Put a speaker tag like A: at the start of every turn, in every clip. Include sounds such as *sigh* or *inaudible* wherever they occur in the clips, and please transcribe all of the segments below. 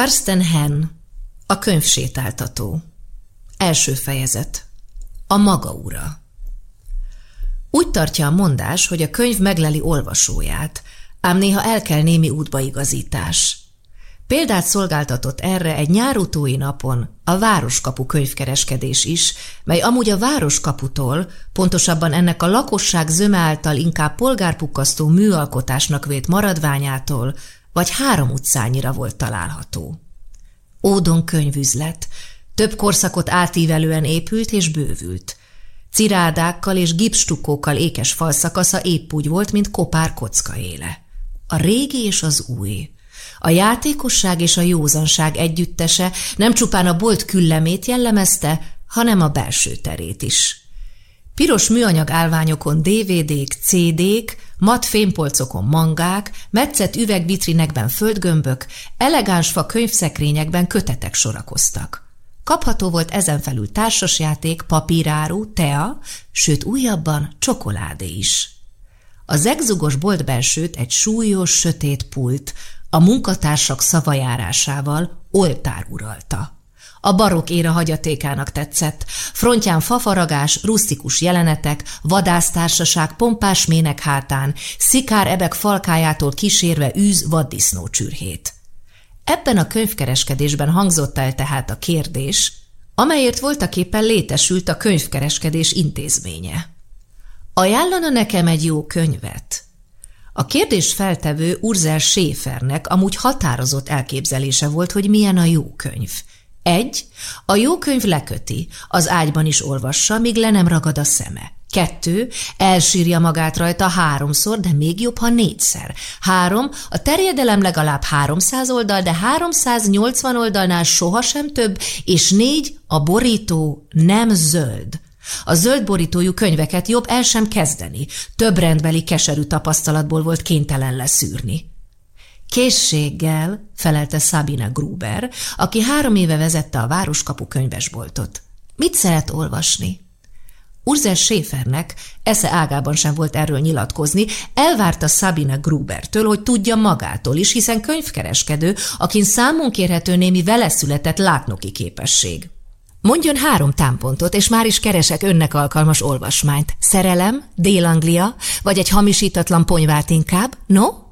A: Karsten Henn, a könyvsétáltató. Első fejezet. A maga ura. Úgy tartja a mondás, hogy a könyv megleli olvasóját, ám néha el kell némi útbaigazítás. Példát szolgáltatott erre egy nyárutói napon a Városkapu könyvkereskedés is, mely amúgy a Városkaputól, pontosabban ennek a lakosság zöme által inkább polgárpukkasztó műalkotásnak vét maradványától, vagy három utcányira volt található. Ódon könyvüzlet, több korszakot átívelően épült és bővült. Cirádákkal és gipstukókkal ékes falszakasza épp úgy volt, mint kopár kocka éle. A régi és az új – a játékosság és a józanság együttese nem csupán a bolt küllemét jellemezte, hanem a belső terét is. Piros műanyag állványokon DVD-k, CD-k, mat fémpolcokon mangák, metszett üvegvitrinekben földgömbök, elegáns fa könyvszekrényekben kötetek sorakoztak. Kapható volt ezen felül társasjáték, papíráru, tea, sőt újabban csokoládé is. A zegzugos bolt belsőt egy súlyos, sötét pult, a munkatársak szavajárásával oltár uralta. A barok éra hagyatékának tetszett, frontján fafaragás, rustikus jelenetek, vadásztársaság pompás mének hátán, szikár ebek falkájától kísérve űz vaddisznó csürhét. Ebben a könyvkereskedésben hangzott el tehát a kérdés, amelyért voltaképpen létesült a könyvkereskedés intézménye. Ajánlana nekem egy jó könyvet? A kérdés feltevő Urzel Schäfernek amúgy határozott elképzelése volt, hogy milyen a jó könyv. Egy, a jó könyv leköti, az ágyban is olvassa, míg le nem ragad a szeme. Kettő, elsírja magát rajta háromszor, de még jobb, ha négyszer. Három, a terjedelem legalább 300 oldal, de 380 oldalnál sohasem több, és négy, a borító nem zöld. A zöld borítójú könyveket jobb el sem kezdeni, több rendbeli keserű tapasztalatból volt kénytelen leszűrni. Készséggel, felelte Sabine Gruber, aki három éve vezette a Városkapu könyvesboltot. Mit szeret olvasni? Urzel Schäfernek esze ágában sem volt erről nyilatkozni, elvárta Sabine Grubertől, hogy tudja magától is, hiszen könyvkereskedő, akin számon kérhető némi vele született látnoki képesség. Mondjon három támpontot, és már is keresek önnek alkalmas olvasmányt. Szerelem, Dél-Anglia, vagy egy hamisítatlan ponyvát inkább, no?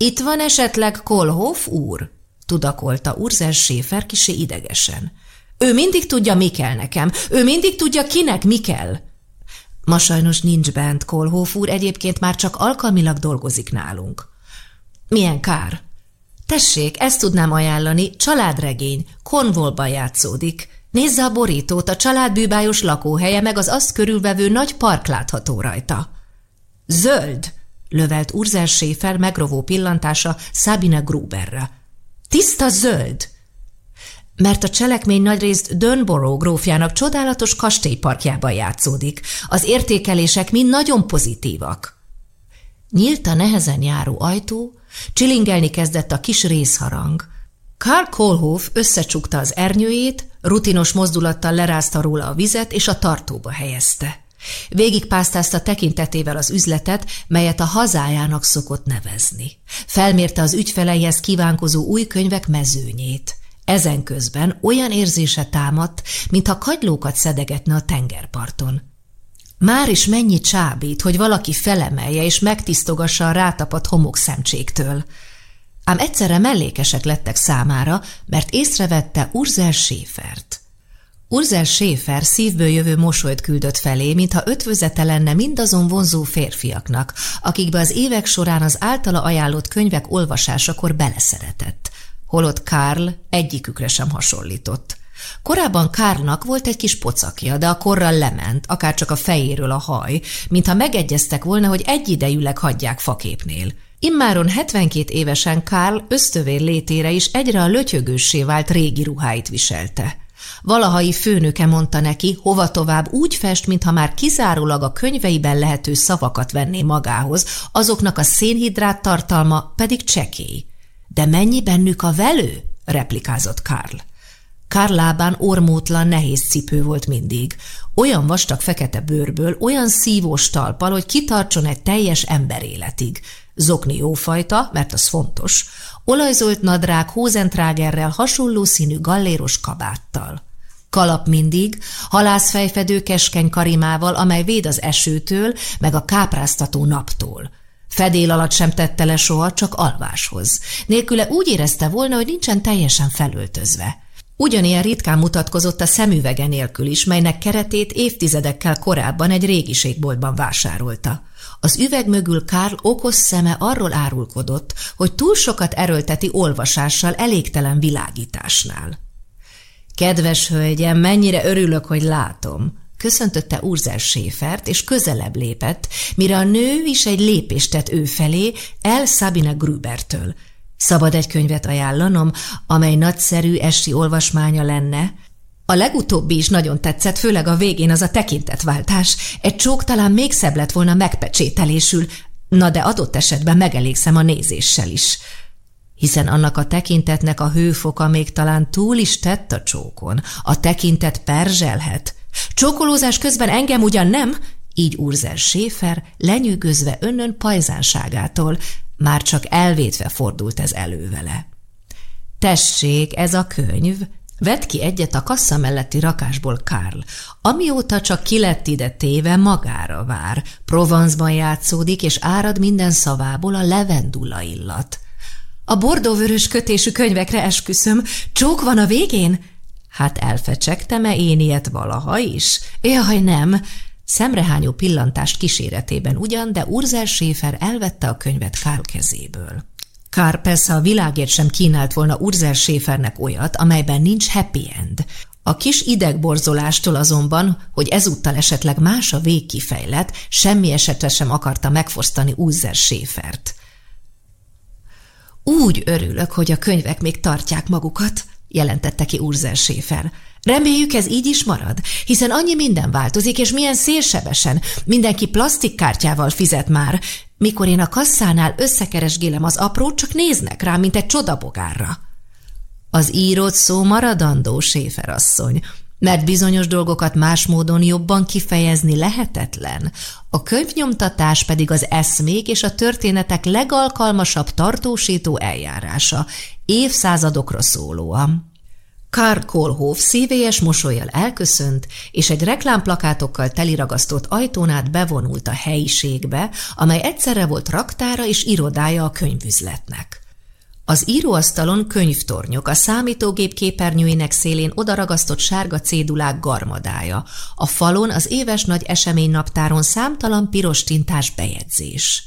A: Itt van esetleg Kolhoff úr? tudakolta Urzel Schäfer kisé idegesen. Ő mindig tudja, mi kell nekem. Ő mindig tudja, kinek mi kell. Ma sajnos nincs bent, Kolhoff úr egyébként már csak alkalmilag dolgozik nálunk. Milyen kár. Tessék, ezt tudnám ajánlani, családregény, Cornwallban játszódik. Nézze a borítót, a család bűbájos lakóhelye, meg az azt körülvevő nagy park látható rajta. Zöld! Lövelt Urzel Schäfer megrovó pillantása Sabine Gruberre. Tiszta zöld! Mert a cselekmény nagyrészt Dönborough grófjának csodálatos kastélyparkjában játszódik. Az értékelések mind nagyon pozitívak. Nyílt a nehezen járó ajtó, csilingelni kezdett a kis részharang. Karl Kohlhoff összecsukta az ernyőjét, Rutinos mozdulattal lerázta róla a vizet, és a tartóba helyezte. Végigpásztázta tekintetével az üzletet, melyet a hazájának szokott nevezni. Felmérte az ügyfeleihez kívánkozó új könyvek mezőnyét. Ezen közben olyan érzése támadt, mintha kagylókat szedegetne a tengerparton. Már is mennyi csábít, hogy valaki felemelje és megtisztogassa a rátapadt homokszemcséktől – ám egyszerre mellékesek lettek számára, mert észrevette Urzel Schäfert. Urzel Schäfer szívből jövő mosolyt küldött felé, mintha ötvözete lenne mindazon vonzó férfiaknak, akikbe az évek során az általa ajánlott könyvek olvasásakor beleszeretett. Holott Karl egyikükre sem hasonlított. Korábban Kárnak volt egy kis pocakja, de a korral lement, akár csak a fejéről a haj, mintha megegyeztek volna, hogy egyidejűleg hagyják faképnél. Immáron 72 évesen Karl ösztövér létére is egyre a lötyögőssé vált régi ruháit viselte. Valahai főnöke mondta neki, hova tovább úgy fest, mintha már kizárólag a könyveiben lehető szavakat venné magához, azoknak a szénhidrát tartalma pedig csekély. De mennyi bennük a velő? replikázott Karl. Karl lábán ormótlan nehéz cipő volt mindig. Olyan vastag fekete bőrből, olyan szívós talpal, hogy kitartson egy teljes ember életig. zokni jófajta, mert az fontos, olajzolt nadrág hózentrágerrel hasonló színű galléros kabáttal. Kalap mindig, halászfejfedő keskeny karimával, amely véd az esőtől, meg a kápráztató naptól. Fedél alatt sem tette le soha, csak alváshoz. Nélküle úgy érezte volna, hogy nincsen teljesen felöltözve. Ugyanilyen ritkán mutatkozott a szemüvege nélkül is, melynek keretét évtizedekkel korábban egy régiségboltban vásárolta. Az üveg mögül Karl okos szeme arról árulkodott, hogy túl sokat erőlteti olvasással elégtelen világításnál. Kedves hölgyem, mennyire örülök, hogy látom! Köszöntötte Urzel Séfert, és közelebb lépett, mire a nő is egy lépést tett ő felé, el Sabine Grubertől. Szabad egy könyvet ajánlanom, amely nagyszerű esti olvasmánya lenne. A legutóbbi is nagyon tetszett, főleg a végén az a tekintetváltás. Egy csók talán még szebb lett volna megpecsételésül, na de adott esetben megelégszem a nézéssel is hiszen annak a tekintetnek a hőfoka még talán túl is tett a csókon. A tekintet perzselhet. Csókolózás közben engem ugyan nem, így Urzel Séfer lenyűgözve önnön pajzánságától, már csak elvétve fordult ez elő vele. Tessék, ez a könyv, Vett ki egyet a kassa melletti rakásból Karl. Amióta csak ki lett ide téve, magára vár. Provanceban játszódik, és árad minden szavából a levendula illat. A bordóvörös kötésű könyvekre esküszöm. Csók van a végén? Hát elfecsegtem-e én ilyet valaha is? Jaj, nem. Szemrehányó pillantást kíséretében ugyan, de Urzel Schäfer elvette a könyvet Kár kezéből. Kár persze a világért sem kínált volna Urzel Schäfernek olyat, amelyben nincs happy end. A kis idegborzolástól azonban, hogy ezúttal esetleg más a végkifejlet, semmi esetre sem akarta megfosztani Urzel Schäfert. Úgy örülök, hogy a könyvek még tartják magukat, jelentette ki Urzel Schäfer. Reméljük ez így is marad, hiszen annyi minden változik, és milyen szélsebesen. Mindenki plastikkártyával fizet már. Mikor én a kasszánál összekeresgélem az aprót, csak néznek rá, mint egy csodabogárra. Az írott szó maradandó, Séfer asszony, mert bizonyos dolgokat más módon jobban kifejezni lehetetlen, a könyvnyomtatás pedig az eszmék és a történetek legalkalmasabb tartósító eljárása, évszázadokra szólóan. Karl Kohlhoff szívélyes mosolyjal elköszönt, és egy reklámplakátokkal teliragasztott ajtón át bevonult a helyiségbe, amely egyszerre volt raktára és irodája a könyvüzletnek. Az íróasztalon könyvtornyok, a számítógép képernyőinek szélén odaragasztott sárga cédulák garmadája, a falon az éves nagy eseménynaptáron számtalan piros tintás bejegyzés.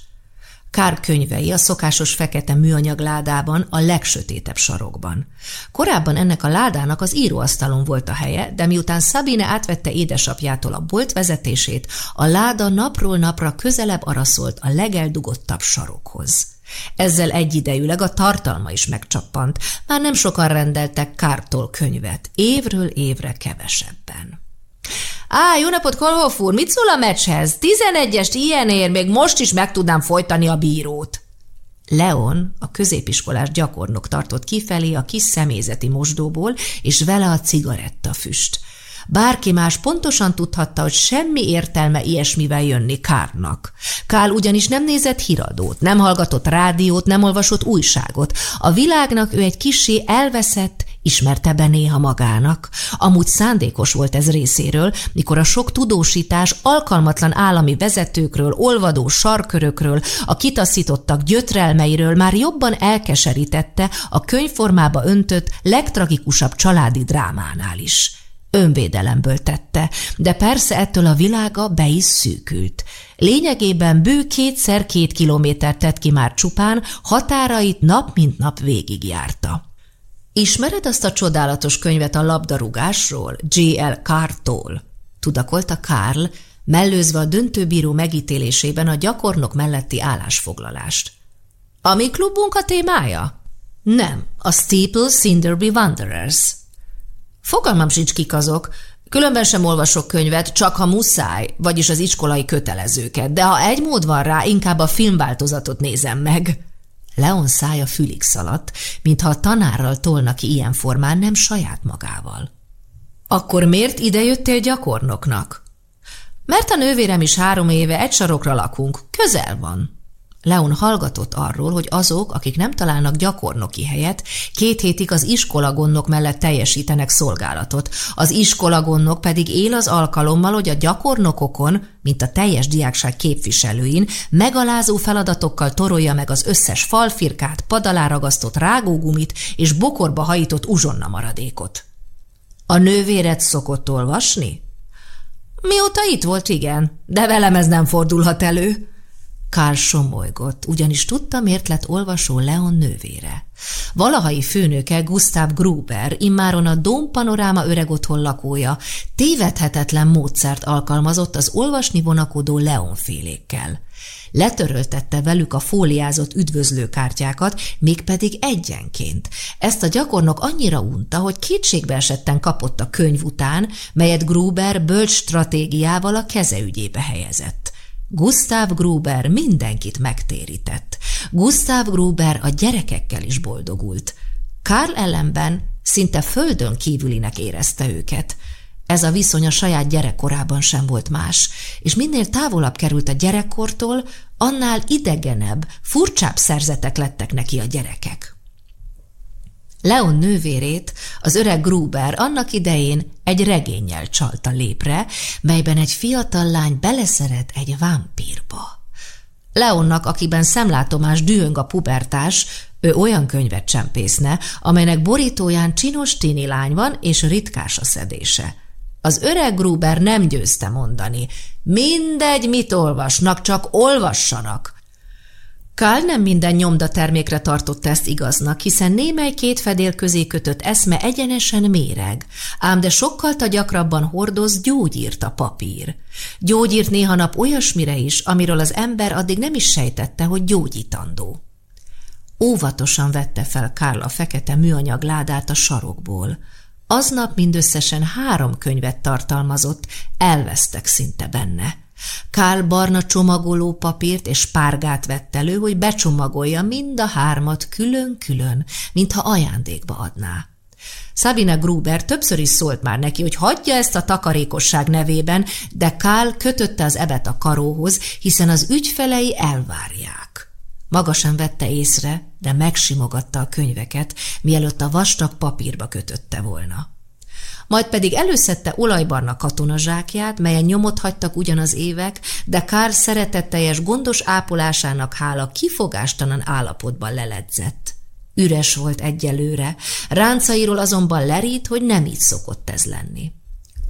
A: Kár könyvei a szokásos fekete műanyag ládában a legsötétebb sarokban. Korábban ennek a ládának az íróasztalon volt a helye, de miután Sabine átvette édesapjától a bolt vezetését, a láda napról napra közelebb araszolt a legeldugottabb sarokhoz. Ezzel egyidejűleg a tartalma is megcsappant, már nem sokan rendeltek Kártól könyvet, évről évre kevesebben. Á, jó napot, Kolhoff úr, mit szól a meccshez? Tizenegyest ilyenért még most is meg tudnám folytani a bírót. Leon, a középiskolás gyakornok tartott kifelé a kis személyzeti mosdóból, és vele a cigarettafüst. Bárki más pontosan tudhatta, hogy semmi értelme ilyesmivel jönni Kárnak. Kál ugyanis nem nézett híradót, nem hallgatott rádiót, nem olvasott újságot. A világnak ő egy kisé elveszett, ismerte be néha magának. Amúgy szándékos volt ez részéről, mikor a sok tudósítás alkalmatlan állami vezetőkről, olvadó sarkörökről, a kitaszítottak gyötrelmeiről már jobban elkeserítette a könyvformába öntött legtragikusabb családi drámánál is. Önvédelemből tette, de persze ettől a világa be is szűkült. Lényegében bő kétszer két kilométert tett ki már csupán, határait nap mint nap végigjárta. Ismered azt a csodálatos könyvet a labdarúgásról, G.L. Cartól? Tudakolta Karl, mellőzve a döntőbíró megítélésében a gyakornok melletti állásfoglalást. A mi klubunk a témája? Nem, a Steeple Cinderby Wanderers. Fogalmam sincs kik azok, különben sem olvasok könyvet, csak ha muszáj, vagyis az iskolai kötelezőket, de ha egy mód van rá, inkább a filmváltozatot nézem meg. Leon szája fülig szaladt, mintha a tanárral tolna ki ilyen formán, nem saját magával. Akkor miért idejöttél gyakornoknak? Mert a nővérem is három éve egy sarokra lakunk, közel van. Leon hallgatott arról, hogy azok, akik nem találnak gyakornoki helyet, két hétig az iskolagondnok mellett teljesítenek szolgálatot. Az iskolagondnok pedig él az alkalommal, hogy a gyakornokokon, mint a teljes diákság képviselőin, megalázó feladatokkal torolja meg az összes falfirkát, padaláragasztott rágógumit és bokorba hajított uzsonna maradékot. A nővéred szokott olvasni? Mióta itt volt, igen, de velem ez nem fordulhat elő. Karl somolygott, ugyanis tudta, miért lett olvasó Leon nővére. Valahai főnöke Gustav Gruber, immáron a Dom Panoráma öreg otthon lakója, tévedhetetlen módszert alkalmazott az olvasni vonakodó Leon félékkel. Letöröltette velük a fóliázott üdvözlőkártyákat, mégpedig egyenként. Ezt a gyakornok annyira unta, hogy kétségbe esetten kapott a könyv után, melyet Gruber bölcs stratégiával a keze ügyébe helyezett. Gustav Gruber mindenkit megtérített. Gustav Gruber a gyerekekkel is boldogult. Karl ellenben szinte földön kívülinek érezte őket. Ez a viszony a saját gyerekkorában sem volt más, és minél távolabb került a gyerekkortól, annál idegenebb, furcsább szerzetek lettek neki a gyerekek. Leon nővérét az öreg Gruber annak idején egy regénnyel csalta lépre, melyben egy fiatal lány beleszeret egy vámpírba. Leonnak, akiben szemlátomás dühöng a pubertás, ő olyan könyvet csempészne, amelynek borítóján csinos tini lány van és ritkás a szedése. Az öreg Gruber nem győzte mondani. Mindegy, mit olvasnak, csak olvassanak. Kál nem minden nyomda termékre tartott ezt igaznak, hiszen némely két fedél közé kötött eszme egyenesen méreg, ám de sokkal gyakrabban hordoz gyógyírt a papír. Gyógyírt néha nap olyasmire is, amiről az ember addig nem is sejtette, hogy gyógyítandó. Óvatosan vette fel Kárl a fekete műanyag ládát a sarokból. Aznap mindösszesen három könyvet tartalmazott, elvesztek szinte benne. Kál barna csomagoló papírt és párgát vett elő, hogy becsomagolja mind a hármat külön-külön, mintha ajándékba adná. Sabina Gruber többször is szólt már neki, hogy hagyja ezt a takarékosság nevében, de Kál kötötte az ebet a karóhoz, hiszen az ügyfelei elvárják. Maga sem vette észre, de megsimogatta a könyveket, mielőtt a vastag papírba kötötte volna majd pedig előszette olajbarna katonazsákját, melyen nyomot hagytak ugyanaz évek, de Kár szeretetteljes gondos ápolásának hála kifogástalan állapotban leledzett. Üres volt egyelőre, ráncairól azonban lerít, hogy nem így szokott ez lenni.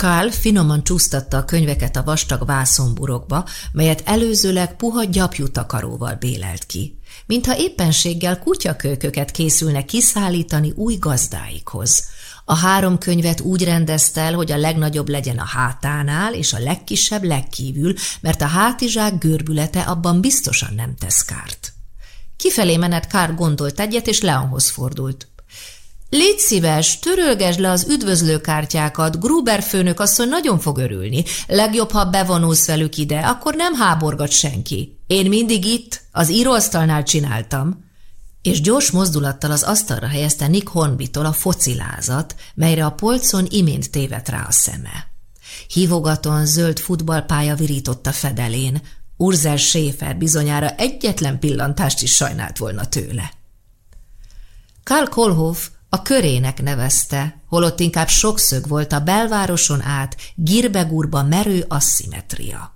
A: Karl finoman csúsztatta a könyveket a vastag vászonburokba, melyet előzőleg puha gyapjú takaróval bélelt ki, mintha éppenséggel kutyakölköket készülne kiszállítani új gazdáikhoz. A három könyvet úgy rendezte el, hogy a legnagyobb legyen a hátánál, és a legkisebb legkívül, mert a hátizsák görbülete abban biztosan nem tesz kárt. Kifelé menet Kár gondolt egyet, és Leonhoz fordult. Légy szíves, törölgesd le az üdvözlőkártyákat, Gruber főnök asszony nagyon fog örülni. Legjobb, ha bevonulsz velük ide, akkor nem háborgat senki. Én mindig itt, az íróasztalnál csináltam és gyors mozdulattal az asztalra helyezte Nick Hornbitól a focilázat, melyre a polcon imént tévedt rá a szeme. Hívogatóan zöld futballpálya virította fedelén, Urzel Schäfer bizonyára egyetlen pillantást is sajnált volna tőle. Karl Kolhoff a körének nevezte, holott inkább sokszög volt a belvároson át girbegurba merő asszimetria.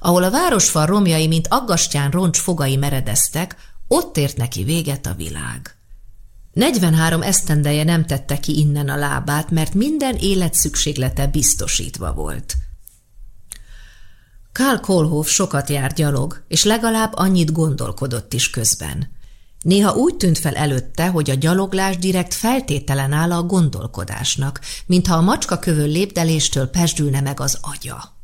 A: Ahol a városfal romjai, mint aggastyán roncs fogai meredeztek, ott ért neki véget a világ. 43 esztendeje nem tette ki innen a lábát, mert minden életszükséglete biztosítva volt. Karl Kohlhoff sokat járt gyalog, és legalább annyit gondolkodott is közben. Néha úgy tűnt fel előtte, hogy a gyaloglás direkt feltételen áll a gondolkodásnak, mintha a macska kövön lépdeléstől pesdülne meg az agya.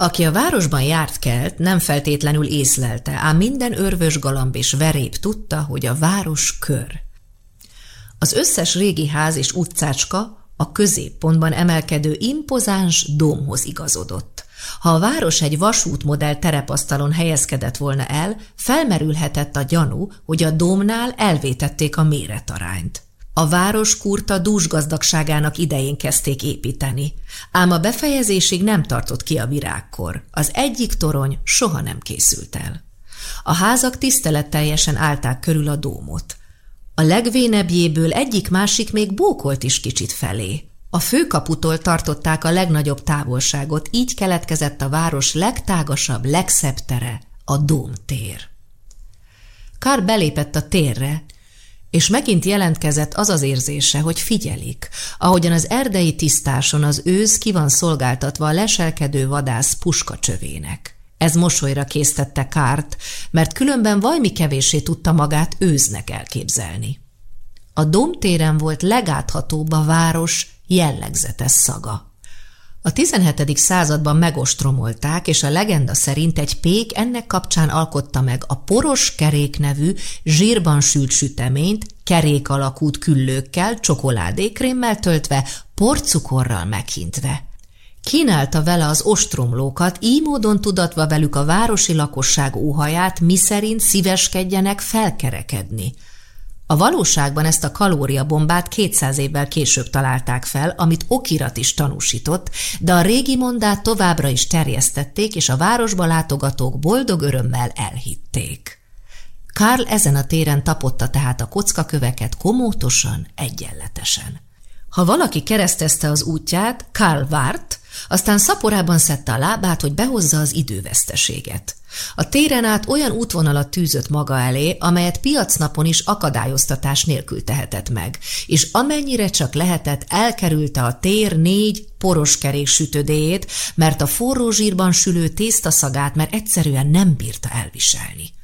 A: Aki a városban járt kelt, nem feltétlenül észlelte, ám minden örvös galamb és verép tudta, hogy a város kör. Az összes régi ház és utcácska a középpontban emelkedő impozáns dómhoz igazodott. Ha a város egy vasútmodell terepasztalon helyezkedett volna el, felmerülhetett a gyanú, hogy a dómnál elvétették a méretarányt. A város kurta dúsgazdagságának idején kezdték építeni, ám a befejezésig nem tartott ki a virágkor. Az egyik torony soha nem készült el. A házak tiszteletteljesen állták körül a dómot. A legvénebbjéből egyik-másik még bókolt is kicsit felé. A főkaputól tartották a legnagyobb távolságot, így keletkezett a város legtágasabb, legszebb tere, a Dómtér. Kár belépett a térre, és megint jelentkezett az az érzése, hogy figyelik, ahogyan az erdei tisztáson az őz ki van szolgáltatva a leselkedő vadász puskacsövének. Ez mosolyra késztette Kárt, mert különben vajmi kevéssé tudta magát őznek elképzelni. A domtéren volt legáthatóbb a város jellegzetes szaga. A 17. században megostromolták, és a legenda szerint egy pék ennek kapcsán alkotta meg a poros kerék nevű zsírban sült süteményt, kerék alakút küllőkkel, csokoládékrémmel töltve, porcukorral meghintve. Kínálta vele az ostromlókat, így módon tudatva velük a városi lakosság óhaját, miszerint szíveskedjenek felkerekedni – a valóságban ezt a kalóriabombát 200 évvel később találták fel, amit okirat is tanúsított, de a régi mondát továbbra is terjesztették, és a városba látogatók boldog örömmel elhitték. Karl ezen a téren tapotta tehát a kockaköveket komótosan, egyenletesen. Ha valaki keresztezte az útját, Karl várt, aztán szaporában szedte a lábát, hogy behozza az időveszteséget. A téren át olyan útvonalat tűzött maga elé, amelyet piacnapon is akadályoztatás nélkül tehetett meg, és amennyire csak lehetett, elkerülte a tér négy poros kerék sütödéjét, mert a forró zsírban sülő tésztaszagát mert egyszerűen nem bírta elviselni.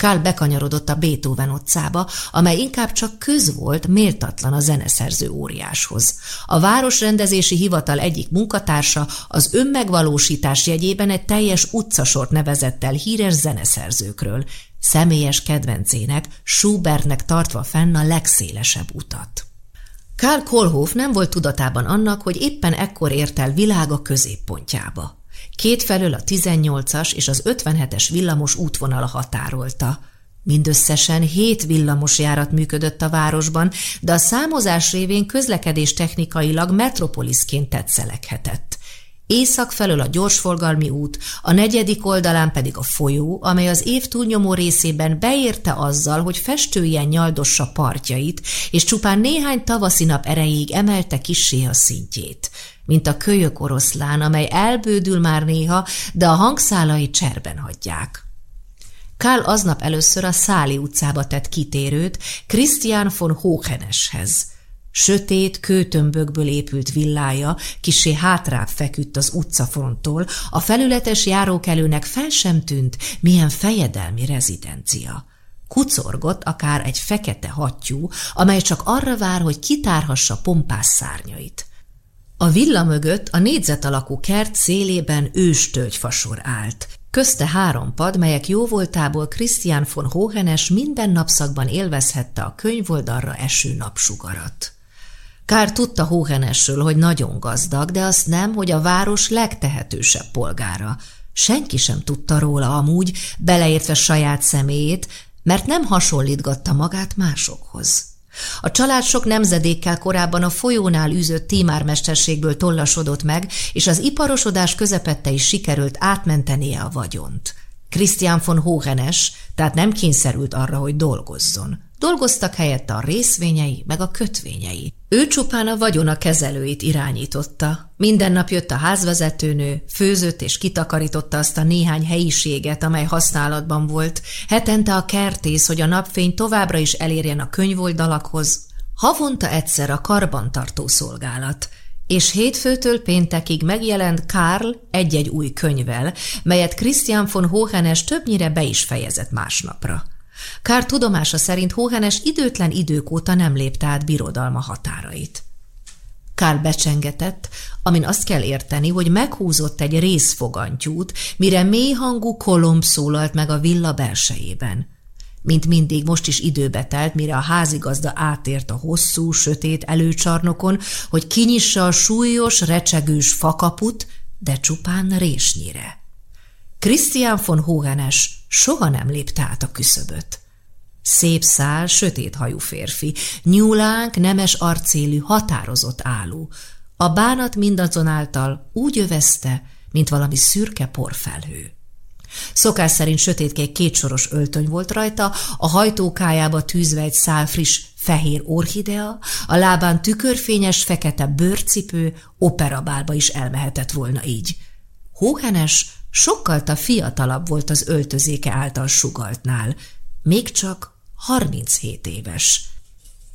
A: Kál bekanyarodott a Beethoven utcába, amely inkább csak köz volt, méltatlan a zeneszerző óriáshoz. A városrendezési hivatal egyik munkatársa az önmegvalósítás jegyében egy teljes utcasort nevezett el híres zeneszerzőkről, személyes kedvencének, Schubertnek tartva fenn a legszélesebb utat. Karl Kohlhoff nem volt tudatában annak, hogy éppen ekkor ért el világa középpontjába. Kétfelől a 18-as és az 57-es villamos útvonala határolta. Mindösszesen hét villamosjárat működött a városban, de a számozás révén közlekedés technikailag metropoliszként tetszeleghetett. Észak felől a gyorsforgalmi út, a negyedik oldalán pedig a folyó, amely az év túlnyomó részében beérte azzal, hogy festőjen nyaldossa partjait, és csupán néhány tavaszi nap erejéig emelte kissé a szintjét – mint a kölyök oroszlán, amely elbődül már néha, de a hangszálai cserben hagyják. Kál aznap először a Száli utcába tett kitérőt Christian von Hocheneshez. Sötét, kőtömbökből épült villája kisé hátrább feküdt az utcafronttól, a felületes járókelőnek fel sem tűnt, milyen fejedelmi rezidencia. Kucorgott akár egy fekete hattyú, amely csak arra vár, hogy kitárhassa pompás szárnyait. A villa mögött a négyzet alakú kert szélében őstölgyfasor állt. Közte három pad, melyek jóvoltából Christian von Hohenes minden napszakban élvezhette a könyvoldalra eső napsugarat. Kár tudta Hohenesről, hogy nagyon gazdag, de azt nem, hogy a város legtehetősebb polgára. Senki sem tudta róla amúgy, beleértve saját személyét, mert nem hasonlítgatta magát másokhoz. A család sok nemzedékkel korábban a folyónál űzött tímármesterségből tollasodott meg, és az iparosodás közepette is sikerült átmentenie a vagyont. Christian von Hohenes, tehát nem kényszerült arra, hogy dolgozzon. Dolgoztak helyette a részvényei, meg a kötvényei. Ő csupán a vagyona kezelőit irányította. Minden nap jött a házvezetőnő, főzött és kitakarította azt a néhány helyiséget, amely használatban volt. Hetente a kertész, hogy a napfény továbbra is elérjen a könyvoldalakhoz. Havonta egyszer a karbantartó szolgálat – és hétfőtől péntekig megjelent Karl egy-egy új könyvel, melyet Christian von Hohenes többnyire be is fejezett másnapra. Kár tudomása szerint Hóhenes időtlen idők óta nem lépte át birodalma határait. Kár becsengetett, amin azt kell érteni, hogy meghúzott egy részfogantyút, mire mély hangú kolomb szólalt meg a villa belsejében. Mint mindig most is időbe telt, mire a házigazda átért a hosszú, sötét előcsarnokon, hogy kinyissa a súlyos, recsegős fakaput, de csupán résnyire. Christian von Hohenes soha nem lépte át a küszöböt. Szép szál, sötét hajú férfi, nyúlánk, nemes arcélű, határozott álló. A bánat mindazonáltal úgy övezte, mint valami szürke porfelhő. Szokás szerint sötétkék kétsoros öltöny volt rajta, a hajtókájába tűzve egy szál friss fehér orchidea, a lábán tükörfényes fekete bőrcipő, operabálba is elmehetett volna így. Hóhenes sokkal a fiatalabb volt az öltözéke által sugaltnál, még csak 37 éves.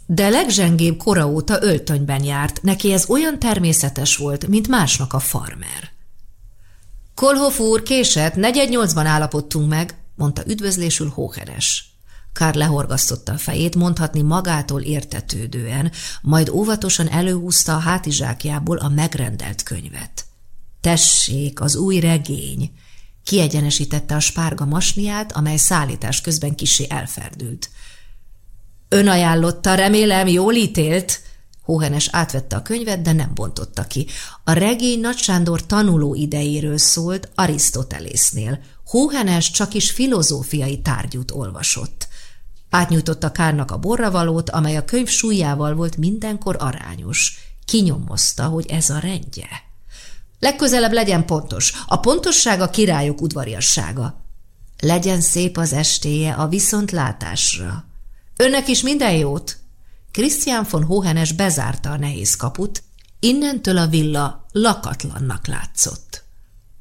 A: De legzsengébb kora óta öltönyben járt, neki ez olyan természetes volt, mint másnak a farmer. Kolhoff úr, késett, negyed nyolcban állapodtunk meg, mondta üdvözlésül Hóheres. Kár lehorgasztotta a fejét, mondhatni magától értetődően, majd óvatosan előhúzta a hátizsákjából a megrendelt könyvet. Tessék, az új regény! Kiegyenesítette a spárga masniát, amely szállítás közben kisé elferdült. Ön ajánlotta, remélem, jól ítélt? Hóhenes átvette a könyvet, de nem bontotta ki. A regény Nagy Sándor tanuló idejéről szólt Arisztotelésznél. Hóhenes csak is filozófiai tárgyút olvasott. Átnyújtotta Kárnak a borravalót, amely a könyv súlyával volt mindenkor arányos. Kinyomozta, hogy ez a rendje. Legközelebb legyen pontos. A pontosság a királyok udvariassága. Legyen szép az estéje a viszontlátásra. Önnek is minden jót! Christian von Hohenes bezárta a nehéz kaput, innentől a villa lakatlannak látszott.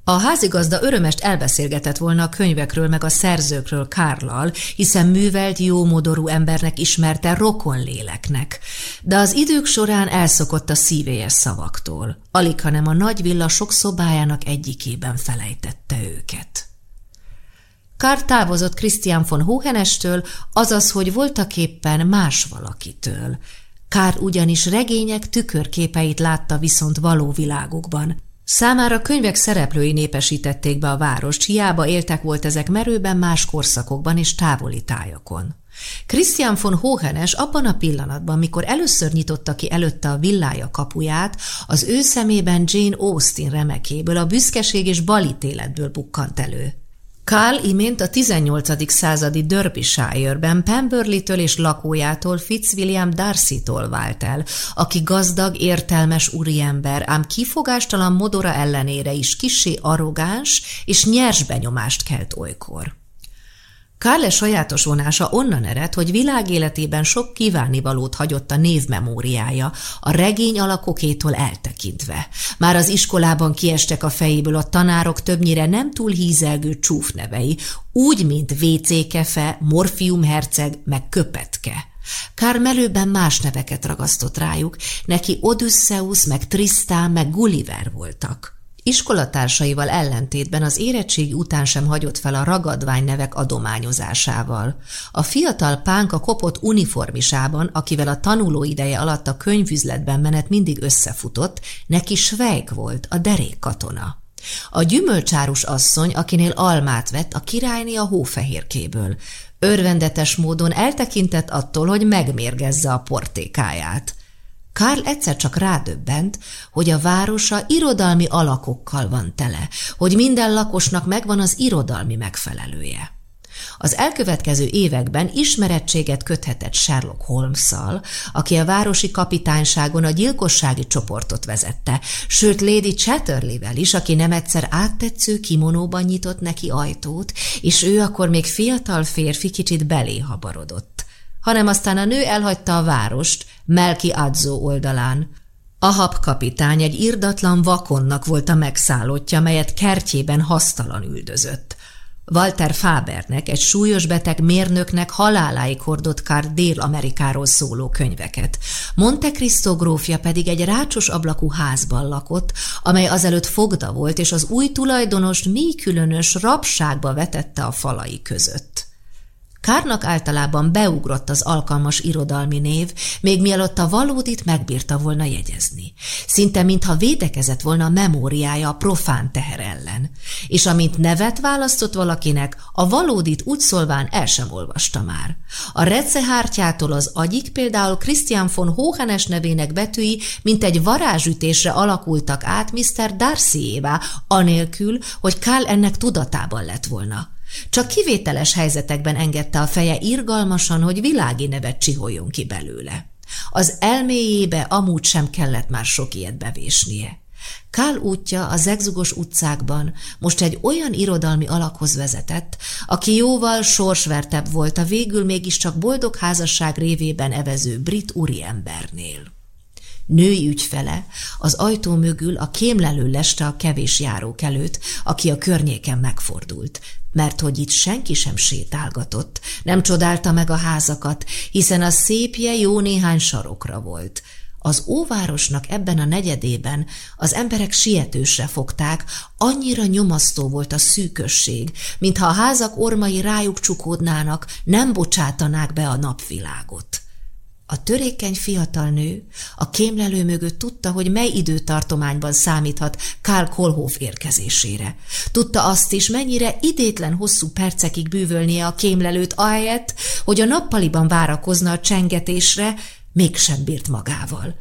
A: A házigazda örömest elbeszélgetett volna a könyvekről meg a szerzőkről Kárlal, hiszen művelt, jómodorú embernek ismerte rokon léleknek, de az idők során elszokott a szívélyes szavaktól, alig hanem a nagy villa sok szobájának egyikében felejtette őket. Kár távozott Christian von Hohenestől, azaz, hogy voltaképpen más valakitől. Kár ugyanis regények tükörképeit látta viszont való világukban. Számára könyvek szereplői népesítették be a várost, hiába éltek volt ezek merőben más korszakokban és távoli tájakon. Christian von Hohenes abban a pillanatban, mikor először nyitotta ki előtte a villája kapuját, az ő szemében Jane Austen remekéből, a büszkeség és balítéletből bukkant elő. Karl imént a 18. századi Derbyshire-ben Pemberley-től és lakójától Fitzwilliam Darcy-tól vált el, aki gazdag, értelmes úriember, ám kifogástalan modora ellenére is kisé arrogáns és nyers benyomást kelt olykor. Kárle sajátos vonása onnan ered, hogy világéletében sok kívánivalót hagyott a névmemóriája, a regény alakokétól eltekintve. Már az iskolában kiestek a fejéből a tanárok többnyire nem túl hízelgő csúfnevei, úgy, mint WC kefe, morfiumherceg, meg köpetke. Kár melőben más neveket ragasztott rájuk, neki Odysseus, meg Tristán, meg Gulliver voltak. Iskolatársaival ellentétben az érettség után sem hagyott fel a ragadvány nevek adományozásával. A fiatal pánk a kopott uniformisában, akivel a tanuló ideje alatt a könyvüzletben menet mindig összefutott, neki Svejk volt, a derék katona. A gyümölcsárus asszony, akinél almát vett, a királyné a hófehérkéből. Örvendetes módon eltekintett attól, hogy megmérgezze a portékáját. Karl egyszer csak rádöbbent, hogy a városa irodalmi alakokkal van tele, hogy minden lakosnak megvan az irodalmi megfelelője. Az elkövetkező években ismerettséget köthetett Sherlock holmes aki a városi kapitányságon a gyilkossági csoportot vezette, sőt Lady Chatterley-vel is, aki nem egyszer áttetsző kimonóban nyitott neki ajtót, és ő akkor még fiatal férfi kicsit belé habarodott hanem aztán a nő elhagyta a várost, Melki Adzó oldalán. Ahab kapitány egy irdatlan vakonnak volt a megszállottja, melyet kertjében hasztalan üldözött. Walter Fabernek, egy súlyos beteg mérnöknek haláláig hordott kár Dél-Amerikáról szóló könyveket. Monte Cristo grófja pedig egy rácsos ablakú házban lakott, amely azelőtt fogda volt, és az új tulajdonost mi különös rabságba vetette a falai között. Kárnak általában beugrott az alkalmas irodalmi név, még mielőtt a valódit megbírta volna jegyezni. Szinte mintha védekezett volna a memóriája a profán teher ellen. És amint nevet választott valakinek, a valódit úgy szólván el sem olvasta már. A recehártyától az agyik például Christian von Hohenes nevének betűi, mint egy varázsütésre alakultak át Mr. Darcy-évá, anélkül, hogy Kál ennek tudatában lett volna. Csak kivételes helyzetekben engedte a feje irgalmasan, hogy világi nevet csiholjon ki belőle. Az elméjébe amúgy sem kellett már sok ilyet bevésnie. Kál útja a zegzugos utcákban most egy olyan irodalmi alakhoz vezetett, aki jóval sorsvertebb volt a végül mégiscsak boldog házasság révében evező brit úriembernél. Női ügyfele az ajtó mögül a kémlelő leste a kevés járókelőt, aki a környéken megfordult, mert hogy itt senki sem sétálgatott, nem csodálta meg a házakat, hiszen a szépje jó néhány sarokra volt. Az óvárosnak ebben a negyedében az emberek sietősre fogták, annyira nyomasztó volt a szűkösség, mintha a házak ormai rájuk csukódnának, nem bocsátanák be a napvilágot. A törékeny fiatal nő a kémlelő mögött tudta, hogy mely időtartományban számíthat Karl Kolhoff érkezésére. Tudta azt is, mennyire idétlen hosszú percekig bűvölnie a kémlelőt ahelyett, hogy a nappaliban várakozna a csengetésre, mégsem bírt magával.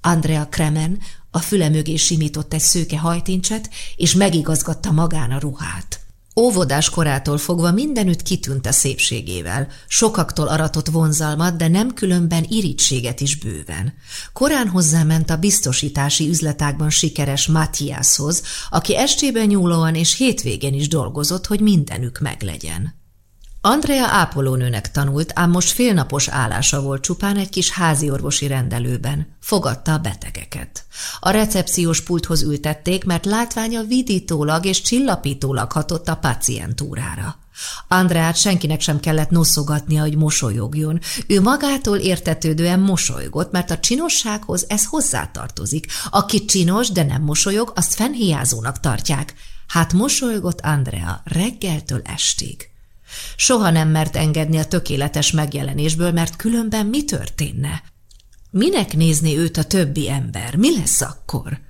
A: Andrea Kremen a füle mögé simított egy szőke hajtincset, és megigazgatta magán a ruhát. Óvodás korától fogva mindenütt kitűnt a szépségével, sokaktól aratott vonzalmat, de nem különben irítséget is bőven. Korán hozzáment a biztosítási üzletákban sikeres Matthiashoz, aki estében nyúlóan és hétvégén is dolgozott, hogy mindenük meglegyen. Andrea ápolónőnek tanult, ám most félnapos állása volt csupán egy kis háziorvosi rendelőben. Fogadta a betegeket. A recepciós pulthoz ültették, mert látványa vidítólag és csillapítólag hatott a pacientúrára. Andreát senkinek sem kellett noszogatnia, hogy mosolyogjon. Ő magától értetődően mosolygott, mert a csinossághoz ez hozzátartozik. Aki csinos, de nem mosolyog, azt fennhiázónak tartják. Hát mosolygott Andrea reggeltől estig. Soha nem mert engedni a tökéletes megjelenésből, mert különben mi történne? Minek nézni őt a többi ember? Mi lesz akkor?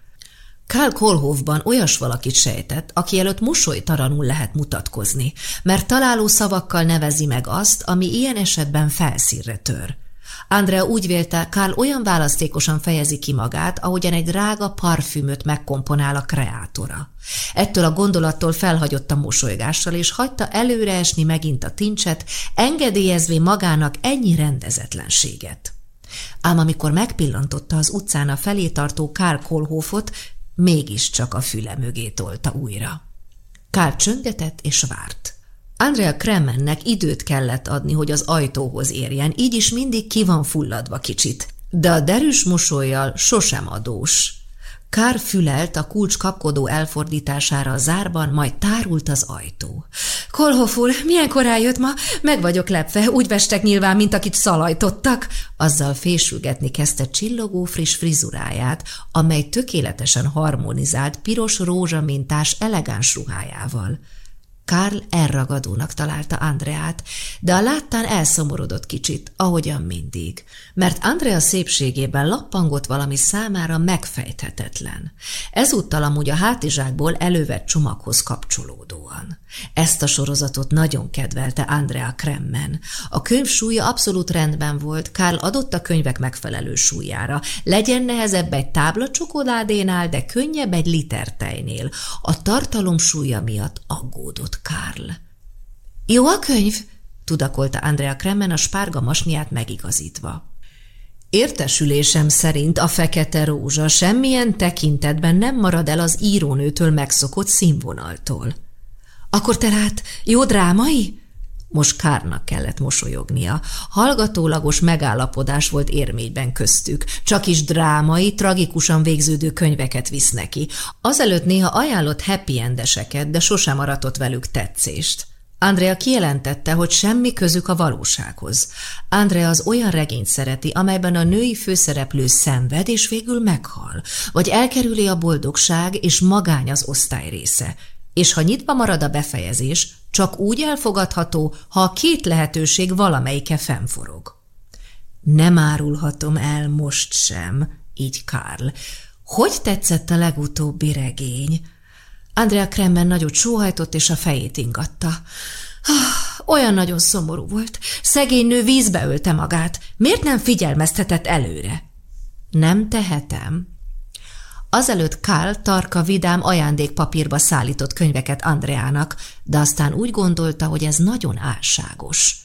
A: Kál Kolhovban olyas valakit sejtett, aki előtt mosolytalanul lehet mutatkozni, mert találó szavakkal nevezi meg azt, ami ilyen esetben felszírre tör. Andrea úgy vélte, Karl olyan választékosan fejezi ki magát, ahogyan egy drága parfümöt megkomponál a kreátora. Ettől a gondolattól felhagyott a mosolygással, és hagyta előre esni megint a tincset, engedélyezve magának ennyi rendezetlenséget. Ám amikor megpillantotta az utcán a felé tartó Karl Kolhofot, mégiscsak a füle mögé tolta újra. Kár csöngetett és várt. Andrea Kremennek időt kellett adni, hogy az ajtóhoz érjen, így is mindig ki van fulladva kicsit. De a derűs mosolyjal sosem adós. Kár fülelt a kulcs kapkodó elfordítására a zárban, majd tárult az ajtó. Kolhoff úr, milyen korán jött ma? Meg vagyok lepve, úgy vestek nyilván, mint akit szalajtottak. Azzal fésülgetni kezdte csillogó friss frizuráját, amely tökéletesen harmonizált piros rózsamintás elegáns ruhájával. Karl elragadónak találta Andreát, de a láttán elszomorodott kicsit, ahogyan mindig, mert Andrea szépségében lappangott valami számára megfejthetetlen. Ezúttal amúgy a hátizsákból elővett csomaghoz kapcsolódóan. Ezt a sorozatot nagyon kedvelte Andrea Kremmen. A könyv súlya abszolút rendben volt, Karl adott a könyvek megfelelő súlyára. Legyen nehezebb egy tábla csokoládénál, de könnyebb egy liter tejnél. A tartalom súlya miatt aggódott Karl. Jó a könyv? tudakolta Andrea Kremmen a spárga masniát megigazítva. Értesülésem szerint a fekete rózsa semmilyen tekintetben nem marad el az írónőtől megszokott színvonaltól. Akkor tehát jó drámai? Most Kárnak kellett mosolyognia. Hallgatólagos megállapodás volt érményben köztük. Csak is drámai, tragikusan végződő könyveket visz neki. Azelőtt néha ajánlott happy endeseket, de sosem aratott velük tetszést. Andrea kijelentette, hogy semmi közük a valósághoz. Andrea az olyan regényt szereti, amelyben a női főszereplő szenved és végül meghal, vagy elkerüli a boldogság és magány az osztály része és ha nyitva marad a befejezés, csak úgy elfogadható, ha a két lehetőség valamelyike fennforog. Nem árulhatom el most sem, így Karl. Hogy tetszett a legutóbbi regény? Andrea Kremmen nagyot sóhajtott, és a fejét ingatta. Ah, olyan nagyon szomorú volt. Szegény nő vízbe ölte magát. Miért nem figyelmeztetett előre? Nem tehetem, Azelőtt Karl tarka vidám ajándékpapírba szállított könyveket Andreának, de aztán úgy gondolta, hogy ez nagyon álságos.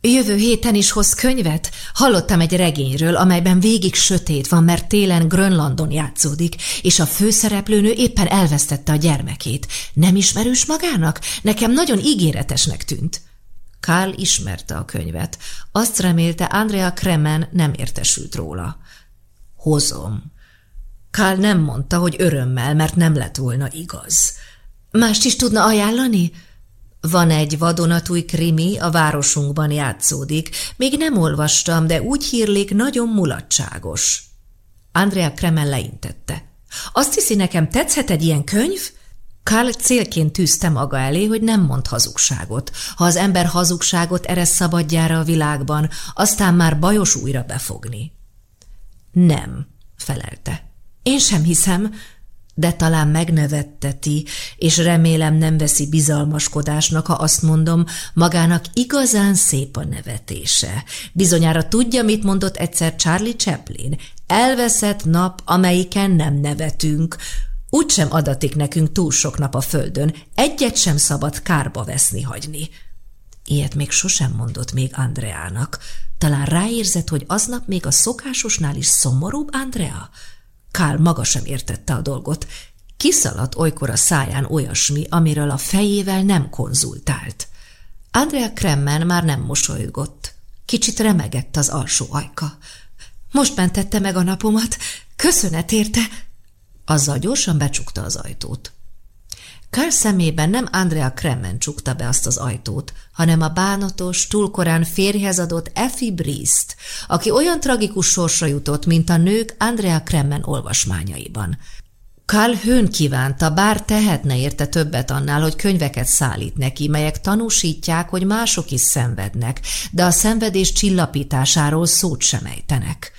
A: Jövő héten is hoz könyvet? Hallottam egy regényről, amelyben végig sötét van, mert télen Grönlandon játszódik, és a főszereplőnő éppen elvesztette a gyermekét. Nem ismerős magának? Nekem nagyon ígéretesnek tűnt. Karl ismerte a könyvet. Azt remélte, Andrea Kremen nem értesült róla. Hozom. Karl nem mondta, hogy örömmel, mert nem lett volna igaz. Mást is tudna ajánlani? Van egy vadonatúj krimi, a városunkban játszódik. Még nem olvastam, de úgy hírlik, nagyon mulatságos. Andrea Kremel leintette. Azt hiszi, nekem tetszhet egy ilyen könyv? Karl célként tűzte maga elé, hogy nem mond hazugságot. Ha az ember hazugságot eresz szabadjára a világban, aztán már bajos újra befogni. Nem, felelte. Én sem hiszem, de talán megnevetteti, és remélem nem veszi bizalmaskodásnak, ha azt mondom, magának igazán szép a nevetése. Bizonyára tudja, mit mondott egyszer Charlie Chaplin. Elveszett nap, amelyiken nem nevetünk. Úgysem adatik nekünk túl sok nap a földön, egyet sem szabad kárba veszni hagyni. Ilyet még sosem mondott még Andreának. Talán ráérzett, hogy aznap még a szokásosnál is szomorúbb Andrea? Kál maga sem értette a dolgot. Kiszaladt olykor a száján olyasmi, amiről a fejével nem konzultált. Andrea Kremmen már nem mosolygott. Kicsit remegett az alsó ajka. Most mentette meg a napomat. Köszönet érte! Azzal gyorsan becsukta az ajtót. Kár szemében nem Andrea Kremmen csukta be azt az ajtót, hanem a bánatos, túlkorán férjhez adott Effie Briest, aki olyan tragikus sorsra jutott, mint a nők Andrea Kremmen olvasmányaiban. Karl hőn kívánta, bár tehetne érte többet annál, hogy könyveket szállít neki, melyek tanúsítják, hogy mások is szenvednek, de a szenvedés csillapításáról szót sem ejtenek.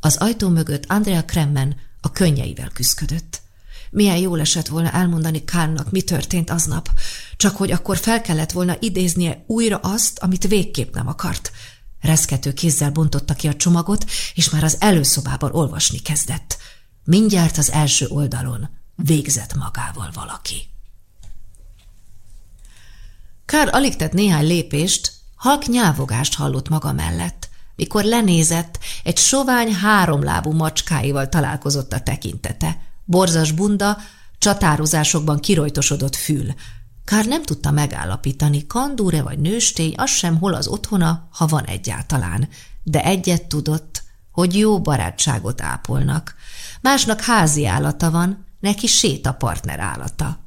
A: Az ajtó mögött Andrea Kremmen a könnyeivel küzdött. Milyen jól esett volna elmondani Kárnak, mi történt aznap, csak hogy akkor fel kellett volna idéznie újra azt, amit végképp nem akart. Reszkető kézzel bontotta ki a csomagot, és már az előszobában olvasni kezdett. Mindjárt az első oldalon végzett magával valaki. Kár alig tett néhány lépést, halk nyávogást hallott maga mellett. Mikor lenézett, egy sovány háromlábú macskáival találkozott a tekintete – borzas bunda, csatározásokban kirojtosodott fül. Kár nem tudta megállapítani, kandúre vagy nőstény, az sem hol az otthona, ha van egyáltalán. De egyet tudott, hogy jó barátságot ápolnak. Másnak házi állata van, neki séta partner állata.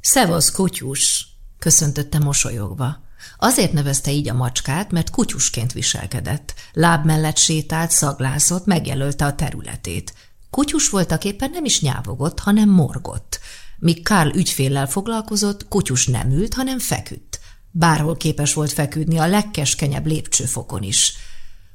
A: Szevasz, kutyus! köszöntötte mosolyogva. Azért nevezte így a macskát, mert kutyusként viselkedett. Láb mellett sétált, szaglázott, megjelölte a területét. Kutyus voltak éppen nem is nyávogott, hanem morgott. Míg Karl ügyféllel foglalkozott, kutyus nem ült, hanem feküdt. Bárhol képes volt feküdni, a legkeskenyebb lépcsőfokon is.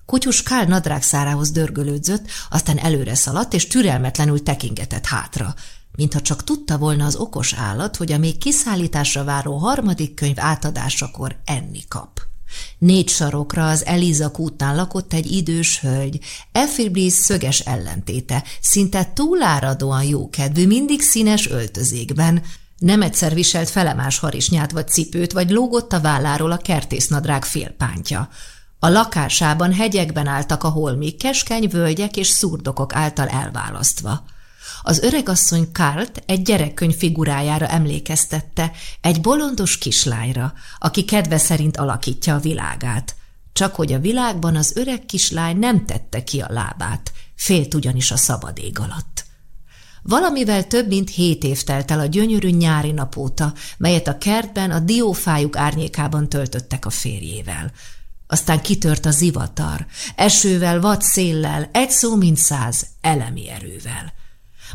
A: Kutyus Kál nadrágszárához dörgölődzött, aztán előre szaladt, és türelmetlenül tekingetett hátra, mintha csak tudta volna az okos állat, hogy a még kiszállításra váró harmadik könyv átadásakor enni kap. Négy sarokra az Eliza kútnál lakott egy idős hölgy, Effibris szöges ellentéte, szinte túláradóan jókedvű, mindig színes öltözékben. Nem egyszer viselt felemás harisnyát vagy cipőt, vagy lógott a válláról a kertésznadrág félpántja. A lakásában hegyekben álltak a holmik, keskeny völgyek és szurdokok által elválasztva. Az öregasszony Kárt egy gyerekkönyv figurájára emlékeztette, egy bolondos kislányra, aki kedve szerint alakítja a világát. Csak hogy a világban az öreg kislány nem tette ki a lábát, félt ugyanis a szabad ég alatt. Valamivel több mint hét év telt el a gyönyörű nyári nap óta, melyet a kertben a diófájuk árnyékában töltöttek a férjével. Aztán kitört a zivatar, esővel, vad széllel, egy szó mint száz, elemi erővel.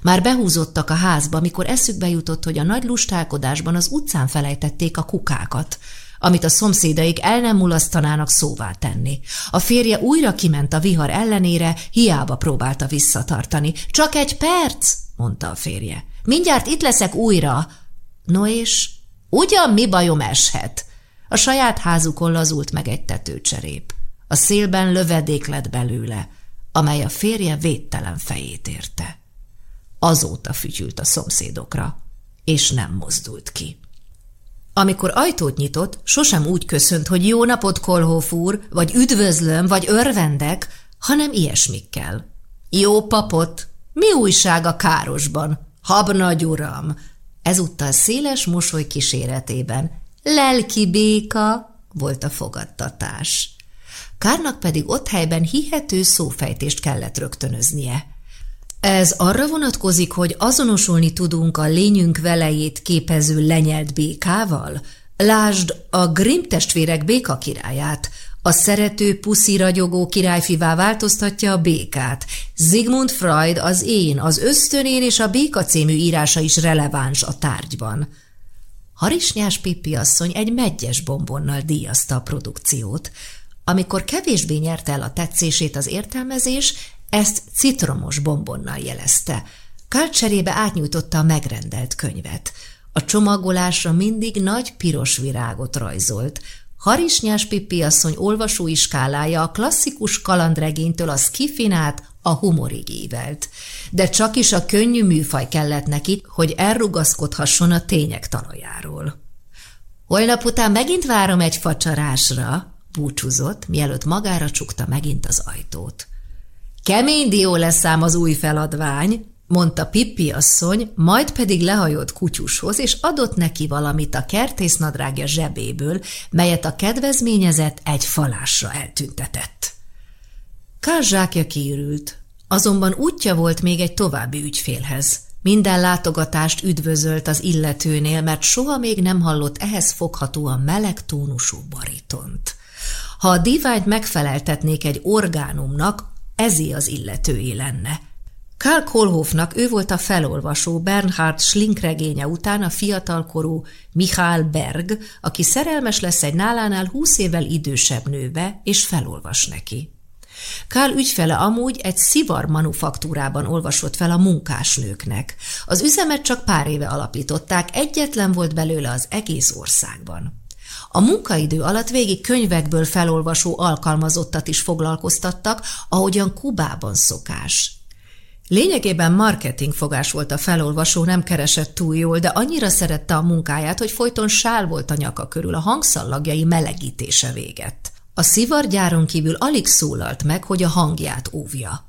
A: Már behúzottak a házba, mikor eszükbe jutott, hogy a nagy lustálkodásban az utcán felejtették a kukákat, amit a szomszédaik el nem mulasztanának szóvá tenni. A férje újra kiment a vihar ellenére, hiába próbálta visszatartani. Csak egy perc, mondta a férje. Mindjárt itt leszek újra. No és ugyan mi bajom eshet? A saját házukon lazult meg egy tetőcserép. A szélben lövedék lett belőle, amely a férje védtelen fejét érte. Azóta fütyült a szomszédokra, és nem mozdult ki. Amikor ajtót nyitott, sosem úgy köszönt, hogy jó napot, Kolhof úr, vagy üdvözlöm, vagy örvendek, hanem ilyesmikkel. Jó papot! Mi újság a károsban? Habnagy uram! Ezúttal széles mosoly kíséretében. Lelki béka! volt a fogadtatás. Kárnak pedig ott helyben hihető szófejtést kellett rögtönöznie. Ez arra vonatkozik, hogy azonosulni tudunk a lényünk velejét képező lenyelt békával? Lásd a Grimm testvérek béka királyát, a szerető puszi ragyogó királyfivá változtatja a békát. Sigmund Freud az én, az ösztönén és a béka című írása is releváns a tárgyban. Harisnyás Pippi asszony egy megyes bombonnal díjazta a produkciót. Amikor kevésbé nyerte el a tetszését az értelmezés, ezt citromos bombonnal jelezte. Kál cserébe átnyújtotta a megrendelt könyvet. A csomagolásra mindig nagy piros virágot rajzolt. Harisnyás Pippi asszony olvasói skálája a klasszikus kalandregénytől a skifinát a humorig évelt. De csak is a könnyű műfaj kellett neki, hogy elrugaszkodhasson a tények talajáról. Holnap után megint várom egy facsarásra, búcsúzott, mielőtt magára csukta megint az ajtót. Kemény dió lesz ám az új feladvány, mondta Pippi asszony, majd pedig lehajolt kutyushoz, és adott neki valamit a kertésznadrágja zsebéből, melyet a kedvezményezett egy falásra eltüntetett. Kár zsákja kiürült, azonban útja volt még egy további ügyfélhez. Minden látogatást üdvözölt az illetőnél, mert soha még nem hallott ehhez foghatóan meleg tónusú baritont. Ha a diványt megfeleltetnék egy orgánumnak, ezé az illetői lenne. Karl Kohlhofnak ő volt a felolvasó Bernhard Schlink regénye után a fiatalkorú Michael Berg, aki szerelmes lesz egy nálánál húsz évvel idősebb nőbe, és felolvas neki. Kál ügyfele amúgy egy szivar manufaktúrában olvasott fel a munkásnőknek. Az üzemet csak pár éve alapították, egyetlen volt belőle az egész országban. A munkaidő alatt végig könyvekből felolvasó alkalmazottat is foglalkoztattak, ahogyan Kubában szokás. Lényegében marketing fogás volt a felolvasó, nem keresett túl jól, de annyira szerette a munkáját, hogy folyton sál volt a nyaka körül, a hangszallagjai melegítése véget. A szivargyáron kívül alig szólalt meg, hogy a hangját óvja.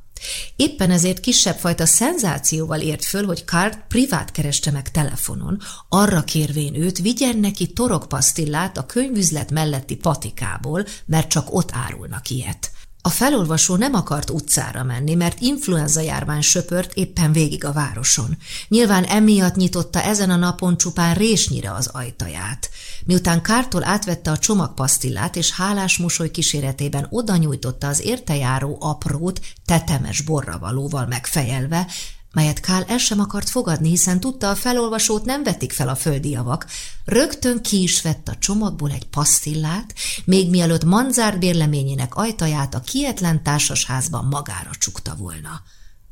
A: Éppen ezért kisebb fajta szenzációval ért föl, hogy Card privát kereste meg telefonon, arra kérvén őt vigyen neki torokpasztillát a könyvüzlet melletti patikából, mert csak ott árulnak ilyet. A felolvasó nem akart utcára menni, mert influenza járvány söpört éppen végig a városon. Nyilván emiatt nyitotta ezen a napon csupán résnyire az ajtaját. Miután Kártól átvette a csomagpasztillát, és hálás mosoly kíséretében oda nyújtotta az értejáró aprót, tetemes borravalóval megfejelve, melyet Kál el sem akart fogadni, hiszen tudta, a felolvasót nem vetik fel a földi javak. Rögtön ki is vett a csomagból egy pasztillát, még mielőtt Manzár bérleményének ajtaját a kietlen társasházban magára csukta volna.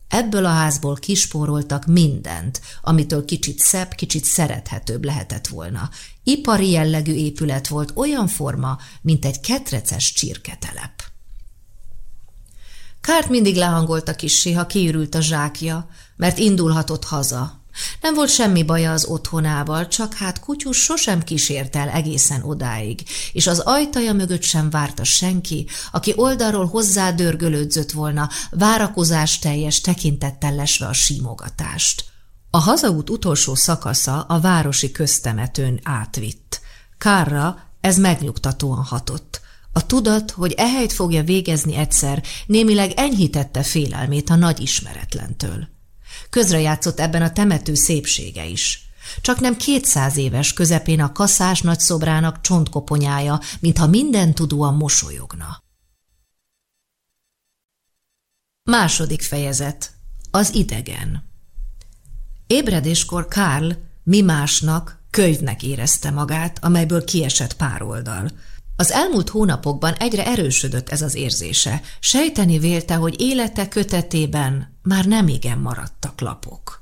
A: Ebből a házból kispóroltak mindent, amitől kicsit szebb, kicsit szerethetőbb lehetett volna. Ipari jellegű épület volt olyan forma, mint egy ketreces csirketelep. Kárt mindig lehangolta kissé, ha kiürült a zsákja, mert indulhatott haza. Nem volt semmi baja az otthonával, csak hát kutyus sosem kísért el egészen odáig, és az ajtaja mögött sem várta senki, aki oldalról hozzá dörgölődzött volna, várakozás teljes tekintettel lesve a simogatást. A hazaút utolsó szakasza a városi köztemetőn átvitt. Kárra ez megnyugtatóan hatott. A tudat, hogy ehelyt fogja végezni egyszer, némileg enyhítette félelmét a nagy ismeretlentől. Közrejátszott ebben a temető szépsége is. Csak nem kétszáz éves közepén a kaszás nagyszobrának csontkoponyája, mintha minden tudóan mosolyogna. Második fejezet. Az idegen. Ébredéskor Karl mi másnak, könyvnek érezte magát, amelyből kiesett pár oldal – az elmúlt hónapokban egyre erősödött ez az érzése. Sejteni vélte, hogy élete kötetében már nem igen maradtak lapok.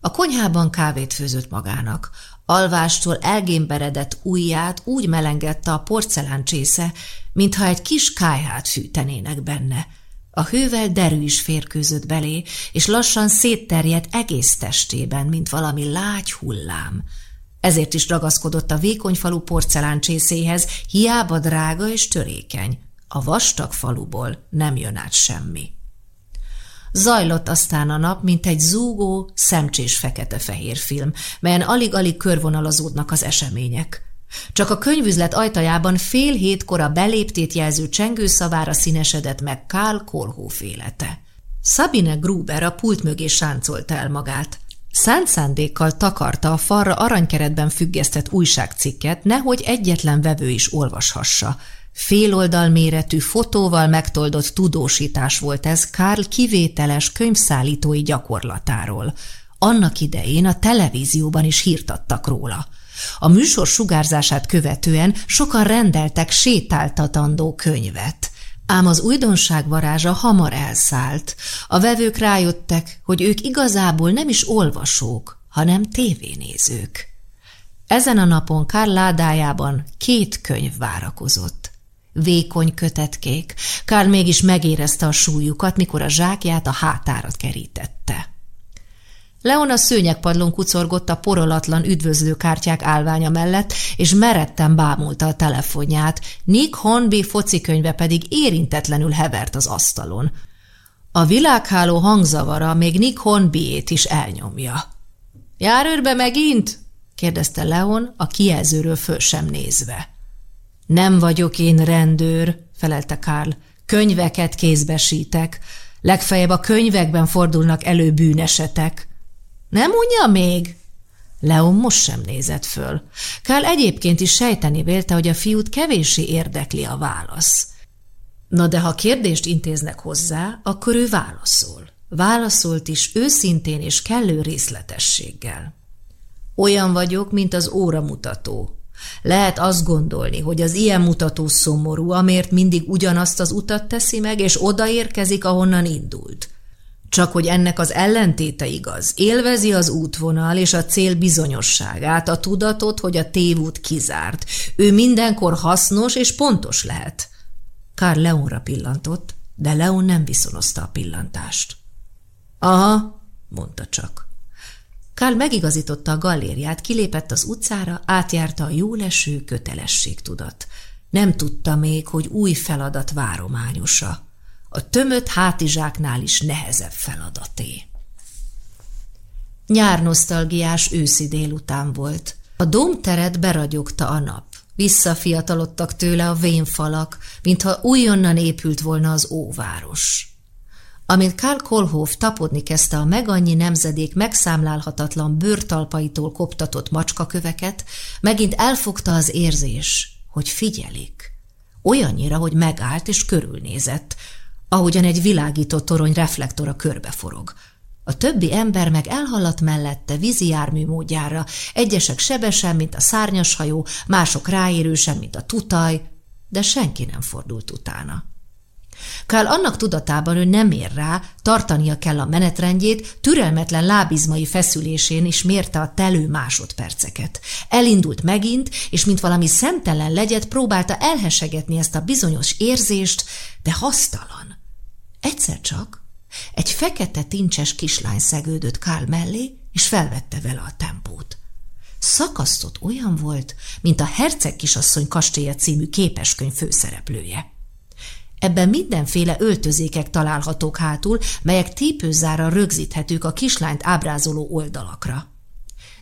A: A konyhában kávét főzött magának. Alvástól elgémberedett ujját úgy melengette a porcelán csésze, mintha egy kis kájhát fűtenének benne. A hővel derű is férkőzött belé, és lassan szétterjedt egész testében, mint valami lágy hullám. Ezért is ragaszkodott a vékony falu porceláncsészéhez, hiába drága és törékeny. A vastag faluból nem jön át semmi. Zajlott aztán a nap, mint egy zúgó, szemcsés fekete-fehér film, melyen alig-alig körvonalazódnak az események. Csak a könyvüzlet ajtajában fél hétkor a beléptét jelző csengőszavára színesedett meg Karl Kolhoff élete. Sabine Gruber a pult mögé sáncolta el magát. Szánt szándékkal takarta a falra aranykeretben függesztett újságcikket, nehogy egyetlen vevő is olvashassa. Féloldal méretű fotóval megtoldott tudósítás volt ez Karl kivételes könyvszállítói gyakorlatáról. Annak idején a televízióban is hírtattak róla. A műsor sugárzását követően sokan rendeltek sétáltatandó könyvet. Ám az újdonság varázsa hamar elszállt. A vevők rájöttek, hogy ők igazából nem is olvasók, hanem tévénézők. Ezen a napon Karl ládájában két könyv várakozott. Vékony kötetkék, Karl mégis megérezte a súlyukat, mikor a zsákját a hátárat kerítette. Leon a szőnyegpadlón kucorgott a porolatlan üdvözlőkártyák állványa mellett, és meretten bámulta a telefonját, Nick Hornby focikönyve pedig érintetlenül hevert az asztalon. A világháló hangzavara még Nick Hornbyét is elnyomja. – Jár őrbe megint? – kérdezte Leon, a kijelzőről föl sem nézve. – Nem vagyok én rendőr – felelte Karl. – Könyveket kézbesítek. Legfeljebb a könyvekben fordulnak elő bűnesetek – nem unja még? Leon most sem nézett föl. Kál egyébként is sejteni vélte, hogy a fiút kevéssé érdekli a válasz. Na de ha kérdést intéznek hozzá, akkor ő válaszol. Válaszolt is őszintén és kellő részletességgel. Olyan vagyok, mint az óramutató. Lehet azt gondolni, hogy az ilyen mutató szomorú, amért mindig ugyanazt az utat teszi meg, és odaérkezik, ahonnan indult. Csak hogy ennek az ellentéte igaz. Élvezi az útvonal és a cél bizonyosságát, a tudatot, hogy a tévút kizárt. Ő mindenkor hasznos és pontos lehet. Kár Leonra pillantott, de Leon nem viszonozta a pillantást. Aha, mondta csak. Kár megigazította a galériát, kilépett az utcára, átjárta a jóleső kötelességtudat. Nem tudta még, hogy új feladat várományosa a tömött hátizsáknál is nehezebb feladaté. Nyár nosztalgiás őszi délután volt. A domteret beragyogta a nap. Visszafiatalodtak tőle a vénfalak, mintha újonnan épült volna az óváros. Amint Karl Kolhoff tapodni kezdte a megannyi nemzedék megszámlálhatatlan bőrtalpaitól koptatott macskaköveket, megint elfogta az érzés, hogy figyelik. Olyannyira, hogy megállt és körülnézett, ahogyan egy világító torony reflektora körbeforog. A többi ember meg elhaladt mellette vízi jármű módjára, egyesek sebesen, mint a szárnyas hajó, mások ráérősen, mint a tutaj, de senki nem fordult utána. Kál annak tudatában ő nem ér rá, tartania kell a menetrendjét, türelmetlen lábizmai feszülésén is mérte a telő másodperceket. Elindult megint, és mint valami szemtelen legyet próbálta elhesegetni ezt a bizonyos érzést, de hasztalan. Egyszer csak egy fekete tincses kislány szegődött Kál mellé, és felvette vele a tempót. Szakasztott olyan volt, mint a Herceg kisasszony kastélya című képeskönyv főszereplője. Ebben mindenféle öltözékek találhatók hátul, melyek tépőzára rögzíthetők a kislányt ábrázoló oldalakra.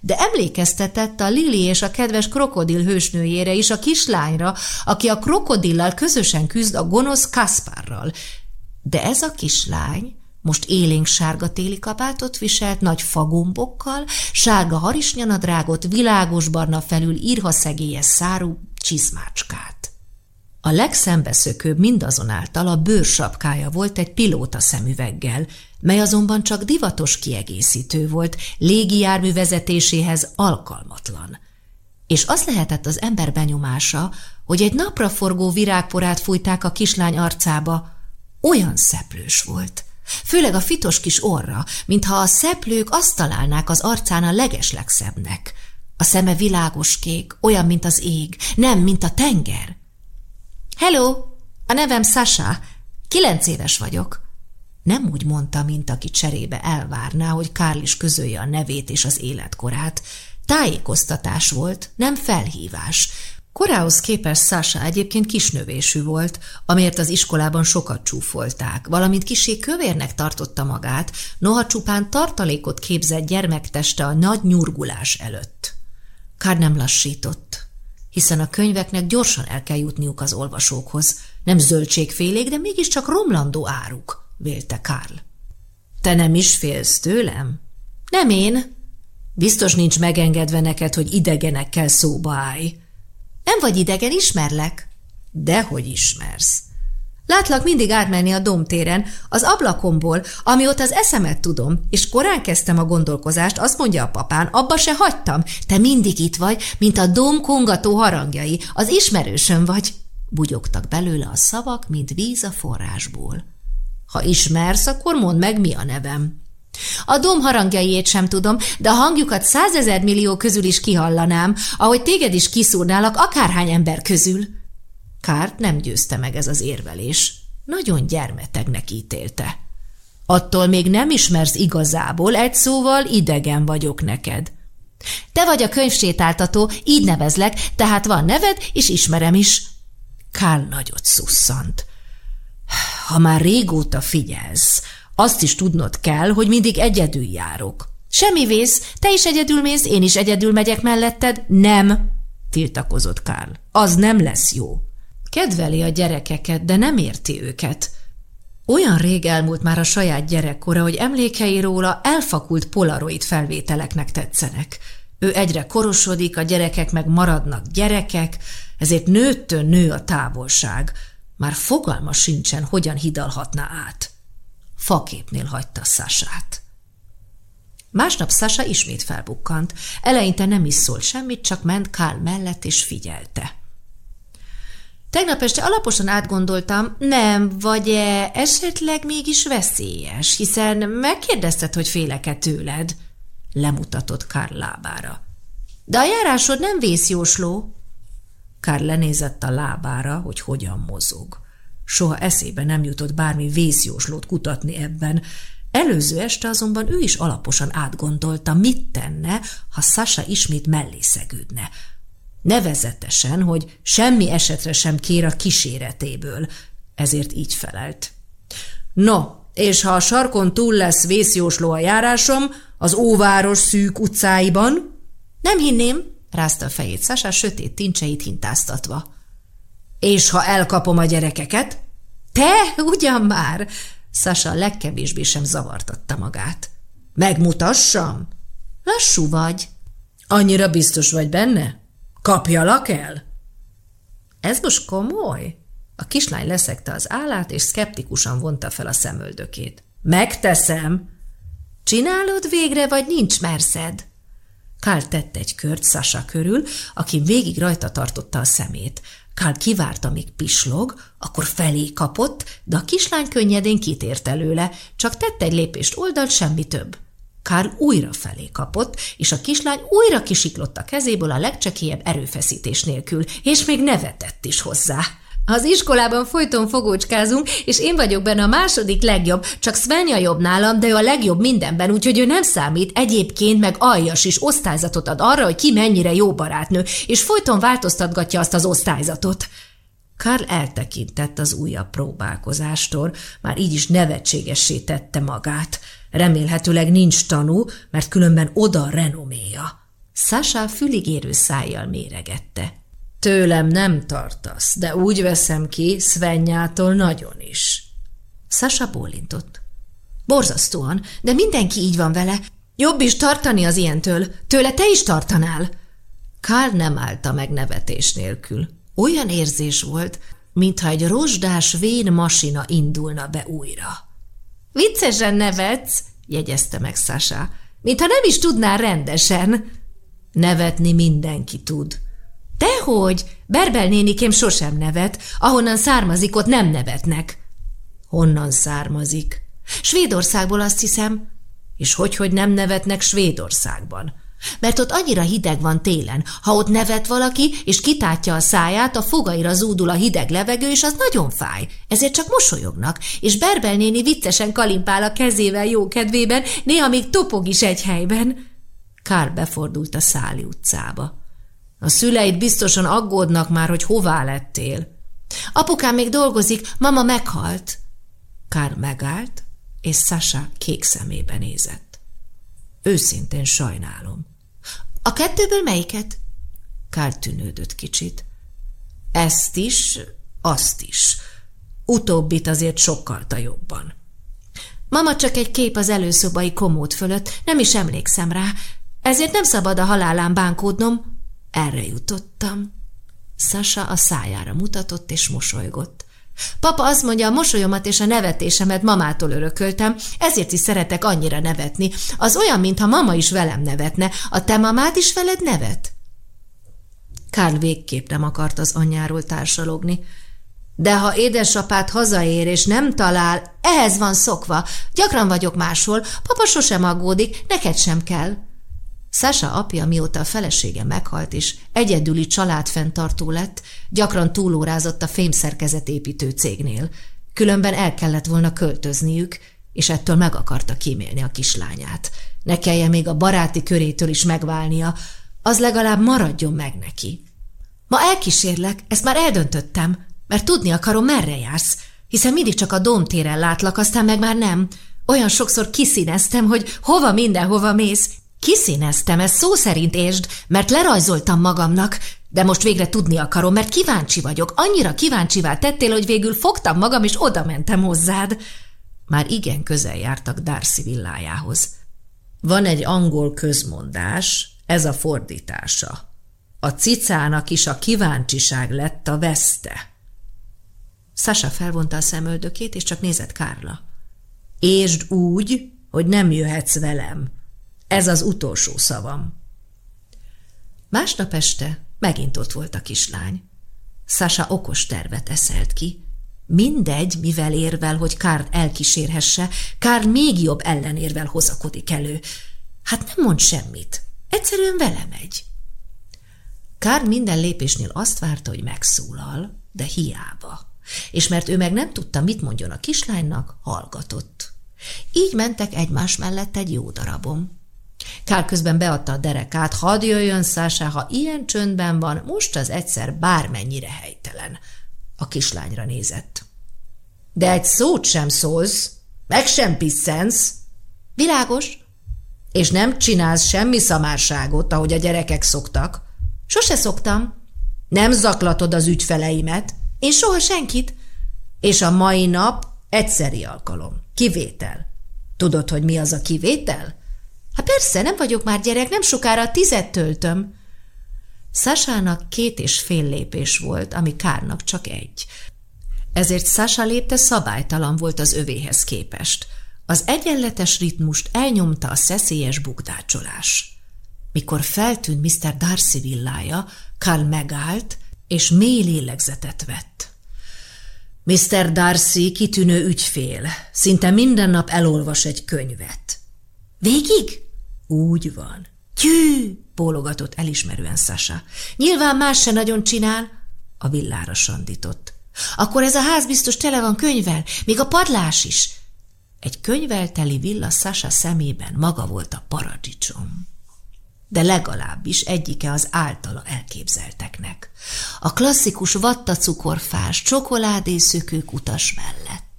A: De emlékeztetett a Lili és a kedves krokodil hősnőjére is a kislányra, aki a krokodillal közösen küzd a gonosz Kaspárral, de ez a kislány most élénk sárga téli kabátot viselt, nagy fagombokkal, sárga harisnyanadrágot, világos barna felül írha szegélyes szárú csizmácskát. A legszembeszökőbb mindazonáltal a bőrsapkája volt egy pilóta szemüveggel, mely azonban csak divatos kiegészítő volt, légijármű vezetéséhez alkalmatlan. És az lehetett az ember benyomása, hogy egy napraforgó virágporát fújták a kislány arcába, olyan szeplős volt. Főleg a fitos kis orra, mintha a szeplők azt találnák az arcán a legeslegszebbnek. A szeme világos kék, olyan, mint az ég, nem, mint a tenger. Hello, a nevem Sasha, kilenc éves vagyok. Nem úgy mondta, mint aki cserébe elvárná, hogy Kárl is közölje a nevét és az életkorát. Tájékoztatás volt, nem felhívás. Korához képest Sasha egyébként kisnövésű volt, amiért az iskolában sokat csúfolták, valamint kisé kövérnek tartotta magát, noha csupán tartalékot képzett gyermekteste a nagy nyurgulás előtt. Kár nem lassított, hiszen a könyveknek gyorsan el kell jutniuk az olvasókhoz. Nem zöldségfélék, de mégiscsak romlandó áruk, vélte Karl. Te nem is félsz tőlem? Nem én. Biztos nincs megengedve neked, hogy idegenekkel szóba állj. Nem vagy idegen, ismerlek. Dehogy ismersz. Látlak mindig átmenni a domtéren, az ablakomból, amióta az eszemet tudom, és korán kezdtem a gondolkozást, azt mondja a papán, abba se hagytam. Te mindig itt vagy, mint a dom kongató harangjai, az ismerősön vagy. Bugyogtak belőle a szavak, mint víz a forrásból. Ha ismersz, akkor mondd meg, mi a nevem. A dom harangjaiét sem tudom, de a hangjukat százezer millió közül is kihallanám, ahogy téged is kiszúrnálak akárhány ember közül. Kárt nem győzte meg ez az érvelés. Nagyon gyermetegnek ítélte. Attól még nem ismersz igazából, egy szóval idegen vagyok neked. Te vagy a könyvsétáltató, így nevezlek, tehát van neved, és ismerem is. Kál nagyot szusszant. Ha már régóta figyelsz, azt is tudnod kell, hogy mindig egyedül járok. Semmi vész, te is egyedül mész, én is egyedül megyek melletted. Nem, tiltakozott Kál. Az nem lesz jó. Kedveli a gyerekeket, de nem érti őket. Olyan rég elmúlt már a saját gyerekkora, hogy emlékei róla elfakult polaroid felvételeknek tetszenek. Ő egyre korosodik, a gyerekek meg maradnak gyerekek, ezért nőttön nő a távolság. Már fogalma sincsen, hogyan hidalhatná át. Faképnél hagyta Szását. Másnap Sasa ismét felbukkant. Eleinte nem is szólt semmit, csak ment Kál mellett és figyelte. Tegnap este alaposan átgondoltam, nem, vagy -e esetleg mégis veszélyes, hiszen megkérdezted, hogy félek-e tőled? Lemutatott Kár lábára. De a járásod nem vészjósló. Kár lenézett a lábára, hogy hogyan mozog. Soha eszébe nem jutott bármi vészjóslót kutatni ebben. Előző este azonban ő is alaposan átgondolta, mit tenne, ha Sasha ismét mellé szegődne. Nevezetesen, hogy semmi esetre sem kér a kíséretéből, ezért így felelt. No, és ha a sarkon túl lesz vészjósló a járásom, az óváros szűk utcáiban? Nem hinném, rázta a fejét Sasha sötét tincseit hintáztatva. És ha elkapom a gyerekeket? Te, ugyan már! Sasa legkevésbé sem zavartatta magát. Megmutassam? Lassú vagy. Annyira biztos vagy benne? Kapjalak el? Ez most komoly? A kislány leszekte az állát, és szkeptikusan vonta fel a szemöldökét. Megteszem. Csinálod végre, vagy nincs merszed? Kál tett egy kört Sasa körül, aki végig rajta tartotta a szemét. Kál kivárta, míg pislog, akkor felé kapott, de a kislány könnyedén kitért előle, csak tett egy lépést oldalt, semmi több. Kár újra felé kapott, és a kislány újra kisiklott a kezéből a legcsekélyebb erőfeszítés nélkül, és még nevetett is hozzá. Az iskolában folyton fogócskázunk, és én vagyok benne a második legjobb, csak Svenja jobb nálam, de ő a legjobb mindenben, úgyhogy ő nem számít, egyébként meg aljas is osztályzatot ad arra, hogy ki mennyire jó barátnő, és folyton változtatgatja azt az osztályzatot. Karl eltekintett az újabb próbálkozástól, már így is nevetségessé tette magát. Remélhetőleg nincs tanú, mert különben oda renoméja. Sasha füligérő szájjal méregette. Tőlem nem tartasz, de úgy veszem ki, Svenjától nagyon is. Sasa bólintott. Borzasztóan, de mindenki így van vele. Jobb is tartani az ilyentől. Tőle te is tartanál. Kár nem állta meg nevetés nélkül. Olyan érzés volt, mintha egy rozsdás vén masina indulna be újra. Viccesen nevetsz, jegyezte meg Sasa, mintha nem is tudnál rendesen. Nevetni mindenki tud, Dehogy, Berbel nénikém sosem nevet, ahonnan származik, ott nem nevetnek. Honnan származik? Svédországból azt hiszem. És hogy, hogy nem nevetnek Svédországban? Mert ott annyira hideg van télen, ha ott nevet valaki, és kitátja a száját, a fogaira zúdul a hideg levegő, és az nagyon fáj. Ezért csak mosolyognak, és Berbel néni viccesen kalimpál a kezével jó kedvében, néha még topog is egy helyben. Kár befordult a Száli utcába. A szüleid biztosan aggódnak már, hogy hová lettél. Apukám még dolgozik, mama meghalt. Kár megállt, és Sasha kék szemébe nézett. Őszintén sajnálom. A kettőből melyiket? Kár tűnődött kicsit. Ezt is, azt is. Utóbbit azért sokkalta jobban. Mama csak egy kép az előszobai komód fölött, nem is emlékszem rá, ezért nem szabad a halálán bánkódnom. Erre jutottam. Sasa a szájára mutatott és mosolygott. Papa azt mondja, a mosolyomat és a nevetésemet mamától örököltem, ezért is szeretek annyira nevetni. Az olyan, mintha mama is velem nevetne. A te mamád is veled nevet? Kárl végképp nem akart az anyjáról társalogni. De ha édesapád hazaér és nem talál, ehhez van szokva. Gyakran vagyok máshol, papa sosem aggódik, neked sem kell. Sasha apja, mióta a felesége meghalt és egyedüli családfenntartó lett, gyakran túlórázott a fémszerkezetépítő cégnél. Különben el kellett volna költözniük, és ettől meg akarta kímélni a kislányát. Ne kelljen még a baráti körétől is megválnia, az legalább maradjon meg neki. Ma elkísérlek, ezt már eldöntöttem, mert tudni akarom, merre jársz, hiszen mindig csak a domtéren látlak, aztán meg már nem. Olyan sokszor kiszíneztem, hogy hova mindenhova mész. Kiszíneztem, ez szó szerint értsd, mert lerajzoltam magamnak, de most végre tudni akarom, mert kíváncsi vagyok. Annyira kíváncsivá tettél, hogy végül fogtam magam, és oda mentem hozzád. Már igen közel jártak Darcy villájához. Van egy angol közmondás, ez a fordítása. A cicának is a kíváncsiság lett a veszte. Sasa felvonta a szemöldökét, és csak nézett Kárla. Ésd úgy, hogy nem jöhetsz velem. Ez az utolsó szavam. Másnap este megint ott volt a kislány. Sasa okos tervet eszelt ki. Mindegy, mivel érvel, hogy Kár elkísérhesse, Kár még jobb ellenérvel hozakodik elő. Hát nem mond semmit. Egyszerűen vele megy. Kár minden lépésnél azt várta, hogy megszólal, de hiába és mert ő meg nem tudta, mit mondjon a kislánynak, hallgatott. Így mentek egymás mellett egy jó darabom. Kár közben beadta a derekát, hadd jöjjön Szása, ha ilyen csöndben van, most az egyszer bármennyire helytelen. A kislányra nézett. De egy szót sem szólsz, meg sem pisszensz. Világos? És nem csinálsz semmi szamárságot, ahogy a gyerekek szoktak. Sose szoktam. Nem zaklatod az ügyfeleimet. Én soha senkit. És a mai nap egyszeri alkalom. Kivétel. Tudod, hogy mi az a kivétel? Hát persze, nem vagyok már gyerek, nem sokára tizet töltöm. Sasának két és fél lépés volt, ami Kárnak csak egy. Ezért Sasa lépte szabálytalan volt az övéhez képest. Az egyenletes ritmust elnyomta a szeszélyes bukdácsolás. Mikor feltűnt Mr. Darcy villája, Karl megállt, és mély lélegzetet vett. Mr. Darcy kitűnő ügyfél, szinte minden nap elolvas egy könyvet. Végig? Úgy van. Tyű, bólogatott elismerően Sasa. Nyilván más se nagyon csinál, a villára sandított. Akkor ez a ház biztos tele van könyvel, még a padlás is. Egy könyvelteli villa Sasa szemében maga volt a paradicsom de legalábbis egyike az általa elképzelteknek. A klasszikus vattacukorfás, csokoládészökők utas mellett.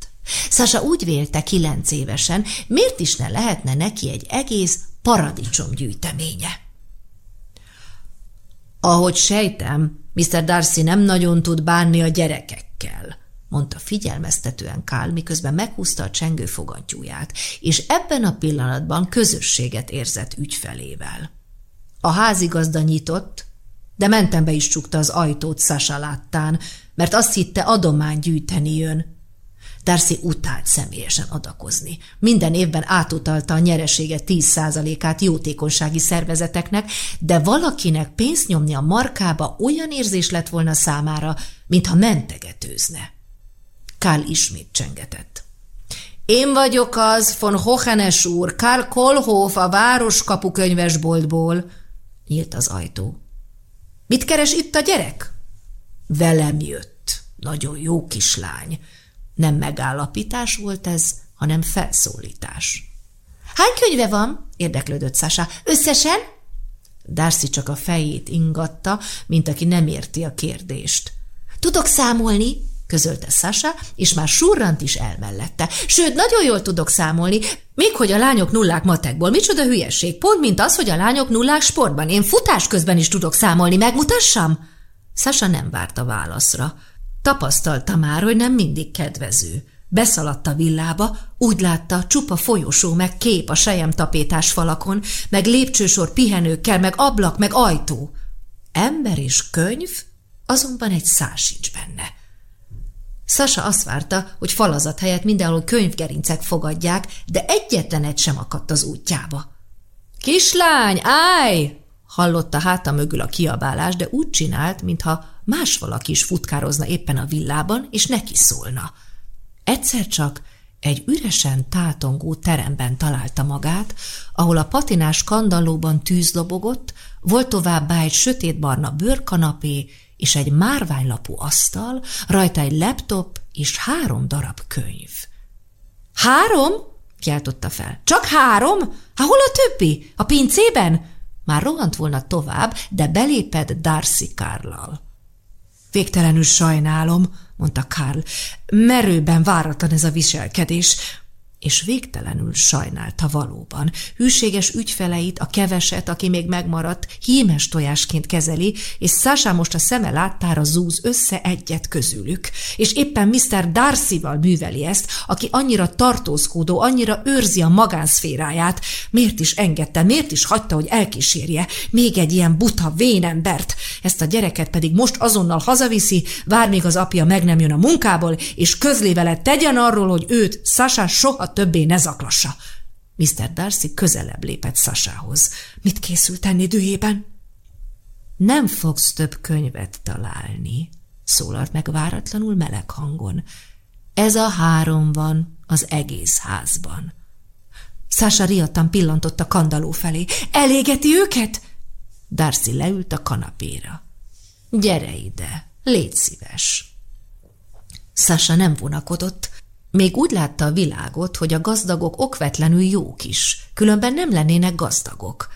A: Sasa úgy vélte kilenc évesen, miért is ne lehetne neki egy egész paradicsom gyűjteménye. Ahogy sejtem, Mr. Darcy nem nagyon tud bánni a gyerekekkel, mondta figyelmeztetően Kál, miközben meghúzta a csengő fogantyúját, és ebben a pillanatban közösséget érzett ügyfelével. A házigazda nyitott, de mentembe is csukta az ajtót Sasa láttán, mert azt hitte adomány gyűjteni jön. Darcy utált személyesen adakozni. Minden évben átutalta a nyeresége 10%-át jótékonysági szervezeteknek, de valakinek pénzt nyomni a markába olyan érzés lett volna számára, mintha mentegetőzne. Kál ismét csengetett. Én vagyok az, von Hochenes úr, Karl Kolhoff a Városkapu könyvesboltból, Nyílt az ajtó. Mit keres itt a gyerek? Velem jött. Nagyon jó kislány. Nem megállapítás volt ez, hanem felszólítás. Hány könyve van? érdeklődött Sasha. Összesen? Darcy csak a fejét ingatta, mint aki nem érti a kérdést. Tudok számolni, közölte Sasha, és már surrant is elmellette. Sőt, nagyon jól tudok számolni, még hogy a lányok nullák matekból. Micsoda hülyeség, pont mint az, hogy a lányok nullák sportban. Én futás közben is tudok számolni, megmutassam? Sasha nem várt a válaszra. Tapasztalta már, hogy nem mindig kedvező. Beszaladt a villába, úgy látta, csupa folyosó, meg kép a sejem tapétás falakon, meg lépcsősor pihenőkkel, meg ablak, meg ajtó. Ember és könyv, azonban egy szál sincs benne. Sasa azt várta, hogy falazat helyett mindenhol könyvgerincek fogadják, de egyetlen egy sem akadt az útjába. – Kislány, állj! – hallotta háta mögül a kiabálás, de úgy csinált, mintha más valaki is futkározna éppen a villában, és neki szólna. Egyszer csak egy üresen tátongó teremben találta magát, ahol a patinás kandallóban tűz lobogott, volt továbbá egy sötétbarna bőrkanapé és egy márványlapú asztal, rajta egy laptop és három darab könyv. Három? kiáltotta fel. Csak három? Ha hol a többi? A pincében? Már rohant volna tovább, de belépett Darcy Carlal. Végtelenül sajnálom, mondta Karl. Merőben váratlan ez a viselkedés és végtelenül sajnálta valóban. Hűséges ügyfeleit, a keveset, aki még megmaradt, hímes tojásként kezeli, és Sasha most a szeme láttára zúz össze egyet közülük. És éppen Mr. Darcy-val műveli ezt, aki annyira tartózkodó, annyira őrzi a magánszféráját. Miért is engedte, miért is hagyta, hogy elkísérje? Még egy ilyen buta vénembert. Ezt a gyereket pedig most azonnal hazaviszi, vár még az apja meg nem jön a munkából, és közli vele tegyen arról, hogy őt Sasha soha többé ne zaklassa. Mr. Darcy közelebb lépett Sasához. Mit készül tenni dühében? Nem fogsz több könyvet találni, szólalt meg váratlanul meleg hangon. Ez a három van az egész házban. Sasha riadtan pillantott a kandaló felé. Elégeti őket? Darcy leült a kanapéra. Gyere ide, légy szíves. Sasha nem vonakodott, még úgy látta a világot, hogy a gazdagok okvetlenül jók is, különben nem lennének gazdagok.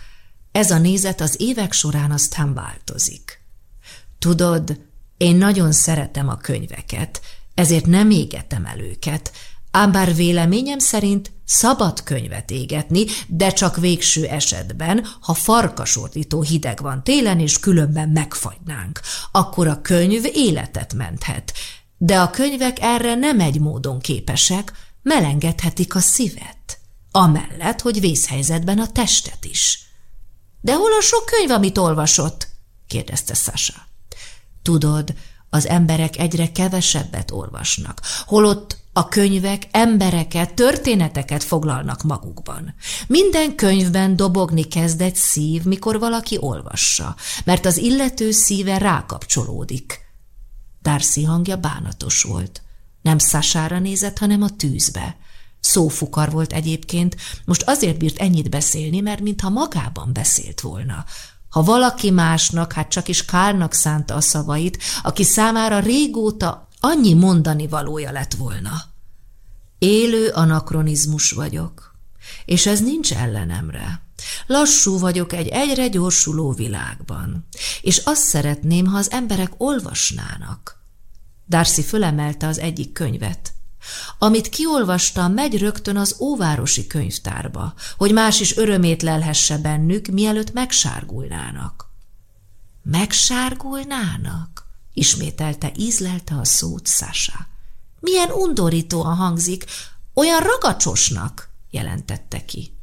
A: Ez a nézet az évek során aztán változik. Tudod, én nagyon szeretem a könyveket, ezért nem égetem el őket, ám bár véleményem szerint szabad könyvet égetni, de csak végső esetben, ha farkasordító hideg van télen, és különben megfagynánk, akkor a könyv életet menthet, de a könyvek erre nem egy módon képesek, melengedhetik a szívet, amellett, hogy vészhelyzetben a testet is. De hol a sok könyv, amit olvasott? kérdezte Sasha. Tudod, az emberek egyre kevesebbet olvasnak, holott a könyvek embereket, történeteket foglalnak magukban. Minden könyvben dobogni kezd egy szív, mikor valaki olvassa, mert az illető szíve rákapcsolódik – Darcy hangja bánatos volt. Nem Szasára nézett, hanem a tűzbe. Szófukar volt egyébként, most azért bírt ennyit beszélni, mert mintha magában beszélt volna. Ha valaki másnak, hát csak is Kárnak szánta a szavait, aki számára régóta annyi mondani valója lett volna. Élő anakronizmus vagyok, és ez nincs ellenemre. Lassú vagyok egy egyre gyorsuló világban, és azt szeretném, ha az emberek olvasnának. Darcy fölemelte az egyik könyvet. Amit kiolvastam, megy rögtön az óvárosi könyvtárba, hogy más is örömét lelhesse bennük, mielőtt megsárgulnának. Megsárgulnának? Ismételte, ízlelte a szót Sasha. Milyen undorítóan hangzik, olyan ragacsosnak, jelentette ki.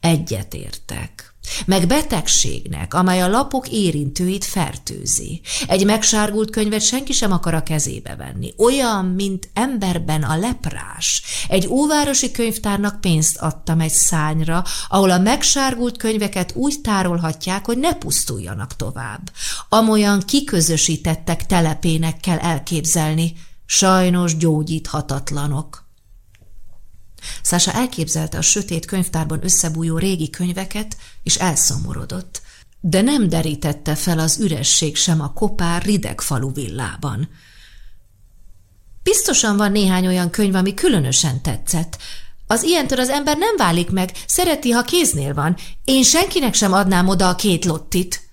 A: Egyetértek. Meg betegségnek, amely a lapok érintőit fertőzi. Egy megsárgult könyvet senki sem akar a kezébe venni. Olyan, mint emberben a leprás. Egy óvárosi könyvtárnak pénzt adtam egy szányra, ahol a megsárgult könyveket úgy tárolhatják, hogy ne pusztuljanak tovább. Amolyan kiközösítettek telepének kell elképzelni. Sajnos gyógyíthatatlanok. Szása elképzelte a sötét könyvtárban összebújó régi könyveket, és elszomorodott, de nem derítette fel az üresség sem a kopár rideg falu villában. Biztosan van néhány olyan könyv, ami különösen tetszett. Az ilyentől az ember nem válik meg, szereti, ha kéznél van. Én senkinek sem adnám oda a két lottit.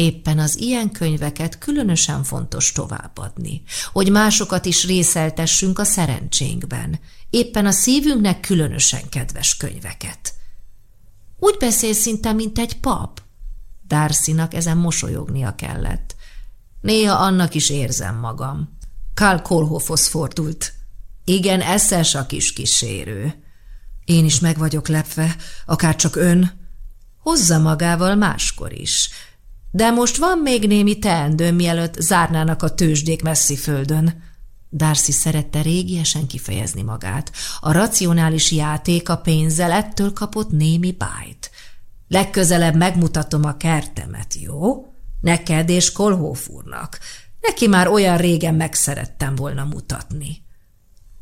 A: Éppen az ilyen könyveket különösen fontos továbbadni, hogy másokat is részeltessünk a szerencsénkben. Éppen a szívünknek különösen kedves könyveket. Úgy beszél szinte, mint egy pap. Darcynak ezen mosolyognia kellett. Néha annak is érzem magam. Karl Kolhoffhoz fordult. Igen, eszes a kis kísérő. Én is meg vagyok lepve, akár csak ön. Hozza magával máskor is. De most van még némi teendő, mielőtt zárnának a tőzsdék messzi földön. Darcy szerette régiesen kifejezni magát. A racionális játék a pénzzel ettől kapott némi bájt. Legközelebb megmutatom a kertemet, jó? Neked és Kolhóf úrnak. Neki már olyan régen megszerettem volna mutatni.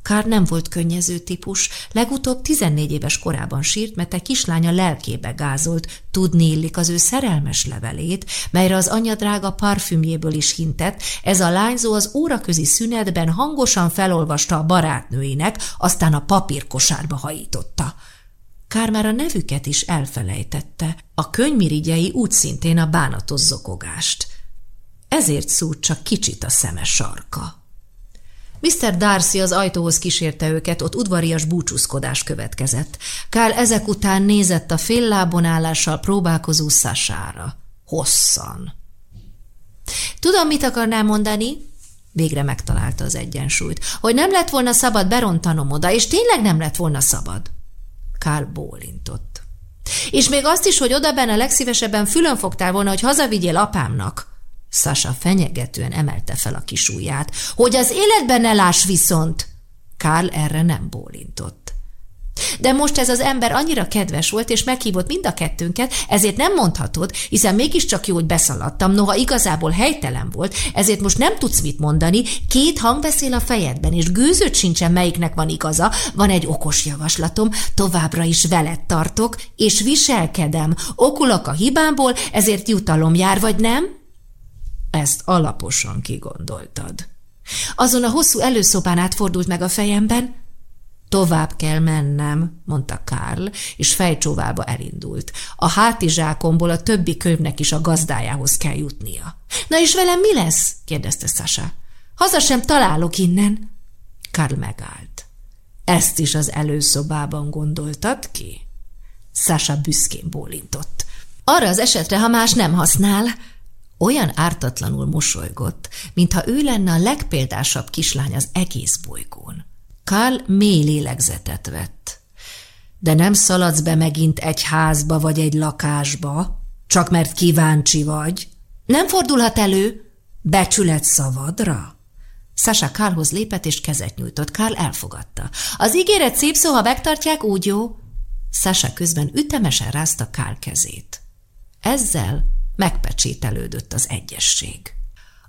A: Kár nem volt könnyező típus, legutóbb 14 éves korában sírt, mert egy kislánya lelkébe gázolt, tudni illik az ő szerelmes levelét, melyre az anyja drága parfümjéből is hintett, ez a lányzó az óraközi szünetben hangosan felolvasta a barátnőinek, aztán a papírkosárba hajította. Kár már a nevüket is elfelejtette, a könyvmirigyei úgy szintén a bánatos zokogást. Ezért szúrt csak kicsit a szeme sarka. Mr. Darcy az ajtóhoz kísérte őket, ott udvarias búcsúzkodás következett. Kál ezek után nézett a féllábon állással próbálkozó Szasára. Hosszan. Tudom, mit akarnál mondani? Végre megtalálta az egyensúlyt. Hogy nem lett volna szabad berontanom oda, és tényleg nem lett volna szabad. Kál bólintott. És még azt is, hogy oda benne legszívesebben fülön fogtál volna, hogy hazavigyél apámnak. Sasa fenyegetően emelte fel a kis ujját. Hogy az életben ne láss viszont! Kál erre nem bólintott. De most ez az ember annyira kedves volt, és meghívott mind a kettőnket, ezért nem mondhatod, hiszen mégiscsak jó, hogy beszaladtam, noha igazából helytelen volt, ezért most nem tudsz mit mondani, két hang beszél a fejedben, és gőzött sincsen, melyiknek van igaza, van egy okos javaslatom, továbbra is veled tartok, és viselkedem, okulok a hibámból, ezért jutalom jár, vagy nem? Ezt alaposan kigondoltad. Azon a hosszú előszobán átfordult meg a fejemben. Tovább kell mennem, mondta Karl, és fejcsóvába elindult. A hátizsákomból a többi könyvnek is a gazdájához kell jutnia. Na és velem mi lesz? kérdezte Sasa. Haza sem találok innen. Karl megállt. Ezt is az előszobában gondoltad ki? Sasa büszkén bólintott. Arra az esetre, ha más nem használ, olyan ártatlanul mosolygott, mintha ő lenne a legpéldásabb kislány az egész bolygón. Karl mély lélegzetet vett. De nem szaladsz be megint egy házba vagy egy lakásba, csak mert kíváncsi vagy. Nem fordulhat elő becsület szavadra? Sasha Karlhoz lépett és kezet nyújtott. Karl elfogadta. Az ígéret szép szó, ha megtartják, úgy jó. Sasha közben ütemesen rázta Karl kezét. Ezzel megpecsételődött az egyesség.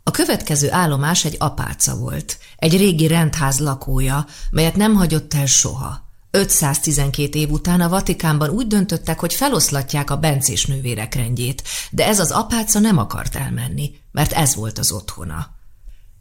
A: A következő állomás egy apáca volt, egy régi rendház lakója, melyet nem hagyott el soha. 512 év után a Vatikánban úgy döntöttek, hogy feloszlatják a bencés nővérek rendjét, de ez az apáca nem akart elmenni, mert ez volt az otthona.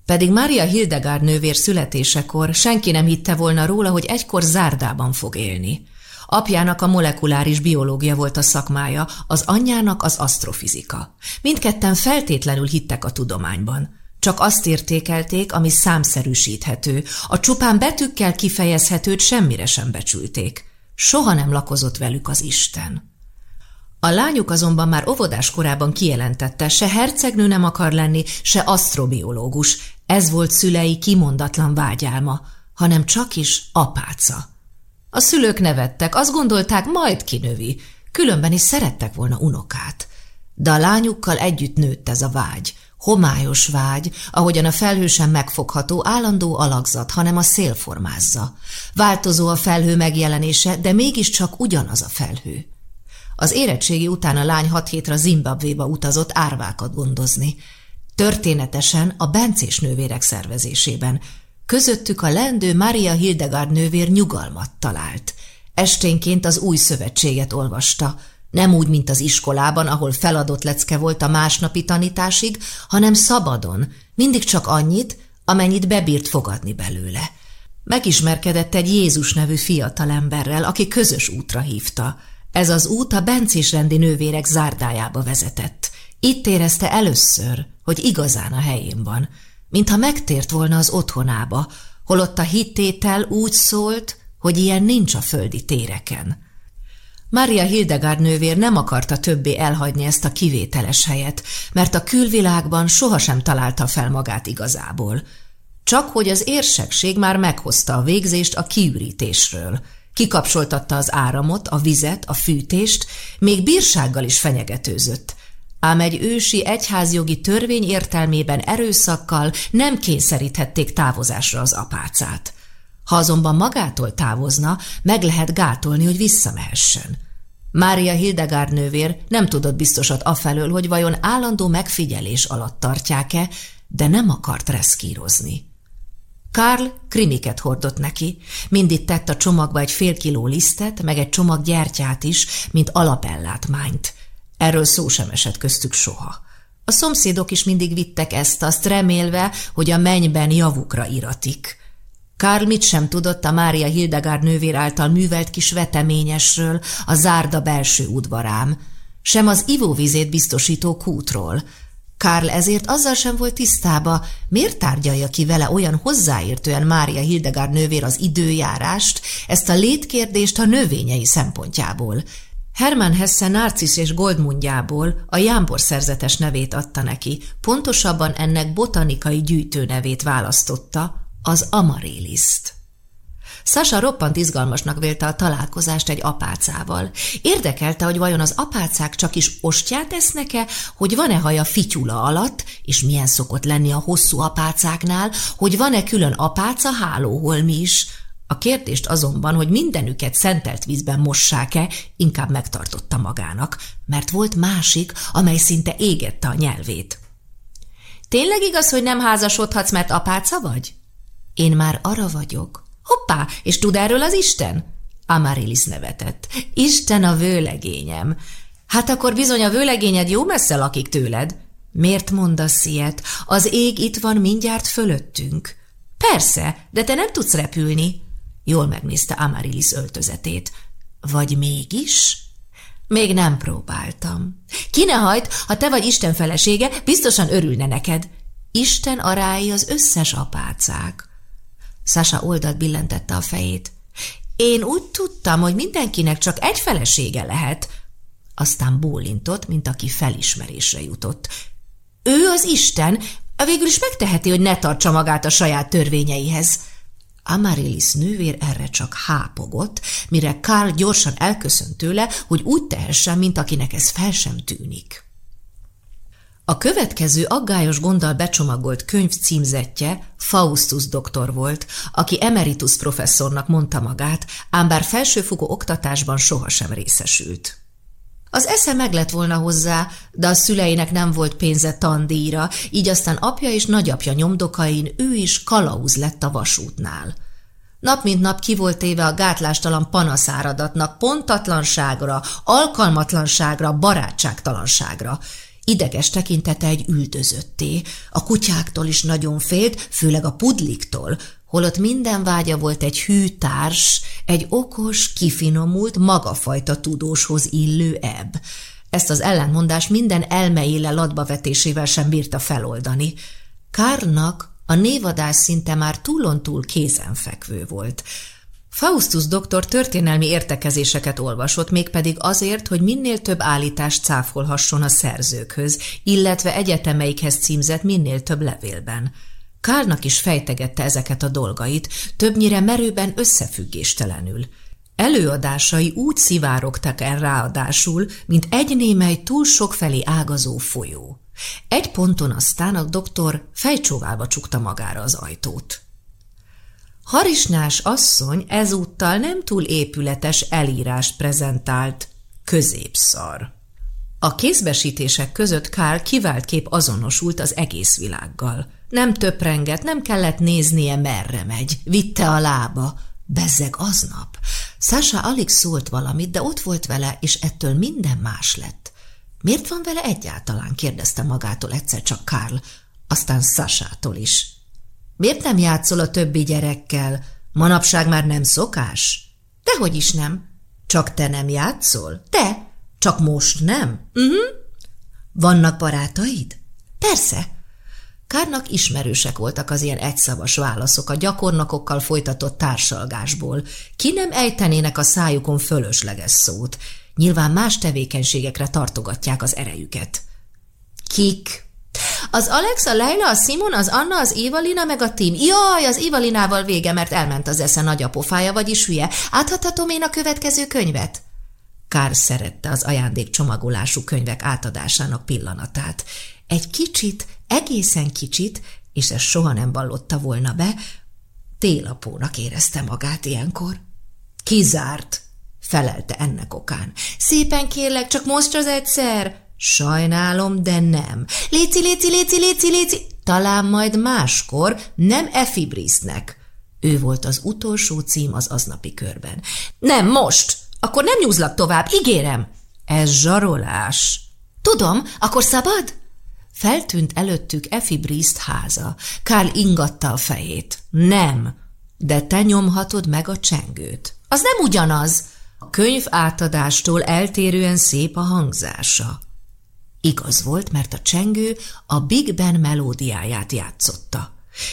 A: Pedig Mária Hildegard nővér születésekor senki nem hitte volna róla, hogy egykor zárdában fog élni. Apjának a molekuláris biológia volt a szakmája, az anyjának az asztrofizika. Mindketten feltétlenül hittek a tudományban. Csak azt értékelték, ami számszerűsíthető, a csupán betűkkel kifejezhetőt semmire sem becsülték. Soha nem lakozott velük az Isten. A lányuk azonban már óvodás korában kijelentette, se hercegnő nem akar lenni, se asztrobiológus. Ez volt szülei kimondatlan vágyálma, hanem csak is apáca. A szülők nevettek, azt gondolták, majd kinövi, különben is szerettek volna unokát. De a lányukkal együtt nőtt ez a vágy, homályos vágy, ahogyan a felhő sem megfogható állandó alakzat, hanem a szél formázza. Változó a felhő megjelenése, de mégiscsak ugyanaz a felhő. Az érettségi után a lány hat hétre Zimbabvéba utazott árvákat gondozni. Történetesen a bencés nővérek szervezésében, Közöttük a lendő Maria Hildegard nővér nyugalmat talált. Esténként az új szövetséget olvasta, nem úgy, mint az iskolában, ahol feladott lecke volt a másnapi tanításig, hanem szabadon, mindig csak annyit, amennyit bebírt fogadni belőle. Megismerkedett egy Jézus nevű fiatalemberrel, aki közös útra hívta. Ez az út a bencés rendi nővérek zárdájába vezetett. Itt érezte először, hogy igazán a helyén van, mintha megtért volna az otthonába, holott a hittétel úgy szólt, hogy ilyen nincs a földi téreken. Mária Hildegard nővér nem akarta többé elhagyni ezt a kivételes helyet, mert a külvilágban sohasem találta fel magát igazából. Csak hogy az érsekség már meghozta a végzést a kiürítésről. Kikapcsoltatta az áramot, a vizet, a fűtést, még bírsággal is fenyegetőzött. Ám egy ősi egyházjogi törvény értelmében erőszakkal nem kényszeríthették távozásra az apácát. Ha azonban magától távozna, meg lehet gátolni, hogy visszamehessen. Mária Hildegard nővér nem tudott biztosat afelől, hogy vajon állandó megfigyelés alatt tartják-e, de nem akart reszkírozni. Karl krimiket hordott neki, mindig tett a csomagba egy fél kiló lisztet, meg egy csomag gyertyát is, mint alapellátmányt. Erről szó sem esett köztük soha. A szomszédok is mindig vittek ezt, azt remélve, hogy a mennyben javukra iratik. Karl mit sem tudott a Mária Hildegard nővér által művelt kis veteményesről, a zárda belső udvarám, sem az ivóvizét biztosító kútról. Karl ezért azzal sem volt tisztába, miért tárgyalja ki vele olyan hozzáértően Mária Hildegard nővér az időjárást, ezt a létkérdést a növényei szempontjából. Hermann Hesse Narcisz és Goldmundjából a jámbor szerzetes nevét adta neki, pontosabban ennek botanikai gyűjtőnevét választotta, az amaréliszt. Sasa roppant izgalmasnak vélte a találkozást egy apácával. Érdekelte, hogy vajon az apácák csak is ostját esznek-e, hogy van-e haja fityula alatt, és milyen szokott lenni a hosszú apácáknál, hogy van-e külön apáca hálóholmi is. A kérdést azonban, hogy mindenüket szentelt vízben mossák-e, inkább megtartotta magának, mert volt másik, amely szinte égette a nyelvét. Tényleg igaz, hogy nem házasodhatsz, mert apáca vagy? Én már arra vagyok. Hoppá, és tud erről az Isten? Amarilis nevetett. Isten a vőlegényem. Hát akkor bizony a vőlegényed jó messze lakik tőled. Miért mondasz ilyet? Az ég itt van mindjárt fölöttünk. Persze, de te nem tudsz repülni. Jól megnézte Amarilis öltözetét. Vagy mégis? Még nem próbáltam. Ki ne hajt, ha te vagy Isten felesége, biztosan örülne neked. Isten arái az összes apácák. Sasa oldalt billentette a fejét. Én úgy tudtam, hogy mindenkinek csak egy felesége lehet. Aztán bólintott, mint aki felismerésre jutott. Ő az Isten, végül is megteheti, hogy ne tartsa magát a saját törvényeihez. Amaryllis nővér erre csak hápogott, mire Karl gyorsan elköszönt tőle, hogy úgy tehessen, mint akinek ez fel sem tűnik. A következő aggályos gonddal becsomagolt könyv címzetje Faustus doktor volt, aki emeritus professzornak mondta magát, ám bár felsőfokú oktatásban sohasem részesült. Az esze meg lett volna hozzá, de a szüleinek nem volt pénze tandíjra, így aztán apja és nagyapja nyomdokain ő is kalauz lett a vasútnál. Nap mint nap ki volt éve a gátlástalan panaszáradatnak, pontatlanságra, alkalmatlanságra, barátságtalanságra – Ideges tekintete egy üldözötté, a kutyáktól is nagyon félt, főleg a pudliktól, holott minden vágya volt egy hű társ, egy okos, kifinomult, magafajta tudóshoz illő ebb. Ezt az ellentmondás minden elmeéle latbavetésével sem bírta feloldani. Kárnak a névadás szinte már túlontúl kézenfekvő volt. Faustus doktor történelmi értekezéseket olvasott, mégpedig azért, hogy minél több állítást cáfolhasson a szerzőkhöz, illetve egyetemeikhez címzett minél több levélben. Kárnak is fejtegette ezeket a dolgait, többnyire merőben összefüggéstelenül. Előadásai úgy szivárogtak el ráadásul, mint egy némely túl sokfelé ágazó folyó. Egy ponton aztán a doktor fejcsóválva csukta magára az ajtót. Harisnás asszony ezúttal nem túl épületes elírást prezentált, középszar. A kézbesítések között Kál kivált kép azonosult az egész világgal. Nem töprengett, nem kellett néznie, merre megy. Vitte a lába. Bezzeg aznap. Sasha alig szólt valamit, de ott volt vele, és ettől minden más lett. Miért van vele egyáltalán? kérdezte magától egyszer csak Karl, aztán Sasától is. Miért nem játszol a többi gyerekkel? Manapság már nem szokás? Dehogy is nem. Csak te nem játszol? Te? Csak most nem? Uh-huh. Vannak barátaid? Persze. Kárnak ismerősek voltak az ilyen egyszavas válaszok a gyakornokokkal folytatott társalgásból. Ki nem ejtenének a szájukon fölösleges szót. Nyilván más tevékenységekre tartogatják az erejüket. Kik? Az Alex, a Leila, a Simon, az Anna, az Évalina, meg a Tim. Jaj, az Évalinával vége, mert elment az esze nagyapofája, vagyis hülye. Áthathatom én a következő könyvet? Kár szerette az ajándékcsomagolású könyvek átadásának pillanatát. Egy kicsit, egészen kicsit, és ez soha nem vallotta volna be, télapónak érezte magát ilyenkor. Kizárt, felelte ennek okán. Szépen kérlek, csak most az egyszer. Sajnálom, de nem. Léci, léci, léci, léci, léci. Talán majd máskor, nem Efibrisznek. Ő volt az utolsó cím az aznapi körben. Nem, most! Akkor nem nyúzlak tovább, ígérem. Ez zsarolás. Tudom, akkor szabad? Feltűnt előttük Efibriszt háza. Kál ingatta a fejét. Nem, de te nyomhatod meg a csengőt. Az nem ugyanaz. A könyv átadástól eltérően szép a hangzása. Igaz volt, mert a csengő a Big Ben melódiáját játszotta.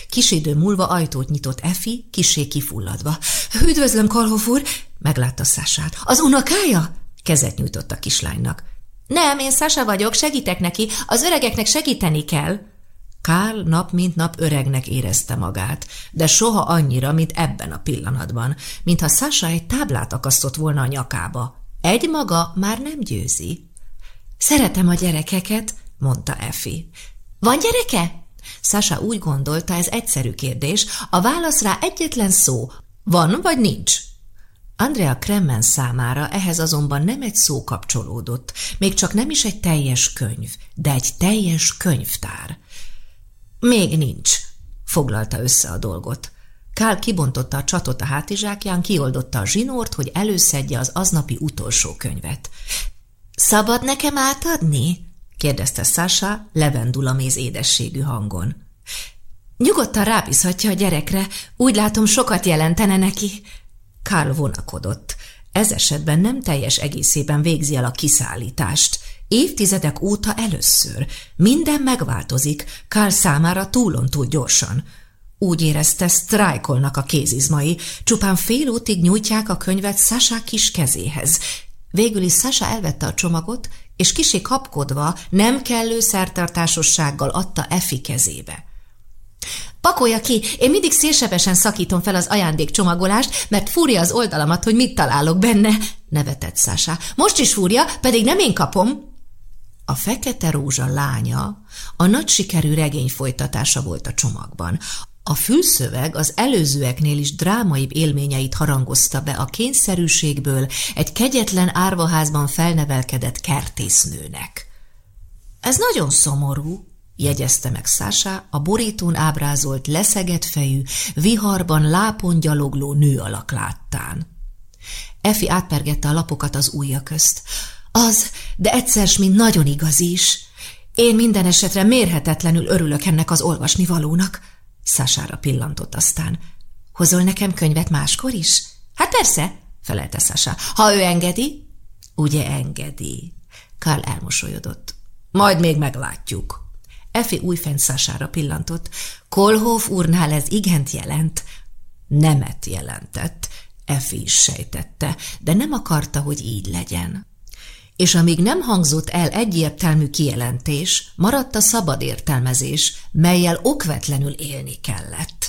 A: Kis idő múlva ajtót nyitott Efi, kisé kifulladva. – Üdvözlöm, Karhoff úr! – meglátta Szását. – Az unokája? – kezet nyújtott a kislánynak. – Nem, én Sasa vagyok, segítek neki, az öregeknek segíteni kell. Kál nap mint nap öregnek érezte magát, de soha annyira, mint ebben a pillanatban, mintha Sasa egy táblát akasztott volna a nyakába. Egy maga már nem győzi. Szeretem a gyerekeket, mondta Effi. Van gyereke? Sasa úgy gondolta, ez egyszerű kérdés, a válasz rá egyetlen szó, van vagy nincs. Andrea Kremmen számára ehhez azonban nem egy szó kapcsolódott, még csak nem is egy teljes könyv, de egy teljes könyvtár. Még nincs, foglalta össze a dolgot. Kál kibontotta a csatot a hátizsákján, kioldotta a zsinort, hogy előszedje az aznapi utolsó könyvet. Szabad nekem átadni? kérdezte Sasha levendulaméz édességű hangon. Nyugodtan rábízhatja a gyerekre, úgy látom sokat jelentene neki. Karl vonakodott. Ez esetben nem teljes egészében végzi el a kiszállítást. Évtizedek óta először. Minden megváltozik, Karl számára túlon túl gyorsan. Úgy érezte, sztrájkolnak a kézizmai, csupán fél útig nyújtják a könyvet Sasha kis kezéhez. Végül is Sasha elvette a csomagot, és kisé kapkodva, nem kellő szertartásossággal adta Effi kezébe. Pakolja ki, én mindig szélsebesen szakítom fel az ajándékcsomagolást, mert fúrja az oldalamat, hogy mit találok benne, nevetett Sasha. Most is fúrja, pedig nem én kapom. A fekete rózsa lánya a nagy sikerű regény folytatása volt a csomagban. A fülszöveg az előzőeknél is drámaibb élményeit harangozta be a kényszerűségből egy kegyetlen árvaházban felnevelkedett kertésznőnek. Ez nagyon szomorú, jegyezte meg Szása a borítón ábrázolt leszegett fejű, viharban lápon gyalogló nő alak láttán. Efi átpergette a lapokat az ujja közt. Az, de egyszer mint nagyon igaz is. Én minden esetre mérhetetlenül örülök ennek az olvasni valónak. Szására pillantott aztán. Hozol nekem könyvet máskor is? Hát persze, felelte Sasa. Ha ő engedi? Ugye engedi. Karl elmosolyodott. Majd még meglátjuk. Efi újfent Szására pillantott. Kolhoff úrnál ez igent jelent. Nemet jelentett. Efi is sejtette, de nem akarta, hogy így legyen és amíg nem hangzott el egyértelmű kijelentés, maradt a szabad értelmezés, melyel okvetlenül élni kellett.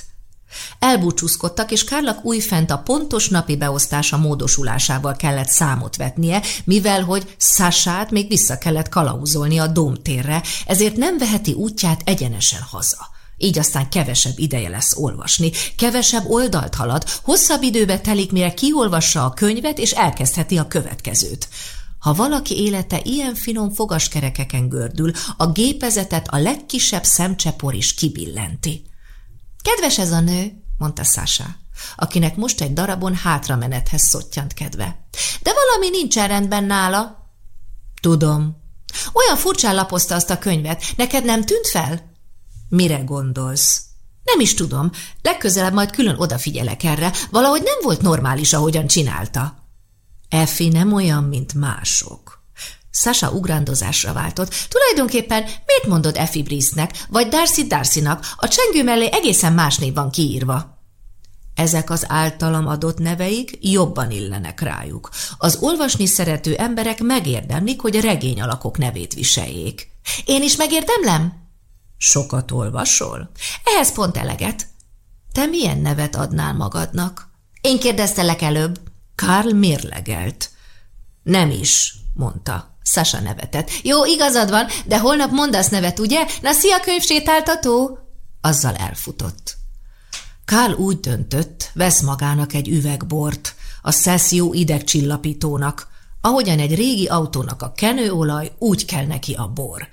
A: Elbúcsúzkodtak, és Kárlak újfent a pontos napi beosztása módosulásával kellett számot vetnie, mivel hogy Szását még vissza kellett kalauzolni a domtérre, ezért nem veheti útját egyenesen haza. Így aztán kevesebb ideje lesz olvasni, kevesebb oldalt halad, hosszabb időbe telik, mire kiolvassa a könyvet, és elkezdheti a következőt. Ha valaki élete ilyen finom fogaskerekeken gördül, a gépezetet a legkisebb szemcsepor is kibillenti. Kedves ez a nő, mondta Sasha, akinek most egy darabon hátramenethez szottyant kedve. De valami nincsen rendben nála. Tudom. Olyan furcsán lapozta azt a könyvet, neked nem tűnt fel? Mire gondolsz? Nem is tudom, legközelebb majd külön odafigyelek erre, valahogy nem volt normális, ahogyan csinálta. Effi nem olyan, mint mások. Sasha ugrándozásra váltott. Tulajdonképpen miért mondod Effie Brice-nek, vagy Darcy Darcynak? A csengő mellé egészen más név van kiírva. Ezek az általam adott neveik jobban illenek rájuk. Az olvasni szerető emberek megérdemlik, hogy a regény alakok nevét viseljék. Én is megérdemlem? Sokat olvasol? Ehhez pont eleget. Te milyen nevet adnál magadnak? Én kérdeztelek előbb. Karl mérlegelt. Nem is, mondta. Sasa nevetett. Jó, igazad van, de holnap mondasz nevet, ugye? Na, szia, könyvsétáltató! Azzal elfutott. Kál úgy döntött, vesz magának egy üvegbort, a Szeszió idegcsillapítónak, ahogyan egy régi autónak a kenőolaj, úgy kell neki a bor.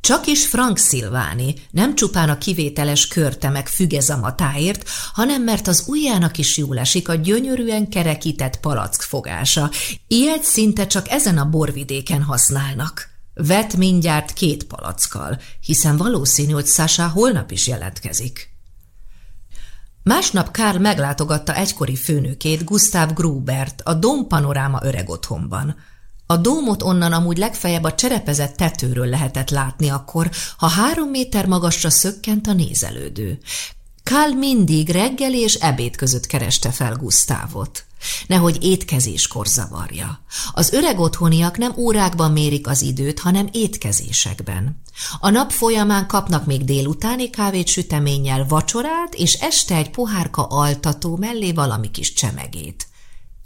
A: Csak is Frank Szilváni, nem csupán a kivételes körtemek fügezamatáért, hanem mert az ujjának is jól esik a gyönyörűen kerekített palack fogása. Ilyet szinte csak ezen a borvidéken használnak. Vet mindjárt két palackkal, hiszen valószínű, hogy Sasha holnap is jelentkezik. Másnap Karl meglátogatta egykori főnökét, Gustav Grubert, a Dom Panoráma öreg otthonban. A dómot onnan amúgy legfeljebb a cserepezett tetőről lehetett látni akkor, ha három méter magasra szökkent a nézelődő. Kál mindig reggel és ebéd között kereste fel Gusztávot. Nehogy étkezéskor zavarja. Az öreg otthoniak nem órákban mérik az időt, hanem étkezésekben. A nap folyamán kapnak még délutáni kávét süteménnyel, vacsorát, és este egy pohárka altató mellé valami kis csemegét.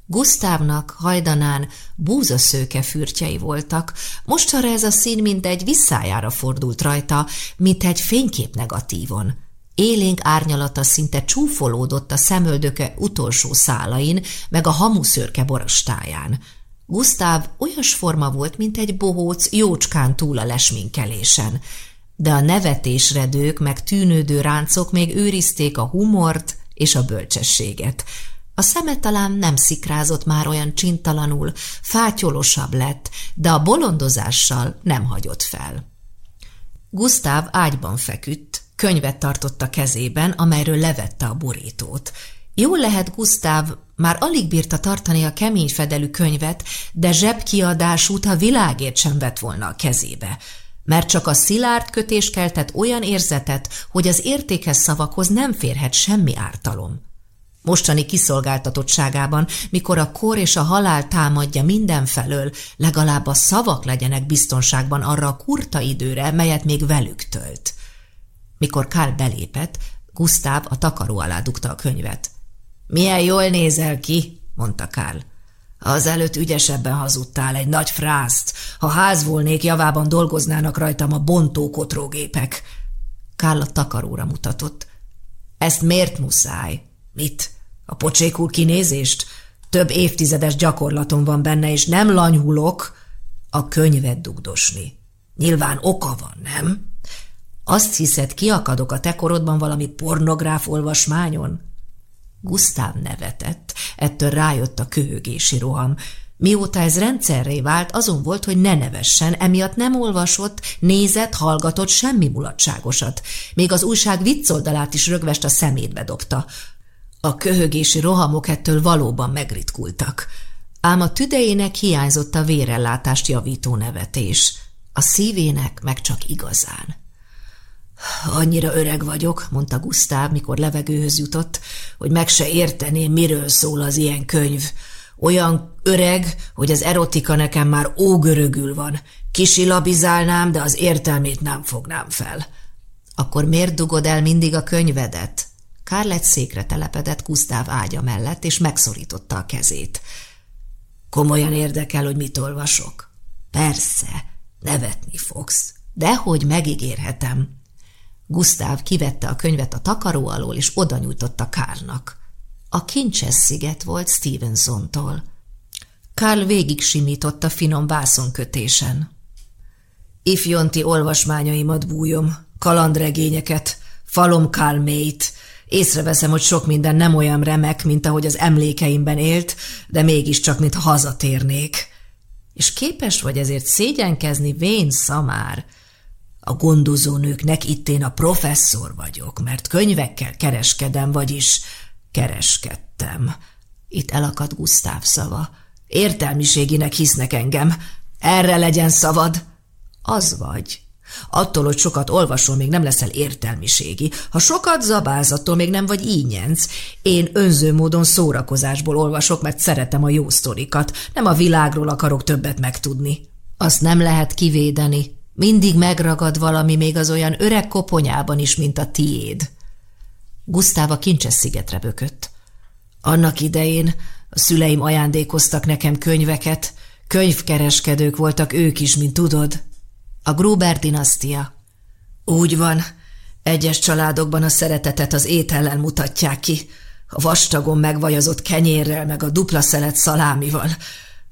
A: Gusztávnak hajdanán búzaszőke fürtjei voltak, mostanra ez a szín mint egy visszájára fordult rajta, mint egy fénykép negatívon. Élénk árnyalata szinte csúfolódott a szemöldöke utolsó szálain, meg a hamuszőrke borostáján. Gusztáv olyas forma volt, mint egy bohóc jócskán túl a lesminkelésen, de a nevetésredők meg tűnődő ráncok még őrizték a humort és a bölcsességet – a szeme talán nem szikrázott már olyan csintalanul, fátyolosabb lett, de a bolondozással nem hagyott fel. Gusztáv ágyban feküdt, könyvet tartott a kezében, amelyről levette a borítót. Jól lehet Gusztáv már alig bírta tartani a kemény fedelű könyvet, de zsebkiadásút a világért sem vett volna a kezébe, mert csak a szilárd kötés keltett olyan érzetet, hogy az értékes szavakhoz nem férhet semmi ártalom. Mostani kiszolgáltatottságában, mikor a kor és a halál támadja mindenfelől, legalább a szavak legyenek biztonságban arra a kurta időre, melyet még velük tölt. Mikor Kál belépett, Gusztáv a takaró alá dugta a könyvet. Milyen jól nézel ki, mondta Kál. Az előtt ügyesebben hazudtál egy nagy frászt. Ha ház volnék, javában dolgoznának rajtam a bontókotrógépek. Kál a takaróra mutatott. Ezt miért muszáj? Mit? A pocsékul kinézést? Több évtizedes gyakorlatom van benne, és nem lanyhulok a könyvet dugdosni. Nyilván oka van, nem? Azt hiszed, kiakadok a te korodban valami pornográf olvasmányon? Gusztáv nevetett, ettől rájött a köhögési roham. Mióta ez rendszerré vált, azon volt, hogy ne nevessen, emiatt nem olvasott, nézett, hallgatott semmi mulatságosat. Még az újság viccoldalát is rögvest a szemétbe dobta. A köhögési rohamok ettől valóban megritkultak, ám a tüdejének hiányzott a vérellátást javító nevetés, a szívének meg csak igazán. Annyira öreg vagyok, mondta Gusztáv, mikor levegőhöz jutott, hogy meg se érteném, miről szól az ilyen könyv. Olyan öreg, hogy az erotika nekem már ógörögül van. Kisilabizálnám, de az értelmét nem fognám fel. Akkor miért dugod el mindig a könyvedet? Kárl egy székre telepedett Gusztáv ágya mellett, és megszorította a kezét. Komolyan érdekel, hogy mit olvasok? Persze, nevetni fogsz. Dehogy megígérhetem. Gusztáv kivette a könyvet a takaró alól, és oda nyújtotta Kárnak. A kincses sziget volt Stevensontól. Karl végig simította finom vászonkötésen. Ifjonti olvasmányaimat bújom, kalandregényeket, falom Kálmét, Észreveszem, hogy sok minden nem olyan remek, mint ahogy az emlékeimben élt, de mégiscsak, mintha hazatérnék. És képes vagy ezért szégyenkezni, vén szamár.
B: A gondozónőknek itt én a professzor vagyok, mert könyvekkel kereskedem, vagyis kereskedtem. Itt elakadt Gusztáv szava. Értelmiséginek hisznek engem. Erre legyen szavad. Az vagy. Attól, hogy sokat olvasol, még nem leszel értelmiségi. Ha sokat zabálsz, attól még nem vagy ínyenc. Én önző módon szórakozásból olvasok, mert szeretem a jó sztorikat. Nem a világról akarok többet megtudni. Azt nem lehet kivédeni. Mindig megragad valami még az olyan öreg koponyában is, mint a tiéd. Gusztáv a kincses szigetre bökött. Annak idején a szüleim ajándékoztak nekem könyveket, könyvkereskedők voltak ők is, mint tudod. A Gruber dinasztia. Úgy van, egyes családokban a szeretetet az étellel mutatják ki, a vastagon megvajazott kenyérrel, meg a dupla szelet szalámival.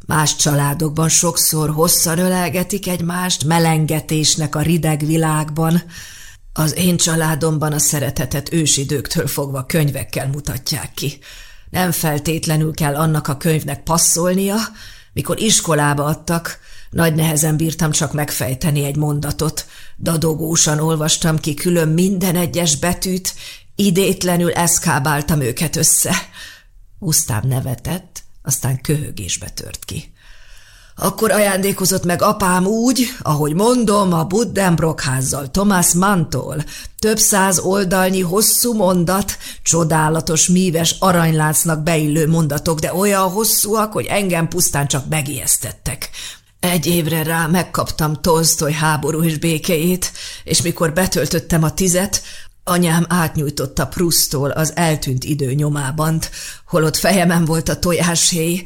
B: Más családokban sokszor hosszan ölelgetik egymást, melengetésnek a rideg világban. Az én családomban a szeretetet ősidőktől fogva könyvekkel mutatják ki. Nem feltétlenül kell annak a könyvnek passzolnia, mikor iskolába adtak, nagy nehezen bírtam csak megfejteni egy mondatot. Dadogósan olvastam ki külön minden egyes betűt, idétlenül eszkábáltam őket össze. Gusztáv nevetett, aztán köhögésbe tört ki. Akkor ajándékozott meg apám úgy, ahogy mondom, a Buddenbrock házzal Thomas Mantól. Több száz oldalnyi hosszú mondat, csodálatos, míves aranyláncnak beillő mondatok, de olyan hosszúak, hogy engem pusztán csak megijesztettek. Egy évre rá megkaptam Tolstoy háború és békéjét, és mikor betöltöttem a tizet, anyám átnyújtotta Prusztól az eltűnt idő nyomában, holott fejemen volt a tojáshéj.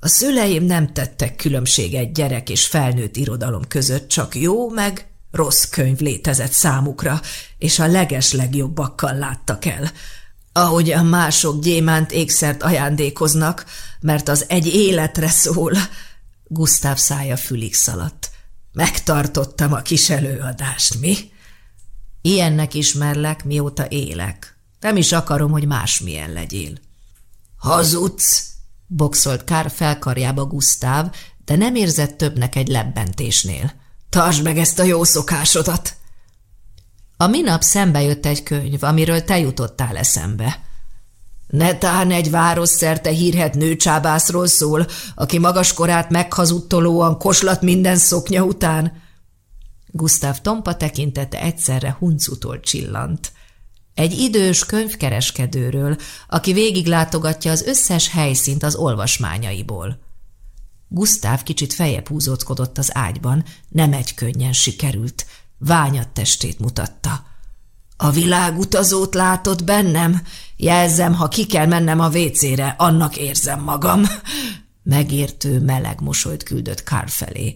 B: A szüleim nem tettek különbséget gyerek és felnőtt irodalom között, csak jó meg rossz könyv létezett számukra, és a leges legjobbakkal láttak el. Ahogy a mások gyémánt ékszert ajándékoznak, mert az egy életre szól – Gusztáv szája fülig szaladt. Megtartottam a kis előadást, mi? Ilyennek ismerlek, mióta élek. Nem is akarom, hogy másmilyen legyél. Hazudsz! boxolt Kár felkarjába Gusztáv, de nem érzett többnek egy lebbentésnél. Tartsd meg ezt a jó szokásodat! A minap szembe jött egy könyv, amiről te jutottál eszembe. Netán egy város szerte hírhet nőcsábászról szól, aki magaskorát meghazudtolóan koslat minden szoknya után. Gustav Tompa tekintete egyszerre huncutól csillant. Egy idős könyvkereskedőről, aki végiglátogatja az összes helyszínt az olvasmányaiból. Gustav kicsit fejebb húzódkodott az ágyban, nem egy könnyen sikerült, ványat testét mutatta. A világutazót látod bennem? Jelzem, ha ki kell mennem a vécére, annak érzem magam. Megértő, meleg mosolyt küldött Kár felé.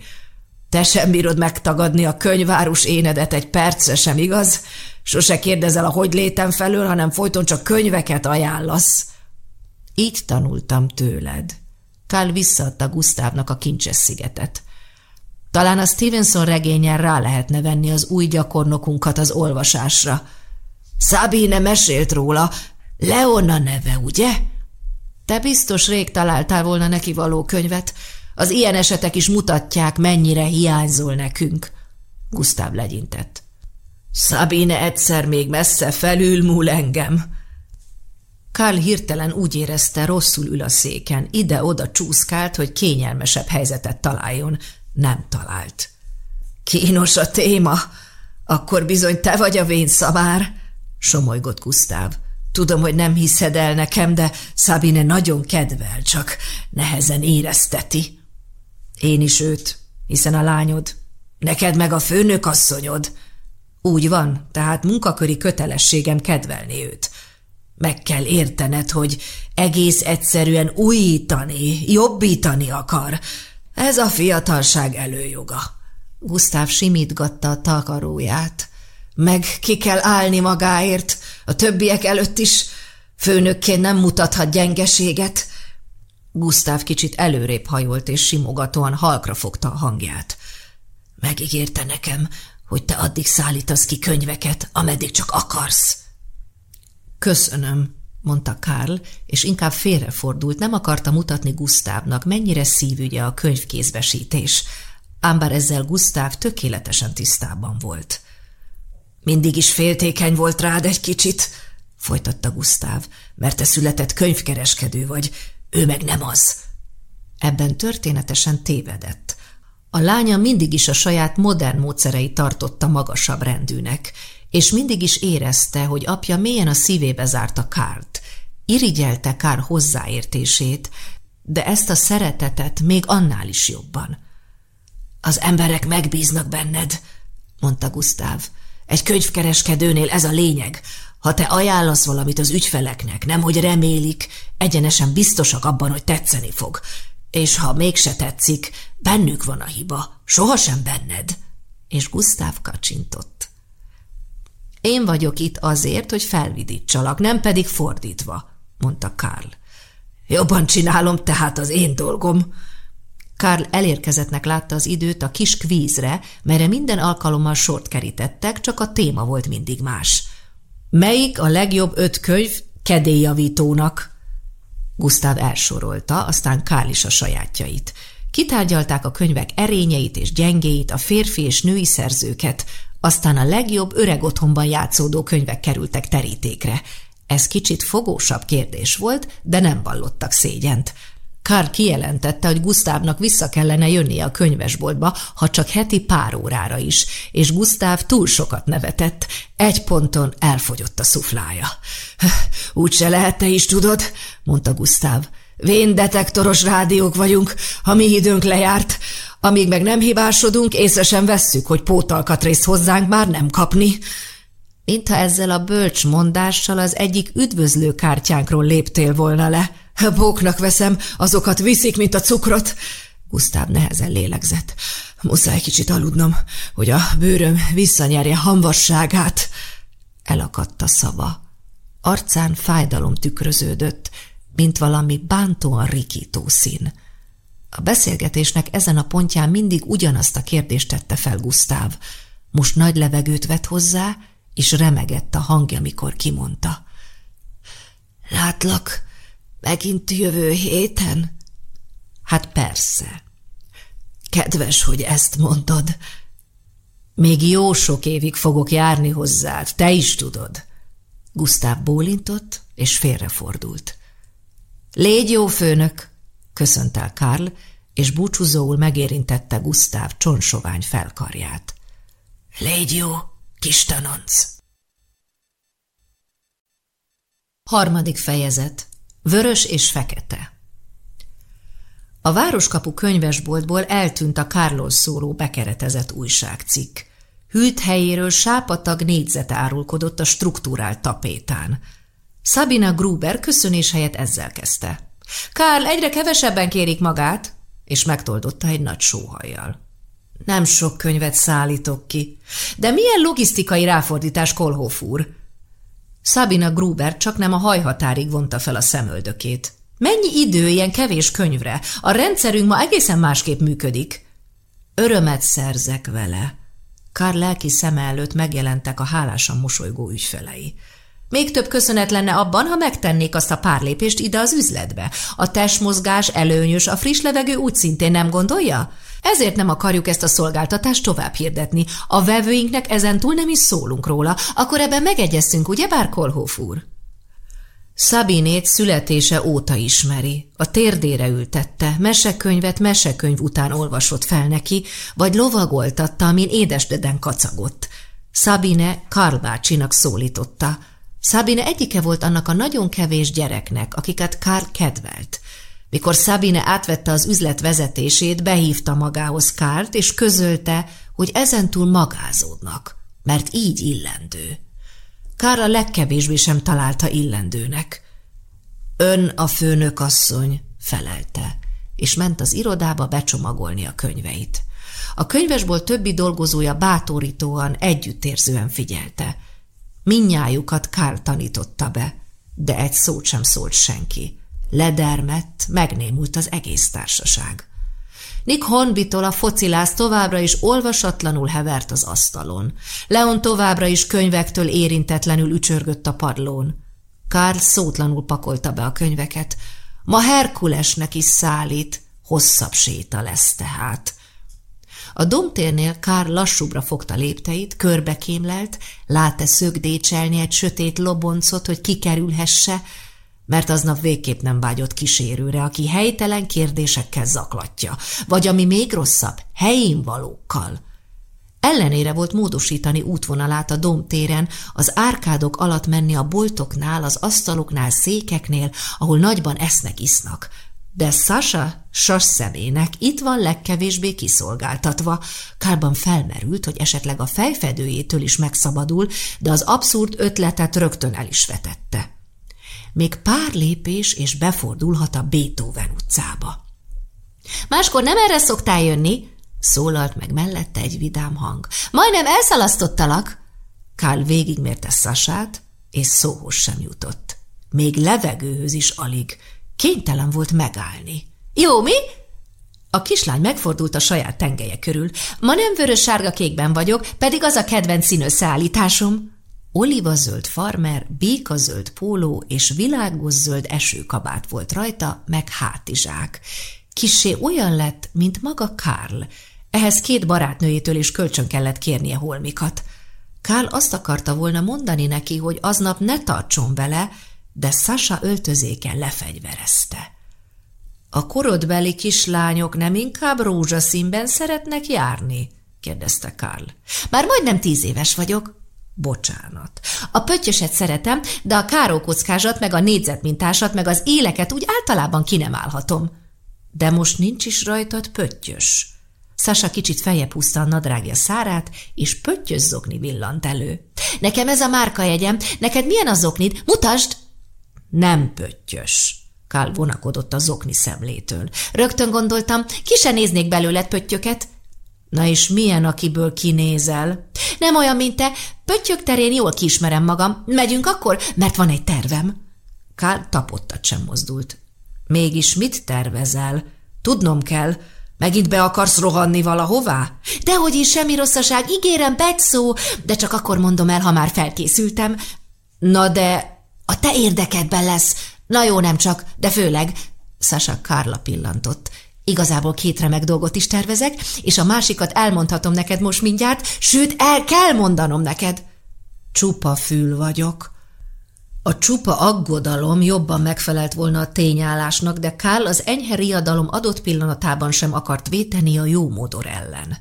B: Te sem bírod megtagadni a könyvárus énedet egy percre sem, igaz? Sose kérdezel a hogy létem felől, hanem folyton csak könyveket ajánlasz. Így tanultam tőled. Kál visszaadta Gusztávnak a kincses szigetet. Talán a Stevenson regényen rá lehetne venni az új gyakornokunkat az olvasásra. Szabine mesélt róla, Leona neve, ugye? Te biztos rég találtál volna neki való könyvet. Az ilyen esetek is mutatják, mennyire hiányzol nekünk. Gusztáv legyintett. Szabine egyszer még messze felülmúl engem. Karl hirtelen úgy érezte, rosszul ül a széken, ide-oda csúszkált, hogy kényelmesebb helyzetet találjon. Nem talált. Kínos a téma. Akkor bizony te vagy a vén szabár, somolygott Gusztáv. Tudom, hogy nem hiszed el nekem, de Szabine nagyon kedvel, csak nehezen érezteti. Én is őt, hiszen a lányod. Neked meg a főnök asszonyod. Úgy van, tehát munkaköri kötelességem kedvelni őt. Meg kell értened, hogy egész egyszerűen újítani, jobbítani akar. Ez a fiatalság előjoga. Gusztáv simítgatta a takaróját. Meg ki kell állni magáért, a többiek előtt is. Főnökként nem mutathat gyengeséget. Gusztáv kicsit előrébb hajolt, és simogatóan halkra fogta a hangját. Megígérte nekem, hogy te addig szállítasz ki könyveket, ameddig csak akarsz. Köszönöm, mondta Karl, és inkább félrefordult, nem akarta mutatni Gusztávnak, mennyire szívügye a könyvkézbesítés. ám bár ezzel Gusztáv tökéletesen tisztában volt. Mindig is féltékeny volt rád egy kicsit, folytatta Gusztáv, mert te született könyvkereskedő vagy, ő meg nem az. Ebben történetesen tévedett. A lánya mindig is a saját modern módszerei tartotta magasabb rendűnek, és mindig is érezte, hogy apja mélyen a szívébe zárta Kárt. Irigyelte Kár hozzáértését, de ezt a szeretetet még annál is jobban. Az emberek megbíznak benned, mondta Gusztáv. Egy könyvkereskedőnél ez a lényeg. Ha te ajánlasz valamit az ügyfeleknek, nem hogy remélik, egyenesen biztosak abban, hogy tetszeni fog. És ha mégse tetszik, bennük van a hiba, sohasem benned. És Gusztáv kacsintott. Én vagyok itt azért, hogy felvidítsalak, nem pedig fordítva, mondta Karl. Jobban csinálom, tehát az én dolgom. Karl elérkezettnek látta az időt a kis kvízre, melyre minden alkalommal sort kerítettek, csak a téma volt mindig más. Melyik a legjobb öt könyv kedélyjavítónak? Gustav elsorolta, aztán Karl is a sajátjait. Kitárgyalták a könyvek erényeit és gyengéit, a férfi és női szerzőket, aztán a legjobb öreg otthonban játszódó könyvek kerültek terítékre. Ez kicsit fogósabb kérdés volt, de nem vallottak szégyent. Karl kijelentette, hogy Gusztávnak vissza kellene jönnie a könyvesboltba, ha csak heti pár órára is, és Gusztáv túl sokat nevetett. Egy ponton elfogyott a szuflája. Úgy se lehet, te is tudod, mondta Gusztáv. Véndetektoros rádiók vagyunk, ha mi időnk lejárt. Amíg meg nem hibásodunk, észre sem vesszük, hogy pótalkatrészt hozzánk már nem kapni. Mintha ezzel a bölcs mondással az egyik üdvözlő kártyánkról léptél volna le. Bóknak veszem, azokat viszik, mint a cukrot. Gusztáv nehezen lélegzett. Muszáj kicsit aludnom, hogy a bőröm visszanyerje hamvasságát. Elakadt a szava. Arcán fájdalom tükröződött, mint valami bántóan rikító szín. A beszélgetésnek ezen a pontján mindig ugyanazt a kérdést tette fel Gusztáv. Most nagy levegőt vett hozzá, és remegett a hangja, mikor kimondta. Látlak, megint jövő héten? Hát persze. Kedves, hogy ezt mondod. Még jó sok évig fogok járni hozzád, te is tudod. Gusztáv bólintott, és félrefordult. Légy jó főnök, köszönt el Karl, és búcsúzóul megérintette Gusztáv csonsovány felkarját. Légy jó, kis tanonc! Harmadik fejezet. Vörös és fekete. A Városkapu könyvesboltból eltűnt a Kárlól szóró bekeretezett újságcikk. Hűlt helyéről sápatag négyzet árulkodott a struktúrált tapétán. Sabina Gruber köszönés helyett ezzel kezdte. Kárl egyre kevesebben kérik magát, és megtoldotta egy nagy sóhajjal. Nem sok könyvet szállítok ki. De milyen logisztikai ráfordítás, Kolhoff? Sabina Gruber csak nem a hajhatárig vonta fel a szemöldökét. Mennyi idő ilyen kevés könyvre? A rendszerünk ma egészen másképp működik. Örömet szerzek vele. Karl lelki szeme előtt megjelentek a hálásan mosolygó ügyfelei. Még több köszönet lenne abban, ha megtennék azt a pár lépést ide az üzletbe. A testmozgás előnyös, a friss levegő úgy szintén nem gondolja? Ezért nem akarjuk ezt a szolgáltatást tovább hirdetni. A vevőinknek ezentúl nem is szólunk róla. Akkor ebben megegyeztünk, ugye, bár Kolhoff úr? Szabinét születése óta ismeri. A térdére ültette, mesekönyvet mesekönyv után olvasott fel neki, vagy lovagoltatta, amin édesdeden kacagott. Szabine Karl bácsinak szólította – Szabine egyike volt annak a nagyon kevés gyereknek, akiket Karl kedvelt. Mikor Szabine átvette az üzlet vezetését, behívta magához Kárt, és közölte, hogy ezentúl magázódnak, mert így illendő. Kár a legkevésbé sem találta illendőnek. Ön a főnök asszony, felelte, és ment az irodába becsomagolni a könyveit. A könyvesból többi dolgozója bátorítóan, együttérzően figyelte – Minnyájukat Kár tanította be, de egy szót sem szólt senki. Ledermett, megnémult az egész társaság. Nick Hornbitól a focilász továbbra is olvasatlanul hevert az asztalon. Leon továbbra is könyvektől érintetlenül ücsörgött a padlón. Karl szótlanul pakolta be a könyveket. Ma Herkulesnek is szállít, hosszabb séta lesz tehát.
A: A domtérnél Kár lassúbra fogta lépteit, körbe kémlelt, lát-e szögdécselni egy sötét loboncot, hogy kikerülhesse, mert aznap végképp nem vágyott kísérőre, aki helytelen kérdésekkel zaklatja, vagy ami még rosszabb, helyén valókkal. Ellenére volt módosítani útvonalát a domtéren, az árkádok alatt menni a boltoknál, az asztaloknál, székeknél, ahol nagyban esznek, isznak. De Sasha sas szemének itt van legkevésbé kiszolgáltatva. Kárban felmerült, hogy esetleg a fejfedőjétől is megszabadul, de az abszurd ötletet rögtön el is vetette. Még pár lépés, és befordulhat a Beethoven utcába. Máskor nem erre szoktál jönni, Szólalt meg mellette egy vidám hang. Majdnem elszalasztottalak! Kál végigmérte Szasát, és szóhoz sem jutott. Még levegőhöz is alig. Kénytelen volt megállni. Jó, mi? A kislány megfordult a saját tengelye körül. Ma nem vörös-sárga kékben vagyok, pedig az a kedvenc színösszeállításom. Oliva zöld farmer, béka zöld póló és világos zöld esőkabát volt rajta, meg hátizsák. Kissé olyan lett, mint maga Karl, ehhez két barátnőjétől is kölcsön kellett kérnie holmikat. Kál azt akarta volna mondani neki, hogy aznap ne tartson vele, de Sasha öltözéken lefegyverezte. A korodbeli kislányok nem inkább rózsaszínben szeretnek járni? kérdezte Karl. Már majdnem tíz éves vagyok. Bocsánat. A pöttyöset szeretem, de a kárókockázat, meg a négyzetmintásat, meg az éleket úgy általában ki nem állhatom. De most nincs is rajtad pöttyös. Sasa kicsit feljebb húzta a nadrágja szárát, és pöttyös zokni villant elő. Nekem ez a márka jegyem, neked milyen a zoknid? Mutasd! Nem pöttyös. Kál vonakodott a zokni szemlétől. Rögtön gondoltam, ki se néznék belőled pöttyöket. Na és milyen, akiből kinézel? Nem olyan, mint te. Pöttyök terén jól kiismerem magam. Megyünk akkor, mert van egy tervem. Kál tapottat sem mozdult. Mégis mit tervezel? Tudnom kell, Megint be akarsz rohanni valahová? Dehogy is, semmi rosszaság, ígérem, egy szó, de csak akkor mondom el, ha már felkészültem. Na de a te érdekedben lesz. Na jó, nem csak, de főleg. Sasha Kárla pillantott. Igazából két remek dolgot is tervezek, és a másikat elmondhatom neked most mindjárt, sőt, el kell mondanom neked. Csupa fül vagyok, a csupa aggodalom jobban megfelelt volna a tényállásnak, de Kál az enyhe riadalom adott pillanatában sem akart véteni a jó modor ellen.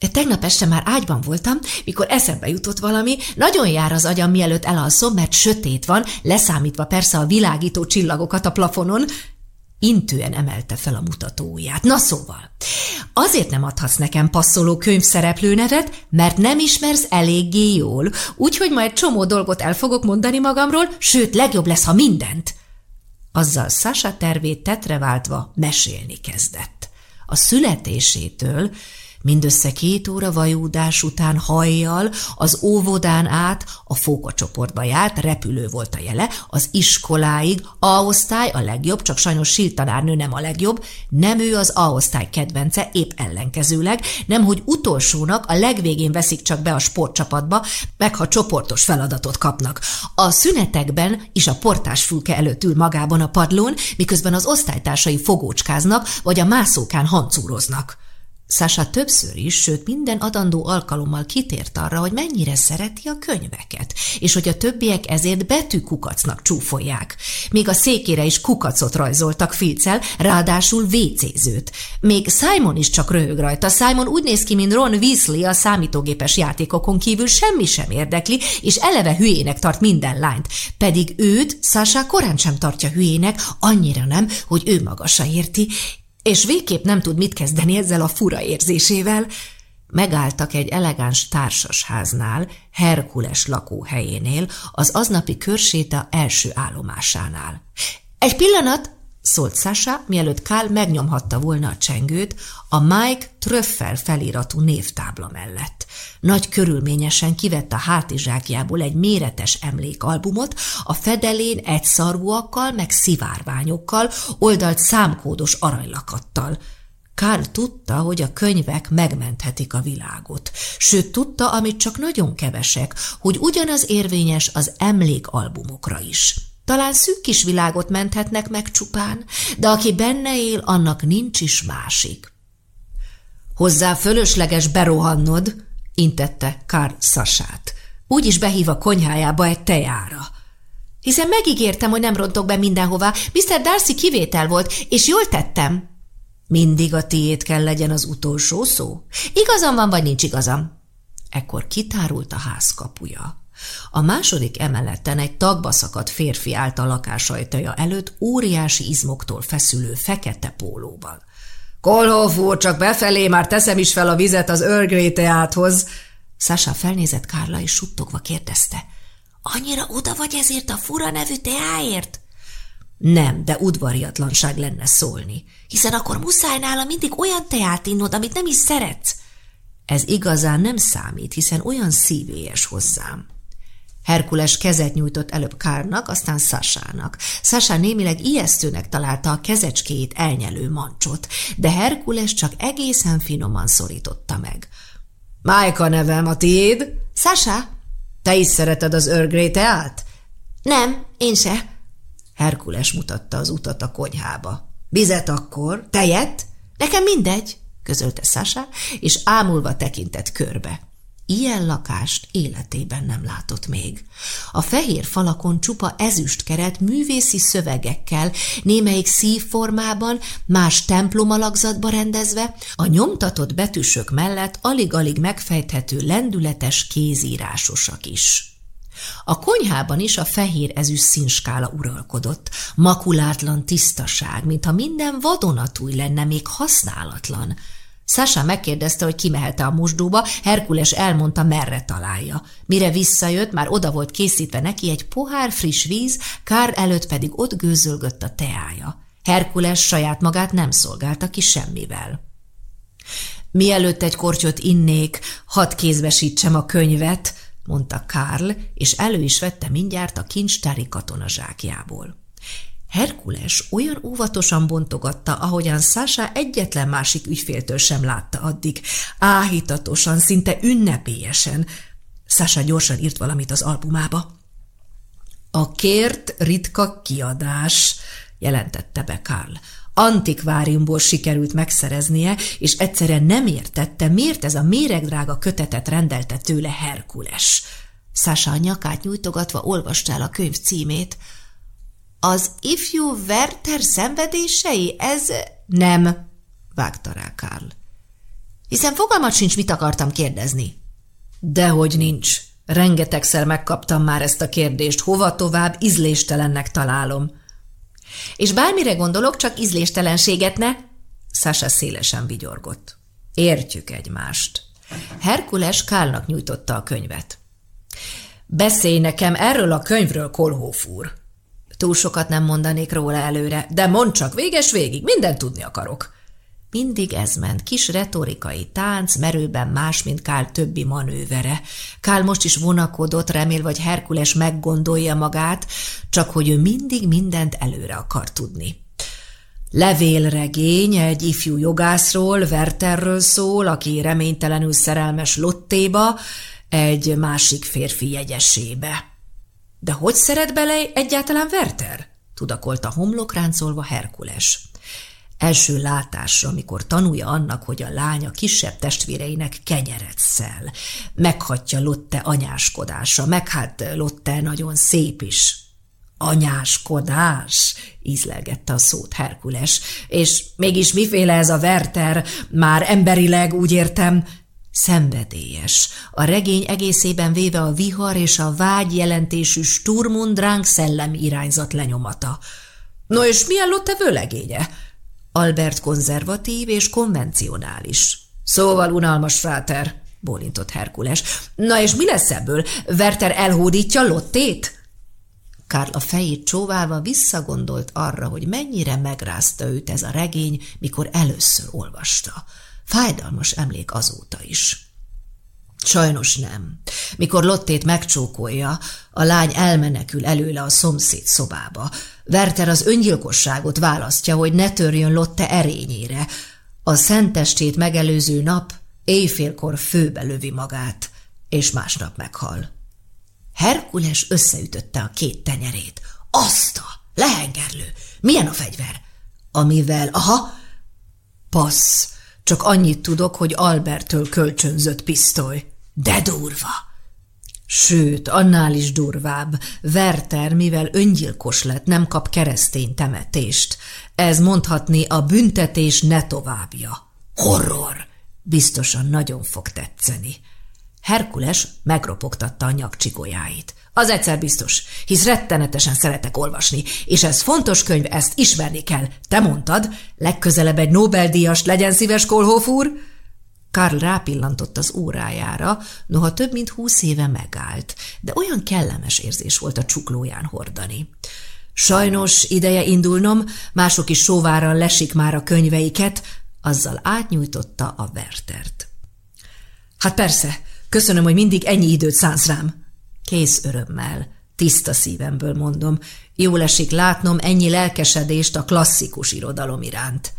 A: E, tegnap este már ágyban voltam, mikor eszembe jutott valami, nagyon jár az agyam, mielőtt elalszom, mert sötét van, leszámítva persze a világító csillagokat a plafonon, Intően emelte fel a mutatóját. Na szóval, azért nem adhatsz nekem passzoló könyvszereplő nevet, mert nem ismersz eléggé jól, úgyhogy majd csomó dolgot el fogok mondani magamról, sőt, legjobb lesz, ha mindent. Azzal Sasa tervét tetreváltva mesélni kezdett. A születésétől Mindössze két óra vajúdás után hajjal az óvodán át a fókacsoportba járt, repülő volt a jele, az iskoláig, A-osztály a legjobb, csak sajnos Sil tanárnő nem a legjobb, nem ő az A-osztály kedvence, épp ellenkezőleg, nem hogy utolsónak a legvégén veszik csak be a sportcsapatba, meg ha csoportos feladatot kapnak. A szünetekben is a portás fülke előtt ül magában a padlón, miközben az osztálytársai fogócskáznak, vagy a mászókán hancúroznak. Sasha többször is, sőt minden adandó alkalommal kitért arra, hogy mennyire szereti a könyveket, és hogy a többiek ezért betűkukacnak csúfolják. Még a székére is kukacot rajzoltak filccel, ráadásul vécézőt. Még Simon is csak röhög rajta. Simon úgy néz ki, mint Ron Weasley a számítógépes játékokon kívül semmi sem érdekli, és eleve hülyének tart minden lányt. Pedig őt Sasha korán sem tartja hülyének, annyira nem, hogy ő maga se érti, és végképp nem tud mit kezdeni ezzel a fura érzésével. Megálltak egy elegáns társasháznál, Herkules lakóhelyénél, az aznapi körséta első állomásánál. – Egy pillanat! Szólt Sasha, mielőtt Kál megnyomhatta volna a csengőt a Mike Tröffel feliratú névtábla mellett. Nagy körülményesen kivett a hátizsákjából egy méretes emlékalbumot, a fedelén egy szarvúakkal, meg szivárványokkal, oldalt számkódos aranylakattal. Kár tudta, hogy a könyvek megmenthetik a világot. Sőt, tudta, amit csak nagyon kevesek, hogy ugyanaz érvényes az emlékalbumokra is. Talán szűk kis világot menthetnek meg csupán, de aki benne él, annak nincs is másik.
B: Hozzá fölösleges berohannod, intette Karl Sasát. Úgy is behív a konyhájába egy tejára.
A: Hiszen megígértem, hogy nem rontok be mindenhová. Mr. Darcy kivétel volt, és jól tettem.
B: Mindig a tiét kell legyen az utolsó szó?
A: Igazam van, vagy nincs igazam?
B: Ekkor kitárult a ház kapuja. A második emeleten egy tagba szakadt férfi állt a lakásajtaja előtt óriási izmoktól feszülő fekete pólóban. Kolhoff úr, csak befelé, már teszem is fel a vizet az Earl teáthoz. Sasha felnézett Kárla, és suttogva kérdezte.
A: Annyira oda vagy ezért a fura nevű teáért?
B: Nem, de udvariatlanság lenne szólni.
A: Hiszen akkor muszáj nála mindig olyan teát innod, amit nem is szeretsz.
B: Ez igazán nem számít, hiszen olyan szívélyes hozzám. Herkules kezet nyújtott előbb Kárnak, aztán Szasának. Szasá némileg ijesztőnek találta a kezecskéjét elnyelő mancsot, de Herkules csak egészen finoman szorította meg. – Májka nevem, a tiéd?
A: – Sasá.
B: – Te is szereted az Earl teát?
A: – Nem, én se.
B: Herkules mutatta az utat a konyhába. – Vizet akkor? Tejet?
A: – Nekem mindegy –
B: közölte Sasá, és ámulva tekintett körbe. Ilyen lakást életében nem látott még. A fehér falakon csupa ezüst keret művészi szövegekkel, némelyik szívformában, más templomalakzatba rendezve, a nyomtatott betűsök mellett alig-alig megfejthető lendületes kézírásosak is. A konyhában is a fehér ezüst színskála uralkodott, makulátlan tisztaság, mintha minden vadonatúj lenne, még használatlan – Sasha megkérdezte, hogy kimehet-e a mosdóba, Herkules elmondta, merre találja. Mire visszajött, már oda volt készítve neki egy pohár friss víz, Kár előtt pedig ott gőzölgött a teája. Herkules saját magát nem szolgálta ki semmivel. Mielőtt egy kortyot innék, hadd kézbesítsem a könyvet, mondta Karl, és elő is vette mindjárt a kincstári katonazsákjából. Herkules olyan óvatosan bontogatta, ahogyan Sasha egyetlen másik ügyféltől sem látta addig, áhítatosan, szinte ünnepélyesen. Sasha gyorsan írt valamit az albumába. A kért ritka kiadás, jelentette be Karl. Antikváriumból sikerült megszereznie, és egyszerre nem értette, miért ez a méregdrága kötetet rendelte tőle Herkules. Sasha a nyakát nyújtogatva olvastál a könyv címét – az ifjú Werther szenvedései, ez... Nem, vágta rá Karl. Hiszen fogalmat sincs, mit akartam kérdezni. Dehogy nincs. Rengetegszer megkaptam már ezt a kérdést. Hova tovább ízléstelennek találom. És bármire gondolok, csak ízléstelenséget ne? Sasha szélesen vigyorgott. Értjük egymást. Herkules Kálnak nyújtotta a könyvet. Beszélj nekem erről a könyvről, Kolhóf úr. Túl sokat nem mondanék róla előre, de mondd csak véges végig, mindent tudni akarok. Mindig ez ment, kis retorikai tánc, merőben más, mint Kál többi manővere. Kál most is vonakodott, remél, vagy Herkules meggondolja magát, csak hogy ő mindig mindent előre akar tudni. Levélregény egy ifjú jogászról, Werterről szól, aki reménytelenül szerelmes Lottéba, egy másik férfi jegyesébe. De hogy szeret bele egyáltalán Werther? tudakolta homlokráncolva Herkules. Első látásra, amikor tanulja annak, hogy a lánya kisebb testvéreinek kenyeret szel. Meghatja Lotte anyáskodása, meg hát Lotte nagyon szép is. Anyáskodás, ízlelgette a szót Herkules. És mégis miféle ez a Werther, már emberileg úgy értem, Szenvedélyes. A regény egészében véve a vihar és a vágy jelentésű Sturmundrang szellem irányzat lenyomata. No és milyen Lotte vőlegénye? Albert konzervatív és konvencionális. Szóval unalmas fráter, bólintott Herkules. Na és mi lesz ebből? Werther elhódítja Lottét? Karl a fejét csóválva visszagondolt arra, hogy mennyire megrázta őt ez a regény, mikor először olvasta. Fájdalmas emlék azóta is. Sajnos nem. Mikor Lottét megcsókolja, a lány elmenekül előle a szomszéd szobába. Werther az öngyilkosságot választja, hogy ne törjön Lotte erényére. A szentestét megelőző nap éjfélkor főbe lövi magát, és másnap meghal. Herkules összeütötte a két tenyerét. Aszta! Lehengerlő! Milyen a fegyver? Amivel, aha, passz, Csak annyit tudok, hogy Albertől kölcsönzött pisztoly. De durva! Sőt, annál is durvább. Werther, mivel öngyilkos lett, nem kap keresztény temetést. Ez mondhatni a büntetés ne továbbja. Horror! Biztosan nagyon fog tetszeni. Herkules megropogtatta a nyakcsigolyáit. Az egyszer biztos, hisz rettenetesen szeretek olvasni, és ez fontos könyv, ezt ismerni kell. Te mondtad, legközelebb egy Nobel-díjast legyen szíves, Kolhoff úr? Karl rápillantott az órájára, noha több mint húsz éve megállt, de olyan kellemes érzés volt a csuklóján hordani. Sajnos ideje indulnom, mások is sóváran lesik már a könyveiket, azzal átnyújtotta a Wertert. Hát persze, köszönöm, hogy mindig ennyi időt szánsz rám. Kész örömmel, tiszta szívemből mondom, jól esik látnom ennyi lelkesedést a klasszikus irodalom iránt.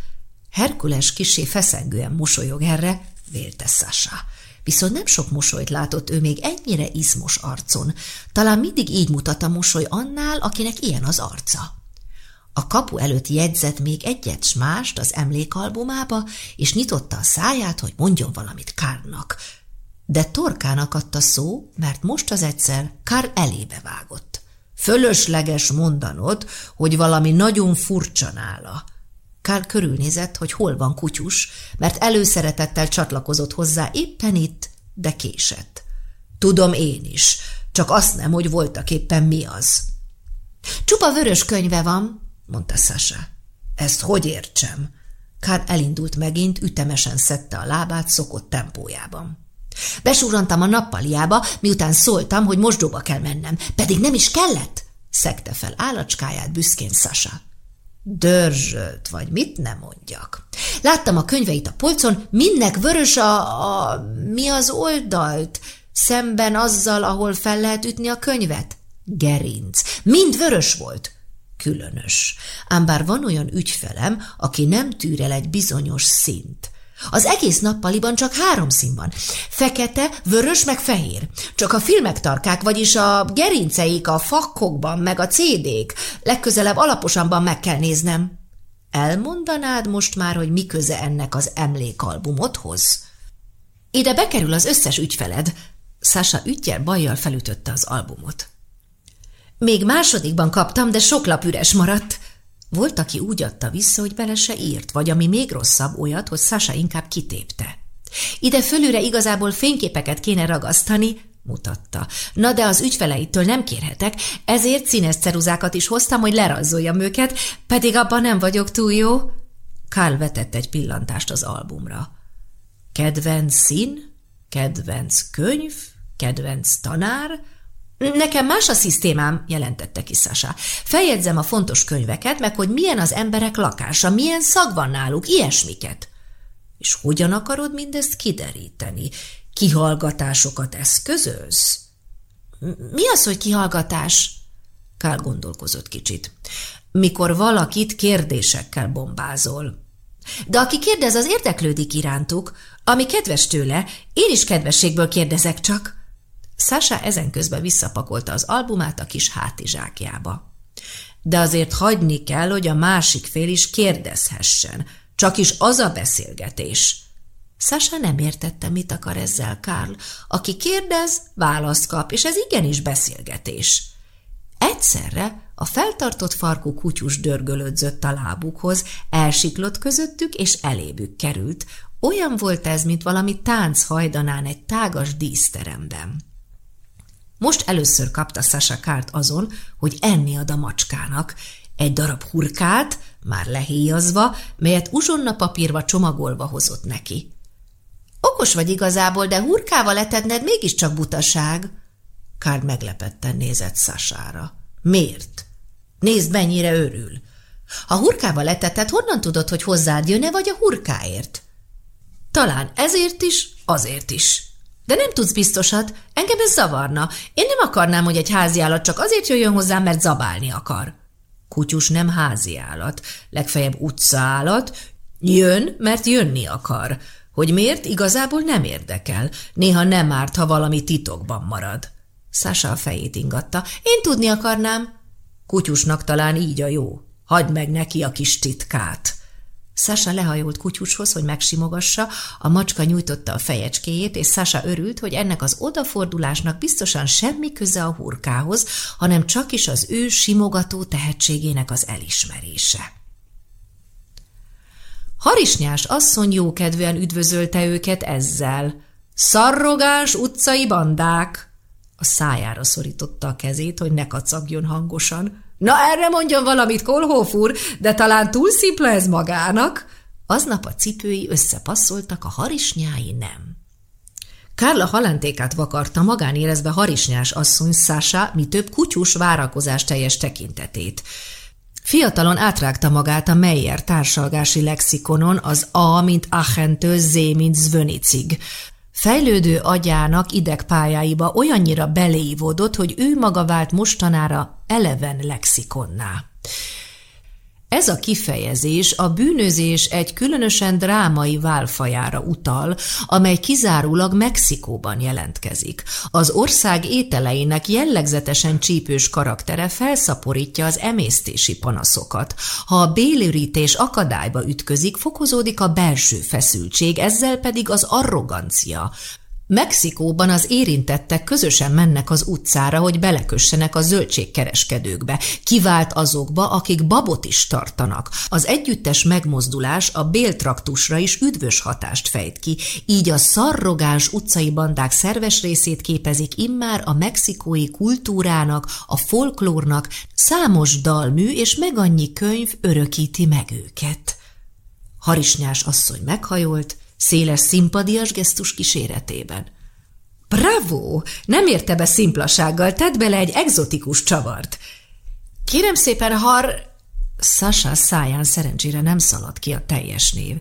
B: Herkules kisé feszengően mosolyog erre, vélte Sasha. Viszont nem sok mosolyt látott ő még ennyire izmos arcon. Talán mindig így mutat a mosoly annál, akinek ilyen az arca. A kapu előtt jegyzett még egyet s mást az emlékalbumába, és nyitotta a száját, hogy mondjon valamit Kárnak. De torkának adta szó, mert most az egyszer Kár elébe vágott. Fölösleges mondanod, hogy valami nagyon furcsa nála. Kár körülnézett, hogy hol van kutyus, mert előszeretettel csatlakozott hozzá éppen itt, de késett. Tudom én is, csak azt nem, hogy voltak éppen mi az. Csupa vörös könyve van, mondta Sasha. Ezt hogy értsem? Kár elindult megint, ütemesen szedte a lábát szokott tempójában. Besúrantam a nappaliába, miután szóltam, hogy mosdóba kell mennem, pedig nem is kellett, szegte fel állacskáját büszkén Sasha. Dörzsölt, vagy mit nem mondjak. Láttam a könyveit a polcon, mindnek vörös a, a... mi az oldalt, szemben azzal, ahol fel lehet ütni a könyvet. Gerinc. Mind vörös volt. Különös. Ám bár van olyan ügyfelem, aki nem tűr el egy bizonyos szint. Az egész nappaliban csak három szín van. Fekete, vörös meg fehér. Csak a filmek tarkák, vagyis a gerinceik a fakkokban, meg a cédék. Legközelebb alaposanban meg kell néznem. Elmondanád most már, hogy mi köze ennek az emlékalbumodhoz? Ide bekerül az összes ügyfeled. Sasha ügyel bajjal felütötte az albumot. Még másodikban kaptam, de sok lap üres maradt. Volt, aki úgy adta vissza, hogy bele se írt, vagy ami még rosszabb, olyat, hogy Sasa inkább kitépte. Ide fölülre igazából fényképeket kéne ragasztani, mutatta. Na de az ügyfeleitől nem kérhetek, ezért színes ceruzákat is hoztam, hogy lerajzoljam őket, pedig abban nem vagyok túl jó. Karl vetett egy pillantást az albumra. Kedvenc szín, kedvenc könyv, kedvenc tanár, Nekem más a szisztémám, jelentette ki Sasa. Feljegyzem a fontos könyveket, meg hogy milyen az emberek lakása, milyen szag van náluk, ilyesmiket. És hogyan akarod mindezt kideríteni? Kihallgatásokat eszközölsz? Mi az, hogy kihallgatás? Kál gondolkozott kicsit. Mikor valakit kérdésekkel bombázol. De aki kérdez, az érdeklődik irántuk. Ami kedves tőle, én is kedvességből kérdezek csak. Sasha ezen közben visszapakolta az albumát a kis hátizsákjába. De azért hagyni kell, hogy a másik fél is kérdezhessen. Csak is az a beszélgetés. Sasha nem értette, mit akar ezzel Karl. Aki kérdez, választ kap, és ez igenis beszélgetés. Egyszerre a feltartott farkú kutyus dörgölödzött a lábukhoz, elsiklott közöttük, és elébük került. Olyan volt ez, mint valami tánc hajdanán egy tágas díszteremben. Most először kapta Sasha kárt azon, hogy enni ad a macskának. Egy darab hurkát, már lehéjazva, melyet uzsonna papírba csomagolva hozott neki. Okos vagy igazából, de hurkával etedned mégiscsak butaság. Kár meglepetten nézett Sasára. Miért? Nézd, mennyire örül. Ha hurkával letetted, honnan tudod, hogy hozzád jön-e, vagy a hurkáért? Talán ezért is, azért is. De nem tudsz biztosat, engem ez zavarna. Én nem akarnám, hogy egy házi állat csak azért jöjjön hozzám, mert zabálni akar. Kutyus nem házi állat, legfeljebb utcaállat. Jön, mert jönni akar. Hogy miért, igazából nem érdekel. Néha nem árt, ha valami titokban marad. Szása a fejét ingatta. Én tudni akarnám. Kutyusnak talán így a jó. Hagyd meg neki a kis titkát.
A: Sasa lehajolt kutyushoz, hogy megsimogassa, a macska nyújtotta a fejecskéjét, és Sasa örült, hogy ennek az odafordulásnak biztosan semmi köze a hurkához, hanem csak is az ő simogató tehetségének az elismerése. Harisnyás asszony jókedvűen üdvözölte őket ezzel. Szarrogás utcai bandák! A szájára szorította a kezét, hogy ne kacagjon hangosan. Na erre mondjon valamit, Kolhoff úr, de talán túl szimpla ez magának. Aznap a cipői összepasszoltak, a harisnyái nem. Kárla halántékát vakarta, magán érezve harisnyás asszony Szása, mi több kutyus várakozás teljes tekintetét. Fiatalon átrágta magát a Meyer társalgási lexikonon az A, mint Achentől, Z, mint Zvönicig. Fejlődő agyának idegpályáiba olyannyira beléívódott, hogy ő maga vált mostanára eleven lexikonná. Ez a kifejezés a bűnözés egy különösen drámai válfajára utal, amely kizárólag Mexikóban jelentkezik. Az ország ételeinek jellegzetesen csípős karaktere felszaporítja az emésztési panaszokat. Ha a bélürítés akadályba ütközik, fokozódik a belső feszültség, ezzel pedig az arrogancia, Mexikóban az érintettek közösen mennek az utcára, hogy belekössenek a zöldségkereskedőkbe, kivált azokba, akik babot is tartanak. Az együttes megmozdulás a béltraktusra is üdvös hatást fejt ki, így a szarrogáns utcai bandák szerves részét képezik immár a mexikói kultúrának, a folklórnak, számos dalmű és meg annyi könyv örökíti meg őket. Harisnyás asszony meghajolt, széles szimpadias gesztus kíséretében. Bravo! Nem érte be szimplasággal, tedd bele egy egzotikus csavart. Kérem szépen, har... Sasha száján szerencsére nem szaladt ki a teljes név.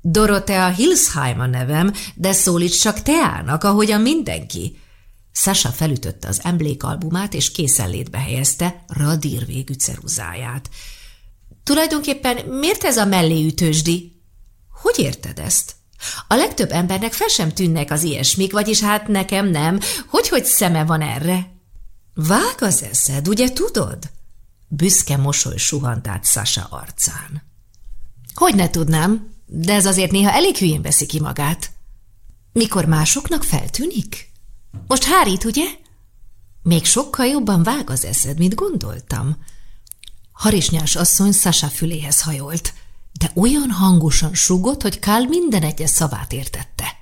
A: Dorothea Hilsheim a nevem, de szólíts csak Teának, ahogyan mindenki. Sasha felütötte az emlékalbumát, és készenlétbe helyezte radír végű ceruzáját. Tulajdonképpen miért ez a melléütősdi? Hogy érted ezt? A legtöbb embernek fel sem tűnnek az ilyesmik, vagyis hát nekem nem. Hogy-hogy szeme van erre? Vág az eszed, ugye tudod? Büszke mosoly suhant át Sasa arcán. Hogy ne tudnám, de ez azért néha elég hülyén veszi ki magát. Mikor másoknak feltűnik? Most hárít, ugye? Még sokkal jobban vág az eszed, mint gondoltam. Harisnyás asszony Sasa füléhez hajolt de olyan hangosan sugott, hogy Kál minden egyes szavát értette.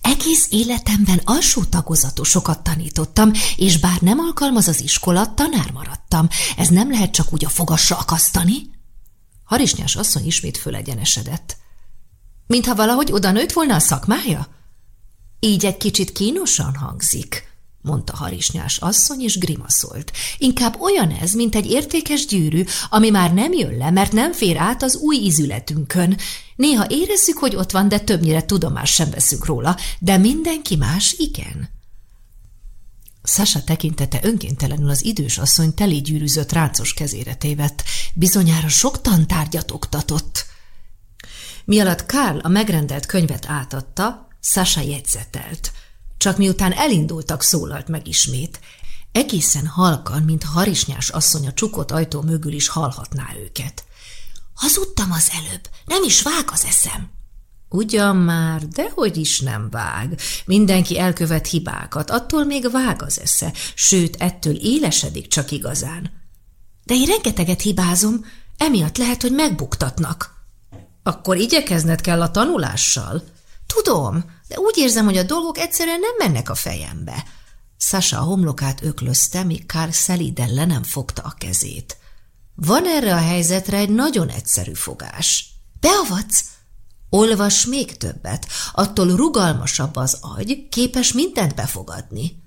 A: Egész életemben alsó tagozatosokat tanítottam, és bár nem alkalmaz az iskola, tanár maradtam. Ez nem lehet csak úgy a fogasra akasztani? Harisnyás asszony ismét fölegyenesedett. Mintha valahogy oda nőtt volna a szakmája? Így egy kicsit kínosan hangzik mondta harisnyás asszony, és grimaszolt. Inkább olyan ez, mint egy értékes gyűrű, ami már nem jön le, mert nem fér át az új ízületünkön. Néha érezzük, hogy ott van, de többnyire tudomás sem veszünk róla, de mindenki más igen. Sasa tekintete önkéntelenül az idős asszony teli gyűrűzött rácos kezére tévedt. Bizonyára sok tantárgyat oktatott. Mi alatt Karl a megrendelt könyvet átadta, Sasa jegyzetelt – csak miután elindultak, szólalt meg ismét. Egészen halkan, mint harisnyás asszony a csukott ajtó mögül is hallhatná őket. Hazudtam az előbb, nem is vág az eszem. Ugyan már, dehogy is nem vág. Mindenki elkövet hibákat, attól még vág az esze, sőt, ettől élesedik csak igazán. De én rengeteget hibázom, emiatt lehet, hogy megbuktatnak. Akkor igyekezned kell a tanulással. Tudom, de úgy érzem, hogy a dolgok egyszerűen nem mennek a fejembe. Sasa a homlokát öklözte, míg Kár szelíden le nem fogta a kezét. Van erre a helyzetre egy nagyon egyszerű fogás. Beavatsz? Olvas még többet, attól rugalmasabb az agy, képes mindent befogadni.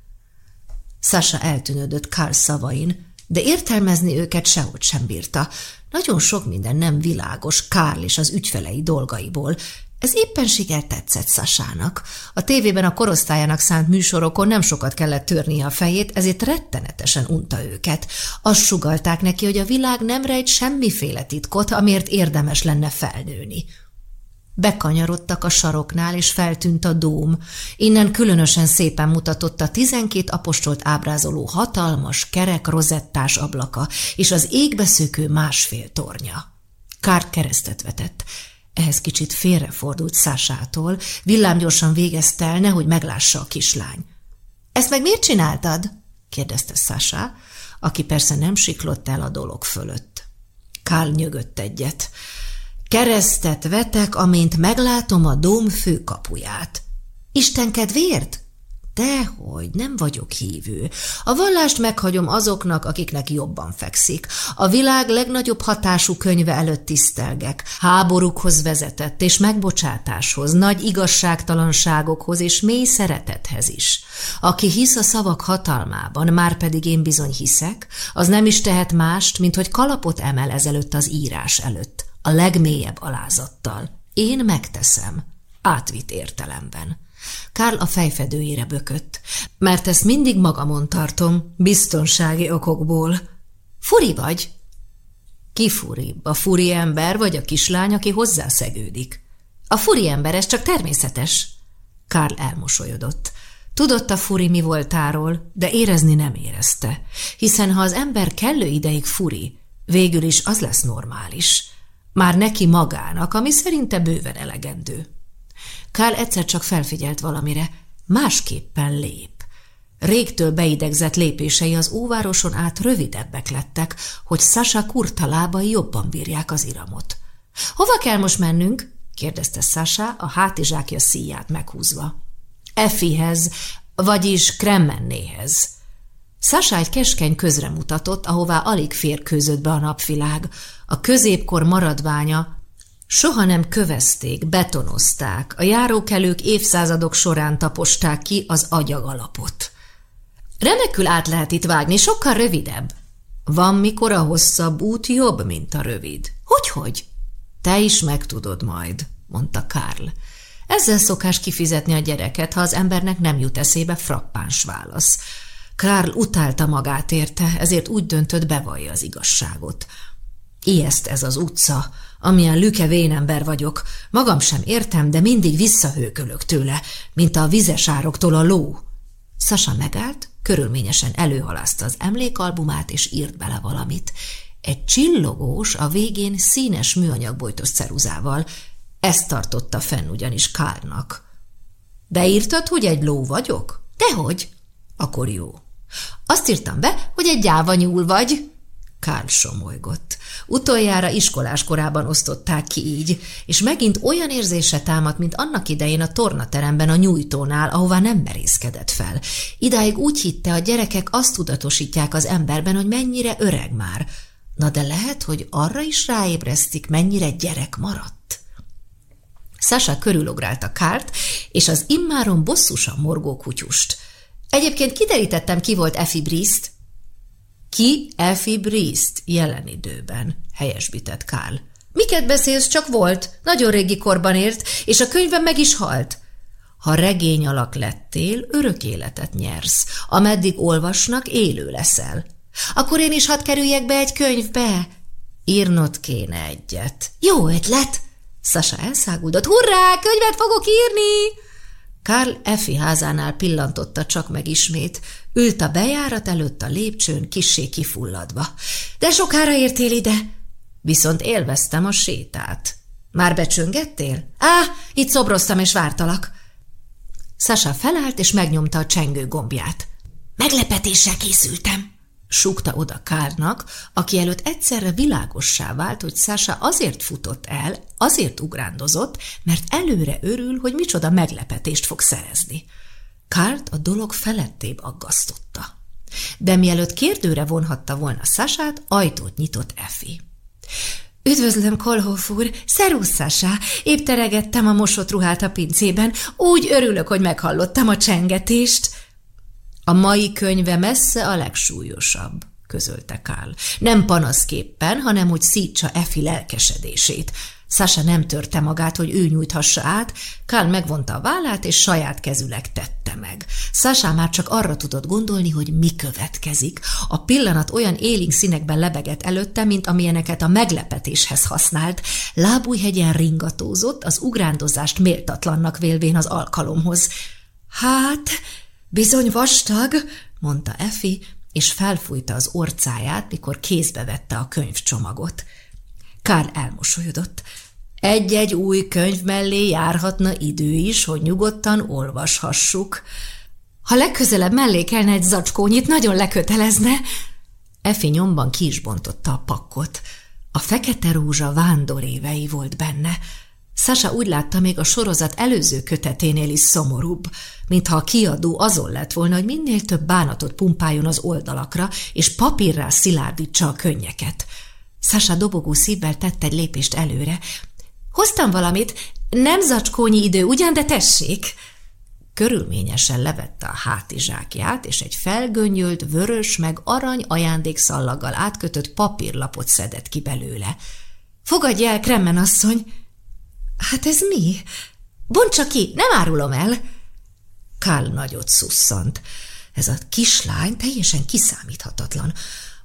A: Sasa eltűnődött Kár szavain, de értelmezni őket sehogy sem bírta. Nagyon sok minden nem világos Kárl és az ügyfelei dolgaiból, ez éppenséggel tetszett Szasának. A tévében a korosztályának szánt műsorokon nem sokat kellett törnie a fejét, ezért rettenetesen unta őket. Azt sugalták neki, hogy a világ nem rejt semmiféle titkot, amért érdemes lenne felnőni. Bekanyarodtak a saroknál, és feltűnt a dóm. Innen különösen szépen mutatott a tizenkét apostolt ábrázoló hatalmas, kerek rozettás ablaka, és az égbe szökő másfél tornya. Kárt keresztet vetett. Ehhez kicsit félrefordult Szásától, villámgyorsan végezte el, nehogy meglássa a kislány. Ezt meg miért csináltad? kérdezte Szásá, aki persze nem siklott el a dolog fölött. Kál nyögött egyet. Keresztet vetek, amint meglátom a dóm főkapuját. Isten kedvéért? Dehogy, nem vagyok hívő. A vallást meghagyom azoknak, akiknek jobban fekszik. A világ legnagyobb hatású könyve előtt tisztelgek. Háborúkhoz vezetett és megbocsátáshoz, nagy igazságtalanságokhoz és mély szeretethez is. Aki hisz a szavak hatalmában, már pedig én bizony hiszek, az nem is tehet mást, mint hogy kalapot emel ezelőtt az írás előtt, a legmélyebb alázattal. Én megteszem, átvitt értelemben. Kárl a fejfedőjére bökött, mert ezt mindig magamon tartom, biztonsági okokból. Furi vagy? Ki furibb, a furi ember vagy a kislány, aki hozzászegődik? A furi ember, ez csak természetes. Kárl elmosolyodott. Tudott a furi mi voltáról, de érezni nem érezte, hiszen ha az ember kellő ideig furi, végül is az lesz normális. Már neki magának, ami szerinte bőven elegendő. Kál egyszer csak felfigyelt valamire, másképpen lép. Régtől beidegzett lépései az óvároson át rövidebbek lettek, hogy Sasha kurta lábai jobban bírják az iramot. – Hova kell most mennünk? – kérdezte Sasha, a hátizsákja szíját meghúzva. – Effihez, vagyis Kremmennéhez. Sasha egy keskeny közre mutatott, ahová alig férkőzött be a napvilág. A középkor maradványa Soha nem kövezték, betonozták, a járókelők évszázadok során taposták ki az agyag alapot. Remekül át lehet itt vágni, sokkal rövidebb. Van, mikor a hosszabb út jobb, mint a rövid. Hogyhogy? Te is megtudod majd, mondta Karl. Ezzel szokás kifizetni a gyereket, ha az embernek nem jut eszébe frappáns válasz. Karl utálta magát érte, ezért úgy döntött, bevallja az igazságot. Ijeszt ez az utca, amilyen lüke vénember vagyok. Magam sem értem, de mindig visszahőkölök tőle, mint a vizesároktól a ló. Sasa megállt, körülményesen előhalaszta az emlékalbumát, és írt bele valamit. Egy csillogós, a végén színes műanyagbojtos ceruzával. Ezt tartotta fenn ugyanis Kárnak. De írtad, hogy egy ló vagyok? Dehogy? Akkor jó. Azt írtam be, hogy egy gyáva nyúl vagy. Kál somolygott. Utoljára iskolás korában osztották ki így, és megint olyan érzése támadt, mint annak idején a tornateremben a nyújtónál, ahová nem merészkedett fel. Idáig úgy hitte, a gyerekek azt tudatosítják az emberben, hogy mennyire öreg már. Na de lehet, hogy arra is ráébresztik, mennyire gyerek maradt. Sasa körülográlta kárt, és az immáron bosszusan morgó kutyust. Egyébként kiderítettem, ki volt Effie Brist, ki Effie Brist jelen időben, helyesbített Karl. Miket beszélsz, csak volt, nagyon régi korban ért, és a könyvben meg is halt. Ha regény alak lettél, örök életet nyersz, ameddig olvasnak, élő leszel. Akkor én is hadd kerüljek be egy könyvbe? Írnod kéne egyet. Jó ötlet! Sasa elszáguldott. Hurrá, könyvet fogok írni! Karl Effi házánál pillantotta csak meg ismét. Ült a bejárat előtt a lépcsőn, kissé kifulladva. De sokára értél ide? Viszont élveztem a sétát. Már becsöngettél? Á, itt szobroztam és vártalak. Sasa felállt és megnyomta a csengő gombját. Meglepetéssel készültem súgta oda Kárnak, aki előtt egyszerre világossá vált, hogy Szása azért futott el, azért ugrándozott, mert előre örül, hogy micsoda meglepetést fog szerezni. Kárt a dolog felettébb aggasztotta. De mielőtt kérdőre vonhatta volna Szását, ajtót nyitott Efi. Üdvözlöm, Kolhoff úr! Szerusz, Sasa! Épp teregettem a mosott ruhát a pincében. Úgy örülök, hogy meghallottam a csengetést. A mai könyve messze a legsúlyosabb, közölte Kál. Nem panaszképpen, hanem hogy szítsa Efi lelkesedését. Sasa nem törte magát, hogy ő nyújthassa át, Kál megvonta a vállát, és saját kezüleg tette meg. Sasa már csak arra tudott gondolni, hogy mi következik. A pillanat olyan élénk színekben lebegett előtte, mint amilyeneket a meglepetéshez használt. Lábújhegyen ringatózott, az ugrándozást méltatlannak vélvén az alkalomhoz. Hát, Bizony vastag, mondta Efi, és felfújta az orcáját, mikor kézbe vette a könyvcsomagot. Kár elmosolyodott.
B: Egy-egy új könyv mellé járhatna idő is, hogy nyugodtan olvashassuk.
A: Ha legközelebb mellékelne egy zacskónyit, nagyon lekötelezne.
B: Efi nyomban ki is bontotta a pakkot. A fekete rózsa vándorévei volt benne. Sasa úgy látta még a sorozat előző köteténél is szomorúbb, mintha a kiadó azon lett volna, hogy minél több bánatot pumpáljon az oldalakra, és papírrá szilárdítsa a könnyeket. Sasa dobogó szívvel tett egy lépést előre. Hoztam valamit, nem zacskónyi idő, ugyan, de tessék! Körülményesen levette a hátizsákját, és egy felgöngyölt, vörös meg arany ajándékszallaggal átkötött papírlapot szedett ki belőle. Fogadj el, Kremmen asszony! Hát ez mi? Bontsa ki, nem árulom el! Kál nagyot szusszant. Ez a kislány teljesen kiszámíthatatlan.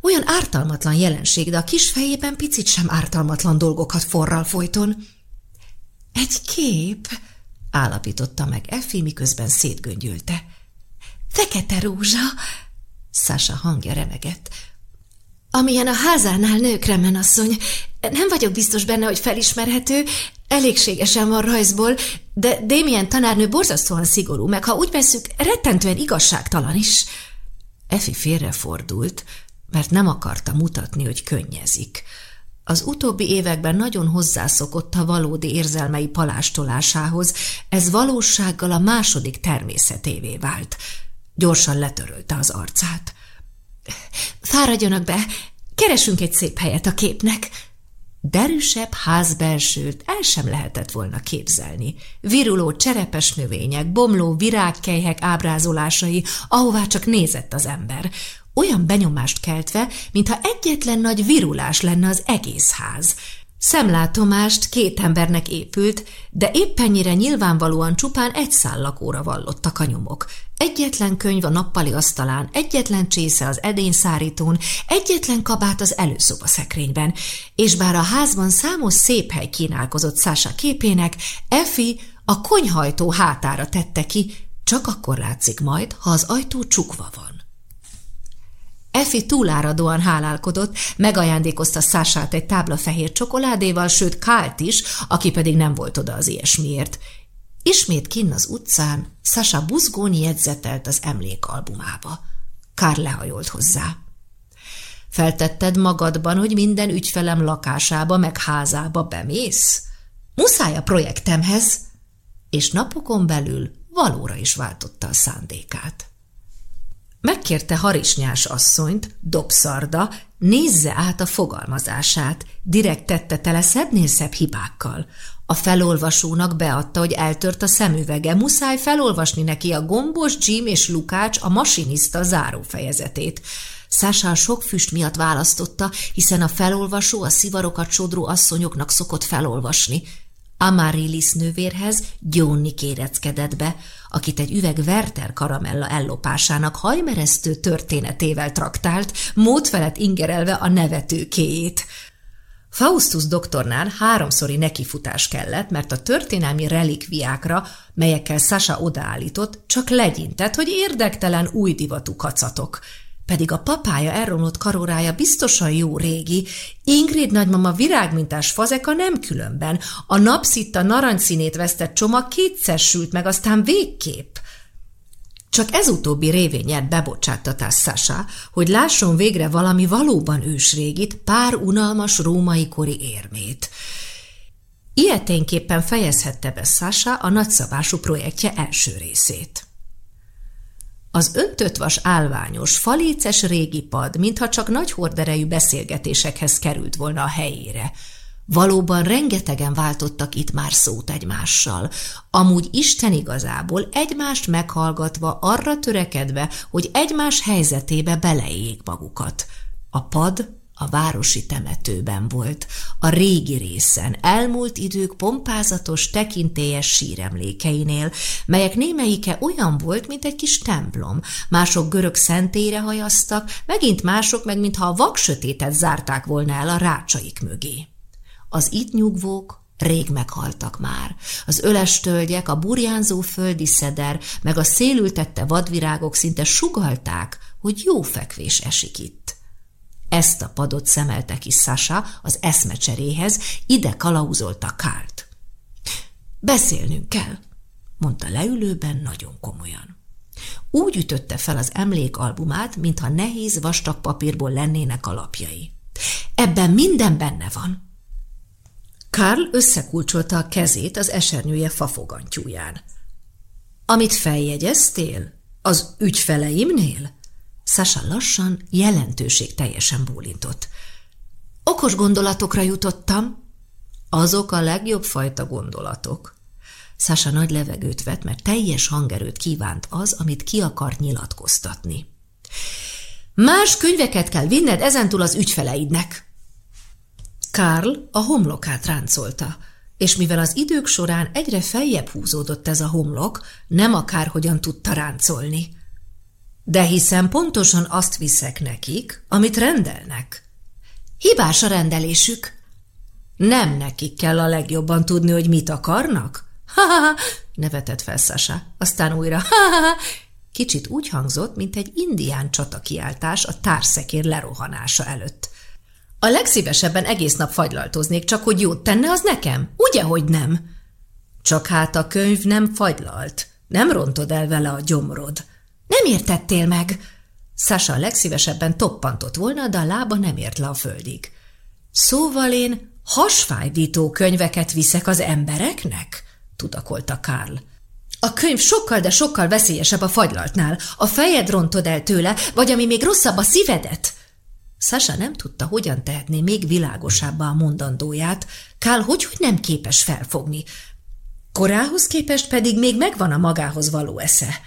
B: Olyan ártalmatlan jelenség, de a kis fejében picit sem ártalmatlan dolgokat forral folyton. Egy kép, állapította meg Effi, miközben szétgöngyölte. Fekete rózsa, Sasa hangja remegett. Amilyen a házánál nőkre menasszony, nem vagyok biztos benne, hogy felismerhető, elégségesen van rajzból, de Damien tanárnő borzasztóan szigorú, meg ha úgy veszük, rettentően igazságtalan is. Efi félrefordult, mert nem akarta mutatni, hogy könnyezik. Az utóbbi években nagyon hozzászokott a valódi érzelmei palástolásához, ez valósággal a második természetévé vált. Gyorsan letörölte az arcát. Fáradjanak be, keresünk egy szép helyet a képnek. Derűsebb házbelsőt el sem lehetett volna képzelni. Viruló cserepes növények, bomló virágkelyhek ábrázolásai, ahová csak nézett az ember olyan benyomást keltve, mintha egyetlen nagy virulás lenne az egész ház. Szemlátomást két embernek épült, de éppennyire nyilvánvalóan csupán egy szál lakóra vallottak a nyomok. Egyetlen könyv a nappali asztalán, egyetlen csésze az edényszárítón, egyetlen kabát az előszoba szekrényben, és bár a házban számos szép hely kínálkozott Szása képének, Efi a konyhajtó hátára tette ki, csak akkor látszik majd, ha az ajtó csukva van. Effi túláradóan hálálkodott, megajándékozta Szását egy tábla fehér csokoládéval, sőt Kált is, aki pedig nem volt oda az ilyesmiért. Ismét kinn az utcán, Sasa buzgón jegyzetelt az emlékalbumába. Kár lehajolt hozzá. Feltetted magadban, hogy minden ügyfelem lakásába meg házába bemész? Muszáj a projektemhez! És napokon belül valóra is váltotta a szándékát. Megkérte Harisnyás asszonyt, Dobszarda, nézze át a fogalmazását, direkt tette tele szebbnél szebb hibákkal. A felolvasónak beadta, hogy eltört a szemüvege, muszáj felolvasni neki a gombos Jim és Lukács a masinista zárófejezetét. Szása a sok füst miatt választotta, hiszen a felolvasó a szivarokat sodró asszonyoknak szokott felolvasni. Amarilis nővérhez Gyónni kéreckedett be, akit egy üveg Werther karamella ellopásának hajmeresztő történetével traktált, mód felett ingerelve a nevetőkéjét. Faustus doktornál háromszori nekifutás kellett, mert a történelmi relikviákra, melyekkel Sasa odaállított, csak legyintett, hogy érdektelen új divatú kacatok – pedig a papája elromlott karórája biztosan jó régi, Ingrid nagymama virágmintás fazeka nem különben, a napszitta narancsszínét vesztett csomag kétszer sült meg, aztán végképp. Csak ez utóbbi révén nyert bebocsáttatás Sasa, hogy lásson végre valami valóban ősrégit, pár unalmas római kori érmét. Ilyeténképpen fejezhette be Sasa a nagyszabású projektje első részét. Az öntött vas álványos, faléces régi pad, mintha csak nagy horderejű beszélgetésekhez került volna a helyére. Valóban rengetegen váltottak itt már szót egymással, amúgy Isten igazából egymást meghallgatva, arra törekedve, hogy egymás helyzetébe beleéljék magukat. A pad a városi temetőben volt, a régi részen, elmúlt idők pompázatos, tekintélyes síremlékeinél, melyek némelyike olyan volt, mint egy kis templom, mások görög szentére hajaztak, megint mások meg, mintha a vaksötétet zárták volna el a rácsaik mögé. Az itt nyugvók rég meghaltak már. Az öles tölgyek, a burjánzó földi szeder, meg a szélültette vadvirágok szinte sugalták, hogy jó fekvés esik itt.
A: Ezt a padot szemelte ki Sasha az eszmecseréhez, ide kalauzolta Kárt. Beszélnünk kell, mondta leülőben nagyon komolyan. Úgy ütötte fel az emlékalbumát, mintha nehéz vastag papírból lennének a lapjai. Ebben minden benne van. Karl összekulcsolta a kezét az esernyője fafogantyúján. Amit feljegyeztél? Az ügyfeleimnél? Sasa lassan, jelentőség teljesen bólintott. Okos gondolatokra jutottam. Azok a legjobb fajta gondolatok. Sasa nagy levegőt vett, mert teljes hangerőt kívánt az, amit ki akart nyilatkoztatni. Más könyveket kell vinned ezentúl az ügyfeleidnek. Karl a homlokát ráncolta, és mivel az idők során egyre feljebb húzódott ez a homlok, nem akárhogyan tudta ráncolni. De hiszen pontosan azt viszek nekik, amit rendelnek. Hibás a rendelésük. Nem nekik kell a legjobban tudni, hogy mit akarnak? Ha-ha-ha, nevetett fel Sasa, aztán újra ha-ha-ha. Kicsit úgy hangzott, mint egy indián csatakiáltás a társzekér lerohanása előtt. A legszívesebben egész nap fagylaltoznék, csak hogy jót tenne az nekem, ugye, hogy nem? Csak hát a könyv nem fagylalt, nem rontod el vele a gyomrod. Nem értettél meg? Sasa legszívesebben toppantott volna, de a lába nem ért le a földig. Szóval én hasfájdító könyveket viszek az embereknek? tudakolta Karl. A könyv sokkal, de sokkal veszélyesebb a fagylaltnál. A fejed rontod el tőle, vagy ami még rosszabb, a szívedet. Sasa nem tudta, hogyan tehetné még világosabbá a mondandóját, Kál hogy, hogy nem képes felfogni. Korához képest pedig még megvan a magához való esze.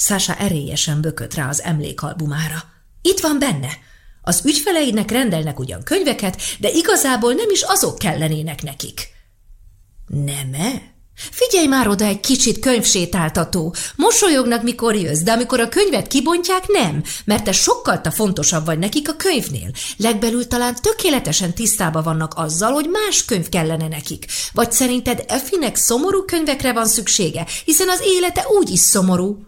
A: Sasa erélyesen bökött rá az emlékalbumára. Itt van benne. Az ügyfeleidnek rendelnek ugyan könyveket, de igazából nem is azok kellenének nekik. Nem-e? Figyelj már oda egy kicsit, könyvsétáltató. Mosolyognak, mikor jössz, de amikor a könyvet kibontják, nem, mert te sokkal te fontosabb vagy nekik a könyvnél. Legbelül talán tökéletesen tisztában vannak azzal, hogy más könyv kellene nekik. Vagy szerinted Effinek szomorú könyvekre van szüksége, hiszen az élete úgy is szomorú.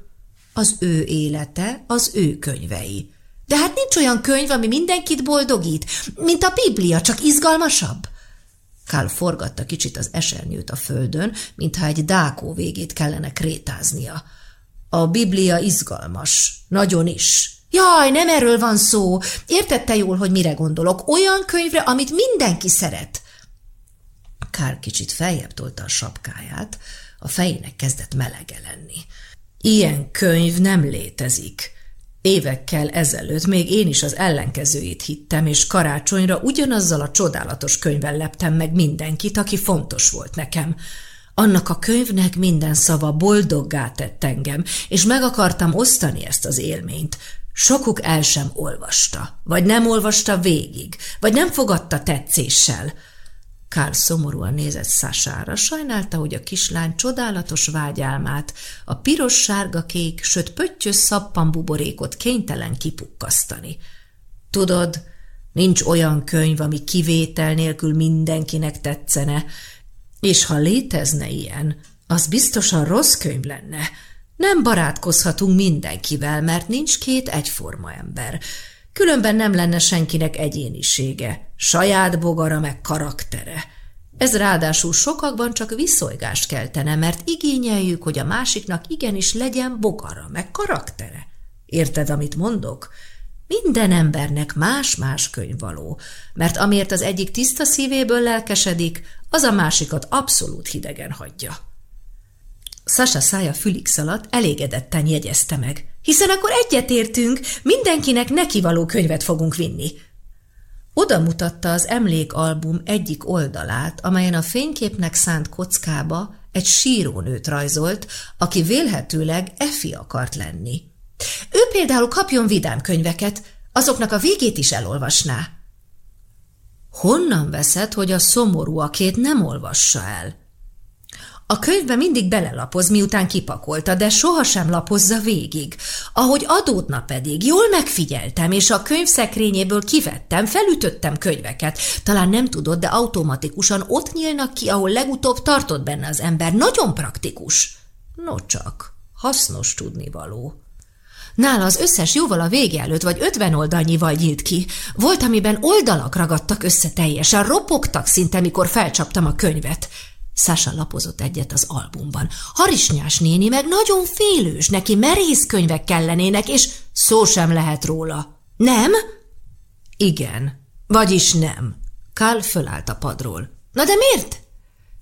A: Az ő élete, az ő könyvei. De hát nincs olyan könyv, ami mindenkit boldogít, mint a Biblia, csak izgalmasabb. Kál forgatta kicsit az esernyőt a földön, mintha egy dákó végét kellene krétáznia. A Biblia izgalmas, nagyon is. Jaj, nem erről van szó. Értette jól, hogy mire gondolok. Olyan könyvre, amit mindenki szeret. Kár kicsit feljebb tolta a sapkáját, a fejének kezdett melege lenni. Ilyen könyv nem létezik. Évekkel ezelőtt még én is az ellenkezőjét hittem, és karácsonyra ugyanazzal a csodálatos könyvvel leptem meg mindenkit, aki fontos volt nekem. Annak a könyvnek minden szava boldoggá tett engem, és meg akartam osztani ezt az élményt. Sokuk el sem olvasta, vagy nem olvasta végig, vagy nem fogadta tetszéssel – Kár szomorúan nézett Szására, sajnálta, hogy a kislány csodálatos vágyálmát, a piros-sárga-kék, sőt pöttyös szappanbuborékot kénytelen kipukkasztani. Tudod, nincs olyan könyv, ami kivétel nélkül mindenkinek tetszene, és ha létezne ilyen, az biztosan rossz könyv lenne. Nem barátkozhatunk mindenkivel, mert nincs két egyforma ember. Különben nem lenne senkinek egyénisége, saját bogara meg karaktere. Ez ráadásul sokakban csak viszonygást keltene, mert igényeljük, hogy a másiknak igenis legyen bogara meg karaktere. Érted, amit mondok? Minden embernek más-más könyv való, mert amiért az egyik tiszta szívéből lelkesedik, az a másikat abszolút hidegen hagyja. Sasa szája fülig szaladt, elégedetten jegyezte meg. Hiszen akkor egyetértünk, mindenkinek nekivaló könyvet fogunk vinni. Oda mutatta az emlékalbum egyik oldalát, amelyen a fényképnek szánt kockába egy sírónőt rajzolt, aki vélhetőleg Efi akart lenni. Ő például kapjon vidám könyveket, azoknak a végét is elolvasná. Honnan veszed, hogy a szomorúakét nem olvassa el? A könyvbe mindig belelapoz, miután kipakolta, de sohasem lapozza végig. Ahogy adódna pedig, jól megfigyeltem, és a könyvszekrényéből kivettem, felütöttem könyveket. Talán nem tudod, de automatikusan ott nyílnak ki, ahol legutóbb tartott benne az ember. Nagyon praktikus. No csak, hasznos tudnivaló. Nála az összes jóval a vége előtt vagy ötven oldalnyival nyílt ki. Volt, amiben oldalak ragadtak össze teljesen, ropogtak szinte, mikor felcsaptam a könyvet. Sasa lapozott egyet az albumban. Harisnyás néni meg nagyon félős, neki merész könyvek kellenének, és szó sem lehet róla. Nem? Igen. Vagyis nem. Kál fölállt a padról. Na de miért?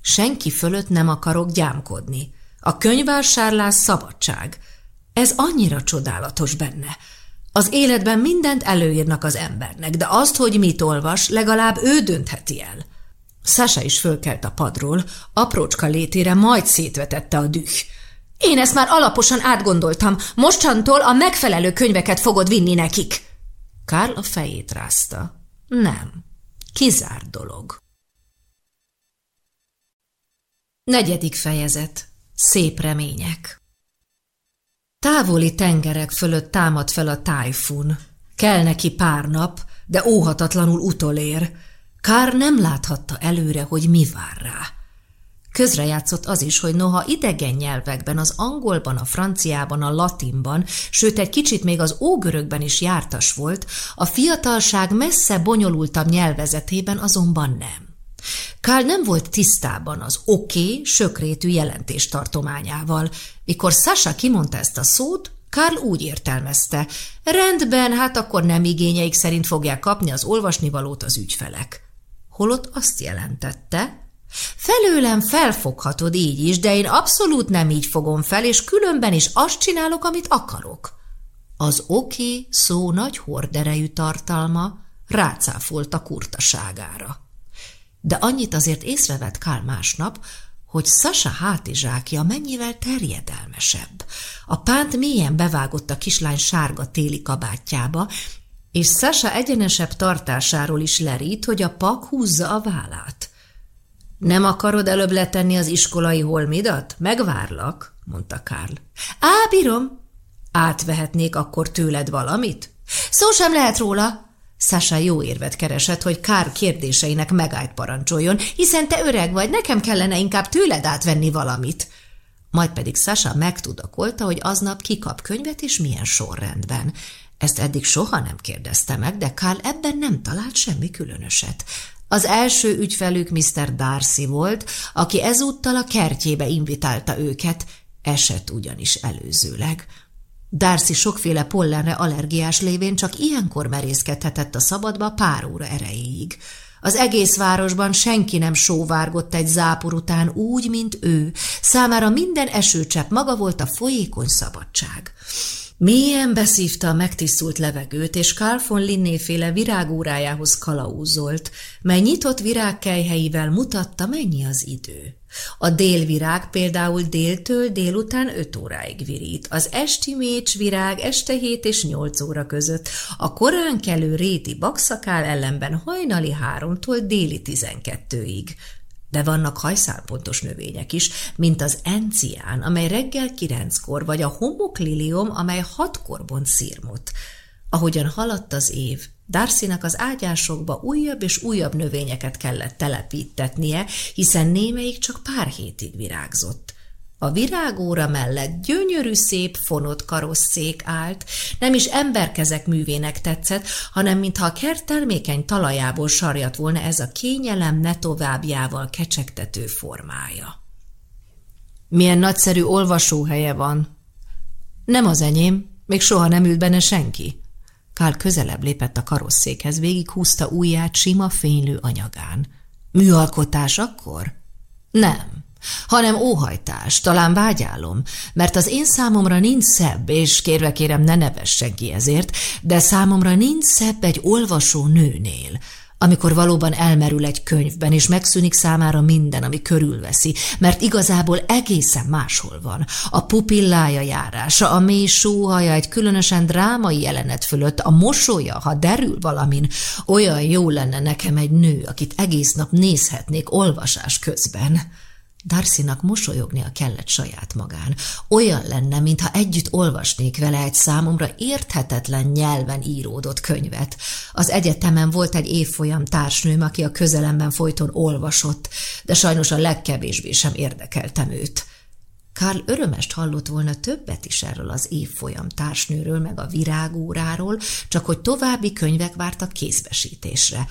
A: Senki fölött nem akarok gyámkodni. A könyvásárlás szabadság. Ez annyira csodálatos benne. Az életben mindent előírnak az embernek, de azt, hogy mit olvas, legalább ő döntheti el. Sasa is fölkelt a padról, aprócska létére majd szétvetette a düh. Én ezt már alaposan átgondoltam, mostantól a megfelelő könyveket fogod vinni nekik. Karl a fejét rázta. Nem, kizárt dolog. Negyedik fejezet. Szép remények. Távoli tengerek fölött támad fel a tájfun. Kell neki pár nap, de óhatatlanul utolér. Kár nem láthatta előre, hogy mi vár rá. Közrejátszott az is, hogy noha idegen nyelvekben, az angolban, a franciában, a latinban, sőt egy kicsit még az ógörökben is jártas volt, a fiatalság messze bonyolultabb nyelvezetében azonban nem. Kál nem volt tisztában az oké, okay, sökrétű jelentés tartományával. Mikor Sasha kimondta ezt a szót, Karl úgy értelmezte. Rendben, hát akkor nem igényeik szerint fogják kapni az olvasnivalót az ügyfelek. Holott azt jelentette, Felőlem felfoghatod így is, de én abszolút nem így fogom fel, és különben is azt csinálok, amit akarok. Az oké okay szó nagy horderejű tartalma rácáfolt a kurtaságára de annyit azért észrevett Kál másnap, hogy Sasa hátizsákja mennyivel terjedelmesebb. A pánt mélyen bevágott a kislány sárga téli kabátjába, és Sasa egyenesebb tartásáról is lerít, hogy a pak húzza a vállát. Nem akarod előbb letenni az iskolai holmidat? Megvárlak, mondta Karl. Á, bírom. Átvehetnék akkor tőled valamit? Szó sem lehet róla, Sasha jó érvet keresett, hogy Kár kérdéseinek megállt parancsoljon, hiszen te öreg vagy, nekem kellene inkább tőled átvenni valamit. Majd pedig Sasha megtudakolta, hogy aznap kikap könyvet és milyen sorrendben. Ezt eddig soha nem kérdezte meg, de Kál ebben nem talált semmi különöset. Az első ügyfelük Mr. Darcy volt, aki ezúttal a kertjébe invitálta őket, esett ugyanis előzőleg. Darcy sokféle pollenre allergiás lévén csak ilyenkor merészkedhetett a szabadba pár óra erejéig. Az egész városban senki nem sóvárgott egy zápor után úgy, mint ő. Számára minden esőcsepp maga volt a folyékony szabadság. Mélyen beszívta a megtisztult levegőt, és Carl von Linnéféle virágórájához kalaúzolt, mely nyitott virágkelyheivel mutatta, mennyi az idő. A délvirág például déltől délután 5 óráig virít, az esti mécs virág este 7 és 8 óra között, a korán kelő réti bakszakál ellenben hajnali 3-tól déli 12-ig. De vannak hajszálpontos növények is, mint az encián, amely reggel kilenckor, vagy a homoklilium, amely hatkor bont szírmot. Ahogyan haladt az év, Darcynak az ágyásokba újabb és újabb növényeket kellett telepítetnie, hiszen némelyik csak pár hétig virágzott. A virágóra mellett gyönyörű szép fonott karosszék állt, nem is emberkezek művének tetszett, hanem mintha a kert termékeny talajából sarjat volna ez a kényelem ne továbbjával kecsegtető formája. Milyen nagyszerű olvasóhelye van. Nem az enyém, még soha nem ült benne senki. Kál közelebb lépett a karosszékhez, húzta ujját sima fénylő anyagán. Műalkotás akkor? Nem, hanem óhajtás, talán vágyálom, mert az én számomra nincs szebb, és kérve kérem ne nevessen ki ezért, de számomra nincs szebb egy olvasó nőnél, amikor valóban elmerül egy könyvben, és megszűnik számára minden, ami körülveszi, mert igazából egészen máshol van. A pupillája járása, a mély sóhaja egy különösen drámai jelenet fölött, a mosolya, ha derül valamin, olyan jó lenne nekem egy nő, akit egész nap nézhetnék olvasás közben. Darcynak mosolyognia kellett saját magán. Olyan lenne, mintha együtt olvasnék vele egy számomra érthetetlen nyelven íródott könyvet. Az egyetemen volt egy évfolyam társnőm, aki a közelemben folyton olvasott, de sajnos a legkevésbé sem érdekeltem őt. Karl örömest hallott volna többet is erről az évfolyam társnőről, meg a virágóráról, csak hogy további könyvek vártak kézbesítésre.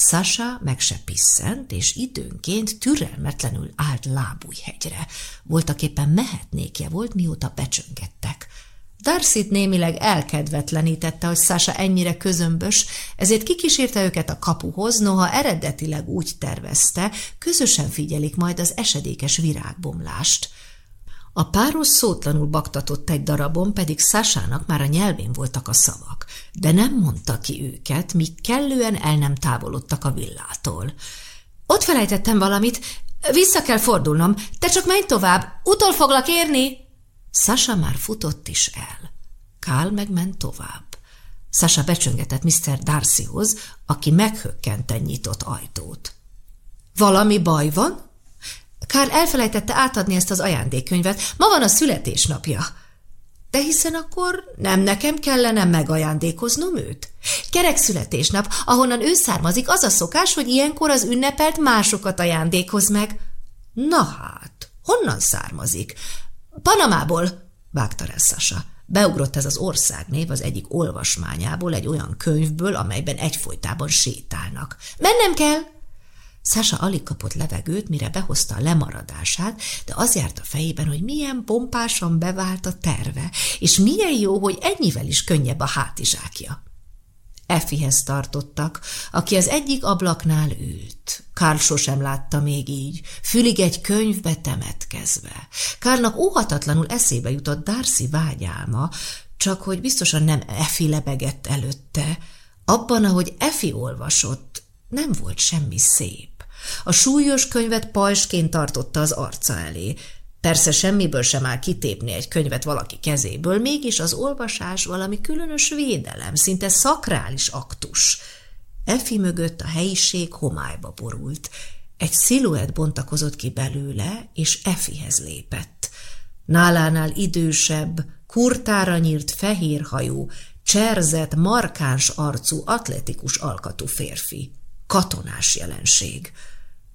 A: Sasha meg se pisszent, és időnként türelmetlenül állt lábújhegyre. Voltak éppen mehetnékje volt, mióta becsöngettek. Darcy némileg elkedvetlenítette, hogy Sasha ennyire közömbös, ezért kikísérte őket a kapuhoz, noha eredetileg úgy tervezte, közösen figyelik majd az esedékes virágbomlást. A páros szótlanul baktatott egy darabon, pedig Szásának már a nyelvén voltak a szavak, de nem mondta ki őket, míg kellően el nem távolodtak a villától. Ott felejtettem valamit, vissza kell fordulnom, te csak menj tovább, utol foglak érni! Sasa már futott is el. Kál megment tovább. Sasa becsöngetett Mr. Darcyhoz, aki meghökkenten nyitott ajtót. Valami baj van? Kár elfelejtette átadni ezt az ajándékkönyvet. Ma van a születésnapja. De hiszen akkor nem nekem kellene megajándékoznom őt? Kerek születésnap, ahonnan ő származik, az a szokás, hogy ilyenkor az ünnepelt másokat ajándékoz meg. Na hát, honnan származik? Panamából, vágta rá. Beugrott ez az országnév az egyik olvasmányából, egy olyan könyvből, amelyben egyfolytában sétálnak. Mennem kell! Sasa alig kapott levegőt, mire behozta a lemaradását, de az járt a fejében, hogy milyen pompásan bevált a terve, és milyen jó, hogy ennyivel is könnyebb a hátizsákja. Effihez tartottak, aki az egyik ablaknál ült. Karl sosem látta még így, fülig egy könyvbe temetkezve. Kárnak óhatatlanul eszébe jutott Darcy vágyálma, csak hogy biztosan nem Effi lebegett előtte. Abban, ahogy Effi olvasott, nem volt semmi szép. A súlyos könyvet pajsként tartotta az arca elé. Persze semmiből sem áll kitépni egy könyvet valaki kezéből, mégis az olvasás valami különös védelem, szinte szakrális aktus. Effi mögött a helyiség homályba borult. Egy sziluett bontakozott ki belőle, és Effihez lépett. Nálánál idősebb, kurtára nyírt fehérhajú, cserzett, markáns arcú, atletikus alkatú férfi. Katonás jelenség.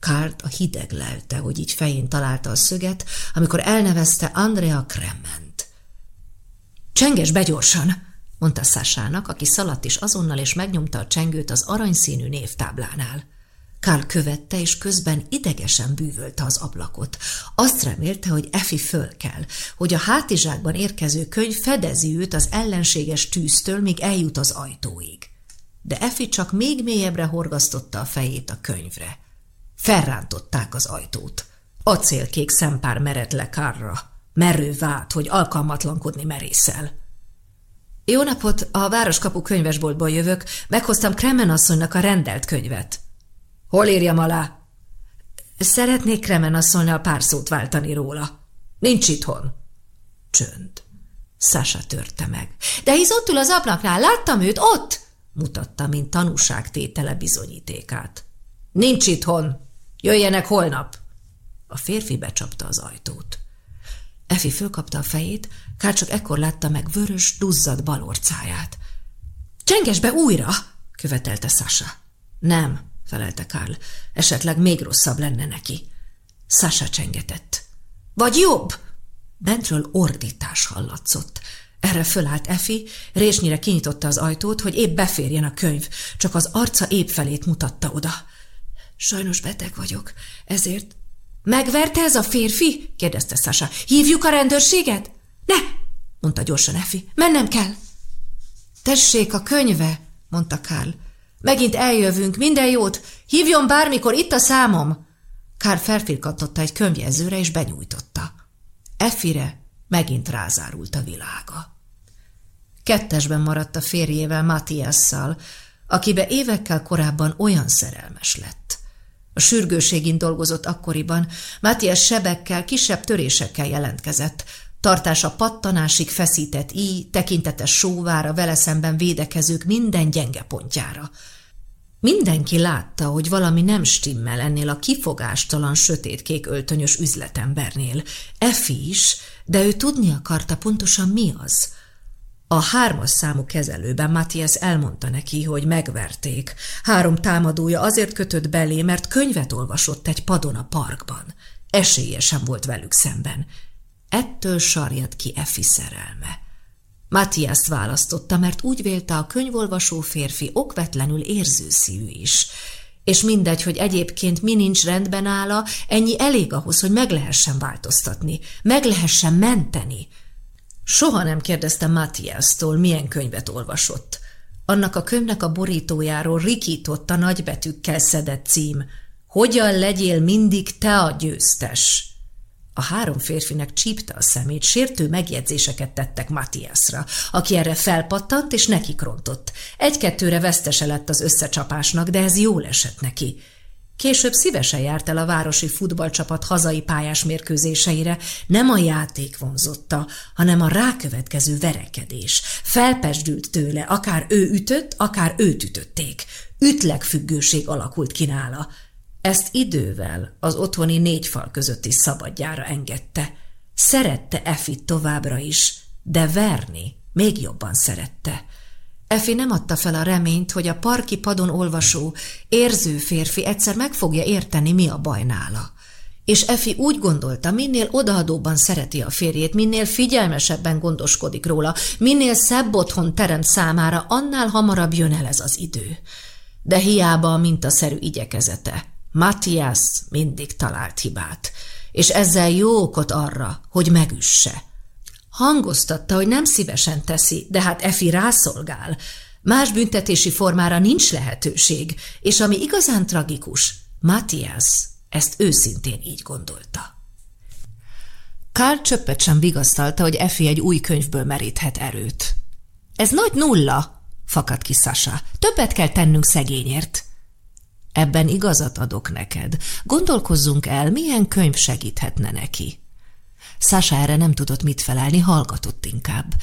A: Kárt a hideg lelte, hogy így fején találta a szöget, amikor elnevezte Andrea Krement. Csenges begyorsan, mondta Szásának, aki szaladt is azonnal, és megnyomta a csengőt az aranyszínű névtáblánál. Kál követte, és közben idegesen bűvölte az ablakot. Azt remélte, hogy Efi föl kell, hogy a hátizsákban érkező könyv fedezi őt az ellenséges tűztől, míg eljut az ajtóig. De Efi csak még mélyebbre horgasztotta a fejét a könyvre. Felrántották az ajtót. Acélkék szempár mered le Kárra. Merő vált, hogy alkalmatlankodni merészel. Jó napot, a Városkapu könyvesboltból jövök. Meghoztam Kremen asszonynak a rendelt könyvet. Hol írjam alá? Szeretnék Kremen asszonynal pár szót váltani róla. Nincs itthon. Csönd. Sasa törte meg. De hisz ott ül az ablaknál, láttam őt, ott! mutatta, mint tanúságtétele bizonyítékát. Nincs itthon, Jöjjenek holnap! A férfi becsapta az ajtót. Efi fölkapta a fejét, Kár csak ekkor látta meg vörös, duzzad balorcáját. Csenges be újra! követelte Sasha. Nem, felelte Karl. Esetleg még rosszabb lenne neki. Sasha csengetett. Vagy jobb! Bentről ordítás hallatszott. Erre fölállt Efi, résnyire kinyitotta az ajtót, hogy épp beférjen a könyv, csak az arca épp felét mutatta oda. Sajnos beteg vagyok, ezért... Megverte ez a férfi? kérdezte Sasa. Hívjuk a rendőrséget? Ne, mondta gyorsan Efi. Mennem kell. Tessék a könyve, mondta Karl. Megint eljövünk, minden jót. Hívjon bármikor, itt a számom. Karl felfirkatotta egy könyvjelzőre és benyújtotta. Effire megint rázárult a világa. Kettesben maradt a férjével, Matthiasszal, akibe évekkel korábban olyan szerelmes lett. A sürgőségin dolgozott akkoriban, Mátiás sebekkel, kisebb törésekkel jelentkezett, tartása pattanásig feszített íj, tekintetes sóvára, vele szemben védekezők minden gyenge pontjára. Mindenki látta, hogy valami nem stimmel ennél a kifogástalan sötétkék öltönyös üzletembernél. Efi is, de ő tudni akarta pontosan mi az – a hármas számú kezelőben Matthias elmondta neki, hogy megverték. Három támadója azért kötött belé, mert könyvet olvasott egy padon a parkban. Esélye sem volt velük szemben. Ettől sarjad ki Efi szerelme. Matthias választotta, mert úgy vélte a könyvolvasó férfi okvetlenül érzőszívű is, és mindegy, hogy egyébként mi nincs rendben álla, ennyi elég ahhoz, hogy meg lehessen változtatni, meg lehessen menteni. Soha nem kérdeztem Matthias-tól, milyen könyvet olvasott. Annak a könyvnek a borítójáról rikított a nagybetűkkel szedett cím. Hogyan legyél mindig te a győztes? A három férfinek csípte a szemét, sértő megjegyzéseket tettek Matthiasra, aki erre felpattant és neki krontott. Egy-kettőre vesztese lett az összecsapásnak, de ez jól esett neki. Később szívesen járt el a városi futballcsapat hazai pályás mérkőzéseire, nem a játék vonzotta, hanem a rákövetkező verekedés. Felpesdült tőle, akár ő ütött, akár őt ütötték. Ütlegfüggőség alakult ki nála. Ezt idővel az otthoni négy fal közötti szabadjára engedte. Szerette Effit továbbra is, de verni még jobban szerette. Efi nem adta fel a reményt, hogy a parki padon olvasó, érző férfi egyszer meg fogja érteni, mi a baj nála. És Efi úgy gondolta, minél odaadóban szereti a férjét, minél figyelmesebben gondoskodik róla, minél szebb otthon teremt számára, annál hamarabb jön el ez az idő. De hiába a mintaszerű igyekezete. Matthias mindig talált hibát, és ezzel jó okot arra, hogy megüsse. Hangoztatta, hogy nem szívesen teszi, de hát Efi rászolgál. Más büntetési formára nincs lehetőség, és ami igazán tragikus, Matthias ezt őszintén így gondolta. Karl csöppet sem vigasztalta, hogy Efi egy új könyvből meríthet erőt. Ez nagy nulla, fakadt ki Sasa. Többet kell tennünk szegényért. Ebben igazat adok neked. Gondolkozzunk el, milyen könyv segíthetne neki. Sasa erre nem tudott mit felelni, hallgatott inkább.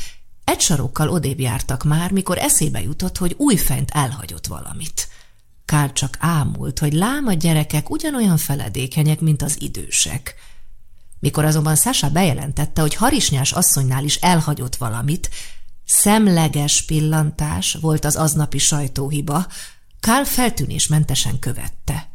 A: Egy sarokkal odébb jártak már, mikor eszébe jutott, hogy újfent elhagyott valamit. Kár csak ámult, hogy lám a gyerekek ugyanolyan feledékenyek, mint az idősek. Mikor azonban Sasa bejelentette, hogy harisnyás asszonynál is elhagyott valamit, szemleges pillantás volt az aznapi sajtóhiba, Kál feltűnésmentesen követte.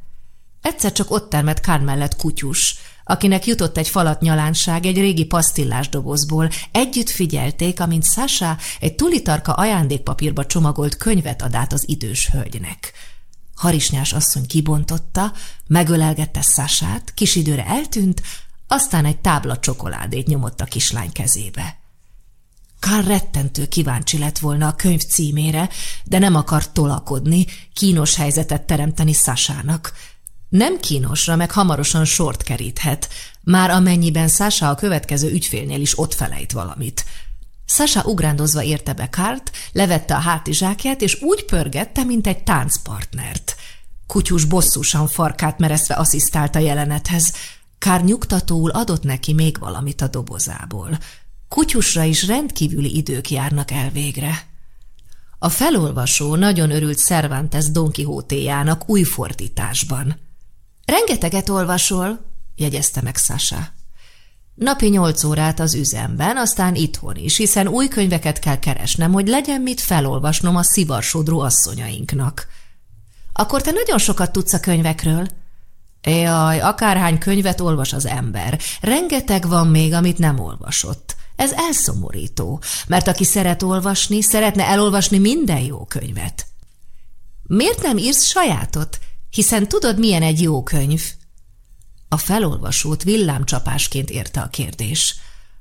A: Egyszer csak ott termett Kár mellett kutyus, akinek jutott egy falat nyalánság egy régi pasztillás dobozból. Együtt figyelték, amint Sasha egy tulitarka ajándékpapírba csomagolt könyvet ad át az idős hölgynek. Harisnyás asszony kibontotta, megölelgette Sasát, kis időre eltűnt, aztán egy tábla csokoládét nyomott a kislány kezébe. Kár rettentő kíváncsi lett volna a könyv címére, de nem akart tolakodni, kínos helyzetet teremteni Szásának. Nem kínosra, meg hamarosan sort keríthet, már amennyiben Sasha a következő ügyfélnél is ott felejt valamit. Sasha ugrándozva érte be Kárt, levette a hátizsákját, és úgy pörgette, mint egy táncpartnert. Kutyus bosszúsan farkát meresztve asszisztált a jelenethez. Kár nyugtatóul adott neki még valamit a dobozából. Kutyusra is rendkívüli idők járnak el végre. A felolvasó nagyon örült Cervantes Don Quixote-jának új fordításban. Rengeteget olvasol, jegyezte meg Sasha. Napi nyolc órát az üzemben, aztán itthon is, hiszen új könyveket kell keresnem, hogy legyen mit felolvasnom a szivarsodró asszonyainknak. Akkor te nagyon sokat tudsz a könyvekről? Jaj, akárhány könyvet olvas az ember. Rengeteg van még, amit nem olvasott. Ez elszomorító, mert aki szeret olvasni, szeretne elolvasni minden jó könyvet. Miért nem írsz sajátot? Hiszen tudod, milyen egy jó könyv. A felolvasót villámcsapásként érte a kérdés.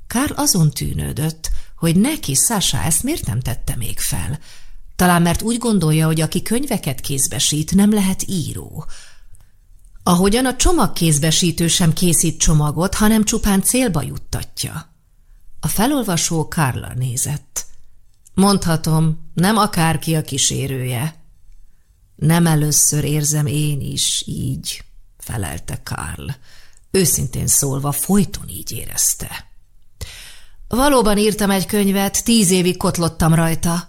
A: Kár azon tűnődött, hogy neki Sasha ezt miért nem tette még fel. Talán mert úgy gondolja, hogy aki könyveket kézbesít, nem lehet író. Ahogyan a csomagkézbesítő sem készít csomagot, hanem csupán célba juttatja. A felolvasó Kárla nézett. Mondhatom, nem akárki a kísérője. Nem először érzem én is így, felelte Karl. Őszintén szólva folyton így érezte. Valóban írtam egy könyvet, tíz évig kotlottam rajta.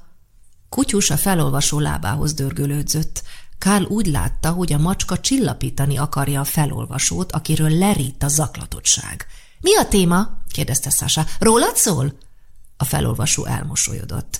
A: Kutyus a felolvasó lábához dörgölődzött. Kárl úgy látta, hogy a macska csillapítani akarja a felolvasót, akiről lerít a zaklatottság. Mi a téma? kérdezte Sasa. Rólad szól? A felolvasó elmosolyodott.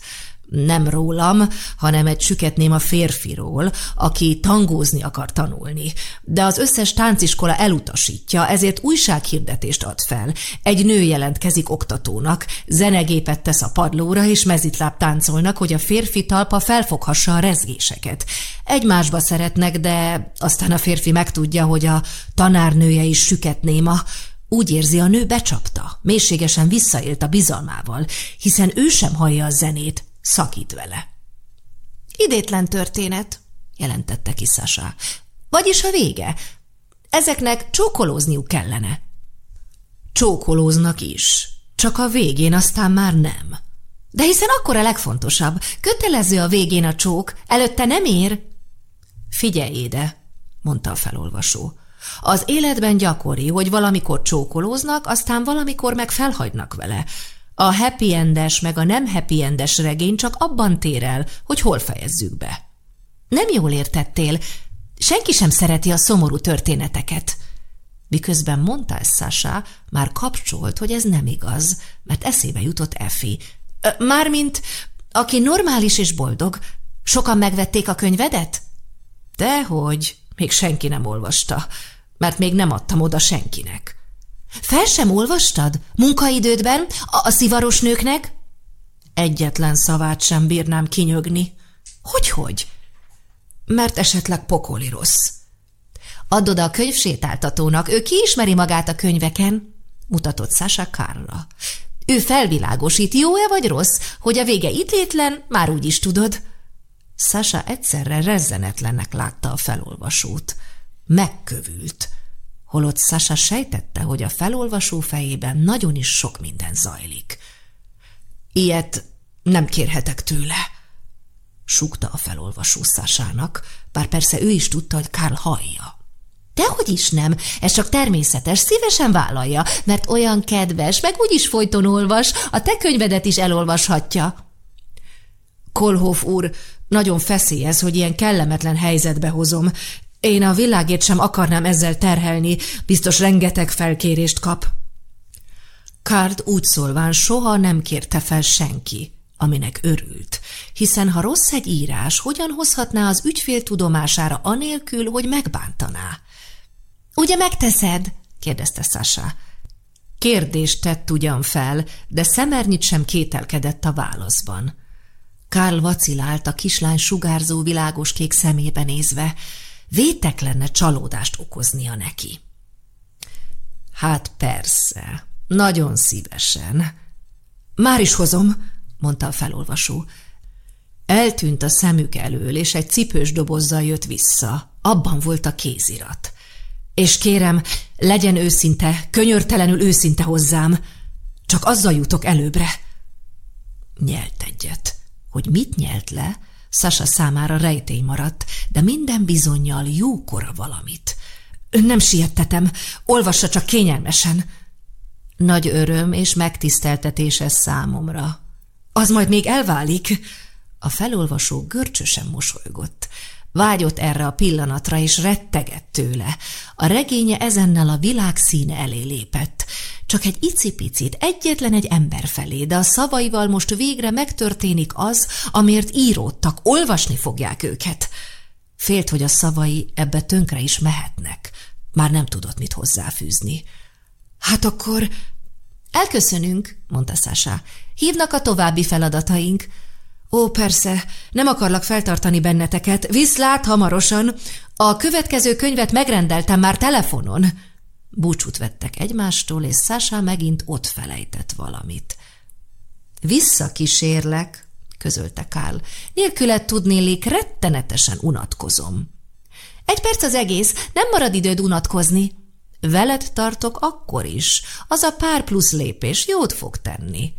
A: Nem rólam, hanem egy süketném a férfiról, aki tangózni akar tanulni. De az összes tánciskola elutasítja, ezért újsághirdetést ad fel. Egy nő jelentkezik oktatónak, zenegépet tesz a padlóra, és mezitláb táncolnak, hogy a férfi talpa felfoghassa a rezgéseket. Egymásba szeretnek, de aztán a férfi megtudja, hogy a tanárnője is süketnéma, úgy érzi, a nő becsapta, mélységesen visszaélt a bizalmával, hiszen ő sem hallja a zenét, szakít vele. Idétlen történet, jelentette ki Sasha. Vagyis a vége. Ezeknek csókolózniuk kellene. Csókolóznak is, csak a végén aztán már nem. De hiszen akkor a legfontosabb. Kötelező a végén a csók, előtte nem ér. Figyelj ide, mondta a felolvasó. Az életben gyakori, hogy valamikor csókolóznak, aztán valamikor meg felhagynak vele. A happy endes meg a nem happy endes regény csak abban tér el, hogy hol fejezzük be. Nem jól értettél, senki sem szereti a szomorú történeteket. Miközben mondta ezt Sasha, már kapcsolt, hogy ez nem igaz, mert eszébe jutott Effi. Mármint, aki normális és boldog, sokan megvették a könyvedet? Dehogy, még senki nem olvasta, mert még nem adtam oda senkinek. Fel sem olvastad? Munkaidődben? A, a szivaros nőknek? Egyetlen szavát sem bírnám kinyögni. Hogy-hogy? Mert esetleg pokoli rossz. Add oda a könyvsétáltatónak, ő kiismeri magát a könyveken, mutatott Sasha Karla. Ő felvilágosít, jó-e vagy rossz, hogy a vége ítétlen, már úgy is tudod. Sasha egyszerre rezzenetlennek látta a felolvasót. Megkövült holott Sasa sejtette, hogy a felolvasó fejében nagyon is sok minden zajlik. Ilyet nem kérhetek tőle, súgta a felolvasó Szásának, bár persze ő is tudta, hogy Karl hallja. Dehogy is nem, ez csak természetes, szívesen vállalja, mert olyan kedves, meg úgyis folyton olvas, a te könyvedet is elolvashatja. Kolhoff úr, nagyon feszélyez, hogy ilyen kellemetlen helyzetbe hozom. Én a világét sem akarnám ezzel terhelni, biztos rengeteg felkérést kap. Kard úgy szólván soha nem kérte fel senki, aminek örült, hiszen ha rossz egy írás, hogyan hozhatná az ügyfél tudomására anélkül, hogy megbántaná? Ugye megteszed? kérdezte Sasha. Kérdést tett ugyan fel, de szemernyit sem kételkedett a válaszban. Karl vacilált a kislány sugárzó világos kék szemébe nézve, Vétek lenne csalódást okoznia neki. Hát persze, nagyon szívesen. Már is hozom, mondta a felolvasó. Eltűnt a szemük elől, és egy cipős dobozzal jött vissza. Abban volt a kézirat. És kérem, legyen őszinte, könyörtelenül őszinte hozzám. Csak azzal jutok előbbre. Nyelt egyet. Hogy mit nyelt le, Sasa számára rejtély maradt, de minden bizonyal jókora valamit. Nem siettetem, olvassa csak kényelmesen. Nagy öröm és megtiszteltetés ez számomra. Az majd még elválik. A felolvasó görcsösen mosolygott. Vágyott erre a pillanatra, és rettegett tőle. A regénye ezennel a világ színe elé lépett. Csak egy icipicit, egyetlen egy ember felé, de a szavaival most végre megtörténik az, amért íródtak, olvasni fogják őket. Félt, hogy a szavai ebbe tönkre is mehetnek. Már nem tudott mit hozzáfűzni. Hát akkor... Elköszönünk, mondta Sasha. Hívnak a további feladataink. Ó, persze, nem akarlak feltartani benneteket. Viszlát hamarosan. A következő könyvet megrendeltem már telefonon. Búcsút vettek egymástól, és Sasha megint ott felejtett valamit. Visszakísérlek, közölte Kál. Nélküled tudnélik, rettenetesen unatkozom. Egy perc az egész, nem marad időd unatkozni. Veled tartok akkor is. Az a pár plusz lépés jót fog tenni.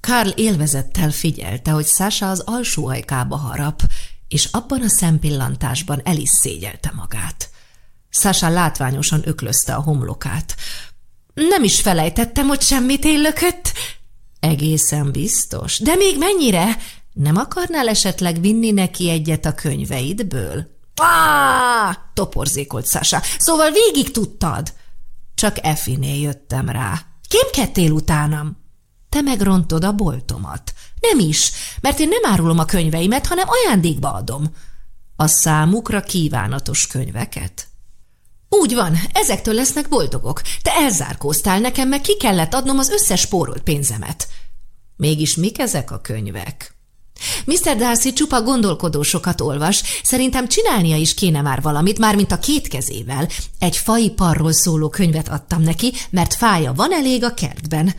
A: Karl élvezettel figyelte, hogy Sasha az alsó ajkába harap, és abban a szempillantásban el is szégyelte magát. Sasha látványosan öklözte a homlokát. Nem is felejtettem, hogy semmit éllökött. Egészen biztos. De még mennyire? Nem akarnál esetleg vinni neki egyet a könyveidből? Á! toporzékolt Sasha. Szóval végig tudtad. Csak Effinél jöttem rá. Kémkedtél utánam? Te megrontod a boltomat. Nem is, mert én nem árulom a könyveimet, hanem ajándékba adom. A számukra kívánatos könyveket? Úgy van, ezektől lesznek boldogok. Te elzárkóztál nekem, meg ki kellett adnom az összes spórolt pénzemet. Mégis mik ezek a könyvek? Mr. Darcy csupa gondolkodósokat olvas, szerintem csinálnia is kéne már valamit, mármint a két kezével. Egy fai parról szóló könyvet adtam neki, mert fája van elég a kertben.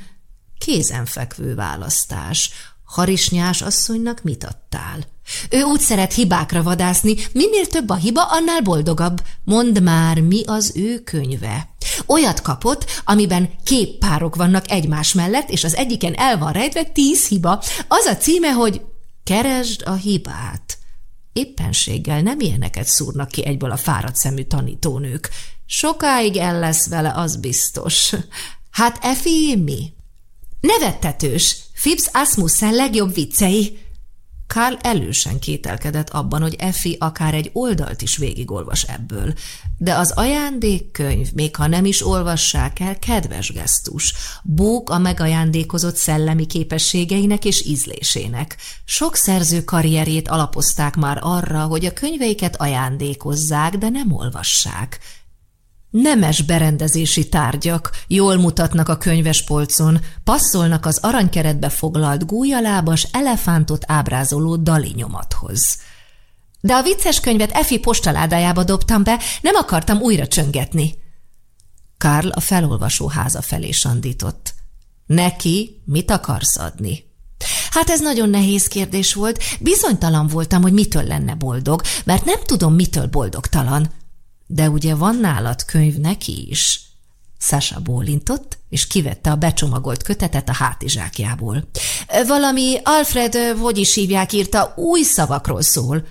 A: Kézenfekvő választás. Harisnyás asszonynak mit adtál? Ő úgy szeret hibákra vadászni, minél több a hiba, annál boldogabb. Mondd már, mi az ő könyve? Olyat kapott, amiben képpárok vannak egymás mellett, és az egyiken el van rejtve tíz hiba. Az a címe, hogy Keresd a hibát. Éppenséggel nem ilyeneket szúrnak ki egyből a fáradt szemű tanítónők. Sokáig el lesz vele, az biztos. Hát Efi mi? Nevettetős, Phipps Asmussen legjobb viccei. Karl elősen kételkedett abban, hogy Effi akár egy oldalt is végigolvas ebből, de az ajándékkönyv, még ha nem is olvassák el, kedves gesztus, bók a megajándékozott szellemi képességeinek és ízlésének. Sok szerző karrierjét alapozták már arra, hogy a könyveiket ajándékozzák, de nem olvassák. Nemes berendezési tárgyak, jól mutatnak a könyvespolcon, passzolnak az aranykeretbe foglalt gújalábas elefántot ábrázoló dalinyomathoz. De a vicces könyvet Efi postaládájába dobtam be, nem akartam újra csöngetni. Karl a felolvasó háza felé sandított. Neki mit akarsz adni? Hát ez nagyon nehéz kérdés volt. Bizonytalan voltam, hogy mitől lenne boldog, mert nem tudom, mitől boldogtalan. De ugye van nálad könyv neki is? Sasha bólintott, és kivette a becsomagolt kötetet a hátizsákjából. Valami Alfred, hogy is hívják, írta, új szavakról szól.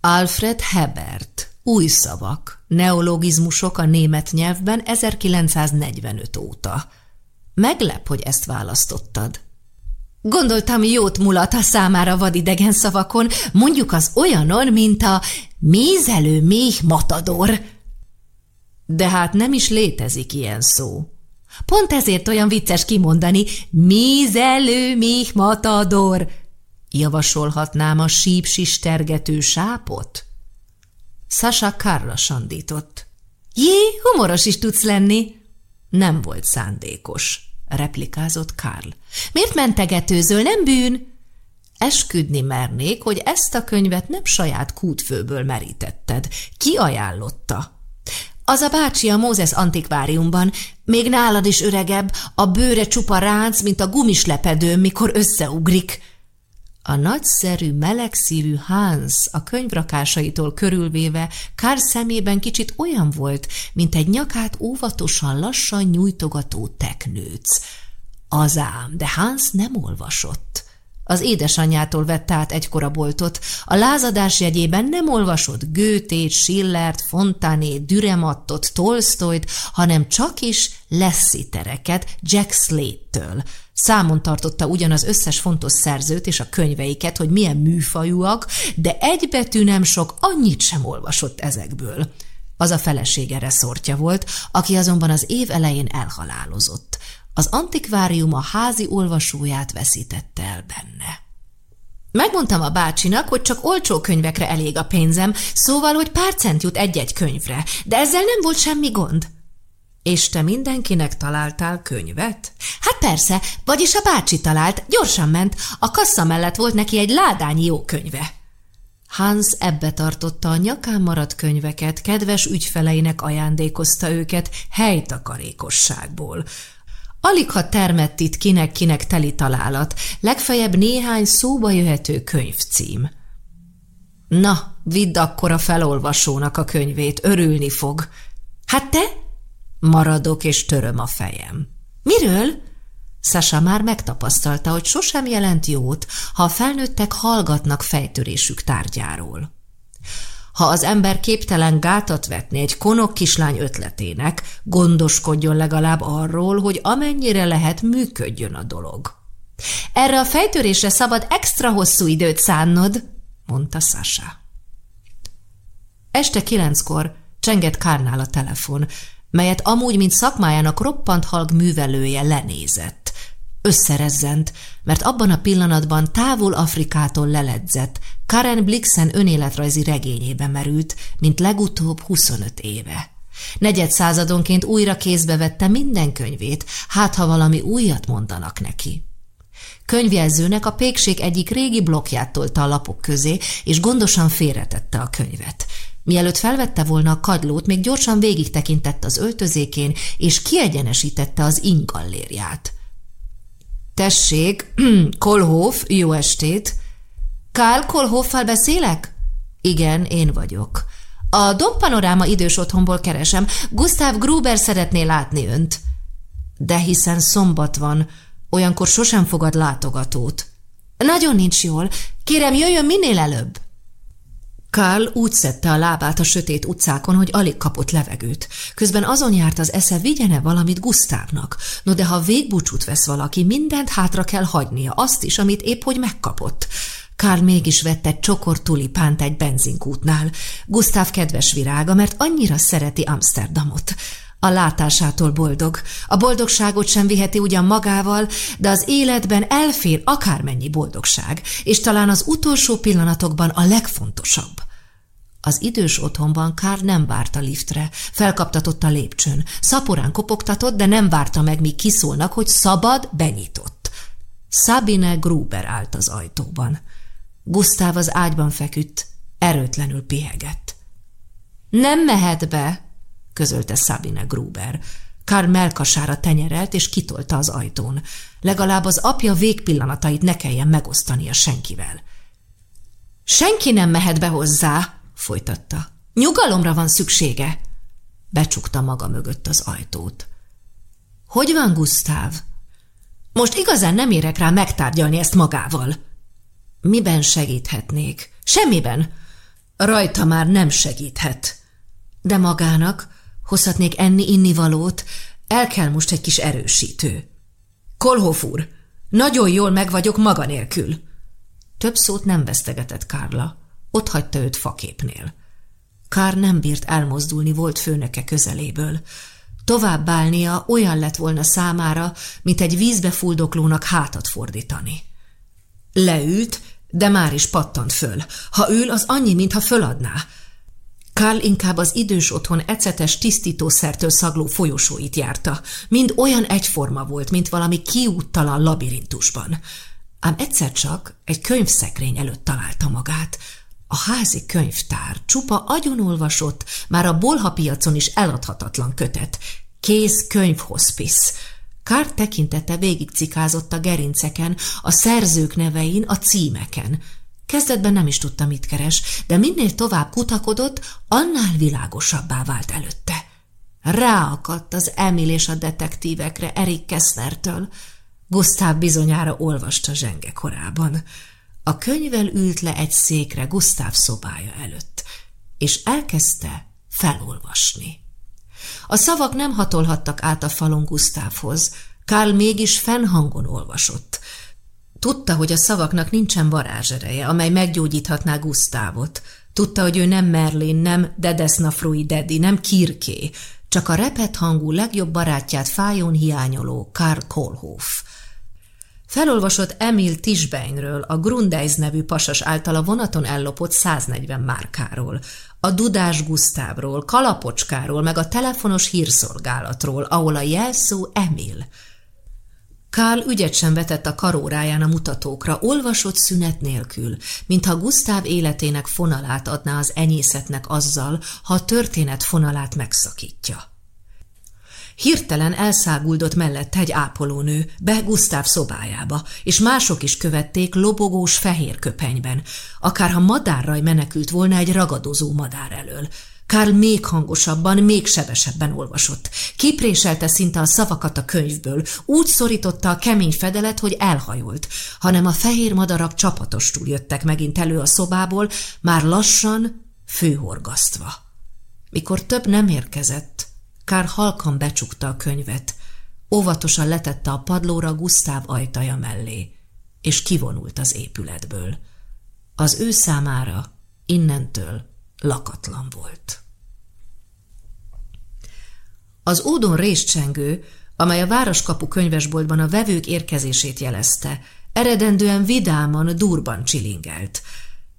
A: Alfred Hebert, új szavak, neologizmusok a német nyelvben 1945 óta. Meglep, hogy ezt választottad. Gondoltam, jót mulat a számára vadidegen szavakon, mondjuk az olyanon, mint a mézelő méh matador. De hát nem is létezik ilyen szó. Pont ezért olyan vicces kimondani, mézelő méh matador. Javasolhatnám a sípsistergető sápot? Sasha Karla sandított. Jé, humoros is tudsz lenni. Nem volt szándékos replikázott Karl. Miért mentegetőzöl, nem bűn? Esküdni mernék, hogy ezt a könyvet nem saját kútfőből merítetted. Ki ajánlotta? Az a bácsi a Mózes antikváriumban, még nálad is öregebb, a bőre csupa ránc, mint a gumislepedő, mikor összeugrik. A nagyszerű, melegszívű Hans a könyvrakásaitól körülvéve Kár szemében kicsit olyan volt, mint egy nyakát óvatosan, lassan nyújtogató teknőc. Azám, de Hans nem olvasott. Az édesanyjától vett át egykor a boltot. A lázadás jegyében nem olvasott Götét, Schillert, Fontanét, Düremattot, Tolstoyt, hanem csak is leszitereket Jack Slate-től. Számon tartotta ugyan az összes fontos szerzőt és a könyveiket, hogy milyen műfajúak, de egy betű nem sok, annyit sem olvasott ezekből. Az a felesége reszortja volt, aki azonban az év elején elhalálozott. Az antikvárium a házi olvasóját veszítette el benne. Megmondtam a bácsinak, hogy csak olcsó könyvekre elég a pénzem, szóval, hogy pár cent jut egy-egy könyvre, de ezzel nem volt semmi gond. És te mindenkinek találtál könyvet? Hát persze, vagyis a bácsi talált, gyorsan ment, a kassa mellett volt neki egy ládányi jó könyve. Hans ebbe tartotta a nyakán maradt könyveket, kedves ügyfeleinek ajándékozta őket helytakarékosságból. Alig ha termett itt kinek-kinek teli találat, legfeljebb néhány szóba jöhető könyvcím. Na, vidd akkor a felolvasónak a könyvét, örülni fog. Hát te? Maradok és töröm a fejem. Miről? Sasa már megtapasztalta, hogy sosem jelent jót, ha a felnőttek hallgatnak fejtörésük tárgyáról. Ha az ember képtelen gátat vetni egy konok kislány ötletének, gondoskodjon legalább arról, hogy amennyire lehet működjön a dolog. Erre a fejtörésre szabad extra hosszú időt szánnod, mondta Sasa. Este kilenckor csengett Kárnál a telefon, melyet amúgy, mint szakmájának roppant halk művelője lenézett. Összerezzent, mert abban a pillanatban távol Afrikától leledzett, Karen Blixen önéletrajzi regényébe merült, mint legutóbb 25 éve. Negyed századonként újra kézbe vette minden könyvét, hát ha valami újat mondanak neki. Könyvjelzőnek a pékség egyik régi blokkját tolta a lapok közé, és gondosan félretette a könyvet. Mielőtt felvette volna a kadlót, még gyorsan végig tekintett az öltözékén, és kiegyenesítette az ingallérját. Tessék, *clears throat* Kolhoff, jó estét! Kál Kolhoffal beszélek? Igen, én vagyok. A Dompanoráma idős otthonból keresem. Gustav Gruber szeretné látni önt. De hiszen szombat van, olyankor sosem fogad látogatót. Nagyon nincs jól. Kérem, jöjjön minél előbb. Karl úgy szedte a lábát a sötét utcákon, hogy alig kapott levegőt. Közben azon járt az esze, vigyene valamit Gusztávnak. No de ha végbúcsút vesz valaki, mindent hátra kell hagynia, azt is, amit épp hogy megkapott. Karl mégis vett egy csokor tulipánt egy benzinkútnál. Gusztáv kedves virága, mert annyira szereti Amsterdamot. A látásától boldog. A boldogságot sem viheti ugyan magával, de az életben elfér akármennyi boldogság, és talán az utolsó pillanatokban a legfontosabb. Az idős otthonban Kár nem várta liftre, felkaptatott a lépcsőn. Szaporán kopogtatott, de nem várta meg, míg kiszólnak, hogy szabad, benyitott. Sabine Gruber állt az ajtóban. Gusztáv az ágyban feküdt, erőtlenül pihegett. Nem mehet be, közölte Sabine Gruber. Karl melkasára tenyerelt, és kitolta az ajtón. Legalább az apja végpillanatait ne kelljen megosztania senkivel. Senki nem mehet be hozzá, folytatta. Nyugalomra van szüksége. Becsukta maga mögött az ajtót. Hogy van, Gusztáv? Most igazán nem érek rá megtárgyalni ezt magával. Miben segíthetnék? Semmiben. Rajta már nem segíthet. De magának hozhatnék enni valót, el kell most egy kis erősítő. Kolhoff úr, nagyon jól meg vagyok maga nélkül. Több szót nem vesztegetett Kárla. Ott hagyta őt faképnél. Kár nem bírt elmozdulni volt főnöke közeléből. Továbbálnia olyan lett volna számára, mint egy vízbe fuldoklónak hátat fordítani. Leült, de már is pattant föl. Ha ül, az annyi, mintha föladná. Karl inkább az idős otthon ecetes tisztítószertől szagló folyosóit járta. Mind olyan egyforma volt, mint valami kiúttalan labirintusban. Ám egyszer csak egy könyvszekrény előtt találta magát. A házi könyvtár csupa agyonolvasott, már a bolhapiacon is eladhatatlan kötet. Kész könyvhospice. Kár tekintete végigcikázott a gerinceken, a szerzők nevein, a címeken – Kezdetben nem is tudta, mit keres, de minél tovább kutakodott, annál világosabbá vált előtte. Ráakadt az Emil és a detektívekre Erik Kessnertől. Gusztáv bizonyára olvasta zsenge korában. A könyvel ült le egy székre Gusztáv szobája előtt, és elkezdte felolvasni. A szavak nem hatolhattak át a falon Gusztávhoz, Karl mégis fennhangon olvasott – Tudta, hogy a szavaknak nincsen varázsereje, amely meggyógyíthatná Gusztávot. Tudta, hogy ő nem Merlin, nem Dedesnafrui Dedi, nem Kirké, csak a repet hangú legjobb barátját fájón hiányoló Karl Kohlhoff. Felolvasott Emil Tisbeinről, a Grundeis nevű pasas által a vonaton ellopott 140 márkáról, a Dudás Gusztávról, Kalapocskáról, meg a telefonos hírszolgálatról, ahol a jelszó Emil – Karl ügyet sem vetett a karóráján a mutatókra, olvasott szünet nélkül, mintha Gusztáv életének fonalát adná az enyészetnek azzal, ha a történet fonalát megszakítja. Hirtelen elszáguldott mellett egy ápolónő, be Gusztáv szobájába, és mások is követték lobogós fehér köpenyben, akárha madárraj menekült volna egy ragadozó madár elől. Karl még hangosabban, még sebesebben olvasott. Kipréselte szinte a szavakat a könyvből, úgy szorította a kemény fedelet, hogy elhajolt, hanem a fehér madarak csapatostul jöttek megint elő a szobából, már lassan, főhorgasztva. Mikor több nem érkezett, Kár halkan becsukta a könyvet, óvatosan letette a padlóra Gusztáv ajtaja mellé, és kivonult az épületből. Az ő számára innentől lakatlan volt. Az ódon részcsengő, amely a Városkapu könyvesboltban a vevők érkezését jelezte, eredendően vidáman, durban csilingelt.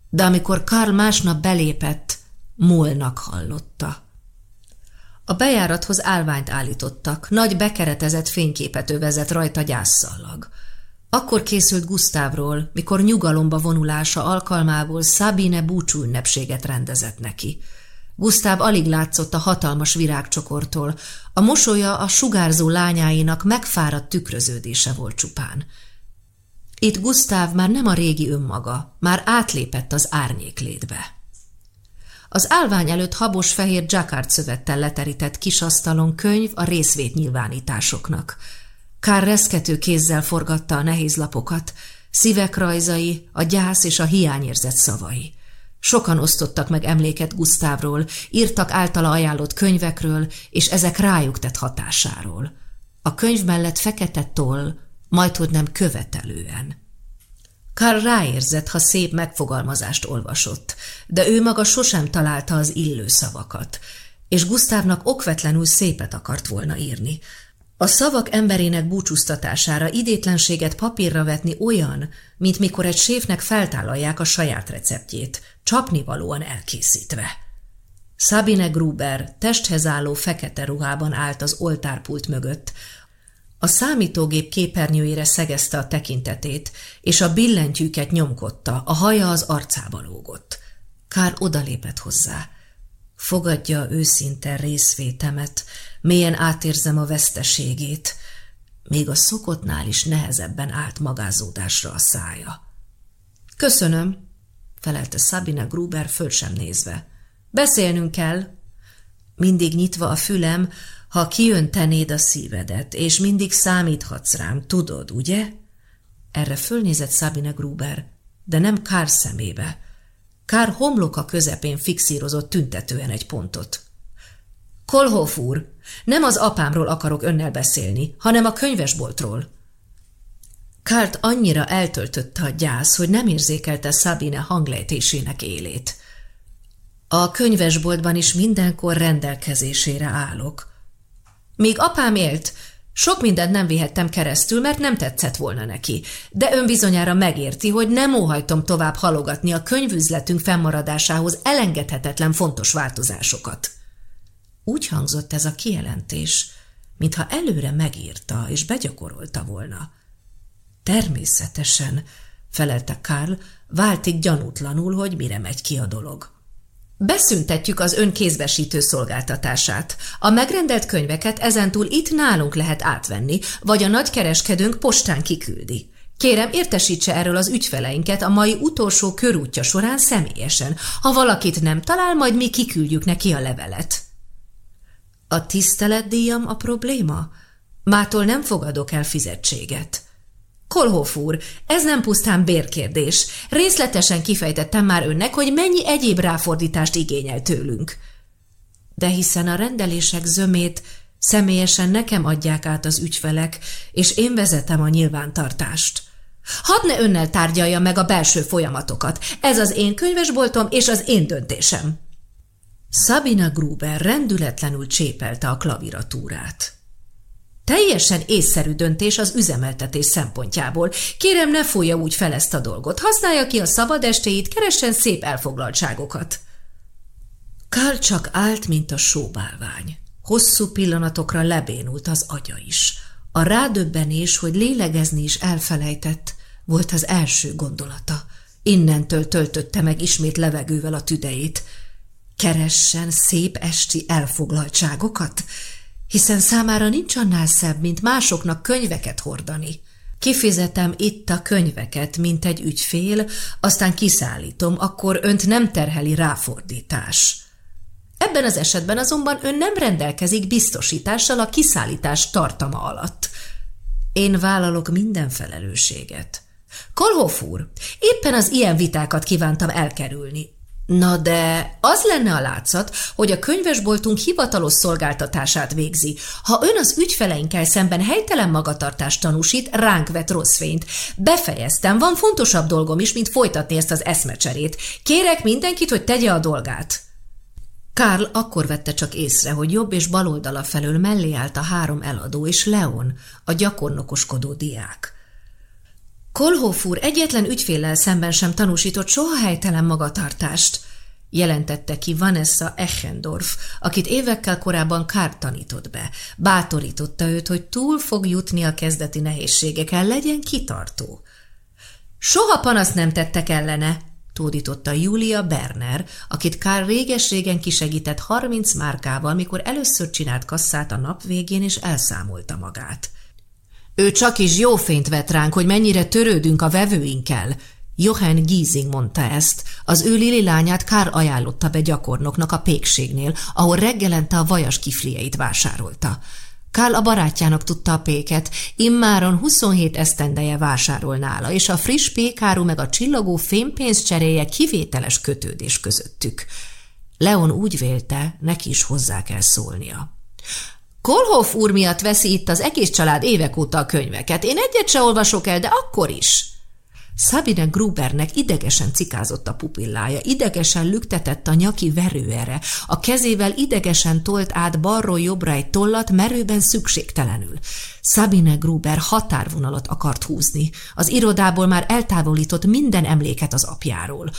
A: De amikor Karl másnap belépett, molnak hallotta. A bejárathoz állványt állítottak, nagy bekeretezett fényképet övezett rajta gyászszallag. Akkor készült Gusztávról, mikor nyugalomba vonulása alkalmából Sabine búcsú ünnepséget rendezett neki. Gusztáv alig látszott a hatalmas virágcsokortól, a mosolya a sugárzó lányáinak megfáradt tükröződése volt csupán. Itt Gusztáv már nem a régi önmaga, már átlépett az árnyéklétbe. Az állvány előtt habos fehér jacquard szövettel leterített kis asztalon könyv a részvét nyilvánításoknak. Kár reszkető kézzel forgatta a nehéz lapokat, szívek rajzai, a gyász és a hiányérzet szavai. Sokan osztottak meg emléket Gusztávról, írtak általa ajánlott könyvekről, és ezek rájuk tett hatásáról. A könyv mellett fekete toll, majdhogy nem követelően. Karl ráérzett, ha szép megfogalmazást olvasott, de ő maga sosem találta az illő szavakat, és Gusztávnak okvetlenül szépet akart volna írni. A szavak emberének búcsúztatására idétlenséget papírra vetni olyan, mint mikor egy séfnek feltállalják a saját receptjét, csapnivalóan elkészítve. Sabine Gruber testhez álló fekete ruhában állt az oltárpult mögött, a számítógép képernyőjére szegezte a tekintetét, és a billentyűket nyomkodta, a haja az arcába lógott. Kár odalépett hozzá. Fogadja őszinte részvétemet, mélyen átérzem a veszteségét. Még a szokottnál is nehezebben állt magázódásra a szája. Köszönöm, felelte Sabine Gruber föl sem nézve. Beszélnünk kell. Mindig nyitva a fülem, ha kiöntenéd a szívedet, és mindig számíthatsz rám, tudod, ugye? Erre fölnézett Sabine Gruber, de nem Kár szemébe. Kár homloka közepén fixírozott tüntetően egy pontot. Kolhoff úr, nem az apámról akarok önnel beszélni, hanem a könyvesboltról. Kárt annyira eltöltötte a gyász, hogy nem érzékelte Sabine hanglejtésének élét. A könyvesboltban is mindenkor rendelkezésére állok. Míg apám élt, sok mindent nem vihettem keresztül, mert nem tetszett volna neki, de ön bizonyára megérti, hogy nem óhajtom tovább halogatni a könyvüzletünk fennmaradásához elengedhetetlen fontos változásokat. Úgy hangzott ez a kijelentés, mintha előre megírta és begyakorolta volna. Természetesen, felelte Karl, váltig gyanútlanul, hogy mire megy ki a dolog. Beszüntetjük az ön kézbesítő szolgáltatását. A megrendelt könyveket ezentúl itt nálunk lehet átvenni, vagy a nagykereskedőnk postán kiküldi. Kérem, értesítse erről az ügyfeleinket a mai utolsó körútja során személyesen. Ha valakit nem talál, majd mi kiküldjük neki a levelet. A tiszteletdíjam a probléma? Mától nem fogadok el fizetséget. Kolhoff úr, ez nem pusztán bérkérdés. Részletesen kifejtettem már önnek, hogy mennyi egyéb ráfordítást igényel tőlünk. De hiszen a rendelések zömét személyesen nekem adják át az ügyfelek, és én vezetem a nyilvántartást. Hadd ne önnel tárgyalja meg a belső folyamatokat. Ez az én könyvesboltom és az én döntésem. Sabina Gruber rendületlenül csépelte a klaviratúrát. Teljesen észszerű döntés az üzemeltetés szempontjából. Kérem, ne fújja úgy fel ezt a dolgot. Használja ki a szabad estéit, keressen szép elfoglaltságokat. Kál csak állt, mint a sóbálvány. Hosszú pillanatokra lebénult az agya is. A rádöbbenés, hogy lélegezni is elfelejtett, volt az első gondolata. Innentől töltötte meg ismét levegővel a tüdejét. Keressen szép esti elfoglaltságokat? Hiszen számára nincs annál szebb, mint másoknak könyveket hordani. Kifizetem itt a könyveket, mint egy ügyfél, aztán kiszállítom, akkor önt nem terheli ráfordítás. Ebben az esetben azonban ön nem rendelkezik biztosítással a kiszállítás tartama alatt. Én vállalok minden felelősséget. Kolhoff úr, éppen az ilyen vitákat kívántam elkerülni. Na de az lenne a látszat, hogy a könyvesboltunk hivatalos szolgáltatását végzi. Ha ön az ügyfeleinkkel szemben helytelen magatartást tanúsít, ránk vet rossz fényt. Befejeztem, van fontosabb dolgom is, mint folytatni ezt az eszmecserét. Kérek mindenkit, hogy tegye a dolgát. Karl akkor vette csak észre, hogy jobb és bal oldala felől mellé állt a három eladó és Leon, a gyakornokoskodó diák. Kolhoff úr egyetlen ügyféllel szemben sem tanúsított soha helytelen magatartást, jelentette ki Vanessa Echendorf, akit évekkel korábban Kár tanított be. Bátorította őt, hogy túl fog jutni a kezdeti nehézségeken, legyen kitartó. Soha panaszt nem tettek ellene, tódította Julia Berner, akit Kár réges-régen kisegített 30 márkával, mikor először csinált kasszát a nap végén, és elszámolta magát. Ő csak is jó fényt vett ránk, hogy mennyire törődünk a vevőinkkel. Johann Giesing mondta ezt. Az ő Lili lányát Kár ajánlotta be gyakornoknak a pékségnél, ahol reggelente a vajas kiflieit vásárolta. Kál a barátjának tudta a péket, immáron 27 esztendeje vásárol nála, és a friss pékáru meg a csillogó fémpénz cseréje kivételes kötődés közöttük. Leon úgy vélte, neki is hozzá kell szólnia. Kolhoff úr miatt veszi itt az egész család évek óta a könyveket. Én egyet se olvasok el, de akkor is. Sabine Grubernek idegesen cikázott a pupillája, idegesen lüktetett a nyaki verőere, a kezével idegesen tolt át balról jobbra egy tollat, merőben szükségtelenül. Sabine Gruber határvonalat akart húzni. Az irodából már eltávolított minden emléket az apjáról.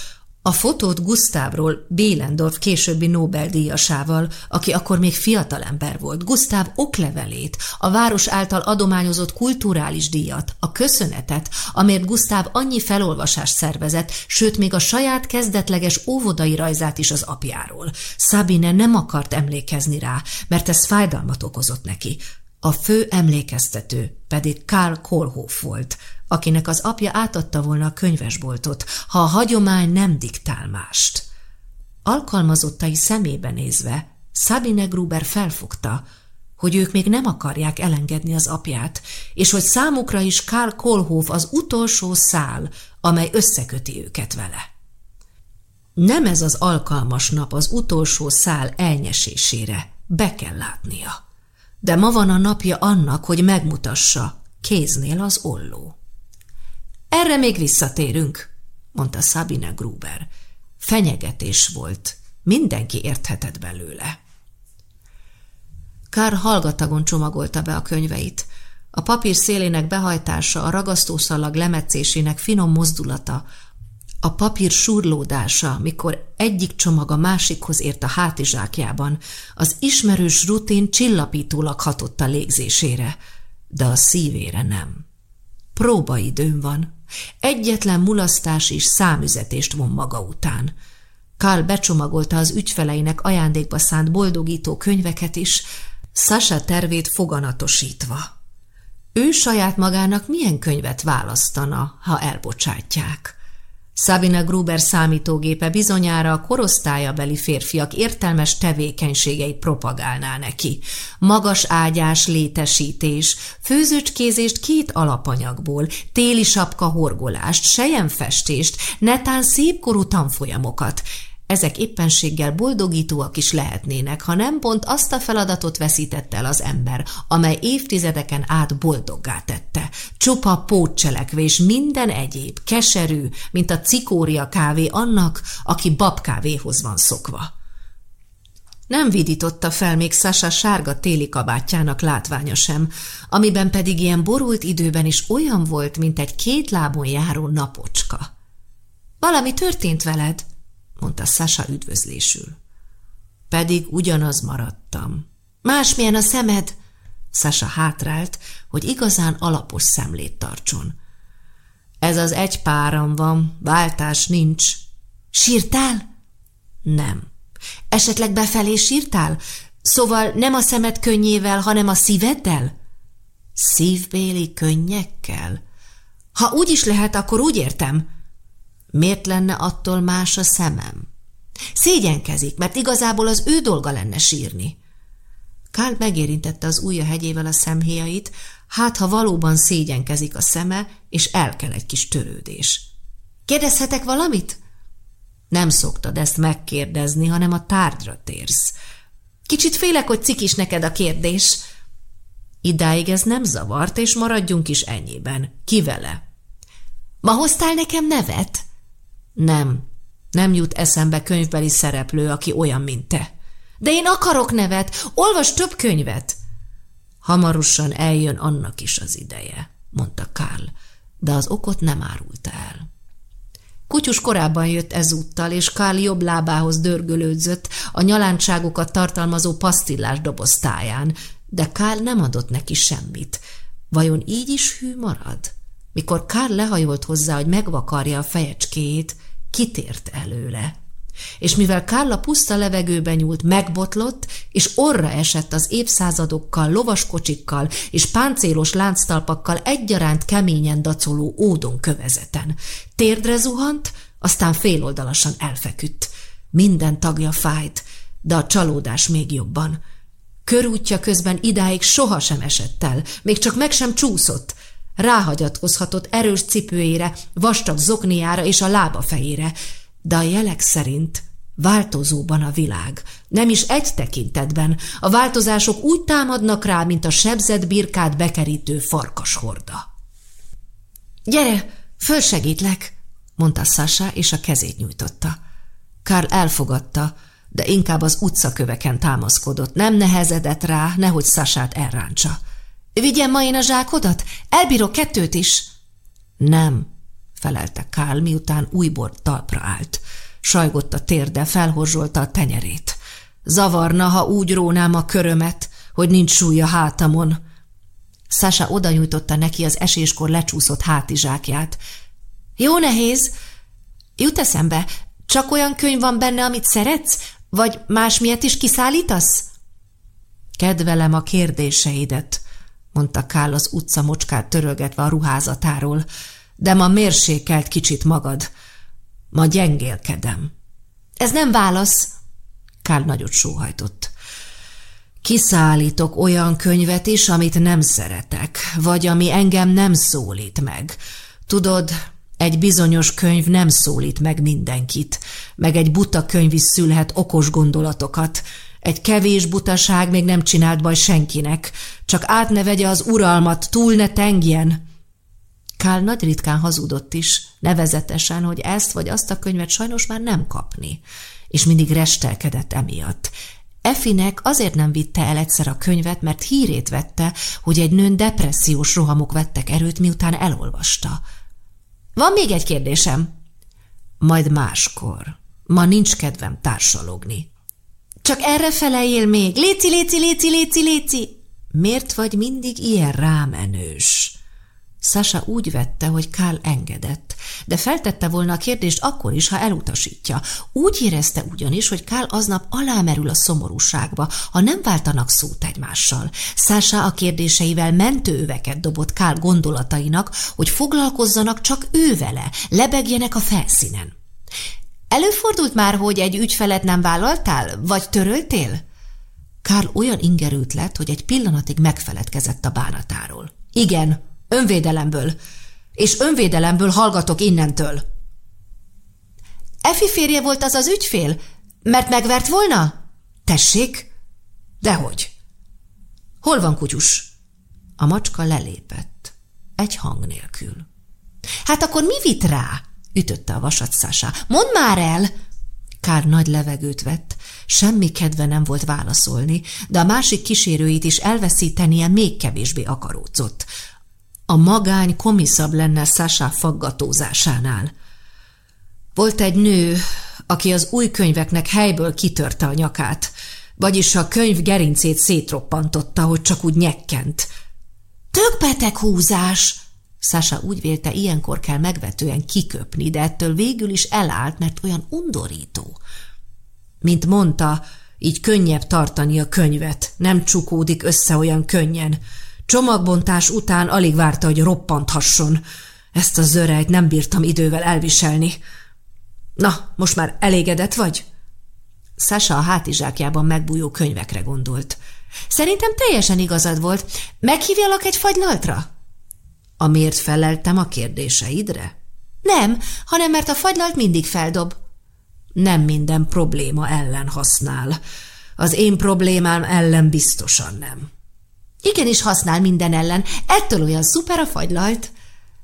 A: A fotót Gustavról, Bélendorf későbbi Nobel-díjasával, aki akkor még fiatalember volt, Gustav oklevelét, a város által adományozott kulturális díjat, a köszönetet, amért Gustav annyi felolvasást szervezett, sőt még a saját kezdetleges óvodai rajzát is az apjáról. Sabine nem akart emlékezni rá, mert ez fájdalmat okozott neki. A fő emlékeztető pedig Karl Kohlhoff volt, akinek az apja átadta volna a könyvesboltot, ha a hagyomány nem diktál mást. Alkalmazottai szemébe nézve Sabine Gruber felfogta, hogy ők még nem akarják elengedni az apját, és hogy számukra is Karl Kohlhoff az utolsó szál, amely összeköti őket vele. Nem ez az alkalmas nap az utolsó szál elnyesésére, be kell látnia. De ma van a napja annak, hogy megmutassa, kéznél az olló. Erre még visszatérünk, mondta Sabine Gruber. Fenyegetés volt. Mindenki érthetett belőle. Kár hallgatagon csomagolta be a könyveit. A papír szélének behajtása, a ragasztószalag lemetszésének finom mozdulata, a papír surlódása, mikor egyik csomag a másikhoz ért a hátizsákjában, az ismerős rutin csillapítólag hatott a légzésére, de a szívére nem. Próbaidőm van, Egyetlen mulasztás és számüzetést von maga után. Karl becsomagolta az ügyfeleinek ajándékba szánt boldogító könyveket is, Sasha tervét foganatosítva. Ő saját magának milyen könyvet választana, ha elbocsátják? Sabina Gruber számítógépe bizonyára a korosztályabeli férfiak értelmes tevékenységeit propagálná neki. Magas ágyás létesítés, főzőcskézést két alapanyagból, téli sapka horgolást, sejemfestést, netán szépkorú tanfolyamokat – ezek éppenséggel boldogítóak is lehetnének, ha nem pont azt a feladatot veszítette el az ember, amely évtizedeken át boldoggá tette. Csupa pótcselekvés, minden egyéb, keserű, mint a cikória kávé annak, aki babkávéhoz van szokva. Nem vidította fel még Sasa sárga téli kabátjának látványa sem, amiben pedig ilyen borult időben is olyan volt, mint egy két lábon járó napocska. Valami történt veled? Mondta Sasa üdvözlésül. Pedig ugyanaz maradtam. Másmilyen a szemed? Sasa hátrált, hogy igazán alapos szemlét tartson. Ez az egy páram van, váltás nincs. Sírtál? Nem. Esetleg befelé sírtál? Szóval nem a szemed könnyével, hanem a szíveddel? Szívbéli könnyekkel? Ha úgy is lehet, akkor úgy értem. Miért lenne attól más a szemem? Szégyenkezik, mert igazából az ő dolga lenne sírni. Kál megérintette az ujja hegyével a szemhéjait, hát ha valóban szégyenkezik a szeme, és el kell egy kis törődés. Kérdezhetek valamit? Nem szoktad ezt megkérdezni, hanem a tárgyra térsz. Kicsit félek, hogy cikis neked a kérdés. Idáig ez nem zavart, és maradjunk is ennyiben. Ki vele? Ma hoztál nekem nevet? Nem, nem jut eszembe könyvbeli szereplő, aki olyan, mint te. De én akarok nevet, olvas több könyvet.
B: Hamarosan eljön annak is az ideje, mondta Karl, de az okot nem árulta el.
A: Kutyus korábban jött ezúttal, és Karl jobb lábához dörgölődzött a nyalántságokat tartalmazó pasztillás doboztáján, de Karl nem adott neki semmit. Vajon így is hű marad? Mikor Karl lehajolt hozzá, hogy megvakarja a fejecskéjét, kitért előle és mivel Kálla puszta levegőben nyúlt, megbotlott, és orra esett az évszázadokkal, lovaskocsikkal és páncélos lánctalpakkal egyaránt keményen dacoló ódon kövezeten. Térdre zuhant, aztán féloldalasan elfeküdt. Minden tagja fájt, de a csalódás még jobban. Körútja közben idáig sohasem esett el, még csak meg sem csúszott. Ráhagyatkozhatott erős cipőjére, vastag zokniára és a lába fejére, de a jelek szerint változóban a világ, nem is egy tekintetben. A változások úgy támadnak rá, mint a sebzett birkát bekerítő farkashorda. Gyere, fölsegítlek, mondta Sasha, és a kezét nyújtotta. Karl elfogadta, de inkább az utcaköveken támaszkodott. Nem nehezedett rá, nehogy Sasát elráncsa. Vigyem ma én a zsákodat? Elbírok kettőt is. Nem, felelte Kál, miután újból talpra állt. Sajgott a térde, felhorzsolta a tenyerét. Zavarna, ha úgy rónám a körömet, hogy nincs súlya hátamon. Sasa odanyújtotta neki az eséskor lecsúszott hátizsákját. Jó nehéz. Jut eszembe, csak olyan könyv van benne, amit szeretsz? Vagy más miatt is kiszállítasz? Kedvelem a kérdéseidet, mondta Kál az utca mocskát törölgetve a ruházatáról de ma mérsékelt kicsit magad. Ma gyengélkedem. Ez nem válasz. Kál nagyot sóhajtott. Kiszállítok olyan könyvet is, amit nem szeretek, vagy ami engem nem szólít meg. Tudod, egy bizonyos könyv nem szólít meg mindenkit, meg egy buta könyv is szülhet okos gondolatokat. Egy kevés butaság még nem csinált baj senkinek, csak átnevegye az uralmat, túl ne tengjen. Kál nagy ritkán hazudott is, nevezetesen, hogy ezt vagy azt a könyvet sajnos már nem kapni, és mindig restelkedett emiatt. Efinek azért nem vitte el egyszer a könyvet, mert hírét vette, hogy egy nőn depressziós rohamok vettek erőt, miután elolvasta. Van még egy kérdésem. Majd máskor. Ma nincs kedvem társalogni. Csak erre feleljél még. Léci, léci, léci, léci, léci. Miért vagy mindig ilyen rámenős? Sasa úgy vette, hogy Kál engedett, de feltette volna a kérdést akkor is, ha elutasítja. Úgy érezte ugyanis, hogy Kál aznap alámerül a szomorúságba, ha nem váltanak szót egymással. Sasa a kérdéseivel mentőöveket dobott Kál gondolatainak, hogy foglalkozzanak csak ő lebegjenek a felszínen. Előfordult már, hogy egy ügyfelet nem vállaltál, vagy töröltél? Kál olyan ingerült lett, hogy egy pillanatig megfeledkezett a bánatáról. Igen, Önvédelemből. És önvédelemből hallgatok innentől. Efi férje volt az az ügyfél? Mert megvert volna? Tessék? Dehogy. Hol van kutyus? A macska lelépett. Egy hang nélkül. Hát akkor mi vit rá? Ütötte a vasat Sasa. Mondd már el! Kár nagy levegőt vett, semmi kedve nem volt válaszolni, de a másik kísérőit is elveszítenie még kevésbé akaródzott. A magány komiszabb lenne Sasha faggatózásánál. Volt egy nő, aki az új könyveknek helyből kitörte a nyakát, vagyis a könyv gerincét szétroppantotta, hogy csak úgy nyekkent. Tök beteg húzás! Sasa úgy vélte, ilyenkor kell megvetően kiköpni, de ettől végül is elállt, mert olyan undorító. Mint mondta, így könnyebb tartani a könyvet, nem csukódik össze olyan könnyen. Csomagbontás után alig várta, hogy roppanthasson. Ezt a zörejt nem bírtam idővel elviselni. Na, most már elégedett vagy? Sasa a hátizsákjában megbújó könyvekre gondolt. Szerintem teljesen igazad volt. Meghívjalak egy fagylaltra? Amiért feleltem a kérdéseidre? Nem, hanem mert a fagylalt mindig feldob. Nem minden probléma ellen használ. Az én problémám ellen biztosan nem. Igenis használ minden ellen, ettől olyan szuper a fagylalt.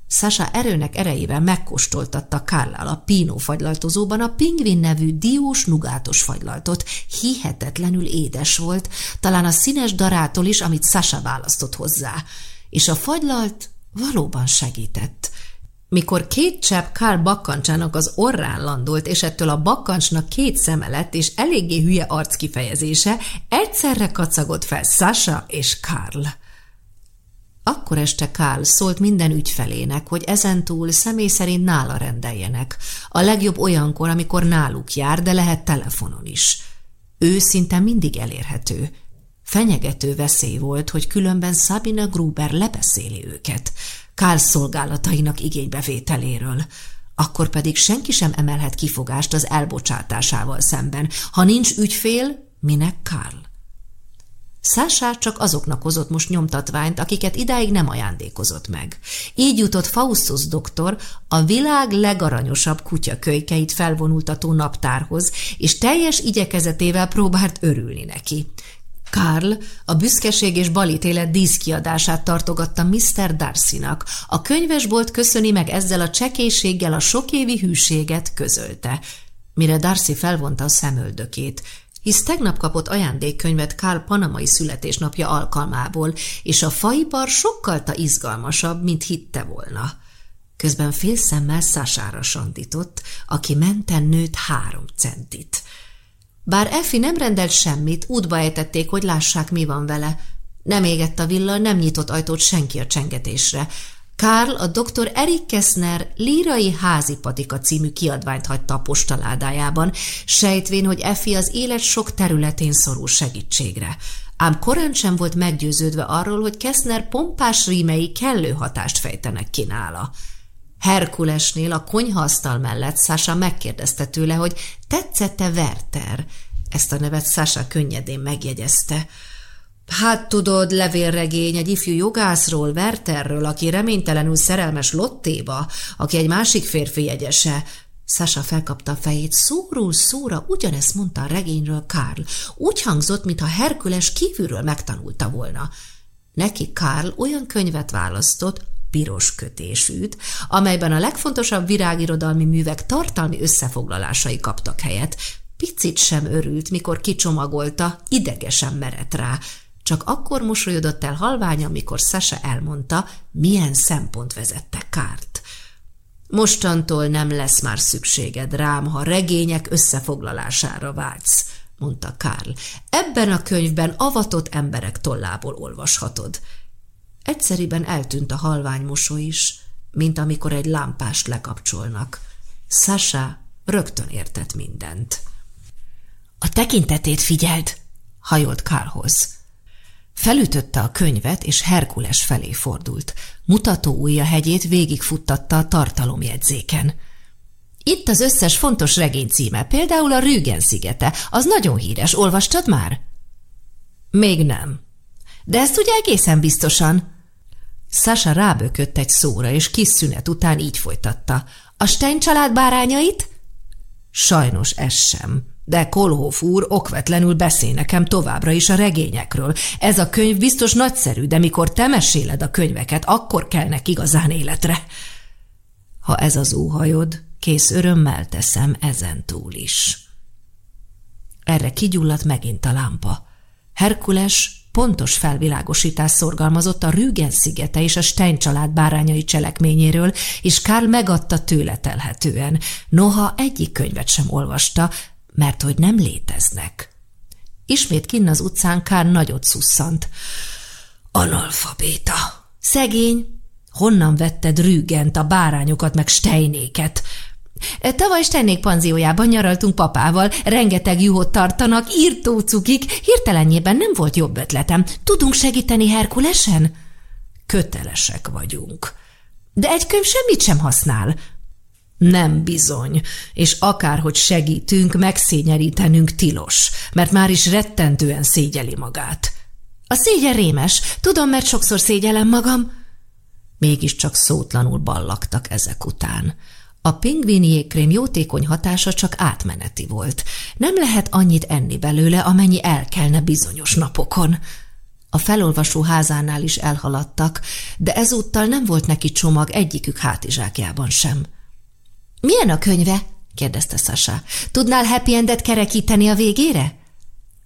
A: Sasa erőnek erejével megkóstoltatta Kárlál a Pino fagylaltozóban a pingvin nevű diós nugátos fagylaltot. Hihetetlenül édes volt, talán a színes darától is, amit Sasa választott hozzá. És a fagylalt valóban segített. Mikor két csepp Kár bakkancsának az orrán landolt, és ettől a bakkancsnak két szeme lett, és eléggé hülye arckifejezése, egyszerre kacagott fel Sasha és Karl. Akkor este Kál szólt minden ügyfelének, hogy ezentúl személy szerint nála rendeljenek. A legjobb olyankor, amikor náluk jár, de lehet telefonon is. Ő szinte mindig elérhető. Fenyegető veszély volt, hogy különben Sabina Gruber lebeszéli őket. Kál szolgálatainak igénybevételéről. Akkor pedig senki sem emelhet kifogást az elbocsátásával szemben. Ha nincs ügyfél, minek Karl? Sasha csak azoknak hozott most nyomtatványt, akiket idáig nem ajándékozott meg. Így jutott Faustus doktor a világ legaranyosabb kutyakölykeit felvonultató naptárhoz, és teljes igyekezetével próbált örülni neki. Karl a büszkeség és balítélet díszkiadását tartogatta Mr. Darcy-nak. A könyvesbolt köszöni meg ezzel a csekélységgel a sokévi hűséget közölte. Mire Darcy felvonta a szemöldökét – hisz tegnap kapott ajándékkönyvet Karl panamai születésnapja alkalmából, és a faipar sokkal ta izgalmasabb, mint hitte volna. Közben félszemmel Szására sandított, aki menten nőtt három centit. Bár Effi nem rendelt semmit, útba ejtették, hogy lássák, mi van vele. Nem égett a villa, nem nyitott ajtót senki a csengetésre. Karl a dr. Erik Kessner lírai házi patika című kiadványt hagyta a postaládájában, sejtvén, hogy Effi az élet sok területén szorul segítségre. Ám korán sem volt meggyőződve arról, hogy Kessner pompás rímei kellő hatást fejtenek ki nála. Herkulesnél a konyhaasztal mellett Sasha megkérdezte tőle, hogy tetszette Werter. Ezt a nevet Sasha könnyedén megjegyezte. Hát tudod, levélregény egy ifjú jogászról, Werterről, aki reménytelenül szerelmes Lottéba, aki egy másik férfi jegyese. Sasha felkapta a fejét, szóról szóra ugyanezt mondta a regényről Karl. Úgy hangzott, mintha Herkules kívülről megtanulta volna. Neki Karl olyan könyvet választott, piros kötésűt, amelyben a legfontosabb virágirodalmi művek tartalmi összefoglalásai kaptak helyet. Picit sem örült, mikor kicsomagolta, idegesen merett rá. Csak akkor mosolyodott el halvány, amikor Sasa elmondta, milyen szempont vezette kárt. Mostantól nem lesz már szükséged rám, ha regények összefoglalására vágysz, mondta Karl. Ebben a könyvben avatott emberek tollából olvashatod. Egyszeriben eltűnt a halvány mosoly is, mint amikor egy lámpást lekapcsolnak. Sasha rögtön értett mindent. A tekintetét figyeld, hajolt Karlhoz. Felütötte a könyvet, és Herkules felé fordult. Mutató ujja hegyét végigfuttatta a tartalomjegyzéken. Itt az összes fontos regény címe, például a Rügen szigete. Az nagyon híres. Olvastad már? Még nem. De ezt ugye egészen biztosan. Sasha rábökött egy szóra, és kis szünet után így folytatta. A Stein család bárányait? Sajnos ez sem. De Kolhoff úr okvetlenül beszél nekem továbbra is a regényekről. Ez a könyv biztos nagyszerű, de mikor te meséled a könyveket, akkor kelnek igazán életre. Ha ez az óhajod, kész örömmel teszem ezen is. Erre kigyulladt megint a lámpa. Herkules pontos felvilágosítás szorgalmazott a Rügen szigete és a Stein család bárányai cselekményéről, és Karl megadta tőle telhetően. Noha egyik könyvet sem olvasta, mert hogy nem léteznek. Ismét kinn az utcán Kár nagyot szusszant. Analfabéta! Szegény! Honnan vetted Rügent, a bárányokat, meg Steinéket? Tavaly Steinék panziójában nyaraltunk papával, rengeteg juhot tartanak, írtó cukik, hirtelenjében nem volt jobb ötletem. Tudunk segíteni Herkulesen? Kötelesek vagyunk. De egy könyv semmit sem használ, nem bizony, és akárhogy segítünk, megszényerítenünk tilos, mert már is rettentően szégyeli magát. A szégyen rémes, tudom, mert sokszor szégyelem magam. Mégiscsak szótlanul ballaktak ezek után. A pingvini jégkrém jótékony hatása csak átmeneti volt. Nem lehet annyit enni belőle, amennyi elkelne bizonyos napokon. A felolvasó házánál is elhaladtak, de ezúttal nem volt neki csomag egyikük hátizsákjában sem. – Milyen a könyve? – kérdezte Sasha. – Tudnál happy endet kerekíteni a végére?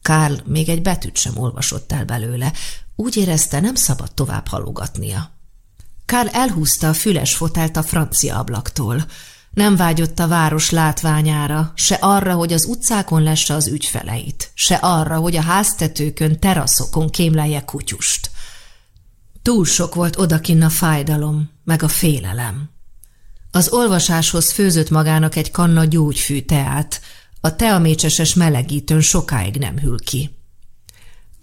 A: Karl még egy betűt sem olvasott el belőle, úgy érezte, nem szabad tovább halogatnia. Karl elhúzta a füles fotelt a francia ablaktól. Nem vágyott a város látványára, se arra, hogy az utcákon lesse az ügyfeleit, se arra, hogy a háztetőkön, teraszokon kémlelje kutyust. Túl sok volt odakin a fájdalom, meg a félelem. Az olvasáshoz főzött magának egy kanna gyógyfű teát, a teamécseses melegítőn sokáig nem hűl ki.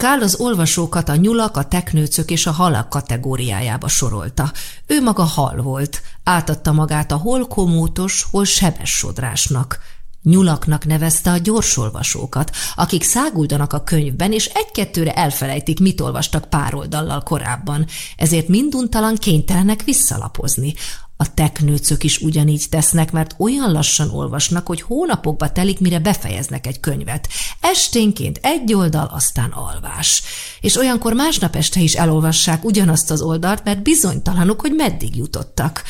A: Kál az olvasókat a nyulak, a teknőcök és a halak kategóriájába sorolta. Ő maga hal volt, átadta magát a hol komótos, hol sebes sodrásnak. Nyulaknak nevezte a gyorsolvasókat, akik száguldanak a könyvben, és egy-kettőre elfelejtik, mit olvastak pár oldallal korábban, ezért minduntalan kénytelenek visszalapozni. A teknőcök is ugyanígy tesznek, mert olyan lassan olvasnak, hogy hónapokba telik, mire befejeznek egy könyvet. Esténként egy oldal, aztán alvás. És olyankor másnap este is elolvassák ugyanazt az oldalt, mert bizonytalanuk, hogy meddig jutottak.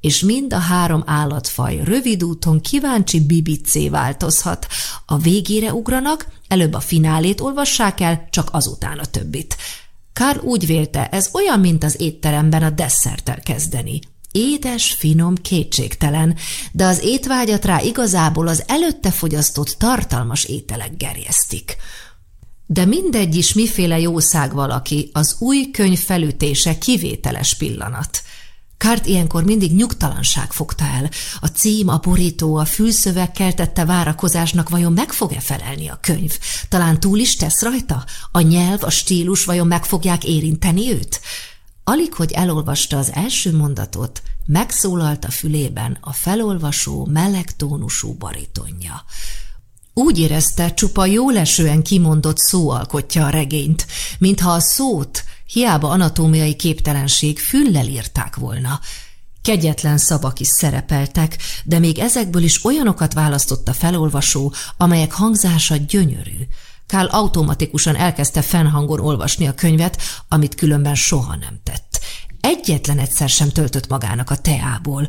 A: És mind a három állatfaj rövid úton kíváncsi bibicé változhat. A végére ugranak, előbb a finálét olvassák el, csak azután a többit. Karl úgy vélte, ez olyan, mint az étteremben a desszerttel kezdeni. Édes, finom, kétségtelen, de az étvágyat rá igazából az előtte fogyasztott tartalmas ételek gerjesztik. De mindegy is miféle jószág valaki, az új könyv felütése kivételes pillanat. Kárt ilyenkor mindig nyugtalanság fogta el. A cím, a borító, a fülszöveg keltette várakozásnak vajon meg fog-e felelni a könyv? Talán túl is tesz rajta? A nyelv, a stílus vajon meg fogják érinteni őt? Alig, hogy elolvasta az első mondatot, megszólalt a fülében a felolvasó meleg tónusú baritonja. Úgy érezte, csupa jólesően kimondott szó alkotja a regényt, mintha a szót, hiába anatómiai képtelenség, füllel írták volna. Kegyetlen szavak is szerepeltek, de még ezekből is olyanokat választott a felolvasó, amelyek hangzása gyönyörű. Kál automatikusan elkezdte fennhangon olvasni a könyvet, amit különben soha nem tett. Egyetlen egyszer sem töltött magának a teából.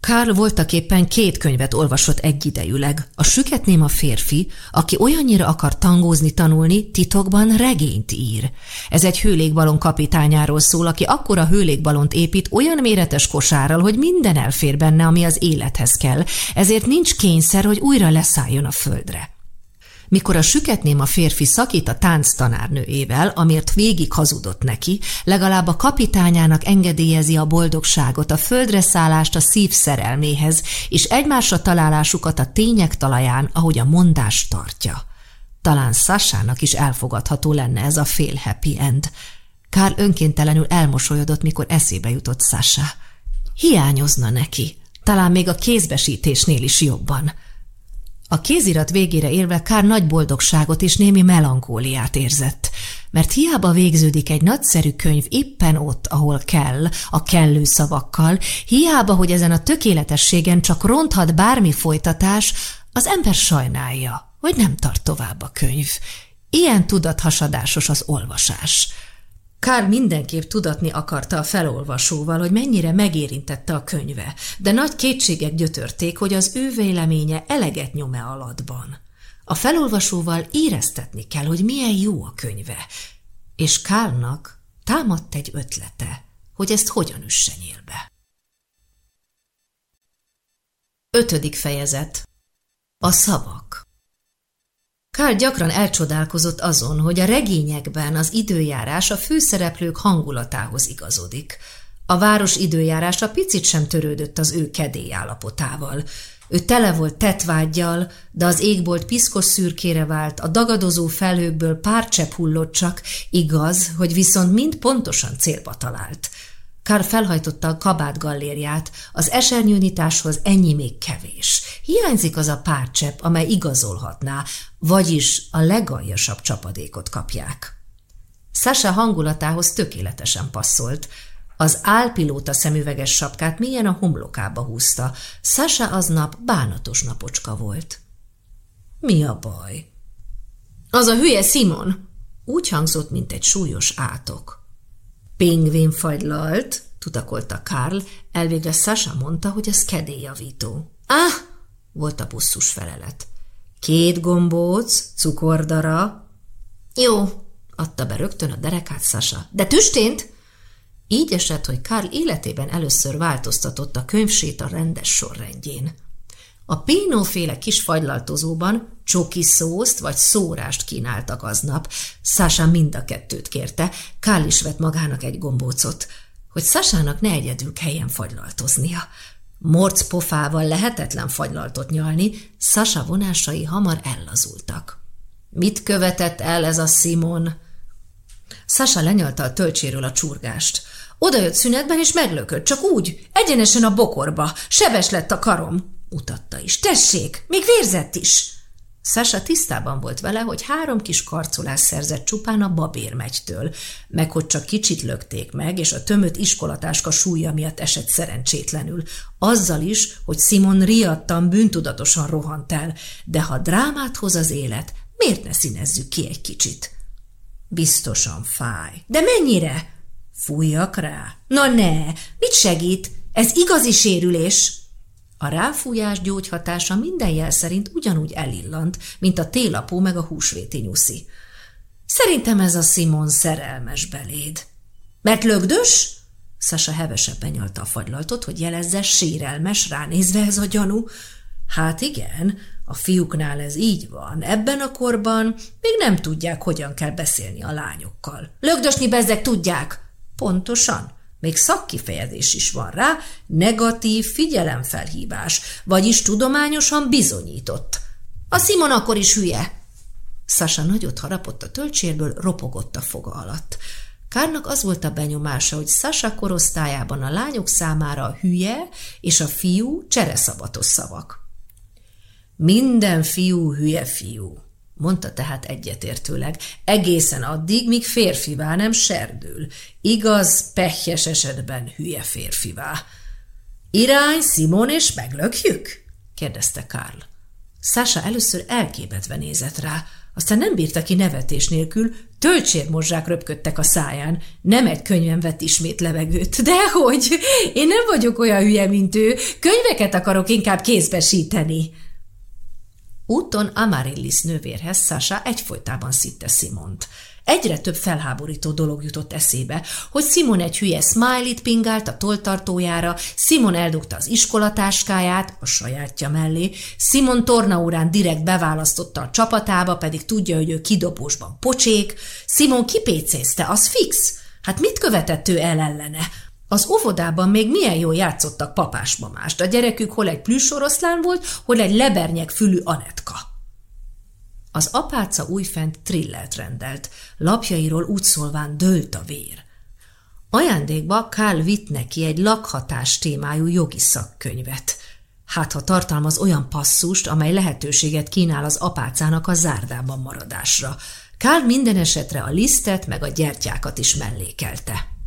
A: Karl voltaképpen két könyvet olvasott egyidejűleg. A süketném férfi, aki olyannyira akar tangózni tanulni, titokban regényt ír. Ez egy hőlékbalon kapitányáról szól, aki akkora hőlékbalont épít olyan méretes kosárral, hogy minden elfér benne, ami az élethez kell, ezért nincs kényszer, hogy újra leszálljon a földre. Mikor a süketném a férfi szakít a tánctanárnőével, amért végig hazudott neki, legalább a kapitányának engedélyezi a boldogságot, a földre szállást a szív szerelméhez, és egymásra találásukat a tények talaján, ahogy a mondás tartja. Talán Sassának is elfogadható lenne ez a fél happy end. Kár önkéntelenül elmosolyodott, mikor eszébe jutott Sasha. Hiányozna neki, talán még a kézbesítésnél is jobban – a kézirat végére érve Kár nagy boldogságot és némi melankóliát érzett, mert hiába végződik egy nagyszerű könyv éppen ott, ahol kell, a kellő szavakkal, hiába, hogy ezen a tökéletességen csak ronthat bármi folytatás, az ember sajnálja, hogy nem tart tovább a könyv. Ilyen tudathasadásos az olvasás – Kár mindenképp tudatni akarta a felolvasóval, hogy mennyire megérintette a könyve, de nagy kétségek gyötörték, hogy az ő véleménye eleget nyom-e alatban. A felolvasóval éreztetni kell, hogy milyen jó a könyve, és Kárnak támadt egy ötlete, hogy ezt hogyan üsse nyílbe. Ötödik fejezet A szavak Kár gyakran elcsodálkozott azon, hogy a regényekben az időjárás a főszereplők hangulatához igazodik. A város időjárása picit sem törődött az ő kedély állapotával. Ő tele volt tetvágyjal, de az égbolt piszkos szürkére vált, a dagadozó felhőkből pár csepp hullott csak, igaz, hogy viszont mind pontosan célba talált – Kár felhajtotta a kabát gallériát, az esernyőnyitáshoz ennyi még kevés. Hiányzik az a pár csepp, amely igazolhatná, vagyis a legaljasabb csapadékot kapják. Sasha hangulatához tökéletesen passzolt. Az álpilóta szemüveges sapkát milyen a homlokába húzta. Sasha aznap bánatos napocska volt. Mi a baj? Az a hülye Simon, Úgy hangzott, mint egy súlyos átok. Pingvin fagylalt, tudakolta Karl, elvégre Sasha mondta, hogy ez kedélyjavító. Ah, volt a busszus felelet. Két gombóc, cukordara. Jó, adta be rögtön a derekát Sasha. De tüstént? Így esett, hogy Karl életében először változtatott a könyvsét a rendes sorrendjén. A Pino-féle kis fagylaltozóban csoki szószt vagy szórást kínáltak aznap. Sasha mind a kettőt kérte, Karl is vett magának egy gombócot, hogy Sasának ne egyedül kelljen fagylaltoznia. Morc pofával lehetetlen fagylaltot nyalni, Sasa vonásai hamar ellazultak. Mit követett el ez a Simon? Sasa lenyalta a tölcséről a csurgást. Oda jött szünetben, és meglökött, csak úgy, egyenesen a bokorba. Sebes lett a karom. Mutatta is. Tessék, még vérzett is. Sasa tisztában volt vele, hogy három kis karcolás szerzett csupán a babérmegytől, meg hogy csak kicsit lökték meg, és a tömött iskolatáska súlya miatt esett szerencsétlenül. Azzal is, hogy Simon riadtan, bűntudatosan rohant el, de ha drámát hoz az élet, miért ne színezzük ki egy kicsit? Biztosan fáj. De mennyire? Fújjak rá. Na ne, mit segít? Ez igazi sérülés. A ráfújás gyógyhatása minden jel szerint ugyanúgy elillant, mint a télapó meg a húsvéti nyuszi. Szerintem ez a Simon szerelmes beléd. Mert lögdös? Sasa hevesebben nyalta a fagylaltot, hogy jelezze sérelmes ránézve ez a gyanú. Hát igen, a fiúknál ez így van. Ebben a korban még nem tudják, hogyan kell beszélni a lányokkal. Lögdösni bezzek tudják. Pontosan. Még szakkifejezés is van rá, negatív figyelemfelhívás, vagyis tudományosan bizonyított. A Simon akkor is hülye. Sasa nagyot harapott a töltsérből, ropogott a foga alatt. Kárnak az volt a benyomása, hogy Sasa korosztályában a lányok számára a hülye és a fiú csereszabatos szavak. Minden fiú hülye fiú, mondta tehát egyetértőleg, egészen addig, míg férfivá nem serdül. Igaz, pehjes esetben hülye férfivá. Irány, Simon, és meglökjük? kérdezte Karl. Sasha először elképedve nézett rá, aztán nem bírta ki nevetés nélkül, töltsérmozzsák röpködtek a száján. Nem egy könyvem vett ismét levegőt. Dehogy! Én nem vagyok olyan hülye, mint ő. Könyveket akarok inkább kézbesíteni. Úton Amarillis nővérhez Sasha egyfolytában szitte Simont. Egyre több felháborító dolog jutott eszébe, hogy Simon egy hülye smiley pingált a toltartójára, Simon eldugta az iskolatáskáját a sajátja mellé, Simon tornaórán direkt beválasztotta a csapatába, pedig tudja, hogy ő kidobósban pocsék, Simon kipécézte, az fix. Hát mit követett ő el ellene? Az óvodában még milyen jól játszottak papásmamást. A gyerekük hol egy plüssoroszlán volt, hol egy lebernyek fülű Anetka. Az apáca újfent trillelt rendelt, lapjairól úgy szólván dőlt a vér. Ajándékba Kál vitt neki egy lakhatás témájú jogi szakkönyvet. Hát, ha tartalmaz olyan passzust, amely lehetőséget kínál az apácának a zárdában maradásra. Kál minden esetre a lisztet meg a gyertyákat is mellékelte.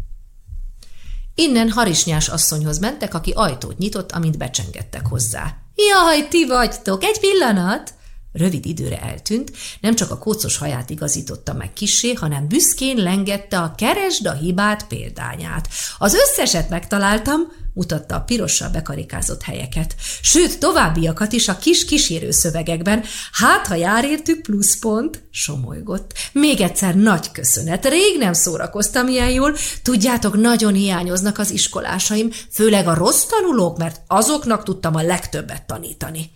A: Innen harisnyás asszonyhoz mentek, aki ajtót nyitott, amint becsengettek hozzá. – Jaj, ti vagytok! Egy pillanat! Rövid időre eltűnt, nem csak a kócos haját igazította meg kisé, hanem büszkén lengette a keresd a hibát példányát. Az összeset megtaláltam, mutatta a pirossal bekarikázott helyeket. Sőt, továbbiakat is a kis kísérő szövegekben. Hát, ha jár értük pluszpont, somolygott. Még egyszer nagy köszönet. Rég nem szórakoztam ilyen jól. Tudjátok, nagyon hiányoznak az iskolásaim, főleg a rossz tanulók, mert azoknak tudtam a legtöbbet tanítani.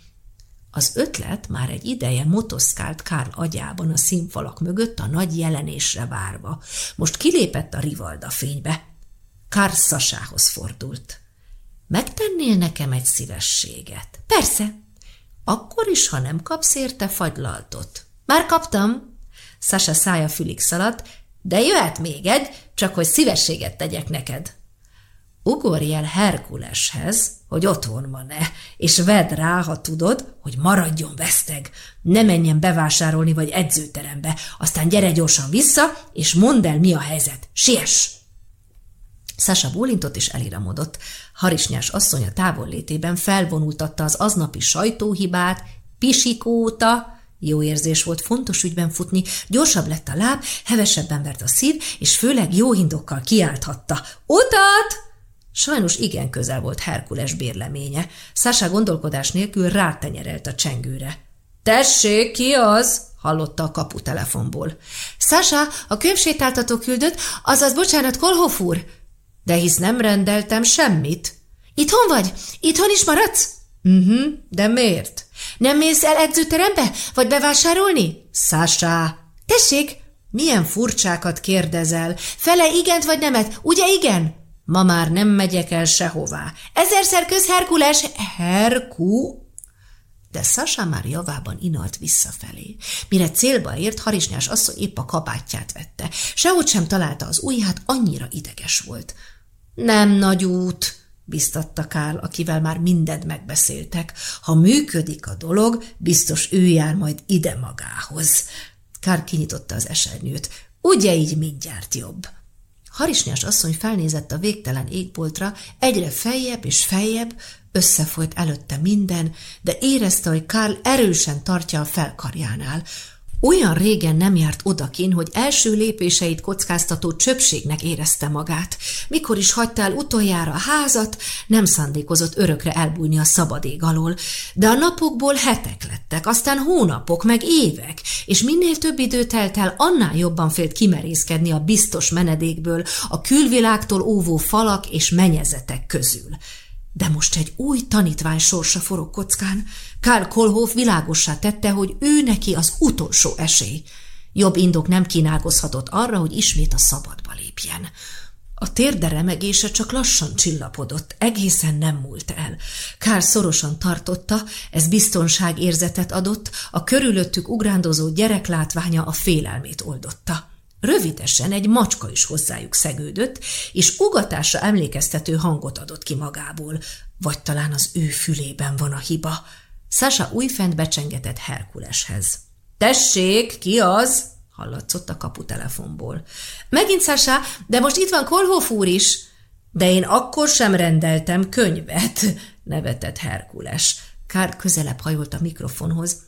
A: Az ötlet már egy ideje motoszkált Kárl agyában a színfalak mögött a nagy jelenésre várva. Most kilépett a rivalda fénybe. Kárl Szasához fordult. Megtennél nekem egy szívességet? Persze. Akkor is, ha nem kapsz érte fagylaltot. Már kaptam. Sasa szája fülig szaladt, de jöhet még egy, csak hogy szívességet tegyek neked. Ugorj el Herkuleshez, hogy otthon van-e, és vedd rá, ha tudod, hogy maradjon veszteg. Ne menjen bevásárolni vagy edzőterembe, aztán gyere gyorsan vissza, és mondd el, mi a helyzet. Siess! Sasa bólintott és eliramodott. Harisnyás asszony a távollétében felvonultatta az aznapi sajtóhibát, pisikóta, Jó érzés volt fontos ügyben futni, gyorsabb lett a láb, hevesebben vert a szív, és főleg jó indokkal kiálthatta. Utat! Sajnos igen közel volt Herkules bérleménye. Sasha gondolkodás nélkül rátenyerelt a csengőre. Tessék, ki az? hallotta a kapu telefonból. Sasha, a könyvsétáltató küldött, azaz, bocsánat, Kolhoff úr. De hisz nem rendeltem semmit. Itthon vagy? Itthon is maradsz? Mhm, de miért? Nem mész el edzőterembe? Vagy bevásárolni? Sasha! Tessék! Milyen furcsákat kérdezel? Fele igent vagy nemet? Ugye igen? Ma már nem megyek el sehová. Ezerszer köz Herkules. Herku? De Sasa már javában inalt visszafelé. Mire célba ért, Harisnyás asszony épp a kabátját vette. Sehogy sem találta az ujját, annyira ideges volt. Nem nagy út, biztatta Kál, akivel már mindent megbeszéltek. Ha működik a dolog, biztos ő jár majd ide magához. Kár kinyitotta az esernyőt. Ugye így mindjárt jobb. Harisnyás asszony felnézett a végtelen égboltra, egyre feljebb és feljebb, összefolyt előtte minden, de érezte, hogy Karl erősen tartja a felkarjánál. Olyan régen nem járt odakin, hogy első lépéseit kockáztató csöpségnek érezte magát. Mikor is hagyta el utoljára a házat, nem szándékozott örökre elbújni a szabad ég alól, de a napokból hetek lettek, aztán hónapok, meg évek, és minél több idő telt el, annál jobban félt kimerészkedni a biztos menedékből, a külvilágtól óvó falak és menyezetek közül. De most egy új tanítvány sorsa forog kockán. Karl Kolhoff világossá tette, hogy ő neki az utolsó esély. Jobb indok nem kínálkozhatott arra, hogy ismét a szabadba lépjen. A térde remegése csak lassan csillapodott, egészen nem múlt el. Kár szorosan tartotta, ez biztonságérzetet adott, a körülöttük ugrándozó gyerek látványa a félelmét oldotta. Rövidesen egy macska is hozzájuk szegődött, és ugatásra emlékeztető hangot adott ki magából, vagy talán az ő fülében van a hiba. Sasa újfent becsengetett Herkuleshez. – Tessék, ki az? – hallatszott a kaputelefonból. – Megint Sasa, de most itt van Kolhoff úr is. – De én akkor sem rendeltem könyvet *laughs* – nevetett Herkules. Kár közelebb hajolt a mikrofonhoz.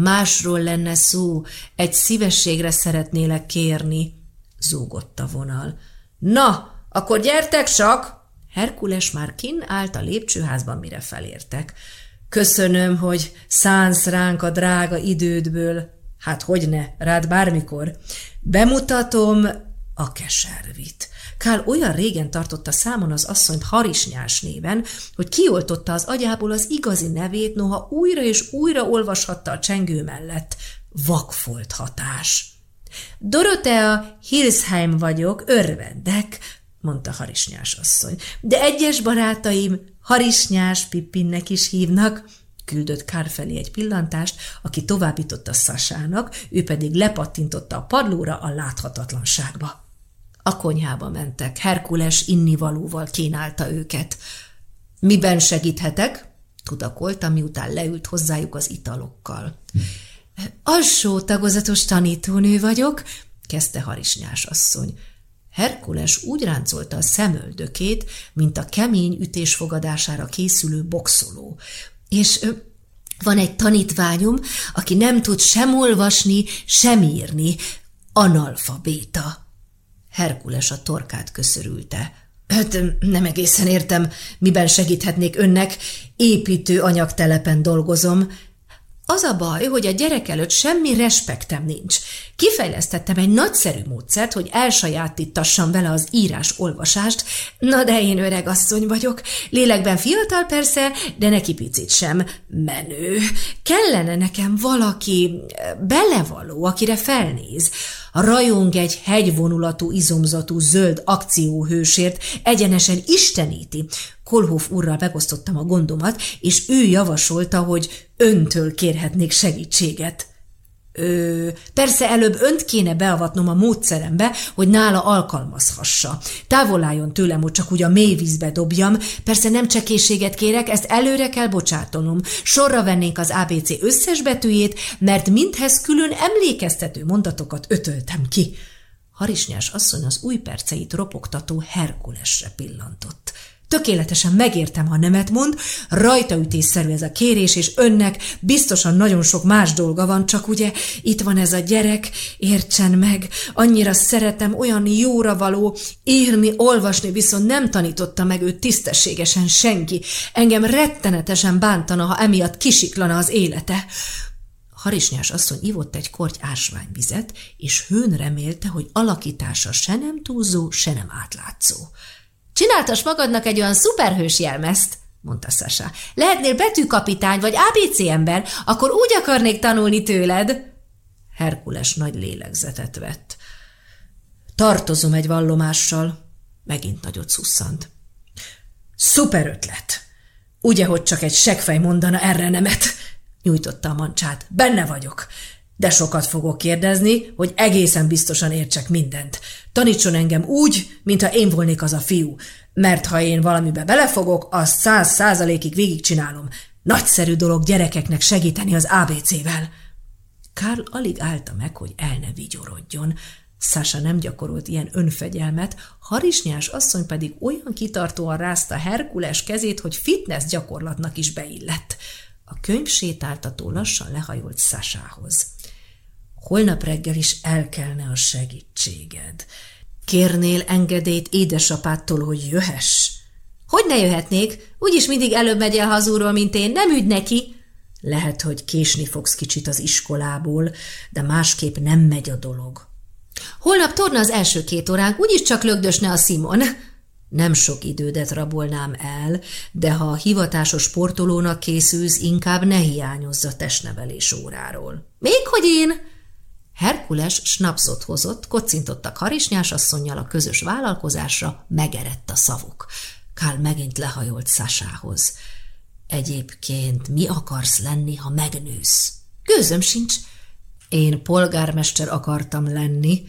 A: Másról lenne szó, egy szívességre szeretnélek kérni, zúgott a vonal. Na, akkor gyertek csak! Herkules már kin állt a lépcsőházban, mire felértek. Köszönöm, hogy szánsz ránk a drága idődből. Hát hogy ne, rád bármikor. Bemutatom a keservit. Kál olyan régen tartotta számon az asszonyt Harisnyás néven, hogy kioltotta az agyából az igazi nevét, noha újra és újra olvashatta a csengő mellett. Vakfolt hatás. Dorotea Hilsheim vagyok, örvendek, mondta Harisnyás asszony. De egyes barátaim Harisnyás Pippinnek is hívnak, küldött Kár felé egy pillantást, aki továbbította Szasának, ő pedig lepattintotta a padlóra a láthatatlanságba. A konyhába mentek, Herkules innivalóval kínálta őket. Miben segíthetek? tudakolta, miután leült hozzájuk az italokkal. Alsó tagozatos tanítónő vagyok, kezdte harisnyás asszony. Herkules úgy ráncolta a szemöldökét, mint a kemény ütés fogadására készülő boxoló. És van egy tanítványom, aki nem tud sem olvasni, sem írni, analfabéta. Herkules a torkát köszörülte. Hát nem egészen értem, miben segíthetnék önnek. Építő anyagtelepen dolgozom. Az a baj, hogy a gyerek előtt semmi respektem nincs. Kifejlesztettem egy nagyszerű módszert, hogy elsajátítassam vele az írás-olvasást. Na de én öreg asszony vagyok. Lélekben fiatal persze, de neki picit sem menő. Kellene nekem valaki belevaló, akire felnéz. Rajong egy hegyvonulatú, izomzatú, zöld akcióhősért, egyenesen isteníti. Kolhoff úrral megosztottam a gondomat, és ő javasolta, hogy öntől kérhetnék segítséget. Ö, persze előbb önt kéne beavatnom a módszerembe, hogy nála alkalmazhassa. Távol álljon tőlem, hogy csak úgy a mély vízbe dobjam. Persze nem csekészséget kérek, ezt előre kell bocsátanom. Sorra vennénk az ABC összes betűjét, mert mindhez külön emlékeztető mondatokat ötöltem ki. Harisnyás asszony az új perceit ropogtató Herkulesre pillantott.
B: Tökéletesen megértem, ha nemet mond, rajtaütésszerű ez a kérés, és önnek biztosan nagyon sok más dolga van, csak ugye itt van ez a gyerek, értsen meg, annyira szeretem, olyan jóra való, írni, olvasni, viszont nem tanította meg őt tisztességesen senki. Engem rettenetesen bántana, ha emiatt kisiklana az élete. Harisnyás asszony ivott egy korty ásványvizet, és hőn remélte, hogy alakítása se nem túlzó, se nem átlátszó.
A: Csináltas magadnak egy olyan szuperhős jelmezt, mondta Sasa. Lehetnél betűkapitány vagy ABC ember, akkor úgy akarnék tanulni tőled.
B: Herkules nagy lélegzetet vett. Tartozom egy vallomással. Megint nagyot szusszant. Szuper ötlet! Ugye, hogy csak egy segfej mondana erre nemet? Nyújtotta a mancsát. Benne vagyok. De sokat fogok kérdezni, hogy egészen biztosan értsek mindent. Tanítson engem úgy, mintha én volnék az a fiú, mert ha én valamibe belefogok, azt száz százalékig végigcsinálom. Nagyszerű dolog gyerekeknek segíteni az ABC-vel. Karl alig állta meg, hogy el ne vigyorodjon. Sasha nem gyakorolt ilyen önfegyelmet, Harisnyás asszony pedig olyan kitartóan rázta Herkules kezét, hogy fitness gyakorlatnak is beillett. A könyv sétáltató lassan lehajolt Sasához. Holnap reggel is elkelne a segítséged. Kérnél engedélyt édesapától, hogy jöhess?
A: Hogy ne jöhetnék? Úgyis mindig előbb megy el hazúról, mint én. Nem ügy neki.
B: Lehet, hogy késni fogsz kicsit az iskolából, de másképp nem megy a dolog.
A: Holnap torna az első két óránk, úgyis csak lögdösne a Simon.
B: Nem sok idődet rabolnám el, de ha hivatásos sportolónak készülsz, inkább ne hiányozz a testnevelés óráról.
A: Még hogy én?
B: Herkules snapszot hozott, kocintottak harisnyás asszonynal a közös vállalkozásra, megerett a szavuk. Kál megint lehajolt Szásához. Egyébként mi akarsz lenni, ha megnősz?
A: Gőzöm sincs.
B: Én polgármester akartam lenni,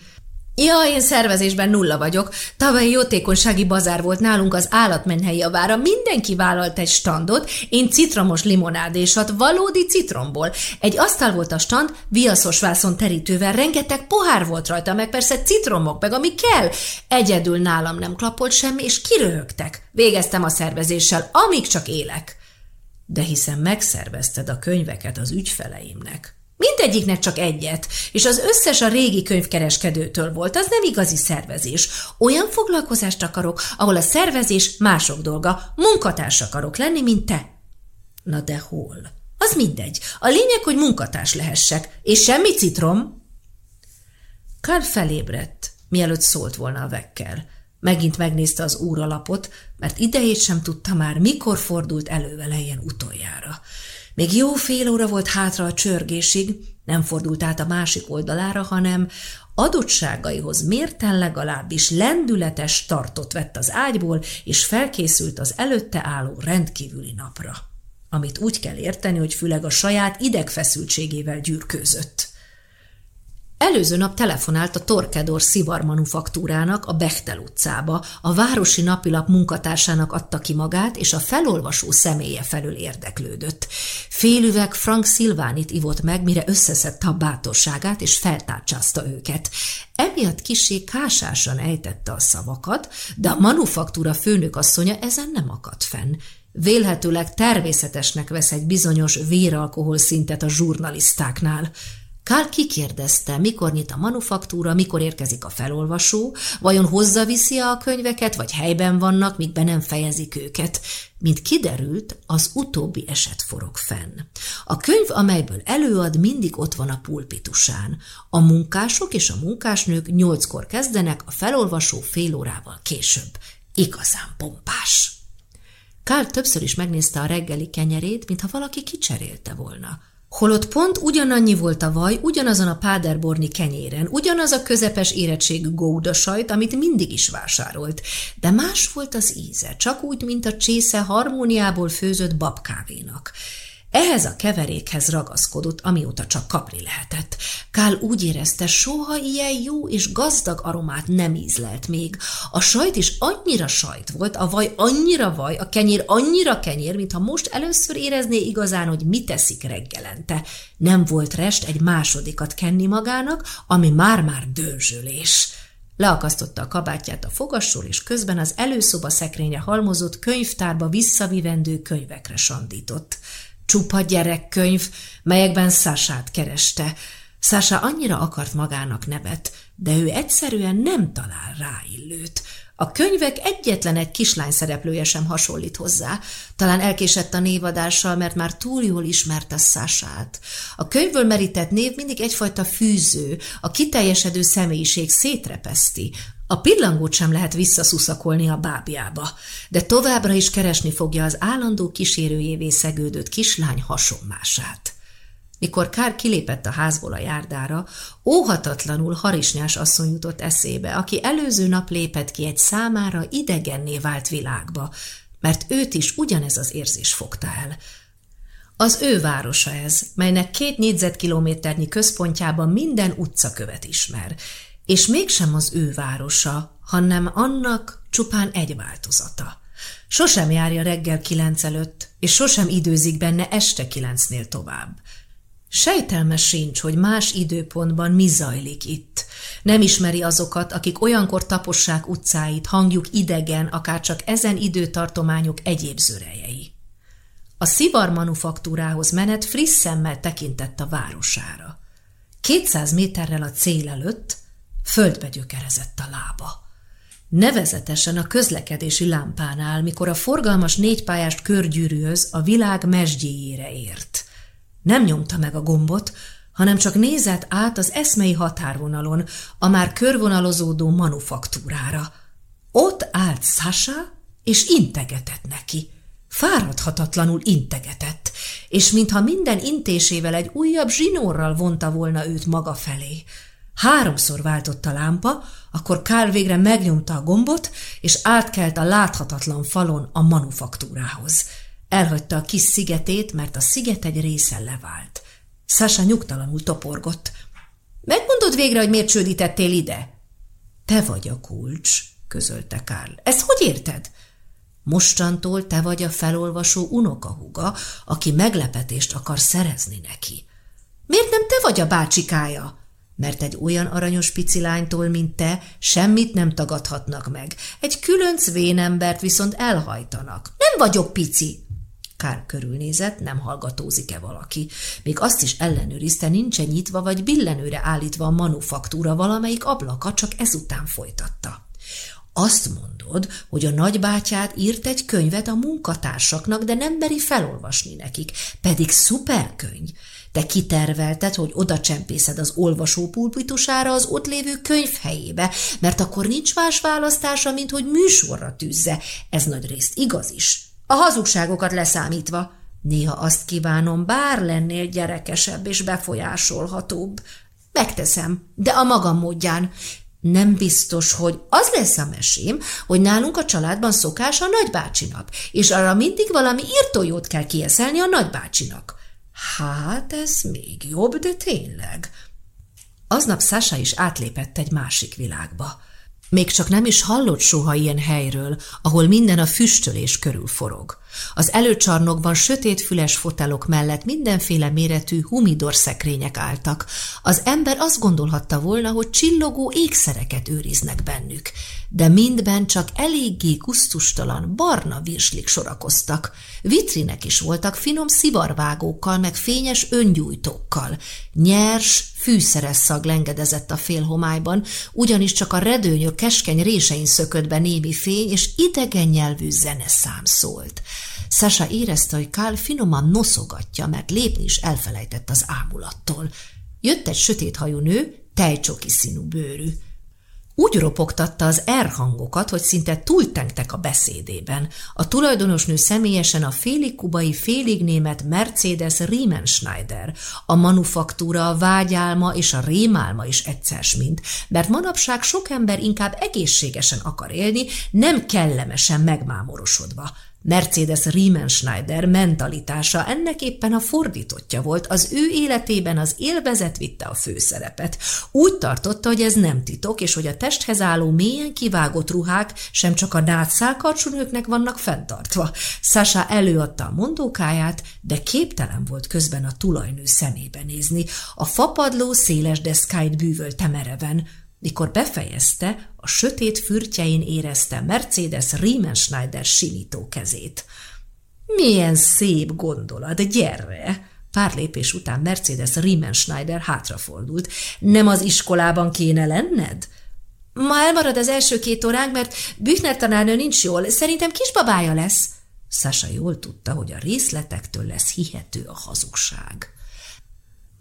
A: Ja, én szervezésben nulla vagyok. Tavaly jótékonysági bazár volt nálunk az állatmenhelyi javára, mindenki vállalt egy standot, én citromos limonádésat, valódi citromból. Egy asztal volt a stand, viaszos vászon terítővel, rengeteg pohár volt rajta, meg persze citromok, meg ami kell. Egyedül nálam nem klapolt semmi, és kiröhögtek. Végeztem a szervezéssel, amíg csak élek.
B: De hiszen megszervezted a könyveket az ügyfeleimnek.
A: Mindegyiknek csak egyet, és az összes a régi könyvkereskedőtől volt, az nem igazi szervezés. Olyan foglalkozást akarok, ahol a szervezés mások dolga, munkatárs akarok lenni, mint te.
B: Na de hol?
A: Az mindegy. A lényeg, hogy munkatárs lehessek, és semmi citrom.
B: Karl felébredt, mielőtt szólt volna a vekkel. Megint megnézte az óralapot, mert idejét sem tudta már, mikor fordult elő vele ilyen utoljára. Még jó fél óra volt hátra a csörgésig, nem fordult át a másik oldalára, hanem adottságaihoz mérten legalábbis lendületes startot vett az ágyból, és felkészült az előtte álló rendkívüli napra, amit úgy kell érteni, hogy főleg a saját idegfeszültségével gyűrkőzött. Előző nap telefonált a Torkedor szivar manufaktúrának a Bechtel utcába, a városi napilap munkatársának adta ki magát, és a felolvasó személye felől érdeklődött. Félüveg Frank Szilvánit ivott meg, mire összeszedte a bátorságát, és feltárcsázta őket. Emiatt kisé kásásan ejtette a szavakat, de a manufaktúra főnök asszonya ezen nem akadt fenn. Vélhetőleg természetesnek vesz egy bizonyos véralkohol szintet a zsurnalisztáknál. Kál kikérdezte, mikor nyit a manufaktúra, mikor érkezik a felolvasó, vajon hozzaviszi a könyveket, vagy helyben vannak, míg be nem fejezik őket. Mint kiderült, az utóbbi eset forog fenn. A könyv, amelyből előad, mindig ott van a pulpitusán. A munkások és a munkásnők nyolckor kezdenek, a felolvasó fél órával később. Igazán pompás. Kál többször is megnézte a reggeli kenyerét, mintha valaki kicserélte volna. Holott pont ugyanannyi volt a vaj, ugyanazon a páderborni kenyéren, ugyanaz a közepes érettségű gódasajt, amit mindig is vásárolt, de más volt az íze, csak úgy, mint a csésze harmóniából főzött babkávénak. Ehhez a keverékhez ragaszkodott, amióta csak kapni lehetett. Kál úgy érezte, soha ilyen jó és gazdag aromát nem ízlelt még. A sajt is annyira sajt volt, a vaj annyira vaj, a kenyér annyira kenyér, mintha most először érezné igazán, hogy mit teszik reggelente. Nem volt rest egy másodikat kenni magának, ami már-már dőzsölés.
A: Leakasztotta a kabátját a fogassól, és közben az előszoba szekrénye halmozott könyvtárba visszavivendő könyvekre sandított. Csupa gyerekkönyv, melyekben Szását kereste. Szása annyira akart magának nevet, de ő egyszerűen nem talál rá illőt. A könyvek egyetlen egy kislány szereplője sem hasonlít hozzá. Talán elkésett a névadással, mert már túl jól ismerte Szását. A könyvből merített név mindig egyfajta fűző, a kiteljesedő személyiség szétrepeszti. A pillangót sem lehet visszaszuszakolni a bábjába, de továbbra is keresni fogja az állandó kísérőjévé szegődött kislány hasonmását. Mikor Kár kilépett a házból a járdára, óhatatlanul harisnyás asszony jutott eszébe, aki előző nap lépett ki egy számára idegenné vált világba, mert őt is ugyanez az érzés fogta el. Az ő városa ez, melynek két négyzetkilométernyi központjában minden utcakövet ismer, és mégsem az ő városa, hanem annak csupán egy változata. Sosem járja reggel kilenc előtt, és sosem időzik benne este kilencnél tovább. Sejtelme sincs, hogy más időpontban mi zajlik itt. Nem ismeri azokat, akik olyankor tapossák utcáit, hangjuk idegen, akár csak ezen időtartományok egyéb zörejei. A szivar manufaktúrához menet friss szemmel tekintett a városára. Kétszáz méterrel a cél előtt földbe gyökerezett a lába. Nevezetesen a közlekedési lámpánál, mikor a forgalmas négypályást körgyűrűhöz a világ mesdjéjére ért – nem nyomta meg a gombot, hanem csak nézett át az eszmei határvonalon, a már körvonalozódó manufaktúrára. Ott állt Sasha, és integetett neki. Fáradhatatlanul integetett, és mintha minden intésével egy újabb zsinórral vonta volna őt maga felé. Háromszor váltott a lámpa, akkor Kár végre megnyomta a gombot, és átkelt a láthatatlan falon a manufaktúrához. Elhagyta a kis szigetét, mert a sziget egy része levált. Sasa nyugtalanul toporgott. Megmondod végre, hogy miért csődítettél ide? Te vagy a kulcs, közölte Karl. Ezt hogy érted? Mostantól te vagy a felolvasó unokahuga, aki meglepetést akar szerezni neki. Miért nem te vagy a bácsikája? Mert egy olyan aranyos pici lánytól, mint te, semmit nem tagadhatnak meg. Egy különc vénembert viszont elhajtanak. Nem vagyok pici, Kár körülnézett, nem hallgatózik-e valaki. Még azt is ellenőrizte, nincsen nyitva vagy billenőre állítva a manufaktúra valamelyik ablaka, csak ezután folytatta. Azt mondod, hogy a nagybátyád írt egy könyvet a munkatársaknak, de nem beri felolvasni nekik, pedig szuperkönyv. Te kitervelted, hogy oda csempészed az olvasó pulpitusára az ott lévő könyv helyébe, mert akkor nincs más választása, mint hogy műsorra tűzze. Ez nagy részt igaz is. A hazugságokat leszámítva. Néha azt kívánom, bár lennél gyerekesebb és befolyásolhatóbb. Megteszem, de a magam módján. Nem biztos, hogy az lesz a mesém, hogy nálunk a családban szokás a nagybácsinak, és arra mindig valami írtójót kell kieszelni a nagybácsinak. Hát ez még jobb, de tényleg. Aznap Sasha is átlépett egy másik világba. Még csak nem is hallott soha ilyen helyről, ahol minden a füstölés körül forog. Az előcsarnokban sötét füles fotelok mellett mindenféle méretű humidor szekrények álltak. Az ember azt gondolhatta volna, hogy csillogó ékszereket őriznek bennük, de mindben csak eléggé kusztustalan, barna virslik sorakoztak. Vitrinek is voltak finom szivarvágókkal, meg fényes öngyújtókkal. Nyers, fűszeres szag lengedezett a félhomályban, ugyanis csak a redőnyök keskeny résein szökött be némi fény, és idegen nyelvű zeneszám szólt. Sasa érezte, hogy Kál finoman noszogatja, mert lépni is elfelejtett az ámulattól. Jött egy sötét hajú nő, tejcsoki színű bőrű. Úgy ropogtatta az R hangokat, hogy szinte túltengtek a beszédében. A tulajdonosnő személyesen a félig kubai, félig német Mercedes Riemenschneider, a manufaktúra, a vágyálma és a rémálma is egyszer mint, mert manapság sok ember inkább egészségesen akar élni, nem kellemesen megmámorosodva. Mercedes Riemenschneider mentalitása ennek éppen a fordítottja volt, az ő életében az élvezet vitte a főszerepet. Úgy tartotta, hogy ez nem titok, és hogy a testhez álló mélyen kivágott ruhák sem csak a nátszálkarcsú nőknek vannak fenntartva. Sasha előadta a mondókáját, de képtelen volt közben a tulajnő szemébe nézni. A fapadló széles deszkáit bűvölte mereven.
B: Mikor befejezte, a sötét fürtjein érezte Mercedes Riemenschneider simító kezét. Milyen szép gondolat, gyerre! Pár lépés után Mercedes Riemenschneider hátrafordult. Nem az iskolában kéne lenned? Ma elmarad az első két óránk, mert Büchner tanárnő nincs jól. Szerintem kisbabája lesz. Sasa jól tudta, hogy a részletektől lesz hihető a hazugság.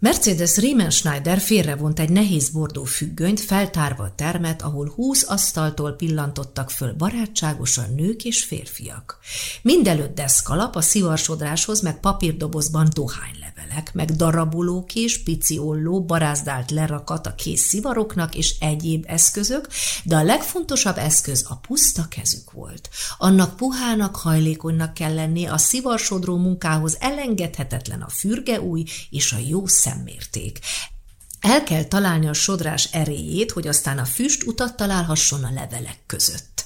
B: Mercedes Riemenschneider félrevont egy nehéz bordó függönyt, feltárva a termet, ahol húsz asztaltól pillantottak föl barátságosan nők és férfiak. Mindelőtt deszkalap a szivarsodráshoz, meg papírdobozban dohánylevelek, meg darabolók és pici olló, barázdált lerakat a kész szivaroknak és egyéb eszközök, de a legfontosabb eszköz a puszta kezük volt. Annak puhának, hajlékonynak kell lenni, a szivarsodró munkához elengedhetetlen a fürgeúj és a jó szemmérték. El kell találni a sodrás erélyét, hogy aztán a füst utat találhasson a levelek között.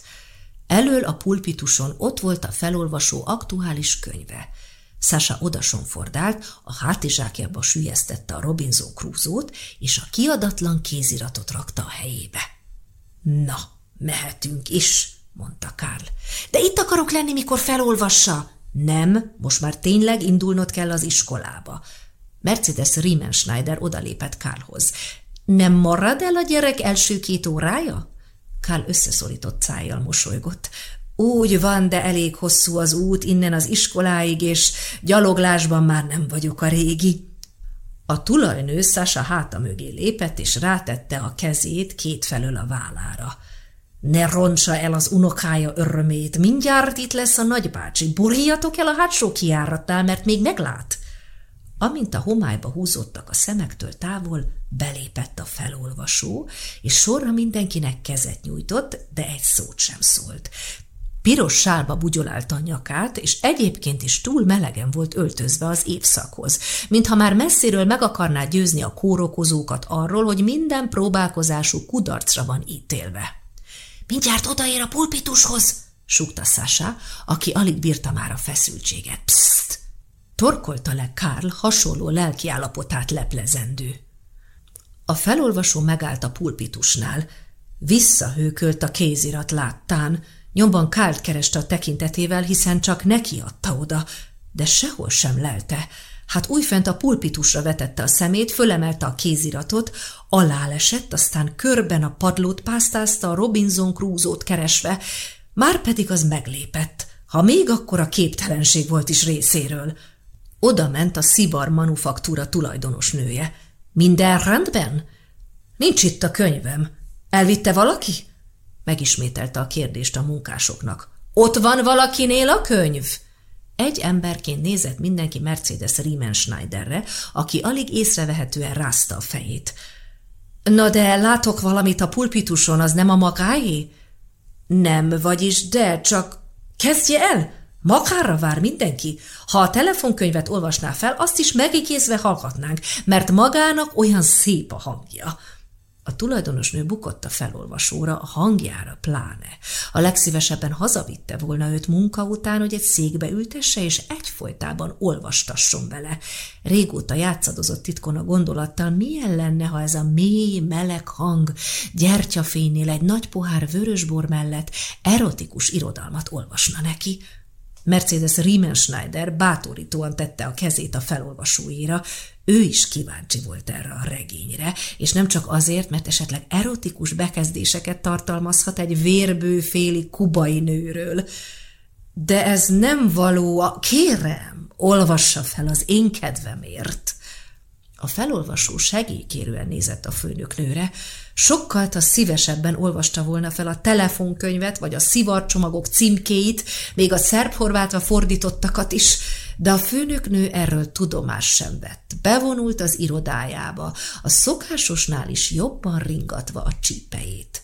B: Elől a pulpituson ott volt a felolvasó aktuális könyve. Sasha odasonfordált, a hátizsákjába sülyeztette a Robinson Crusoe-t, és a kiadatlan kéziratot rakta a helyébe. Na, mehetünk is, mondta Karl. De itt akarok lenni, mikor felolvassa. Nem, most már tényleg indulnod kell az iskolába. Mercedes Riemenschneider odalépett Karlhoz. Nem marad el a gyerek első két órája? Karl összeszorított szájjal mosolygott. Úgy van, de elég hosszú az út innen az iskoláig, és gyaloglásban már nem vagyok a régi. A tulajnő Sasa háta mögé lépett, és rátette a kezét kétfelől a vállára. Ne roncsa el az unokája örömét, mindjárt itt lesz a nagybácsi, boruljatok el a hátsó kiáratnál, mert még meglát. Amint a homályba húzottak a szemektől távol, belépett a felolvasó, és sorra mindenkinek kezet nyújtott, de egy szót sem szólt. Piros sálba bugyolálta a nyakát, és egyébként is túl melegen volt öltözve az évszakhoz, mintha már messziről meg akarná győzni a kórokozókat arról, hogy minden próbálkozású kudarcra van ítélve. – Mindjárt odaér a pulpitushoz! – súgta Sasha, aki alig bírta már a feszültséget. – Pszt! Torkolta le Karl hasonló lelkiállapotát leplezendő. A felolvasó megállt a pulpitusnál. Visszahőkölt a kézirat láttán, nyomban Kárt kereste a tekintetével, hiszen csak neki adta oda, de sehol sem lelte. Hát újfent a pulpitusra vetette a szemét, fölemelte a kéziratot, alálesett, aztán körben a padlót pásztázta a Robinson Crusoe-t keresve, már pedig az meglépett, ha még akkor a képtelenség volt is részéről – oda ment a Szivar manufaktúra tulajdonos nője. Minden rendben? Nincs itt a könyvem. Elvitte valaki? Megismételte a kérdést a munkásoknak. Ott van valakinél a könyv? Egy emberként nézett mindenki Mercedes Riemenschneiderre, aki alig észrevehetően rázta a fejét. Na de látok valamit a pulpituson, az nem a magáé? Nem, vagyis de, csak kezdje el! Magára vár mindenki. Ha a telefonkönyvet olvasná fel, azt is megigézve hallgatnánk, mert magának olyan szép a hangja. A tulajdonosnő bukott a felolvasóra, a hangjára pláne. A legszívesebben hazavitte volna őt munka után, hogy egy székbe ültesse, és egyfolytában olvastasson vele. Régóta játszadozott titkon a gondolattal, milyen lenne, ha ez a mély, meleg hang gyertyafénynél egy nagy pohár vörösbor mellett erotikus irodalmat olvasna neki. Mercedes Riemenschneider bátorítóan tette a kezét a felolvasóira, ő is kíváncsi volt erre a regényre, és nem csak azért, mert esetleg erotikus bekezdéseket tartalmazhat egy vérbő féli kubai nőről. De ez nem való, a... kérem, olvassa fel az én kedvemért. A felolvasó segélykérően nézett a főnöknőre, sokkal a szívesebben olvasta volna fel a telefonkönyvet, vagy a szivarcsomagok címkéit, még a szerb-horvátva fordítottakat is, de a főnöknő erről tudomás sem vett. Bevonult az irodájába, a szokásosnál is jobban ringatva a csípejét.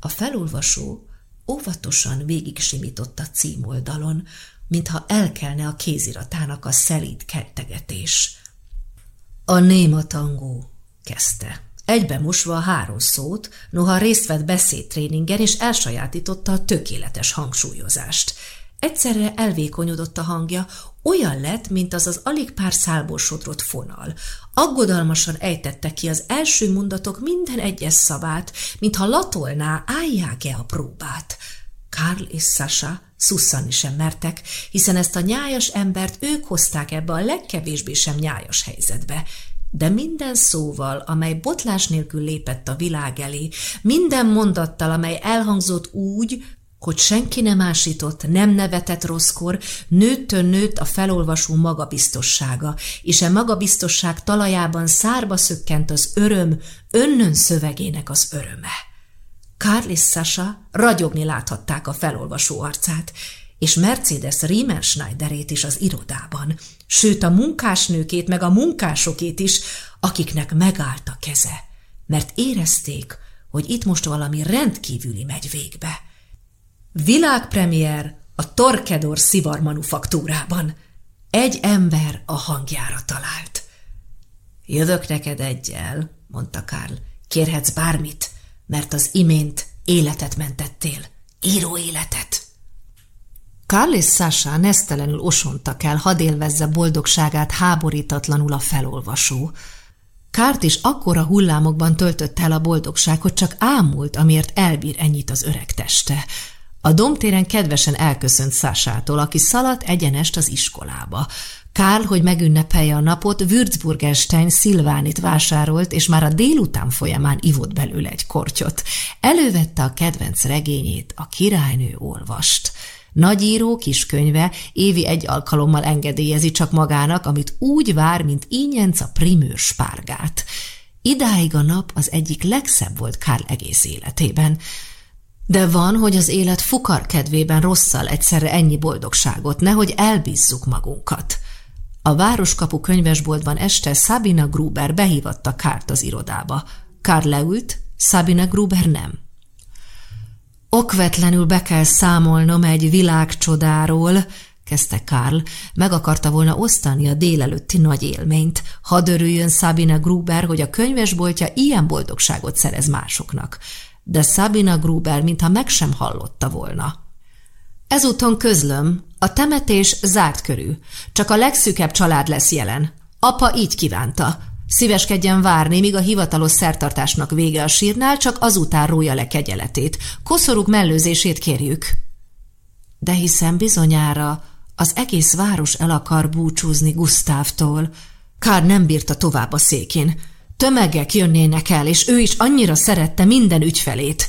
B: A felolvasó óvatosan végig simított a címoldalon, mintha elkelne a kéziratának a szelíd keltegetés. A néma tangó kezdte. Egybe mosva a három szót, noha részt vett beszédtréningen és elsajátította a tökéletes hangsúlyozást.
A: Egyszerre elvékonyodott a hangja, olyan lett, mint az az alig pár szálból sodrott fonal. Aggodalmasan ejtette ki az első mondatok minden egyes szavát, mintha latolná, állják-e a próbát. Karl és Sasha szusszani sem mertek, hiszen ezt a nyájas embert ők hozták ebbe a legkevésbé sem nyájas helyzetbe. De minden szóval, amely botlás nélkül lépett a világ elé, minden mondattal, amely elhangzott úgy, hogy senki nem ásított, nem nevetett rosszkor, nőttön nőtt a felolvasó magabiztossága, és e magabiztosság talajában szárba szökkent az öröm, önnön szövegének az öröme. Karl és Sasha ragyogni láthatták a felolvasó arcát, és Mercedes Riemenschneiderét is az irodában, sőt a munkásnőkét meg a munkásokét is, akiknek megállt a keze, mert érezték, hogy itt most valami rendkívüli megy végbe. Világpremier a Torkedor szivar manufaktúrában. Egy ember a hangjára talált. Jövök neked egyel, mondta Karl. Kérhetsz bármit, mert az imént életet mentettél. Író életet. Karl és Sasha nesztelenül osontak el, hadd élvezze boldogságát háborítatlanul a felolvasó. Kárt is akkora hullámokban töltött el a boldogság, hogy csak ámult, amiért elbír ennyit az öreg teste. A domtéren kedvesen elköszönt Szásától, aki szaladt egyenest az iskolába. Kál, hogy megünnepelje a napot, Würzburgerstein szilvánit vásárolt, és már a délután folyamán ivott belőle egy kortyot. Elővette a kedvenc regényét, a királynő olvast. Nagyíró kiskönyve évi egy alkalommal engedélyezi csak magának, amit úgy vár, mint ínyenc a primőr spárgát. Idáig a nap az egyik legszebb volt Kál egész életében. De van, hogy az élet fukar kedvében rosszal egyszerre ennyi boldogságot, nehogy elbízzuk magunkat. A Városkapu könyvesboltban este Sabina Gruber behívatta Kárt az irodába. Kár leült, Sabina Gruber nem. Okvetlenül be kell számolnom egy világcsodáról, kezdte Karl, meg akarta volna osztani a délelőtti nagy élményt. Hadd örüljön Sabina Gruber, hogy a könyvesboltja ilyen boldogságot szerez másoknak de Sabina Gruber mintha meg sem hallotta volna. Ezúton közlöm, a temetés zárt körű, csak a legszűkebb család lesz jelen. Apa így kívánta. Szíveskedjen várni, míg a hivatalos szertartásnak vége a sírnál, csak azután rója le kegyeletét. Koszorúk mellőzését kérjük. De hiszen bizonyára az egész város el akar búcsúzni Gusztávtól. Kár nem bírta tovább a székén. Tömegek jönnének el, és ő is annyira szerette minden ügyfelét.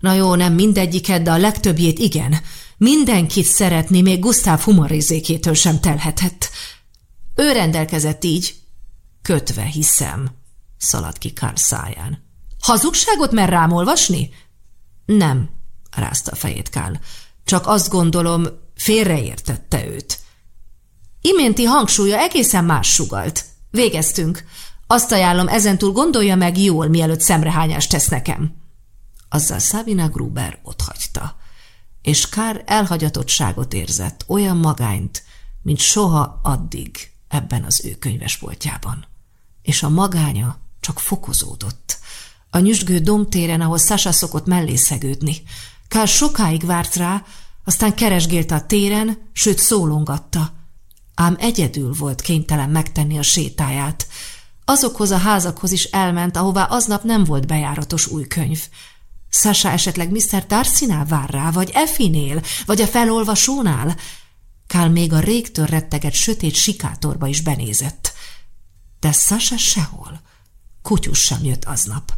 A: Na jó, nem mindegyiket, de a legtöbbjét igen. Mindenkit szeretni, még Gusztáv humorizékétől sem telhetett. Ő rendelkezett így. Kötve hiszem, szaladt ki Karl száján. Hazugságot mer rám olvasni? Nem, rázta a fejét Karl. Csak azt gondolom, félreértette őt. Iménti hangsúlya egészen más sugalt. Végeztünk. Azt ajánlom, ezentúl gondolja meg jól, mielőtt szemrehányást tesz nekem. Azzal Szabina Gruber otthagyta, és Kár elhagyatottságot érzett, olyan magányt, mint soha addig ebben az ő könyvesboltjában. És a magánya csak fokozódott. A nyüzsgő domtéren, ahol Sasa szokott mellé szegődni. Kár sokáig várt rá, aztán keresgélte a téren, sőt szólongatta. Ám egyedül volt kénytelen megtenni a sétáját, Azokhoz a házakhoz is elment, ahová aznap nem volt bejáratos új könyv. Sasha esetleg Mr. Darcy-nál vár rá, vagy Effinél, vagy a felolvasónál? Kál még a régtől retteget sötét sikátorba is benézett. De Sasha sehol. Kutyus sem jött aznap.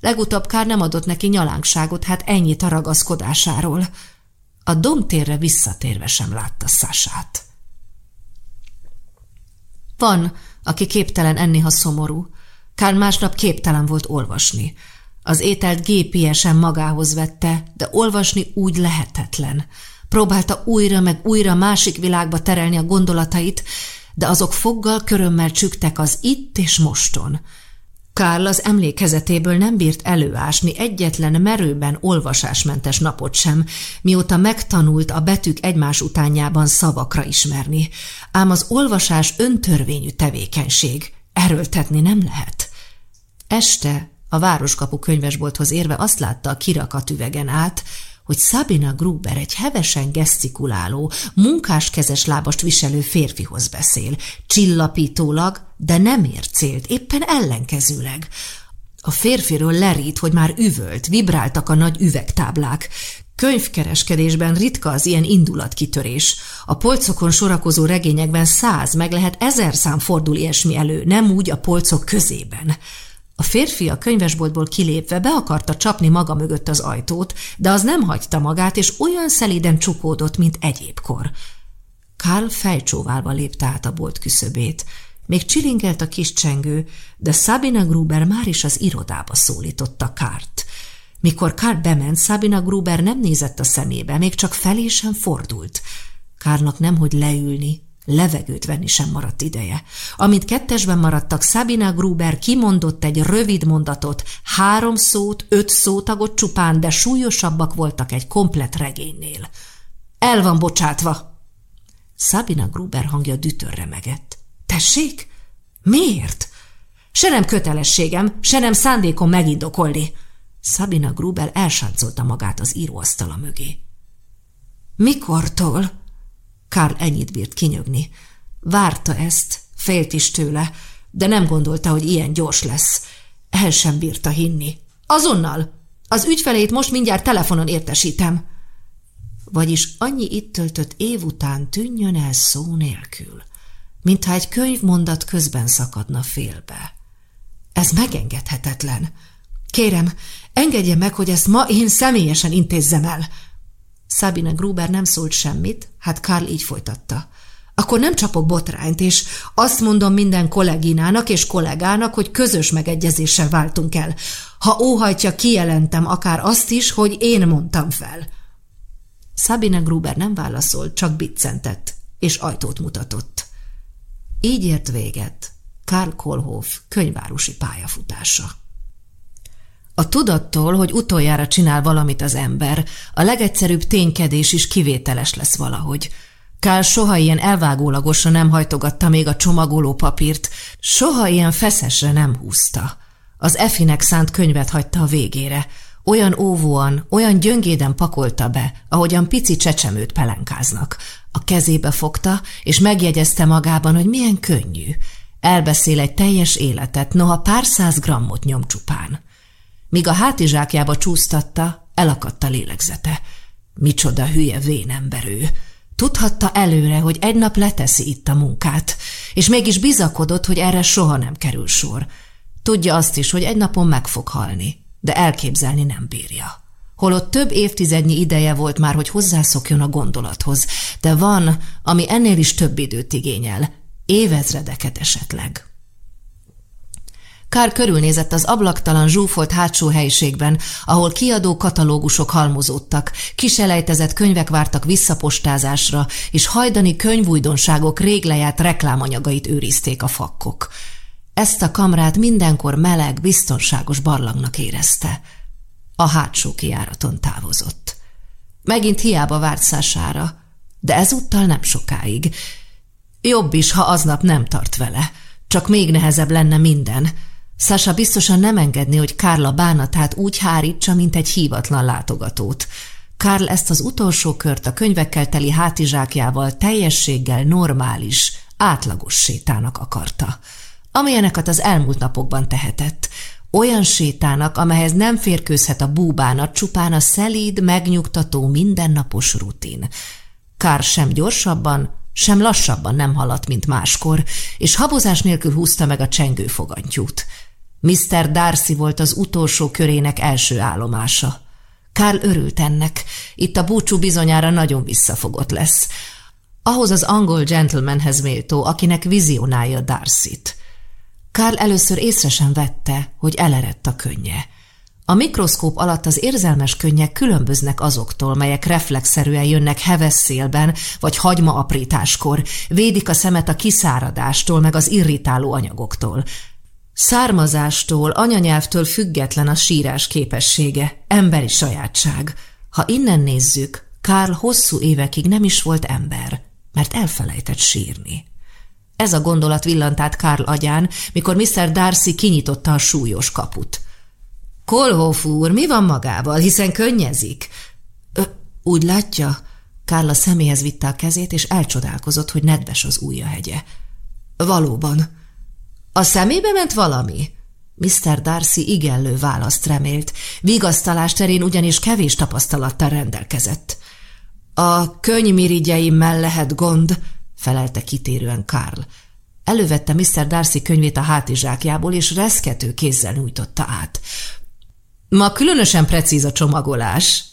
A: Legutóbb Kár nem adott neki nyalánkságot, hát ennyit a ragaszkodásáról. A domtérre visszatérve sem látta Sasát. Van, aki képtelen enni, ha szomorú. Kár másnap képtelen volt olvasni. Az ételt gépiesen magához vette, de olvasni úgy lehetetlen. Próbálta újra meg újra másik világba terelni a gondolatait, de azok foggal körömmel csüktek az itt és moston. Karl az emlékezetéből nem bírt előásni egyetlen merőben olvasásmentes napot sem, mióta megtanult a betűk egymás utánjában szavakra ismerni. Ám az olvasás öntörvényű tevékenység, erőltetni nem lehet. Este a városkapu könyvesbolthoz érve azt látta a kirakat üvegen át, hogy Sabina Gruber egy hevesen gesztikuláló, munkáskezes lábast viselő férfihoz beszél, csillapítólag, de nem ér célt, éppen ellenkezőleg. A férfiről lerít, hogy már üvölt, vibráltak a nagy üvegtáblák. Könyvkereskedésben ritka az ilyen indulatkitörés. A polcokon sorakozó regényekben száz, meg lehet ezer szám fordul ilyesmi elő, nem úgy a polcok közében. A férfi a könyvesboltból kilépve be akarta csapni maga mögött az ajtót, de az nem hagyta magát, és olyan szelíden csukódott, mint egyébkor. Karl fejcsóválva lépte át a bolt küszöbét. Még csilingelt a kis csengő, de Sabina Gruber már is az irodába szólította Kárt. Mikor Karl bement, Sabina Gruber nem nézett a szemébe, még csak felé sem fordult. Kárnak nemhogy leülni, Levegőt venni sem maradt ideje. Amint kettesben maradtak, Sabina Gruber kimondott egy rövid mondatot, három szót, öt szótagot csupán, de súlyosabbak voltak egy komplet regénynél. El van bocsátva! Sabina Gruber hangja dütörre megett. Tessék? Miért? Se nem kötelességem, se nem szándékom megindokolni. Sabina Gruber elsáncolta magát az íróasztala mögé. Mikortól? Karl ennyit bírt kinyögni. Várta ezt, félt is tőle, de nem gondolta, hogy ilyen gyors lesz. El sem bírta hinni. Azonnal! Az ügyfelét most mindjárt telefonon értesítem. Vagyis annyi itt töltött év után tűnjön el szó nélkül, mintha egy könyvmondat közben szakadna félbe. Ez megengedhetetlen. Kérem, engedje meg, hogy ezt ma én személyesen intézzem el. Sabine Gruber nem szólt semmit, hát Karl így folytatta. Akkor nem csapok botrányt, és azt mondom minden kolleginának és kollégának, hogy közös megegyezéssel váltunk el. Ha óhajtja, kijelentem akár azt is, hogy én mondtam fel. Sabine Gruber nem válaszolt, csak biccentett, és ajtót mutatott. Így ért véget Karl Kohlhoff könyvárosi pályafutása. A tudattól, hogy utoljára csinál valamit az ember, a legegyszerűbb ténykedés is kivételes lesz valahogy. Kál soha ilyen elvágólagosan nem hajtogatta még a csomagoló papírt, soha ilyen feszesre nem húzta. Az Efinek szánt könyvet hagyta a végére. Olyan óvóan, olyan gyöngéden pakolta be, ahogyan pici csecsemőt pelenkáznak. A kezébe fogta, és megjegyezte magában, hogy milyen könnyű. Elbeszél egy teljes életet, noha pár száz grammot nyom csupán. Míg a hátizsákjába csúsztatta, elakadt a lélegzete. Micsoda hülye vén ember ő. Tudhatta előre, hogy egy nap leteszi itt a munkát, és mégis bizakodott, hogy erre soha nem kerül sor. Tudja azt is, hogy egy napon meg fog halni, de elképzelni nem bírja. Holott több évtizednyi ideje volt már, hogy hozzászokjon a gondolathoz, de van, ami ennél is több időt igényel, évezredeket esetleg. Kár körülnézett az ablaktalan zsúfolt hátsó helyiségben, ahol kiadó katalógusok halmozódtak, kiselejtezett könyvek vártak visszapostázásra, és hajdani könyvújdonságok rég lejárt reklámanyagait őrizték a fakkok. Ezt a kamrát mindenkor meleg, biztonságos barlangnak érezte. A hátsó kiáraton távozott. Megint hiába várt szására, de ezúttal nem sokáig. Jobb is, ha aznap nem tart vele, csak még nehezebb lenne minden – Sasha biztosan nem engedné, hogy Kárla bánatát úgy hárítsa, mint egy hívatlan látogatót. Karl ezt az utolsó kört a könyvekkel teli hátizsákjával teljességgel normális, átlagos sétának akarta. Amilyeneket az elmúlt napokban tehetett. Olyan sétának, amelyhez nem férkőzhet a búbánat, csupán a szelíd, megnyugtató, mindennapos rutin. Kár sem gyorsabban, sem lassabban nem haladt, mint máskor, és habozás nélkül húzta meg a csengő fogantyút. Mr. Darcy volt az utolsó körének első állomása. Karl örült ennek, itt a búcsú bizonyára nagyon visszafogott lesz. Ahhoz az angol gentlemanhez méltó, akinek vizionálja Darcy-t. Karl először észre sem vette, hogy elerett a könnye. A mikroszkóp alatt az érzelmes könnyek különböznek azoktól, melyek reflexzerűen jönnek heves szélben vagy hagyma aprításkor, védik a szemet a kiszáradástól meg az irritáló anyagoktól. Származástól, anyanyelvtől független a sírás képessége, emberi sajátság. Ha innen nézzük, Karl hosszú évekig nem is volt ember, mert elfelejtett sírni. Ez a gondolat villant át Karl agyán, mikor Mr. Darcy kinyitotta a súlyos kaput. Kolhoff úr, mi van magával, hiszen könnyezik? Úgy látja, Kárla szeméhez vitte a kezét, és elcsodálkozott, hogy nedves az ujja hegye. Valóban. A szemébe ment valami? Mr. Darcy igenlő választ remélt. Vigasztalás terén ugyanis kevés tapasztalattal rendelkezett. A könyvmirigyeimmel lehet gond, felelte kitérően Karl. Elővette Mr. Darcy könyvét a hátizsákjából, és reszkető kézzel nyújtotta át. Ma különösen precíz a csomagolás.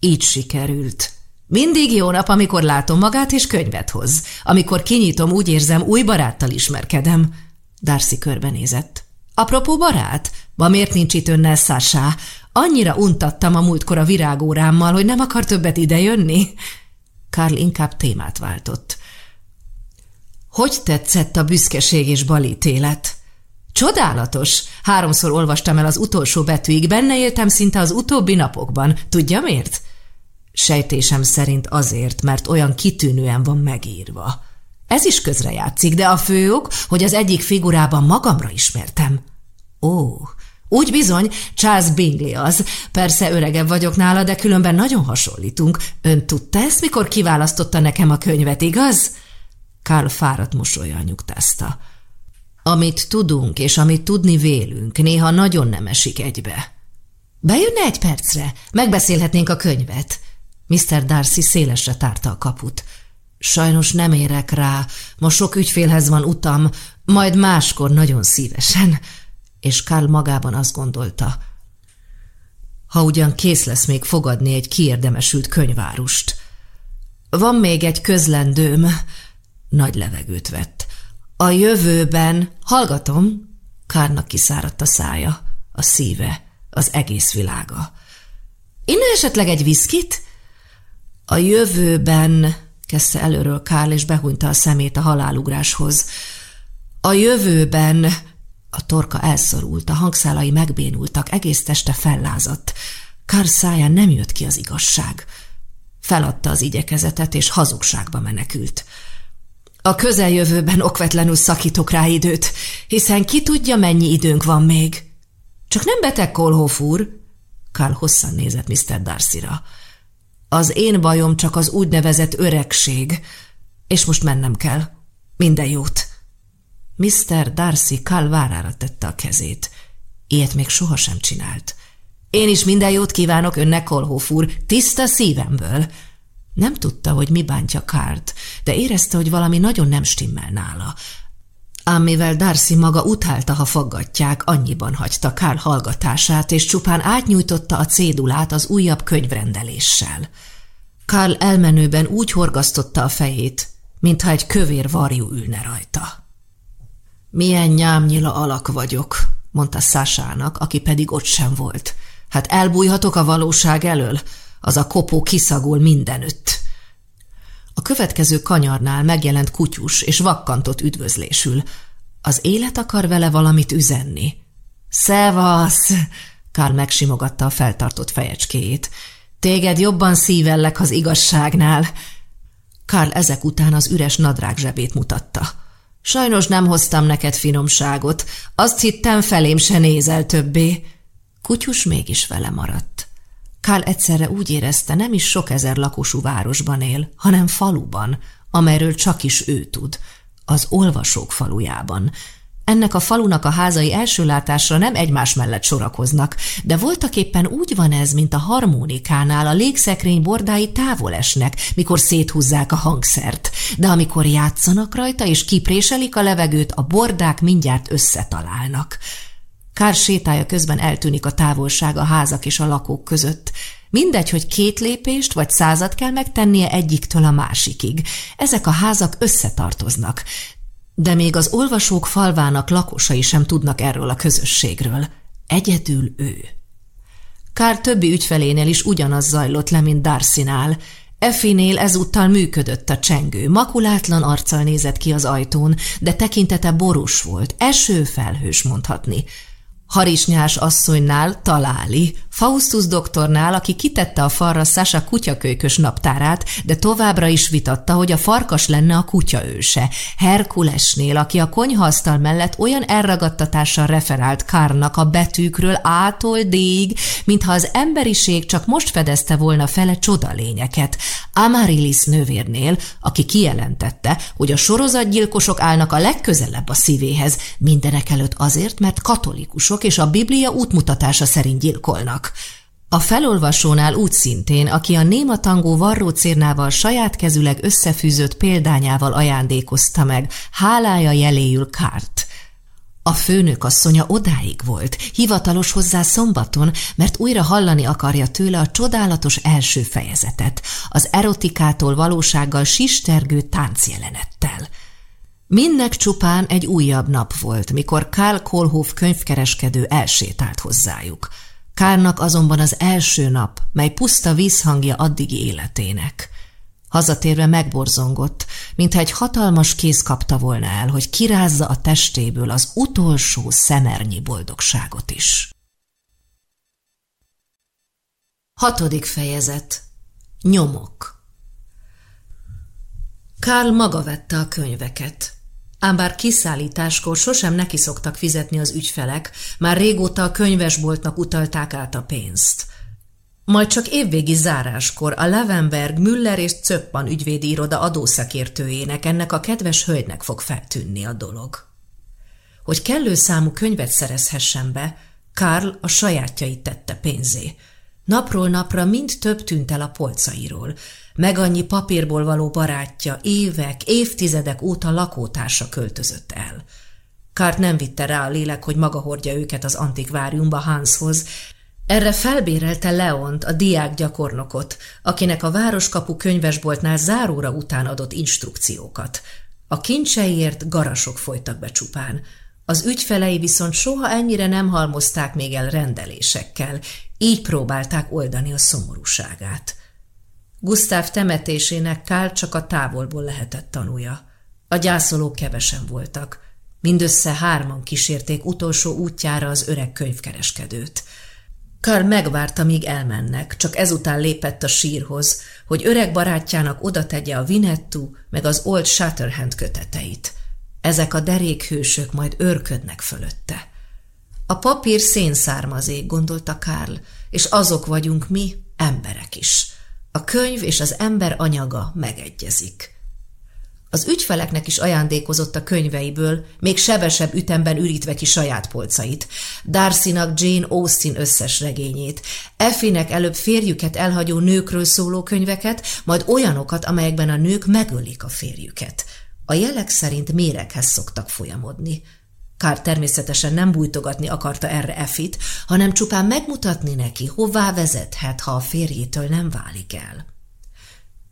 A: Így sikerült. Mindig jó nap, amikor látom magát és könyvet hoz. Amikor kinyitom, úgy érzem, új baráttal ismerkedem. Darcy körbenézett. Apropó barát, ma miért nincs itt önnel Sasha? Annyira untattam a múltkor a virágórámmal, hogy nem akar többet idejönni? Karl inkább témát váltott. Hogy tetszett a büszkeség és balítélet? Csodálatos! Háromszor olvastam el az utolsó betűig, benne éltem szinte az utóbbi napokban. Tudja miért? Sejtésem szerint azért, mert olyan kitűnően van megírva. Ez is közrejátszik, de a fő ok, hogy az egyik figurában magamra ismertem. Ó, úgy bizony, Charles Bingley az. Persze öregebb vagyok nála, de különben nagyon hasonlítunk. Ön tudta ezt, mikor kiválasztotta nekem a könyvet, igaz? Karl fáradt mosolyal nyugtázta. Amit tudunk, és amit tudni vélünk, néha nagyon nem esik egybe. Bejönne egy percre? Megbeszélhetnénk a könyvet. Mr. Darcy szélesre tárta a kaput. Sajnos nem érek rá, ma sok ügyfélhez van utam, majd máskor nagyon szívesen. És Karl magában azt gondolta, ha ugyan kész lesz még fogadni egy kiérdemesült könyvárust. Van még egy közlendőm, nagy levegőt vett. A jövőben, hallgatom, Kárnak kiszáradt a szája, a szíve, az egész világa. Innen esetleg egy viszkit? A jövőben, kezdte előről Kárl, és behúnyta a szemét a halálugráshoz. A jövőben, a torka elszorult, a hangszálai megbénultak, egész teste fellázadt. Kár száján nem jött ki az igazság. Feladta az igyekezetet, és hazugságba menekült. A közeljövőben okvetlenül szakítok rá időt, hiszen ki tudja, mennyi időnk van még. Csak nem beteg, Kolhoff úr? Karl hosszan nézett Mr. Darcy-ra. Az én bajom csak az úgynevezett öregség, és most mennem kell. Minden jót. Mr. Darcy Karl várára tette a kezét. Ilyet még sohasem csinált. Én is minden jót kívánok önnek, Kolhoff úr, tiszta szívemből. Nem tudta, hogy mi bántja Kárt, de érezte, hogy valami nagyon nem stimmel nála. Ám mivel Darcy maga utálta, ha faggatják, annyiban hagyta Kár hallgatását, és csupán átnyújtotta a cédulát az újabb könyvrendeléssel. Karl elmenőben úgy horgasztotta a fejét, mintha egy kövér varjú ülne rajta. Milyen nyámnyila alak vagyok, mondta Szásának, aki pedig ott sem volt. Hát elbújhatok a valóság elől? Az a kopó kiszagul mindenütt. A következő kanyarnál megjelent kutyus, és vakkantott üdvözlésül. Az élet akar vele valamit üzenni. Szevasz! Kár megsimogatta a feltartott fejecskéjét. Téged jobban szívellek az igazságnál. Karl ezek után az üres nadrág zsebét mutatta. Sajnos nem hoztam neked finomságot. Azt hittem, felém se nézel többé. Kutyus mégis vele maradt. Kál egyszerre úgy érezte, nem is sok ezer lakosú városban él, hanem faluban, amelyről csak is ő tud, az olvasók falujában. Ennek a falunak a házai első látásra nem egymás mellett sorakoznak, de voltak éppen úgy van ez, mint a harmonikánál a légszekrény bordái távol esnek, mikor széthúzzák a hangszert, de amikor játszanak rajta és kipréselik a levegőt, a bordák mindjárt összetalálnak. Kár sétája közben eltűnik a távolság a házak és a lakók között. Mindegy, hogy két lépést vagy százat kell megtennie egyiktől a másikig. Ezek a házak összetartoznak. De még az olvasók falvának lakosai sem tudnak erről a közösségről. Egyedül ő. Kár többi ügyfelénél is ugyanaz zajlott le, mint Darcy-nál. Effinél ezúttal működött a csengő, makulátlan arccal nézett ki az ajtón, de tekintete borús volt, esőfelhős mondhatni. Harisnyás asszonynál találi, Faustus doktornál, aki kitette a falra Sasa kutyakölykös naptárát, de továbbra is vitatta, hogy a farkas lenne a kutya őse. Herkulesnél, aki a konyhaasztal mellett olyan elragadtatással referált Kárnak a betűkről ától D-ig, mintha az emberiség csak most fedezte volna fele csodalényeket. Amarilis nővérnél, aki kijelentette, hogy a sorozatgyilkosok állnak a legközelebb a szívéhez, mindenek előtt azért, mert katolikusok és a Biblia útmutatása szerint gyilkolnak. A felolvasónál úgy szintén, aki a néma tangó varrócérnával saját kezüleg összefűzött példányával ajándékozta meg, hálája jeléül kárt. A főnök asszonya odáig volt, hivatalos hozzá szombaton, mert újra hallani akarja tőle a csodálatos első fejezetet, az erotikától valósággal sistergő táncjelenettel. Mindnek csupán egy újabb nap volt, mikor Karl Kohlhoff könyvkereskedő elsétált hozzájuk – Kárnak azonban az első nap, mely puszta vízhangja addigi életének. Hazatérve megborzongott, mintha egy hatalmas kéz kapta volna el, hogy kirázza a testéből az utolsó szemernyi boldogságot is. Hatodik fejezet Nyomok Karl maga vette a könyveket. Ám bár kiszállításkor sosem neki szoktak fizetni az ügyfelek, már régóta a könyvesboltnak utalták át a pénzt. Majd csak évvégi záráskor a Levenberg, Müller és Cöppan ügyvédi iroda adószakértőjének ennek a kedves hölgynek fog feltűnni a dolog. Hogy kellő számú könyvet szerezhessen be, Karl a sajátjait tette pénzé. Napról napra mind több tűnt el a polcairól, meg annyi papírból való barátja évek, évtizedek óta lakótársa költözött el. Kárt nem vitte rá a lélek, hogy maga hordja őket az antikváriumba Hanshoz, erre felbérelte Leont, a diák gyakornokot, akinek a városkapu könyvesboltnál záróra után adott instrukciókat. A kincseiért garasok folytak be csupán. Az ügyfelei viszont soha ennyire nem halmozták még el rendelésekkel, így próbálták oldani a szomorúságát. Gusztáv temetésének Kál csak a távolból lehetett tanúja. A gyászolók kevesen voltak. Mindössze hárman kísérték utolsó útjára az öreg könyvkereskedőt. Karl megvárta, míg elmennek, csak ezután lépett a sírhoz, hogy öreg barátjának oda tegye a Vinettu meg az Old Shatterhand köteteit. Ezek a derékhősök majd őrködnek fölötte. A papír szénszármazék, gondolta Karl, és azok vagyunk mi, emberek is. A könyv és az ember anyaga megegyezik. Az ügyfeleknek is ajándékozott a könyveiből, még sebesebb ütemben ürítve ki saját polcait. Darcynak Jane Austen összes regényét, Effinek előbb férjüket elhagyó nőkről szóló könyveket, majd olyanokat, amelyekben a nők megölik a férjüket. A jelek szerint méreghez szoktak folyamodni. Kár természetesen nem bújtogatni akarta erre Effit, hanem csupán megmutatni neki, hová vezethet, ha a férjétől nem válik el.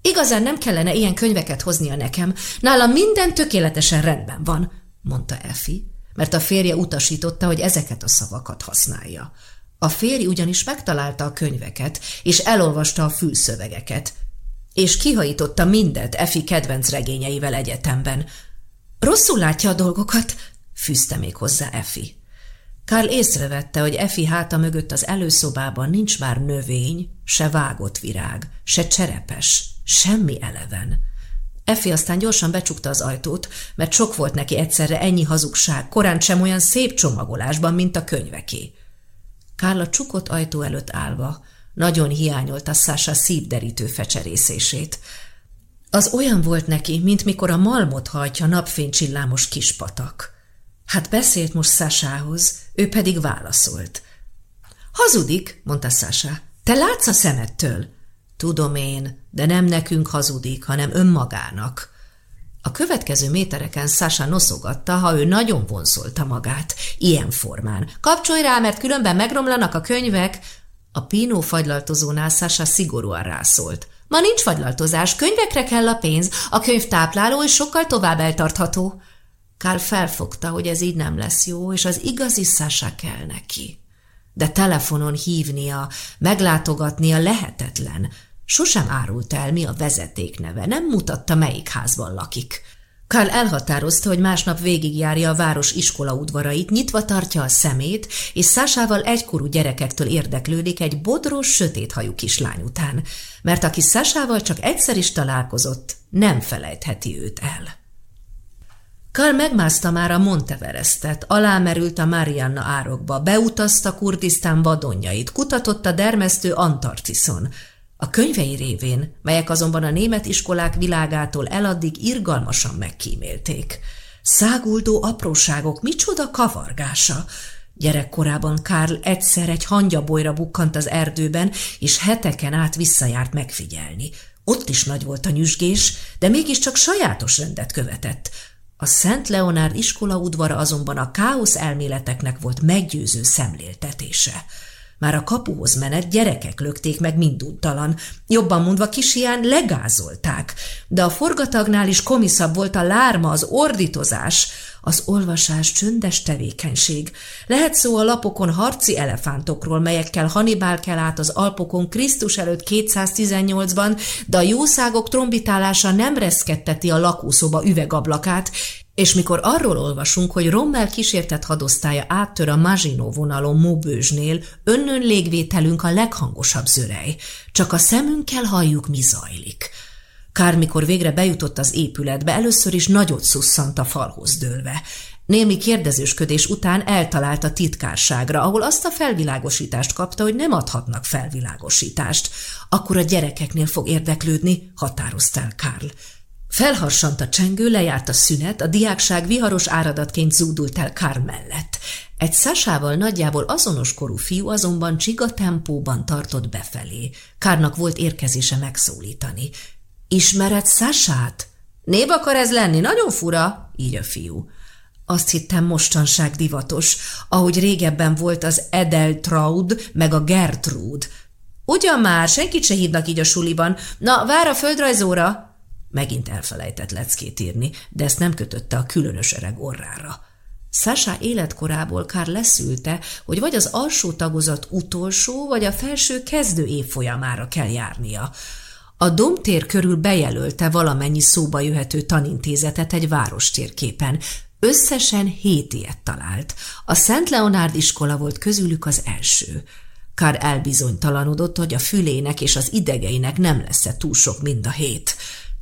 A: Igazán nem kellene ilyen könyveket hoznia nekem, nálam minden tökéletesen rendben van, mondta Effi, mert a férje utasította, hogy ezeket a szavakat használja. A férj ugyanis megtalálta a könyveket, és elolvasta a fülszövegeket, és kihajította mindet Effi kedvenc regényeivel egyetemben. Rosszul látja a dolgokat, fűzte még hozzá Effi. Karl észrevette, hogy Effi háta mögött az előszobában nincs már növény, se vágott virág, se cserepes, semmi eleven. Effi aztán gyorsan becsukta az ajtót, mert sok volt neki egyszerre ennyi hazugság, korán sem olyan szép csomagolásban, mint a könyveké. Karl a csukott ajtó előtt állva nagyon hiányolta Sasha szívderítő fecserészését. Az olyan volt neki, mint mikor a malmot hajtja napfénycsillámos kispatak. Hát beszélt most Szásához, ő pedig válaszolt. Hazudik, mondta Szásá. Te látsz a szemettől? Tudom én, de nem nekünk hazudik, hanem önmagának. A következő métereken Sasha noszogatta, ha ő nagyon vonzolta magát, ilyen formán. Kapcsolj rá, mert különben megromlanak a könyvek. A Pino fagylaltozónál Sasha szigorúan rászólt. Ma nincs fagylaltozás, könyvekre kell a pénz, a könyv tápláló és sokkal tovább eltartható. Kár felfogta, hogy ez így nem lesz jó, és az igazi Sasha kell neki. De telefonon hívnia, meglátogatnia lehetetlen. Sosem árult el, mi a vezeték neve, nem mutatta, melyik házban lakik. Karl elhatározta, hogy másnap végigjárja a város iskola udvarait, nyitva tartja a szemét, és Szásával egykorú gyerekektől érdeklődik egy bodros, sötéthajú kislány után, mert aki Szásával csak egyszer is találkozott, nem felejtheti őt el. Karl megmászta már a Monteverestet, alámerült a Marianna árokba, beutazta Kurdisztán vadonjait, kutatott a dermesztő Antarktiszon, a könyvei révén, melyek azonban a német iskolák világától eladdig irgalmasan megkímélték. Száguldó apróságok, micsoda kavargása! Gyerekkorában Karl egyszer egy hangyabolyra bukkant az erdőben, és heteken át visszajárt megfigyelni. Ott is nagy volt a nyüzsgés, de mégiscsak sajátos rendet követett. A Szent Leonárd iskola udvara azonban a káosz elméleteknek volt meggyőző szemléltetése. Már a kapuhoz menet gyerekek lökték meg minduntalan, jobban mondva kisián legázolták, de a forgatagnál is komiszabb volt a lárma, az ordítozás, az olvasás csöndes tevékenység. Lehet szó a lapokon harci elefántokról, melyekkel Hannibal kell át az Alpokon Krisztus előtt 218-ban, de a jószágok trombitálása nem reszketteti a lakószoba üvegablakát, és mikor arról olvasunk, hogy Rommel kísértett hadosztálya áttör a Mazsinó vonalon Móbőzsnél, önnön légvételünk a leghangosabb zörej. Csak a szemünkkel halljuk, mi zajlik. Kár mikor végre bejutott az épületbe, először is nagyot szusszant a falhoz dőlve. Némi kérdezősködés után eltalált a titkárságra, ahol azt a felvilágosítást kapta, hogy nem adhatnak felvilágosítást. Akkor a gyerekeknél fog érdeklődni, határozta el Karl. Felharsant a csengő, lejárt a szünet, a diákság viharos áradatként zúdult el Kár mellett. Egy Szásával nagyjából azonos korú fiú azonban csiga tempóban tartott befelé. Kárnak volt érkezése megszólítani. Ismered Szását? Név akar ez lenni, nagyon fura, így a fiú. Azt hittem mostanság divatos, ahogy régebben volt az Edeltraud meg a Gertrude. Ugyan már, senkit se hívnak így a suliban. Na, vár a földrajzóra! Megint elfelejtett leckét írni, de ezt nem kötötte a különös öreg orrára. Sasha életkorából Kár leszülte, hogy vagy az alsó tagozat utolsó, vagy a felső kezdő évfolyamára kell járnia. A domtér körül bejelölte valamennyi szóba jöhető tanintézetet egy várostérképen. Összesen hét ilyet talált. A Szent Leonárd iskola volt közülük az első. Kár elbizonytalanodott, hogy a fülének és az idegeinek nem lesz-e túl sok mind a hét.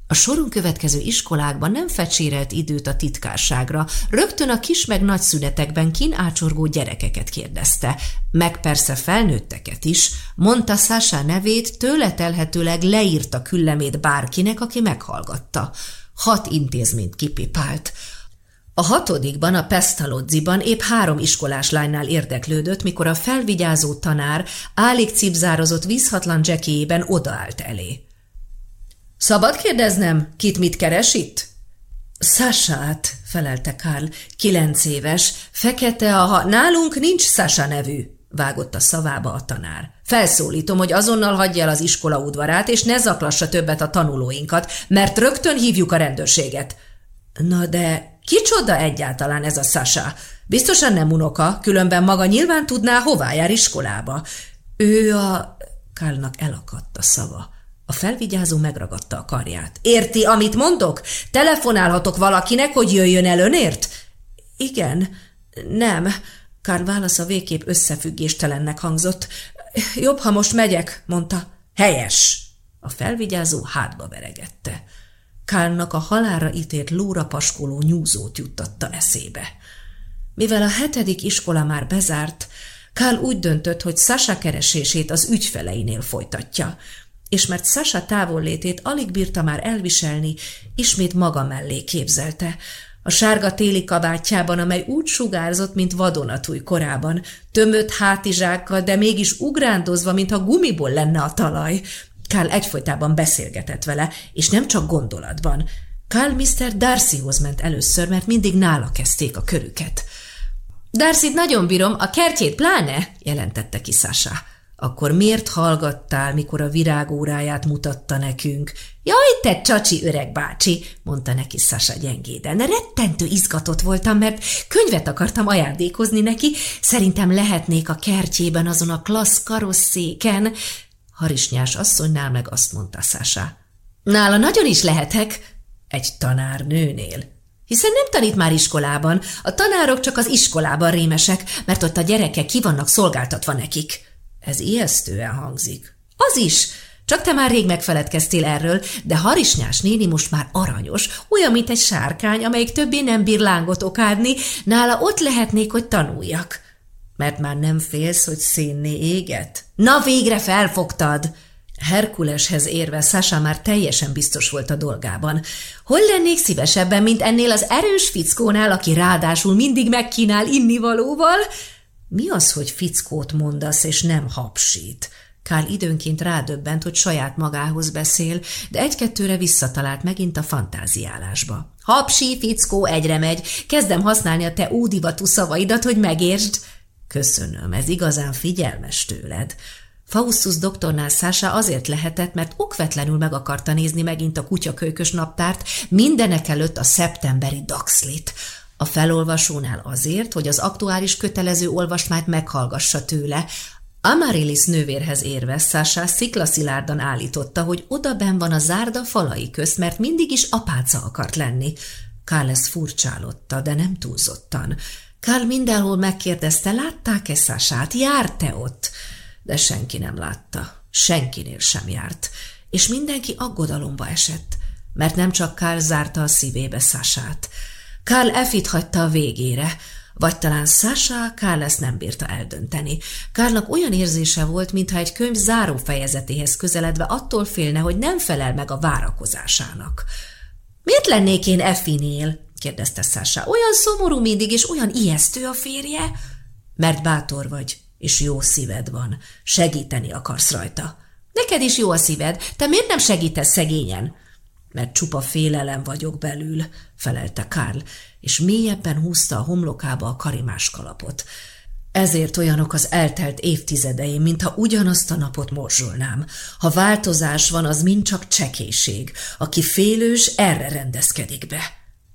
A: A soron következő iskolákban nem fecsérelt időt a titkárságra, rögtön a kis meg nagy szünetekben kin ácsorgó gyerekeket kérdezte, meg persze felnőtteket is, mondta Sasha nevét, tőle telhetőleg leírta küllemét bárkinek, aki meghallgatta. Hat intézményt kipipált. A hatodikban, a Pestalozziban épp három iskolás lánynál érdeklődött, mikor a felvigyázó tanár álig cipzározott vízhatlan dzsekéjében odaállt elé. Szabad kérdeznem, kit mit keres itt? Szását, felelte Karl, kilenc éves, fekete a Nálunk nincs Sasa nevű, vágott a szavába a tanár. Felszólítom, hogy azonnal hagyja el az iskola udvarát, és ne zaklassa többet a tanulóinkat, mert rögtön hívjuk a rendőrséget. Na de kicsoda egyáltalán ez a Sasa? Biztosan nem unoka, különben maga nyilván tudná, hová jár iskolába. Ő a... Kálnak elakadt a szava. A felvigyázó megragadta a karját. Érti, amit mondok? Telefonálhatok valakinek, hogy jöjjön el önért? Igen, nem. Kár válasza végképp összefüggéstelennek hangzott. Jobb, ha most megyek, mondta. Helyes! A felvigyázó hátba veregette. Kárnak a halára ítélt lóra paskoló nyúzót juttatta eszébe. Mivel a hetedik iskola már bezárt, Kál úgy döntött, hogy Sasa keresését az ügyfeleinél folytatja – és mert Sasa távollétét alig bírta már elviselni, ismét maga mellé képzelte. A sárga téli kabátjában, amely úgy sugárzott, mint vadonatúj korában, tömött hátizsákkal, de mégis ugrándozva, mintha gumiból lenne a talaj. Kál egyfolytában beszélgetett vele, és nem csak gondolatban. Kál Mr. Darcyhoz ment először, mert mindig nála kezdték a körüket. darcy nagyon bírom, a kertjét pláne, jelentette ki Sasha. Akkor miért hallgattál, mikor a virágóráját mutatta nekünk? Jaj, te csacsi öreg bácsi, mondta neki Sasa gyengéden. Rettentő izgatott voltam, mert könyvet akartam ajándékozni neki. Szerintem lehetnék a kertjében azon a klassz karosszéken. Harisnyás asszonynál meg azt mondta Sasa. Nála nagyon is lehetek. Egy tanárnőnél. Hiszen nem tanít már iskolában, a tanárok csak az iskolában rémesek, mert ott a gyerekek ki vannak szolgáltatva nekik.
B: Ez ijesztően hangzik.
A: Az is, csak te már rég megfeledkeztél erről, de Harisnyás néni most már aranyos, olyan, mint egy sárkány, amelyik többé nem bír lángot okádni, nála ott lehetnék, hogy tanuljak.
B: Mert már nem félsz, hogy szénné éget?
A: Na végre felfogtad!
B: Herkuleshez érve Sasha már teljesen biztos volt a dolgában.
A: Hol lennék szívesebben, mint ennél az erős fickónál, aki ráadásul mindig megkínál innivalóval?
B: Mi az, hogy fickót mondasz, és nem hapsít? Kál időnként rádöbbent, hogy saját magához beszél, de egy-kettőre visszatalált megint a fantáziálásba.
A: Hapsi, fickó, egyre megy. Kezdem használni a te ódivatú szavaidat, hogy megértsd.
B: Köszönöm, ez igazán figyelmes tőled. Faustus doktornál Szása azért lehetett, mert okvetlenül meg akarta nézni megint a kutyakölykös naptárt, mindenek előtt a szeptemberi Daxlit. A felolvasónál azért, hogy az aktuális kötelező olvasmányt meghallgassa tőle, Amarilis nővérhez érve Sasha sziklaszilárdan állította, hogy odaben van a zárda falai közt, mert mindig is apáca akart lenni. Kál ezt furcsálotta, de nem túlzottan. Kál mindenhol megkérdezte, látták-e Sasát, járt-e ott? De senki nem látta, senkinél sem járt, és mindenki aggodalomba esett, mert nem csak Kál zárta a szívébe Sasát. Kál Effit hagyta a végére, vagy talán Sasha Kál ezt nem bírta eldönteni. Kárnak olyan érzése volt, mintha egy könyv záró fejezetéhez közeledve attól félne, hogy nem felel meg a várakozásának. – Miért lennék én Effinél? – kérdezte Sasha. – Olyan szomorú mindig, és olyan ijesztő a férje? – Mert bátor vagy, és jó szíved van. Segíteni akarsz rajta. – Neked is jó a szíved. Te miért nem segítesz szegényen? – mert csupa félelem vagyok belül, felelte Karl, és mélyebben húzta a homlokába a karimás kalapot. Ezért olyanok az eltelt évtizedeim, mintha ugyanazt a napot morzsolnám. Ha változás van, az mind csak csekéség. Aki félős, erre rendezkedik be.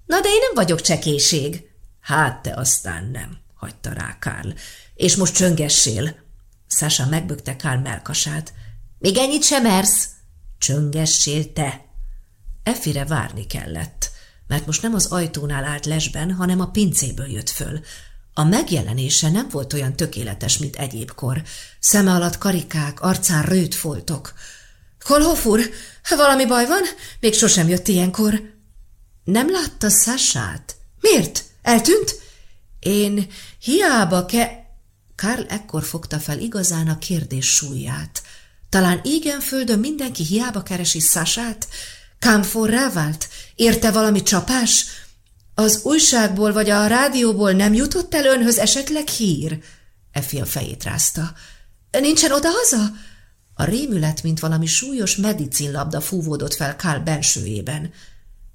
B: Na de én nem vagyok csekéség. Hát te aztán nem, hagyta rá Karl. És most csöngessél. Sasha megbökte Karl melkasát. Még ennyit sem mersz? Csöngessél te, Effire várni kellett, mert most nem az ajtónál állt lesben, hanem a pincéből jött föl. A megjelenése nem volt olyan tökéletes, mint egyébkor. Szeme alatt karikák, arcán rőt foltok. – Kolhofur, valami baj van? Még sosem jött ilyenkor. – Nem látta Szását? – Miért? Eltűnt? – Én hiába ke... Karl ekkor fogta fel igazán a kérdés súlyát. Talán igen földön mindenki hiába keresi Szását? Kámforrá vált? Érte valami csapás? Az újságból vagy a rádióból nem jutott el önhöz esetleg hír? Effi a fejét rázta. Nincsen oda-haza? A rémület, mint valami súlyos medicinlabda fúvódott fel Kál bensőjében.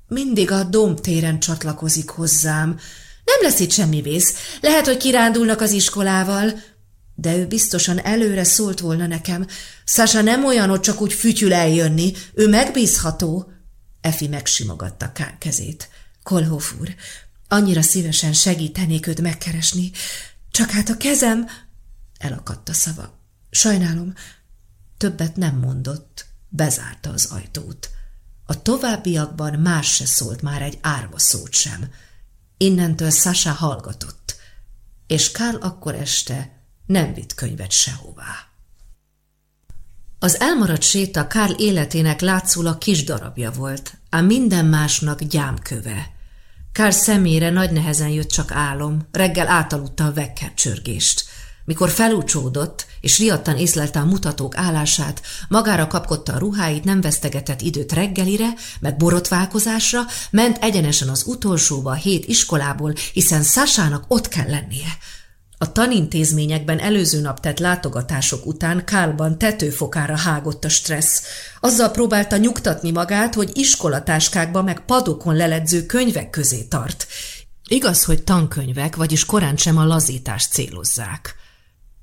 B: Mindig a domtéren csatlakozik hozzám. Nem lesz itt semmi vész. Lehet, hogy kirándulnak az iskolával. De ő biztosan előre szólt volna nekem. Sasa nem olyan, hogy csak úgy fütyül eljönni. Ő megbízható. Efi megsimogatta Kán kezét. Kolhof úr, annyira szívesen segítenék őt megkeresni, csak hát a kezem... Elakadt a szava. Sajnálom, többet nem mondott, bezárta az ajtót. A továbbiakban más se szólt már egy árva szót sem. Innentől Sasha hallgatott, és Kál akkor este nem vitt könyvet sehová. Az elmaradt séta Kárl életének látszólag kis darabja volt, ám minden másnak gyámköve. Kárl szemére nagy nehezen jött csak álom, reggel átaludta a csörgést. Mikor felúcsódott, és riadtan észlelte a mutatók állását, magára kapkodta a ruháit, nem vesztegetett időt reggelire, meg borotválkozásra, ment egyenesen az utolsóba a hét iskolából, hiszen Szásának ott kell lennie. A tanintézményekben előző nap tett látogatások után Kálban tetőfokára hágott a stressz. Azzal próbálta nyugtatni magát, hogy iskolatáskákba meg padokon leledző könyvek közé tart. Igaz, hogy tankönyvek, vagyis korán sem a lazítást célozzák.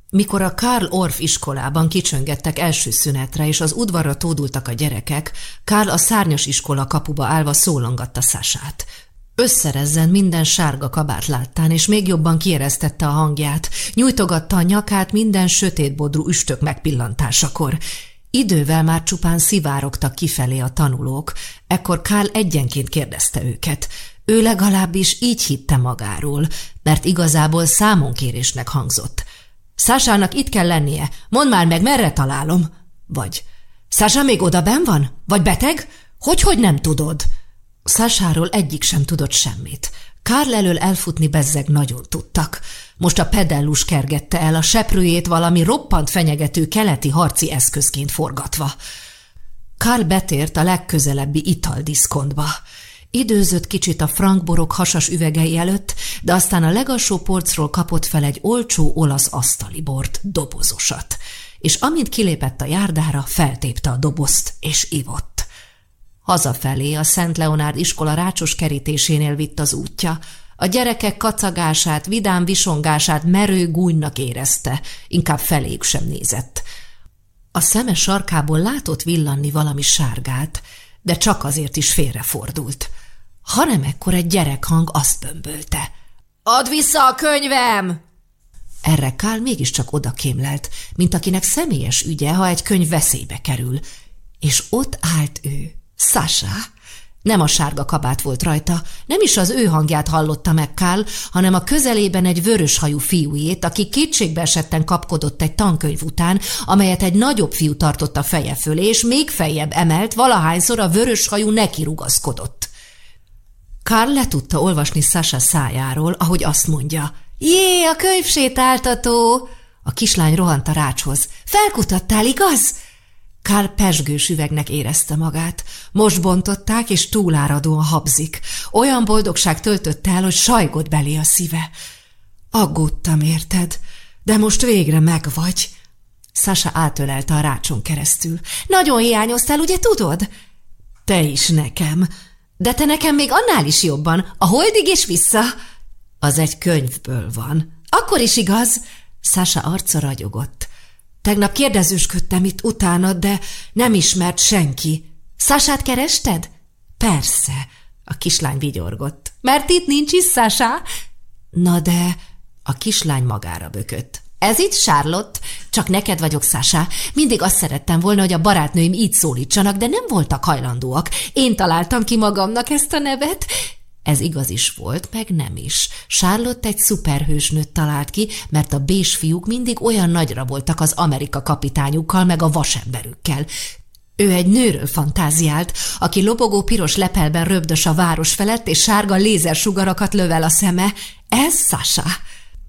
B: Mikor a Karl Orff iskolában kicsöngettek első szünetre, és az udvarra tódultak a gyerekek, Karl a szárnyas iskola kapuba állva szólongatta Szását. Összerezzen minden sárga kabát láttán, és még jobban kieresztette a hangját. Nyújtogatta a nyakát minden sötétbodrú üstök megpillantásakor. Idővel már csupán szivárogtak kifelé a tanulók, ekkor Kál egyenként kérdezte őket.
A: Ő legalábbis így hitte magáról, mert igazából számonkérésnek hangzott. Szásának itt kell lennie, mondd már meg, merre találom? Vagy, Szása még oda ben van? Vagy beteg? Hogy-hogy nem tudod? Szásáról egyik sem tudott semmit. Kárl elől elfutni bezzeg nagyon tudtak. Most a pedellus kergette el a seprőjét valami roppant fenyegető keleti harci eszközként forgatva. Karl betért a legközelebbi italdiszkontba. Időzött kicsit a frankborok hasas üvegei előtt, de aztán a legalsó polcról kapott fel egy olcsó olasz asztali bort, dobozosat, és amint kilépett a járdára, feltépte a dobozt, és ivott. Hazafelé a Szent Leonárd iskola rácsos kerítésénél vitt az útja. A gyerekek kacagását, vidám visongását merő gúnynak érezte, inkább feléjük sem nézett. A szeme sarkából látott villanni valami sárgát, de csak azért is félrefordult. Hanem ekkor egy gyerekhang azt bömbölte. – Add vissza a könyvem! Erre Kál mégiscsak odakémlelt, mint akinek személyes ügye, ha egy könyv veszélybe kerül. És ott állt ő, Sasha. Nem a sárga kabát volt rajta, nem is az ő hangját hallotta meg Kál, hanem a közelében egy vöröshajú fiújét, aki kétségbe esetten kapkodott egy tankönyv után, amelyet egy nagyobb fiú tartott a feje fölé, és még feljebb emelt, valahányszor a vöröshajú neki rugaszkodott. Karl le tudta olvasni Sasha szájáról, ahogy azt mondja. Jé, a könyvsétáltató! A kislány rohant a rácshoz. Felkutattál, igaz? Karl pesgős üvegnek érezte magát. Most bontották, és túláradóan habzik. Olyan boldogság töltött el, hogy sajgott belé a szíve. Aggódtam, érted? De most végre megvagy. Sasa átölelte a rácson keresztül. Nagyon hiányoztál, ugye tudod? Te is nekem. De te nekem még annál is jobban. A holdig és vissza. Az egy könyvből van. Akkor is igaz. Sasa arca ragyogott. Tegnap kérdezősködtem itt utána, de nem ismert senki. Szását kerested? Persze, a kislány vigyorgott. Mert itt nincs is Szásá? Na de a kislány magára bökött. Ez itt Charlotte, csak neked vagyok, Szásá. Mindig azt szerettem volna, hogy a barátnőim így szólítsanak, de nem voltak hajlandóak. Én találtam ki magamnak ezt a nevet, ez igaz is volt, meg nem is. Charlotte egy szuperhősnőt talált ki, mert a bés fiúk mindig olyan nagyra voltak az Amerika kapitányukkal, meg a vasemberükkel. Ő egy nőről fantáziált, aki lobogó piros lepelben röbdös a város felett, és sárga lézersugarakat lövel a szeme. Ez Sasha.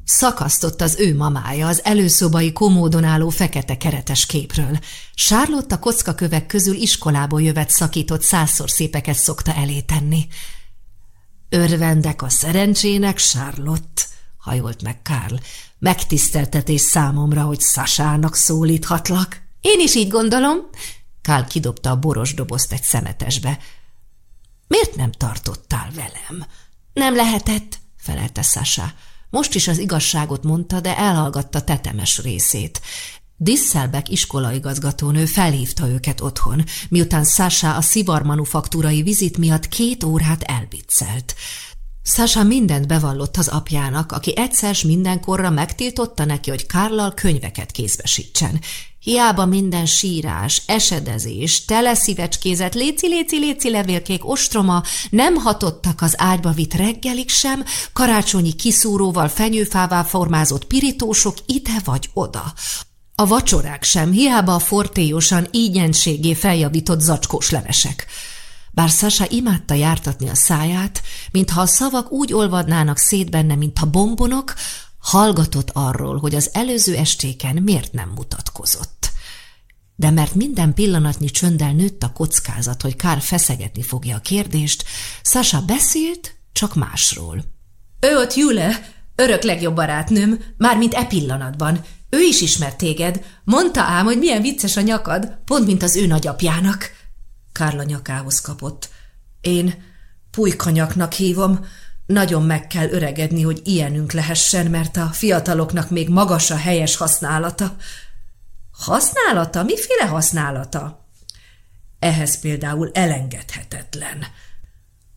A: Szakasztott az ő mamája az előszobai komódon álló fekete keretes képről. Charlotte a kockakövek közül iskolából jövet szakított százszor szépeket szokta elétenni. Örvendek a szerencsének, Charlotte, hajolt meg Karl. Megtiszteltetés számomra, hogy Sasának szólíthatlak. Én is így gondolom. Karl kidobta a boros dobozt egy szemetesbe. Miért nem tartottál velem? Nem lehetett, felelte Sasha. Most is az igazságot mondta, de elhallgatta tetemes részét. Disselbeck iskolaigazgatónő felhívta őket otthon, miután Sasha a szivar manufaktúrai vizit miatt két órát elbiccelt. Sasha mindent bevallott az apjának, aki egyszer mindenkorra megtiltotta neki, hogy Kárlal könyveket kézbesítsen. Hiába minden sírás, esedezés, teleszívecskézet, léci-léci-léci levélkék ostroma nem hatottak az ágyba vitt reggelig sem, karácsonyi kiszúróval, fenyőfává formázott pirítósok ide vagy oda. A vacsorák sem, hiába a fortélyosan ígyenségé feljavított zacskós levesek. Bár Sasa imádta jártatni a száját, mintha a szavak úgy olvadnának szét benne, mintha bombonok, hallgatott arról, hogy az előző estéken miért nem mutatkozott. De mert minden pillanatnyi csönddel nőtt a kockázat, hogy Kár feszegetni fogja a kérdést, Sasa beszélt, csak másról. Ő ott Jule, örök legjobb barátnőm, mármint e pillanatban, ő is ismert téged. Mondta ám, hogy milyen vicces a nyakad, pont mint az ő nagyapjának. Kárla nyakához kapott. Én pulykanyaknak hívom. Nagyon meg kell öregedni, hogy ilyenünk lehessen, mert a fiataloknak még magas a helyes használata. Használata? Miféle használata? Ehhez például elengedhetetlen –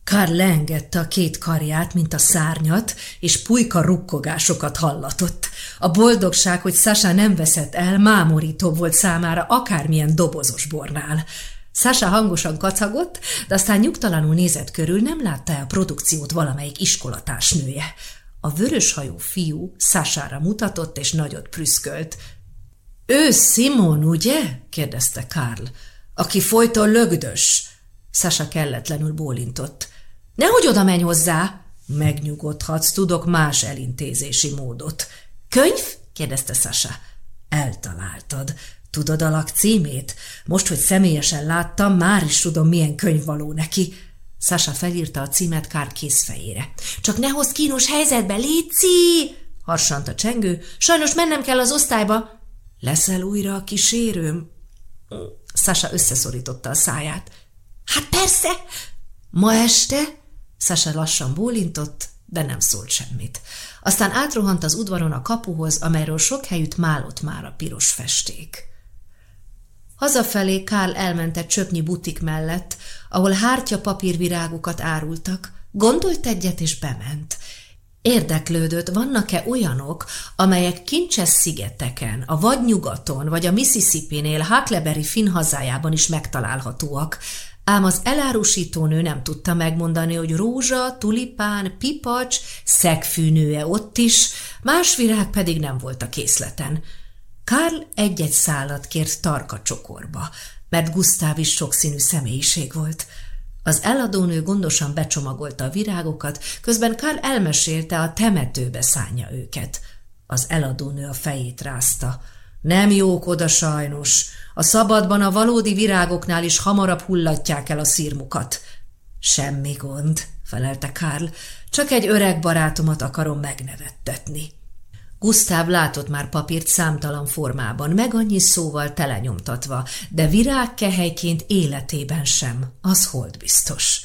A: Kár leengedte a két karját, mint a szárnyat, és pulyka rukkogásokat hallatott. A boldogság, hogy Sasa nem veszett el, mámorító volt számára akármilyen dobozos bornál. Sasha hangosan kacagott, de aztán nyugtalanul nézett körül, nem látta -e a produkciót valamelyik iskolatársnője. A vöröshajú fiú Sasára mutatott, és nagyot prüszkölt. – Ő Simon, ugye? – kérdezte Karl. – Aki folyton lögdös. Sasa kelletlenül bólintott. – Nehogy oda menj hozzá! – Megnyugodhatsz, tudok más elintézési módot. – Könyv? – kérdezte Sasa. – Eltaláltad. Tudod a címét? Most, hogy személyesen láttam, már is tudom, milyen könyv való neki. Sasa felírta a címet Kár készfejére. Csak ne hozz kínos helyzetbe, Léci! harsant a csengő. Sajnos mennem kell az osztályba. Leszel újra a kísérőm? Sasa összeszorította a száját. Hát persze! Ma este? Sasa lassan bólintott, de nem szólt semmit. Aztán átrohant az udvaron a kapuhoz, amelyről sok helyütt málott már a piros festék. Hazafelé Kál elment egy csöpnyi butik mellett, ahol hártya papírvirágokat árultak, gondolt egyet és bement. Érdeklődött, vannak-e olyanok, amelyek kincses szigeteken, a vadnyugaton vagy a Mississippi-nél Huckleberry Finn hazájában is megtalálhatóak, ám az elárusítónő nem tudta megmondani, hogy rózsa, tulipán, pipacs, szegfűnője ott is, más virág pedig nem volt a készleten. Karl egy-egy szállat kért tarka csokorba, mert Gusztáv is sokszínű személyiség volt. Az eladónő gondosan becsomagolta a virágokat, közben Karl elmesélte, a temetőbe szánja őket. Az eladónő a fejét rázta. Nem jók oda sajnos. A szabadban a valódi virágoknál is hamarabb hullatják el a szírmukat. Semmi gond, felelte Karl, csak egy öreg barátomat akarom megnevettetni. Gusztáv látott már papírt számtalan formában, meg annyi szóval telenyomtatva, de virágkehelyként életében sem, az hold biztos.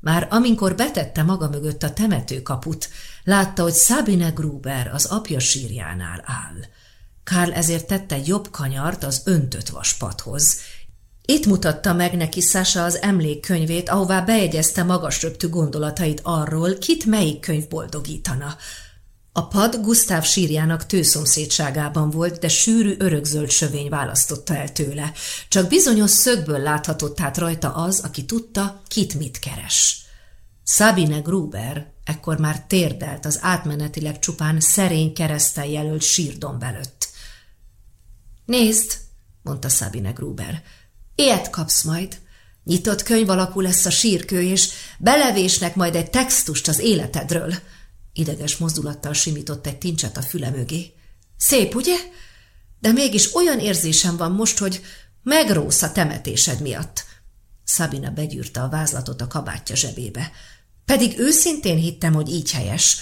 A: Már amikor betette maga mögött a temetőkaput, látta, hogy Sabine Gruber az apja sírjánál áll. Karl ezért tette jobb kanyart az öntött vaspadhoz. Itt mutatta meg neki Sasha az emlékkönyvét, ahová bejegyezte magas röptű gondolatait arról, kit melyik könyv boldogítana – a pad Gusztáv sírjának tőszomszédságában volt, de sűrű örökzöld sövény választotta el tőle. Csak bizonyos szögből láthatott át rajta az, aki tudta, kit mit keres. Sabine Gruber ekkor már térdelt az átmenetileg csupán szerény keresztel jelölt sírdomb előtt. Nézd, mondta Sabine Gruber, ilyet kapsz majd. Nyitott könyv alakú lesz a sírkő, és belevésnek majd egy textust az életedről – Ideges mozdulattal simított egy tincset a füle mögé. Szép, ugye? De mégis olyan érzésem van most, hogy megrósz a temetésed miatt. Szabina begyűrte a vázlatot a kabátja zsebébe. Pedig őszintén hittem, hogy így helyes.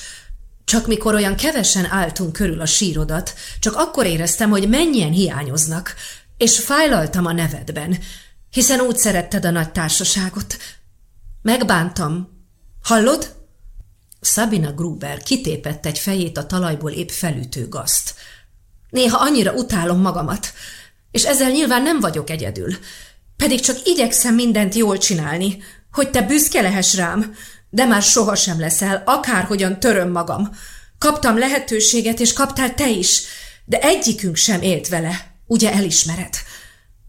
A: Csak mikor olyan kevesen álltunk körül a sírodat, csak akkor éreztem, hogy mennyien hiányoznak, és fájlaltam a nevedben, hiszen úgy szeretted a nagy társaságot. Megbántam. Hallod? Sabina Gruber kitépett egy fejét a talajból épp felütő gazt. Néha annyira utálom magamat, és ezzel nyilván nem vagyok egyedül. Pedig csak igyekszem mindent jól csinálni, hogy te büszke lehess rám, de már sohasem leszel, akárhogyan töröm magam. Kaptam lehetőséget, és kaptál te is, de egyikünk sem élt vele, ugye elismered?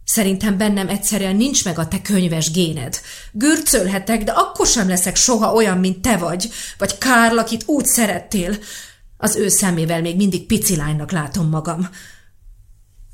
A: Szerintem bennem egyszerűen nincs meg a te könyves géned. Gürcölhetek, de akkor sem leszek soha olyan, mint te vagy, vagy Kárl, akit úgy szerettél. Az ő szemével még mindig pici lánynak látom magam.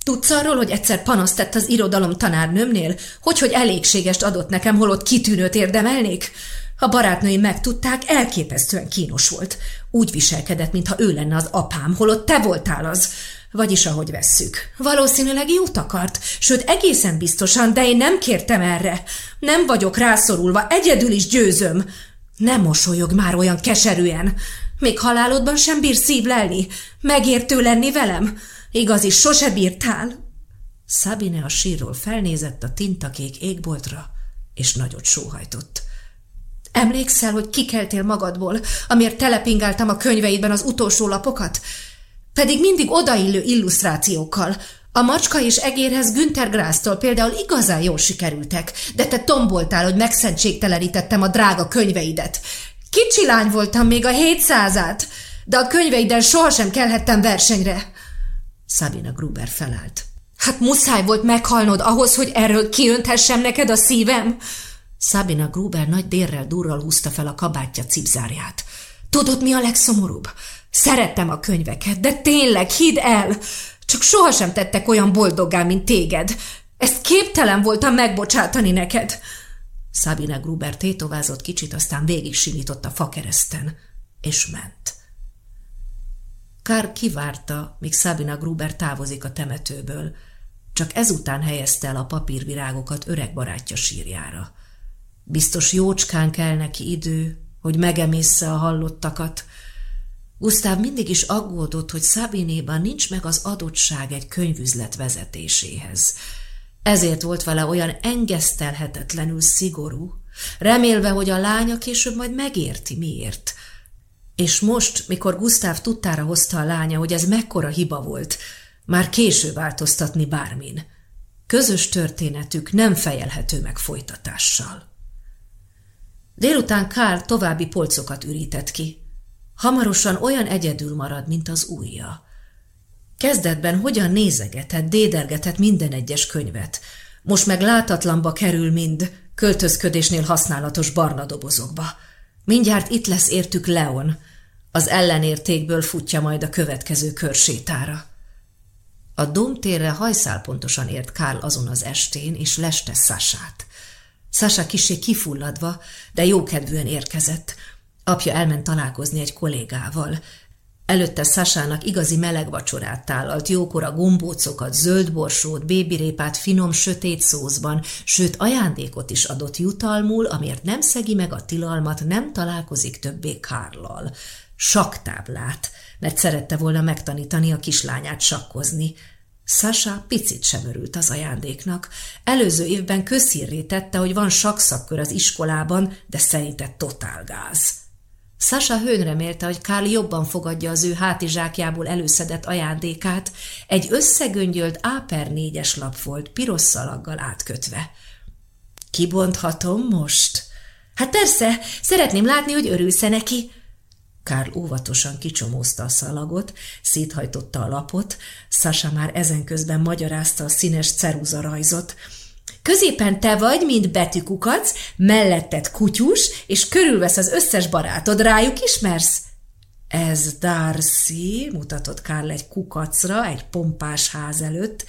A: Tudsz arról, hogy egyszer panaszt tett az irodalom tanárnőmnél, hogy, hogy elégségest adott nekem, holott kitűnőt érdemelnék? A barátnőim megtudták, elképesztően kínos volt. Úgy viselkedett, mintha ő lenne az apám, holott te voltál az. Vagyis ahogy vesszük. Valószínűleg jót akart, sőt egészen biztosan, de én nem kértem erre. Nem vagyok rászorulva, egyedül is győzöm. Nem mosolyog már olyan keserűen. Még halálodban sem bír szívlelni, megértő lenni velem. Igaz is, sose bírtál. Szabine a sírról felnézett a tintakék égboltra, és nagyot sóhajtott. Emlékszel, hogy kikeltél magadból, amiért telepingáltam a könyveidben az utolsó lapokat? pedig mindig odaillő illusztrációkkal. A macska és egérhez Günther Grásztól például igazán jól sikerültek, de te tomboltál, hogy megszentségtelenítettem a drága könyveidet. Kicsi lány voltam még a hétszázát, de a könyveiden sohasem kelhettem versenyre. Sabina Gruber felállt. Hát muszáj volt meghalnod ahhoz, hogy erről kiönthessem neked a szívem.
B: Sabina Gruber nagy dérrel durral húzta fel a kabátja cipzárját. Tudod, mi a legszomorúbb?
A: Szerettem a könyveket, de tényleg, hidd el! Csak sohasem tettek olyan boldoggá, mint téged. Ezt képtelen voltam megbocsátani neked.
B: Sabina Gruber tétovázott kicsit, aztán végig simított a fakereszten, és ment. Kár kivárta, míg Sabina Gruber távozik a temetőből, csak ezután helyezte el a papírvirágokat öreg barátja sírjára. Biztos jócskán kell neki idő, hogy megemészze a hallottakat. Gusztáv mindig is aggódott, hogy Szabinéban nincs meg az adottság egy könyvüzlet vezetéséhez. Ezért volt vele olyan engesztelhetetlenül szigorú, remélve, hogy a lánya később majd megérti miért. És most, mikor Gusztáv tudtára hozta a lánya, hogy ez mekkora hiba volt, már késő változtatni bármin. Közös történetük nem fejelhető meg folytatással. Délután Kár további polcokat ürített ki. Hamarosan olyan egyedül marad, mint az újja. Kezdetben hogyan nézegetett, dédergetett minden egyes könyvet. Most meg látatlanba kerül mind, költözködésnél használatos barna dobozokba. Mindjárt itt lesz értük Leon. Az ellenértékből futja majd a következő körsétára. A domtérre hajszálpontosan ért Kárl azon az estén, és leste Szását. Sasa kisé kifulladva, de jókedvűen érkezett. Apja elment találkozni egy kollégával. Előtte Sasának igazi meleg vacsorát tálalt, jókora gombócokat, zöldborsót, bébirépát finom sötét szózban, sőt ajándékot is adott jutalmul, amiért nem szegi meg a tilalmat, nem találkozik többé Kárlal. Saktáblát, mert szerette volna megtanítani a kislányát sakkozni. Sasha picit sem örült az ajándéknak. Előző évben közhírré tette, hogy van sakszakkör az iskolában, de szerinte totál gáz. Sasha hőn remélte, hogy Kál jobban fogadja az ő hátizsákjából előszedett ajándékát. Egy összegöngyölt áper négyes lap volt, piros szalaggal átkötve. Kibonthatom most? Hát persze, szeretném látni, hogy örülsz -e neki. Kárl óvatosan kicsomózta a szalagot, széthajtotta a lapot, Sasa már ezen közben magyarázta a színes ceruza rajzot. Középen te vagy, mint betűkukac, melletted kutyus, és körülvesz az összes barátod, rájuk ismersz? Ez Darcy, mutatott Kárl egy kukacra, egy pompás ház előtt,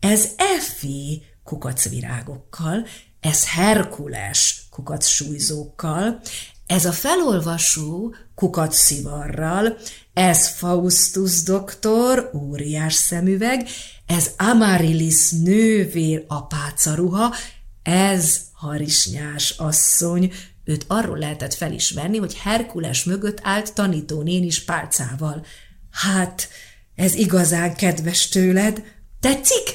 B: ez Effi kukacvirágokkal, ez Herkules kukacsújzókkal, ez a felolvasó kukat szivarral, ez Faustus doktor, óriás szemüveg, ez Amaryllis nővér apácaruha, ez harisnyás asszony, őt arról lehetett felismerni, hogy Herkules mögött állt tanítónén is pálcával. Hát, ez igazán kedves tőled. Tetszik?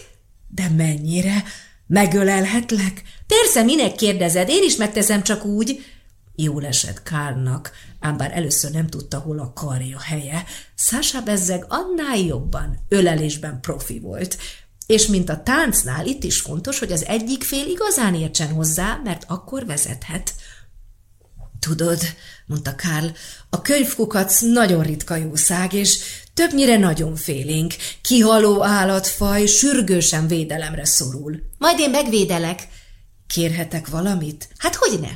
B: De mennyire? Megölelhetlek? Persze, minek kérdezed? Én is megteszem csak úgy. Jól esett Kárnak, ám bár először nem tudta, hol a karja helye, Sasha bezzeg annál jobban, ölelésben profi volt. És mint a táncnál, itt is fontos, hogy az egyik fél igazán értsen hozzá, mert akkor vezethet. Tudod, mondta Karl, a könyvkukac nagyon ritka jószág, és többnyire nagyon félénk. Kihaló állatfaj sürgősen védelemre szorul. Majd én megvédelek. Kérhetek valamit? Hát hogy ne?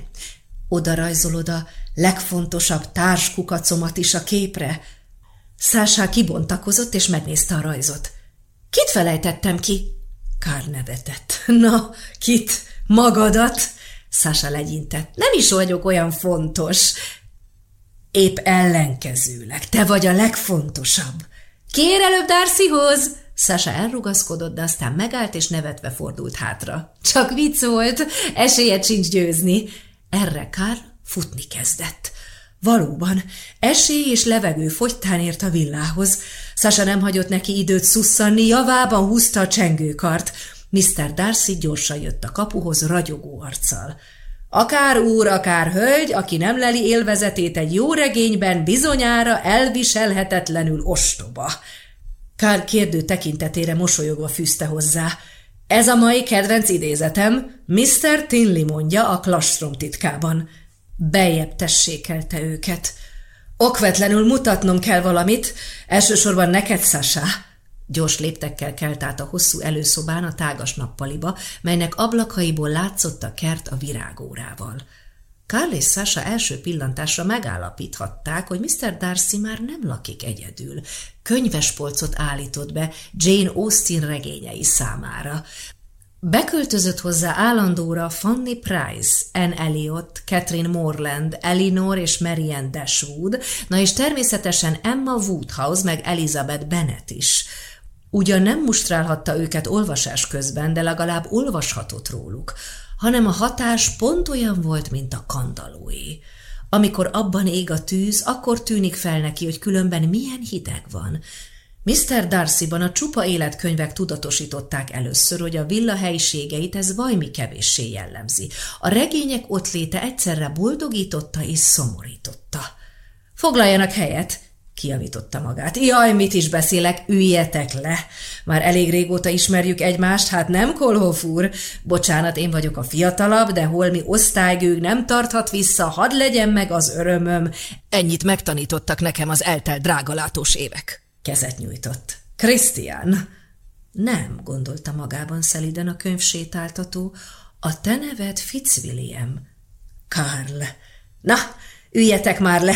B: Oda rajzolod a legfontosabb társkukacomat is a képre. Szásá kibontakozott, és megnézte a rajzot. Kit felejtettem ki? Kár nevetett. *laughs* Na, kit? Magadat? Szása legyintett. Nem is vagyok olyan fontos. Épp ellenkezőleg, te vagy a legfontosabb. Kér előbb Darcyhoz! Sasa elrugaszkodott, de aztán megállt és nevetve fordult hátra. Csak vicc volt, esélyed sincs győzni. Erre Kár futni kezdett. Valóban, esély és levegő fogytán ért a villához. Sasa nem hagyott neki időt szusszanni, javában húzta a csengőkart. Mr. Darcy gyorsan jött a kapuhoz ragyogó arccal. Akár úr, akár hölgy, aki nem leli élvezetét egy jó regényben, bizonyára elviselhetetlenül ostoba. Kár kérdő tekintetére mosolyogva fűzte hozzá. Ez a mai kedvenc idézetem, Mr. Tinley mondja a klastrom titkában. Bejebb tessékelte őket. Okvetlenül mutatnom kell valamit, elsősorban neked, Sasha.
A: Gyors léptekkel kelt át a hosszú előszobán a tágas nappaliba, melynek ablakaiból látszott a kert a virágórával. Carl és Sasha első pillantásra megállapíthatták, hogy Mr. Darcy már nem lakik egyedül. Könyvespolcot állított be Jane Austen regényei számára. Beköltözött hozzá állandóra Fanny Price, Anne Elliot, Catherine Morland, Elinor és Marianne Dashwood, na és természetesen Emma Woodhouse meg Elizabeth Bennet is. Ugyan nem mustrálhatta őket olvasás közben, de legalább olvashatott róluk, hanem a hatás pont olyan volt, mint a kandalóé. Amikor abban ég a tűz, akkor tűnik fel neki, hogy különben milyen hideg van. Mr. Darcyban a csupa életkönyvek tudatosították először, hogy a villa helyiségeit ez vajmi kevéssé jellemzi. A regények ott léte egyszerre boldogította és szomorította. Foglaljanak helyet, kiavította magát. Jaj, mit is beszélek, üljetek le! Már elég régóta ismerjük egymást, hát nem, Kolhoff úr? Bocsánat, én vagyok a fiatalabb, de holmi osztálygőg nem tarthat vissza, hadd legyen meg az örömöm. Ennyit megtanítottak nekem az eltelt drágalátós évek. Kezet nyújtott. Krisztián! Nem, gondolta magában szeliden a könyvsétáltató. A te neved Fitzwilliam. Karl. Na, üljetek már le!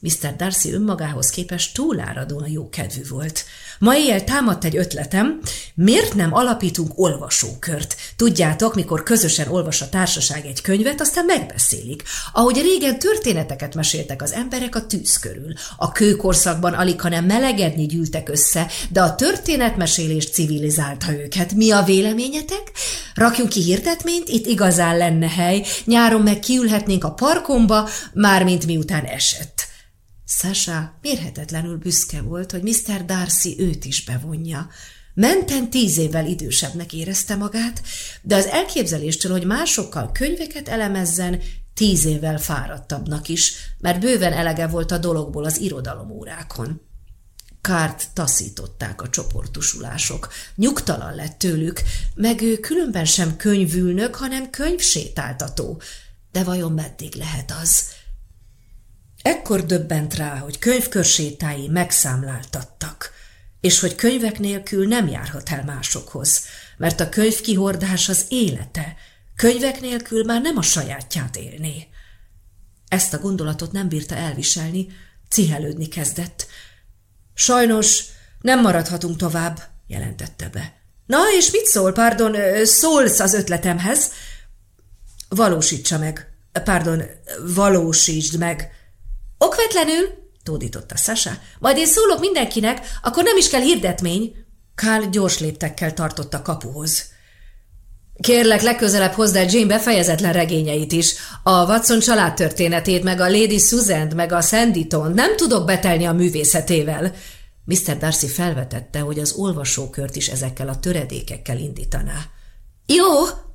A: Mr. Darcy önmagához képest túláradóan jó kedvű volt. Ma éjjel támadt egy ötletem, miért nem alapítunk olvasókört? Tudjátok, mikor közösen olvas a társaság egy könyvet, aztán megbeszélik. Ahogy régen történeteket meséltek az emberek a tűz körül. A kőkorszakban alig, hanem melegedni gyűltek össze, de a történetmesélés civilizálta őket. Mi a véleményetek? Rakjunk ki hirdetményt, itt igazán lenne hely, nyáron meg kiülhetnénk a parkomba, mármint miután esett. Sasha mérhetetlenül büszke volt, hogy Mr. Darcy őt is bevonja. Menten tíz évvel idősebbnek érezte magát, de az elképzeléstől, hogy másokkal könyveket elemezzen, tíz évvel fáradtabbnak is, mert bőven elege volt a dologból az irodalomórákon. Kárt taszították a csoportosulások. Nyugtalan lett tőlük, meg ő különben sem könyvülnök, hanem könyvsétáltató. De vajon meddig lehet az? Ekkor döbbent rá, hogy könyvkörsétái megszámláltattak, és hogy könyvek nélkül nem járhat el másokhoz, mert a könyvkihordás az élete, könyvek nélkül már nem a sajátját élné. Ezt a gondolatot nem bírta elviselni, cihelődni kezdett. Sajnos nem maradhatunk tovább, jelentette be. Na, és mit szól, pardon, szólsz az ötletemhez? Valósítsa meg, pardon, valósítsd meg, Okvetlenül, tódította Sasha, majd én szólok mindenkinek, akkor nem is kell hirdetmény. Kál gyors léptekkel tartott a kapuhoz. Kérlek, legközelebb hozd el Jane befejezetlen regényeit is. A Watson családtörténetét, meg a Lady susan meg a Sanditon nem tudok betelni a művészetével. Mr. Darcy felvetette, hogy az olvasókört is ezekkel a töredékekkel indítaná. Jó,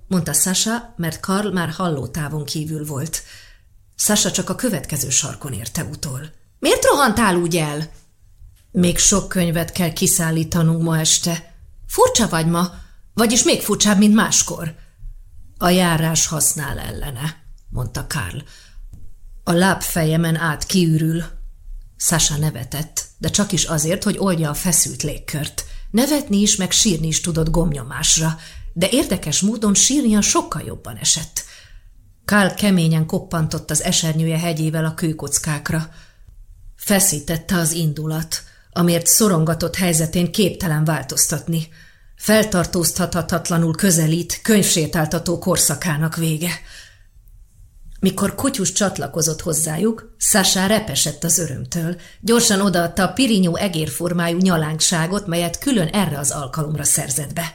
A: mondta Sasha, mert Karl már halló távon kívül volt. Sasa csak a következő sarkon érte utol. Miért rohantál úgy el? Még sok könyvet kell kiszállítanunk ma este. Furcsa vagy ma, vagyis még furcsább, mint máskor. A járás használ ellene, mondta Karl. A lábfejemen át kiürül. Sasa nevetett, de csak is azért, hogy oldja a feszült légkört. Nevetni is, meg sírni is tudott gomnyomásra, de érdekes módon sírnia sokkal jobban esett. Kál keményen koppantott az esernyője hegyével a kőkockákra. Feszítette az indulat, amért szorongatott helyzetén képtelen változtatni. Feltartóztathatatlanul közelít könyvsétáltató korszakának vége. Mikor kutyus csatlakozott hozzájuk, Sasá repesett az örömtől. Gyorsan odaadta a pirinyó egérformájú nyalánkságot, melyet külön erre az alkalomra szerzett be.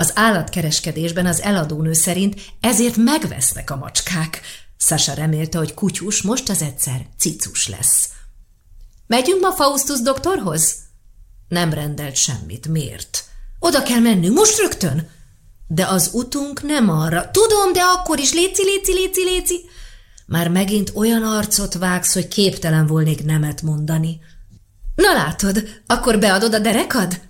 A: Az állatkereskedésben az eladónő szerint ezért megvesznek a macskák. Sasa remélte, hogy kutyus most az egyszer cicus lesz. Megyünk ma Faustus doktorhoz? Nem rendelt semmit. Miért? Oda kell mennünk, most rögtön! De az utunk nem arra. Tudom, de akkor is léci, léci, léci, léci. Már megint olyan arcot vágsz, hogy képtelen volnék nemet mondani. Na látod, akkor beadod a derekad?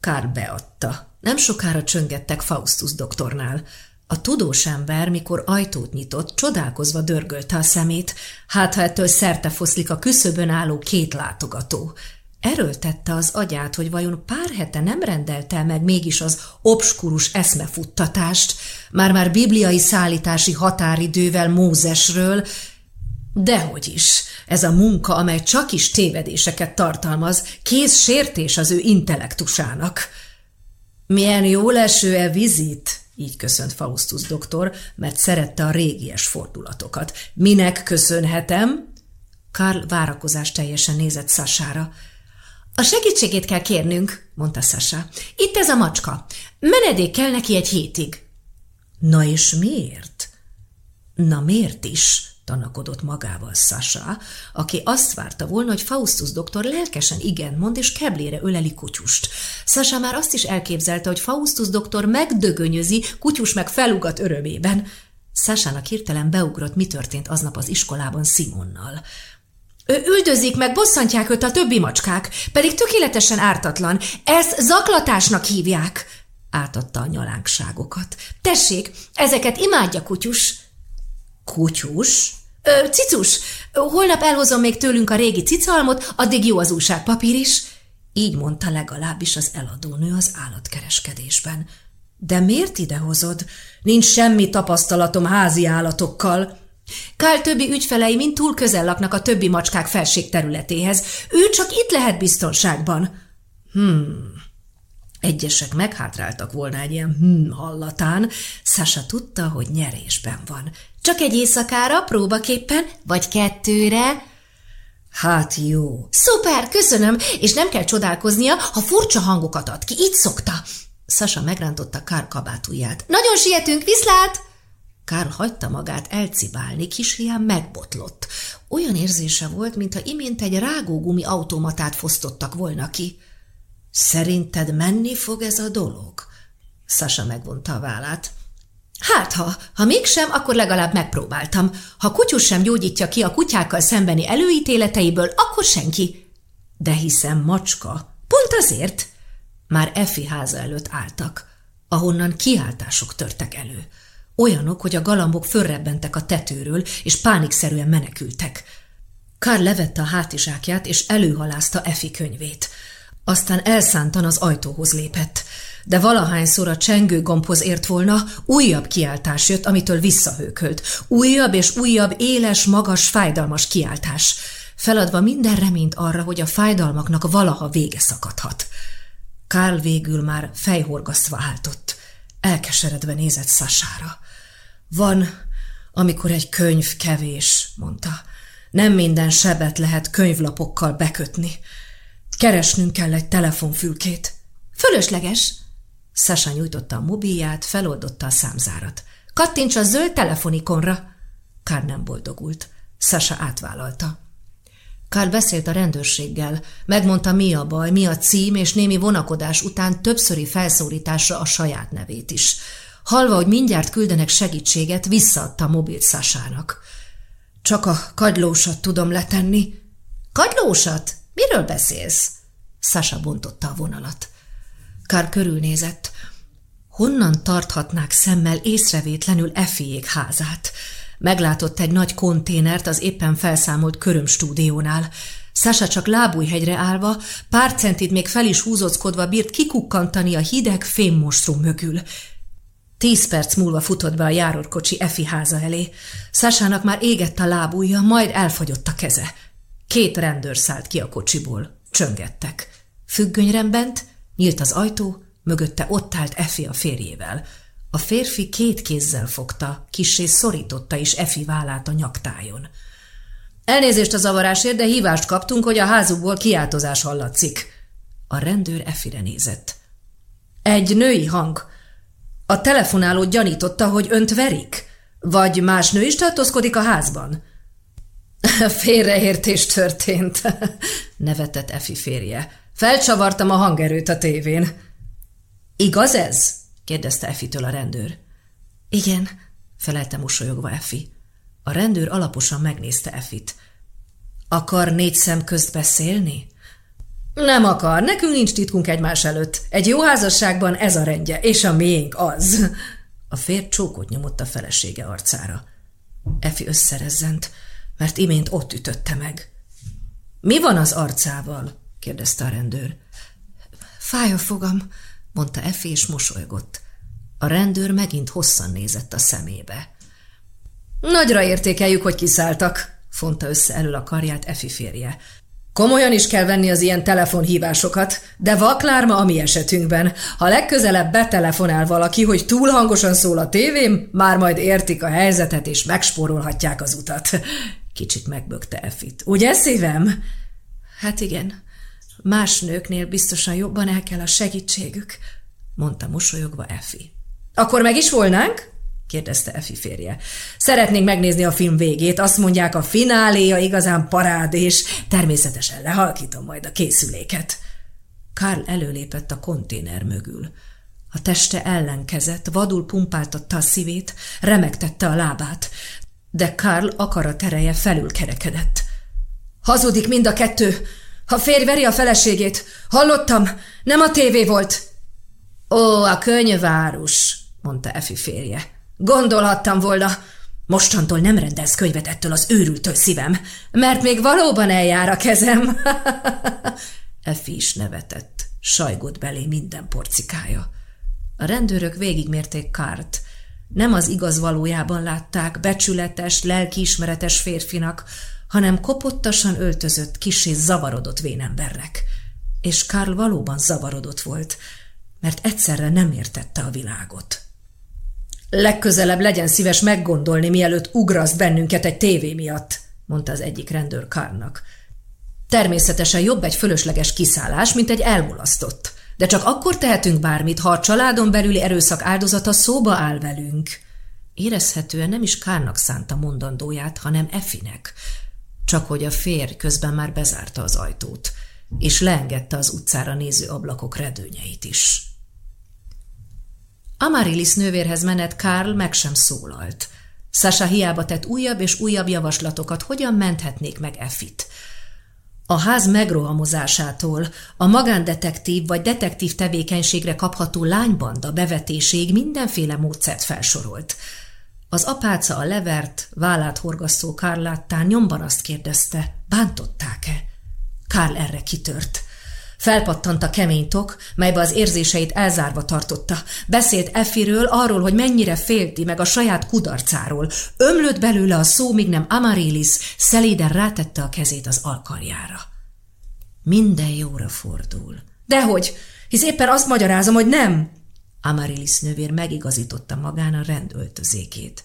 A: Kár beadta. Nem sokára csöngettek Faustus doktornál. A tudós ember, mikor ajtót nyitott, csodálkozva dörgölte a szemét, hát ha ettől szerte foszlik a küszöbön álló két látogató. Erőltette az agyát, hogy vajon pár hete nem rendelte meg mégis az obskurus eszmefuttatást, már-már bibliai szállítási határidővel Mózesről, dehogy is, ez a munka, amely csak is tévedéseket tartalmaz, kész sértés az ő intellektusának. Milyen jó leső-e vizit? Így köszönt Faustus doktor, mert szerette a régies fordulatokat. Minek köszönhetem? Karl várakozás teljesen nézett Szasára. A segítségét kell kérnünk, mondta Sasa. Itt ez a macska. Menedék kell neki egy hétig. Na és miért? Na miért is? Tanakodott magával Sasa, aki azt várta volna, hogy Faustus doktor lelkesen igen mond, és keblére öleli kutyust. Sasa már azt is elképzelte, hogy Faustus doktor megdögönyözi, kutyus meg felugat örömében. Sasának hirtelen beugrott, mi történt aznap az iskolában Simonnal. Ő üldözik meg, bosszantják őt a többi macskák, pedig tökéletesen ártatlan. Ezt zaklatásnak hívják. Átadta a nyalánkságokat. Tessék, ezeket imádja kutyus. Kutyus? Ö, cicus, holnap elhozom még tőlünk a régi cicalmot, addig jó az újságpapír is. Így mondta legalábbis az eladónő az állatkereskedésben. De miért idehozod? Nincs semmi tapasztalatom házi állatokkal. Kál többi ügyfelei mind túl közel laknak a többi macskák felség területéhez. Ő csak itt lehet biztonságban. Hmm. Egyesek meghátráltak volna egy ilyen hmm hallatán. Sasa tudta, hogy nyerésben van. Csak egy éjszakára, próbaképpen, vagy kettőre. Hát jó. Szuper, köszönöm, és nem kell csodálkoznia, ha furcsa hangokat ad ki, így szokta. Sasa megrántotta Kár kabátujját. Nagyon sietünk, viszlát! Kár hagyta magát elcibálni, kis hián megbotlott. Olyan érzése volt, mintha imént egy rágógumi automatát fosztottak volna ki. Szerinted menni fog ez a dolog? Sasa megvonta a vállát. Hát ha, ha mégsem, akkor legalább megpróbáltam. Ha kutyus sem gyógyítja ki a kutyákkal szembeni előítéleteiből, akkor senki. De hiszem macska. Pont azért. Már Effi háza előtt álltak, ahonnan kiáltások törtek elő. Olyanok, hogy a galambok fölrebbentek a tetőről, és pánikszerűen menekültek. Karl levette a hátizsákját, és előhalázta Effi könyvét. Aztán elszántan az ajtóhoz lépett, de valahányszor a csengőgombhoz ért volna, újabb kiáltás jött, amitől visszahőkölt. Újabb és újabb, éles, magas, fájdalmas kiáltás, feladva minden reményt arra, hogy a fájdalmaknak valaha vége szakadhat. Karl végül már fejhorgasztva álltott. Elkeseredve nézett Szasára. Van, amikor egy könyv kevés, mondta. Nem minden sebet lehet könyvlapokkal bekötni. Keresnünk kell egy telefonfülkét. Fölösleges. Sasa nyújtotta a mobilját, feloldotta a számzárat. Kattints a zöld telefonikonra. Kár nem boldogult. Sasa átvállalta. Kár beszélt a rendőrséggel, megmondta mi a baj, mi a cím, és némi vonakodás után többszöri felszólításra a saját nevét is. Halva, hogy mindjárt küldenek segítséget, visszaadta a mobilt Szásának. Csak a kagylósat tudom letenni. Kagylósat? Miről beszélsz? Sasa bontotta a vonalat. Kár körülnézett. Honnan tarthatnák szemmel észrevétlenül Effiék házát? Meglátott egy nagy konténert az éppen felszámolt körömstúdiónál. Sasa csak lábújhegyre állva, pár centit még fel is húzockodva bírt kikukkantani a hideg fémmostrum mögül. Tíz perc múlva futott be a járorkocsi Efi háza elé. Szásának már égett a lábúja, majd elfagyott a keze. Két rendőr szállt ki a kocsiból. Csöngettek. Függönyren bent, nyílt az ajtó, mögötte ott állt Efi a férjével. A férfi két kézzel fogta, kissé szorította is Efi vállát a nyaktájon. Elnézést a zavarásért, de hívást kaptunk, hogy a házukból kiáltozás hallatszik. A rendőr Efire nézett. Egy női hang. A telefonáló gyanította, hogy önt verik? Vagy más nő is tartózkodik a házban? *laughs* Félreértés történt, *laughs* nevetett Efi férje. Felcsavartam a hangerőt a tévén. Igaz ez? kérdezte Effitől a rendőr. Igen, felelte mosolyogva Effi. A rendőr alaposan megnézte Effit. Akar négy szem közt beszélni? Nem akar, nekünk nincs titkunk egymás előtt. Egy jó házasságban ez a rendje, és a miénk az. A férj csókot nyomott a felesége arcára. Efi összerezzent, mert imént ott ütötte meg. Mi van az arcával?
B: kérdezte a rendőr. Fáj a fogam, mondta Effi, és mosolygott. A rendőr megint hosszan nézett a szemébe. Nagyra értékeljük, hogy kiszálltak, fonta össze elől a karját Effi férje. Komolyan is kell venni az ilyen telefonhívásokat, de vaklárma a mi esetünkben. Ha legközelebb betelefonál valaki, hogy túl hangosan szól a tévém, már majd értik a helyzetet, és megspórolhatják az utat. Kicsit megbökte Effit. Ugye, szívem? Hát igen, más nőknél biztosan jobban el kell a segítségük, mondta mosolyogva Effi. Akkor meg is volnánk? kérdezte Efi férje. Szeretnénk megnézni a film végét, azt mondják, a fináléja igazán parád, és természetesen lehalkítom majd a készüléket. Karl előlépett a konténer mögül. A teste ellenkezett, vadul pumpáltatta a szívét, remegtette a lábát, de Karl akarat ereje felülkerekedett. Hazudik mind a kettő. Ha férj veri a feleségét. Hallottam, nem a tévé volt. Ó, a könyvárus, mondta Efi férje. Gondolhattam volna, mostantól nem rendelsz könyvet ettől az őrültől szívem, mert még valóban eljár a kezem. *laughs* Effi is nevetett, sajgott belé minden porcikája. A rendőrök végigmérték Kárt. Nem az igaz valójában látták becsületes, lelkiismeretes férfinak, hanem kopottasan öltözött, kisé zavarodott vénembernek. És Karl valóban zavarodott volt, mert egyszerre nem értette a világot. Legközelebb legyen szíves meggondolni, mielőtt ugraszt bennünket egy tévé miatt, mondta az egyik rendőr Karnak. Természetesen jobb egy fölösleges kiszállás, mint egy elmulasztott. De csak akkor tehetünk bármit, ha a családon belüli erőszak áldozata szóba áll velünk. Érezhetően nem is Kárnak szánta mondandóját, hanem Efinek. Csak hogy a férj közben már bezárta az ajtót, és leengedte az utcára néző ablakok redőnyeit is. Amarilis nővérhez menet Karl meg sem szólalt. Sasha hiába tett újabb és újabb javaslatokat, hogyan menthetnék meg Effit. A ház megrohamozásától a magándetektív vagy detektív tevékenységre kapható lánybanda bevetéséig mindenféle módszert felsorolt. Az apáca a levert, vállát horgasztó Karl láttán nyomban azt kérdezte, bántották-e? Karl erre kitört – Felpattant a kemény tok, melybe az érzéseit elzárva tartotta. Beszélt Effiről, arról, hogy mennyire félti meg a saját kudarcáról. Ömlött belőle a szó, míg nem Amarilis szeléden rátette a kezét az alkarjára. Minden jóra fordul. Dehogy, hisz éppen azt magyarázom, hogy nem. Amarilis nővér megigazította magán a rendöltözékét.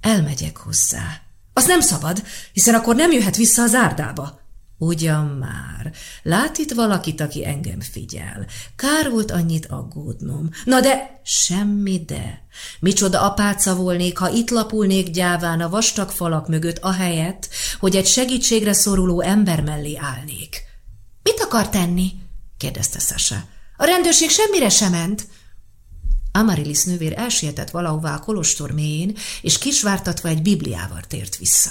B: Elmegyek hozzá. Az nem szabad, hiszen akkor nem jöhet vissza az árdába. Ugyan már. Lát itt valakit, aki engem figyel. Kár volt annyit aggódnom. Na de, semmi de. Micsoda apáca volnék, ha itt lapulnék gyáván a vastag falak mögött, ahelyett, hogy egy segítségre szoruló ember mellé állnék. Mit akar tenni? kérdezte Sasa. A rendőrség semmire sem ment. Amarilis nővér elsietett valahová a kolostor mélyén, és kisvártatva egy bibliával tért vissza.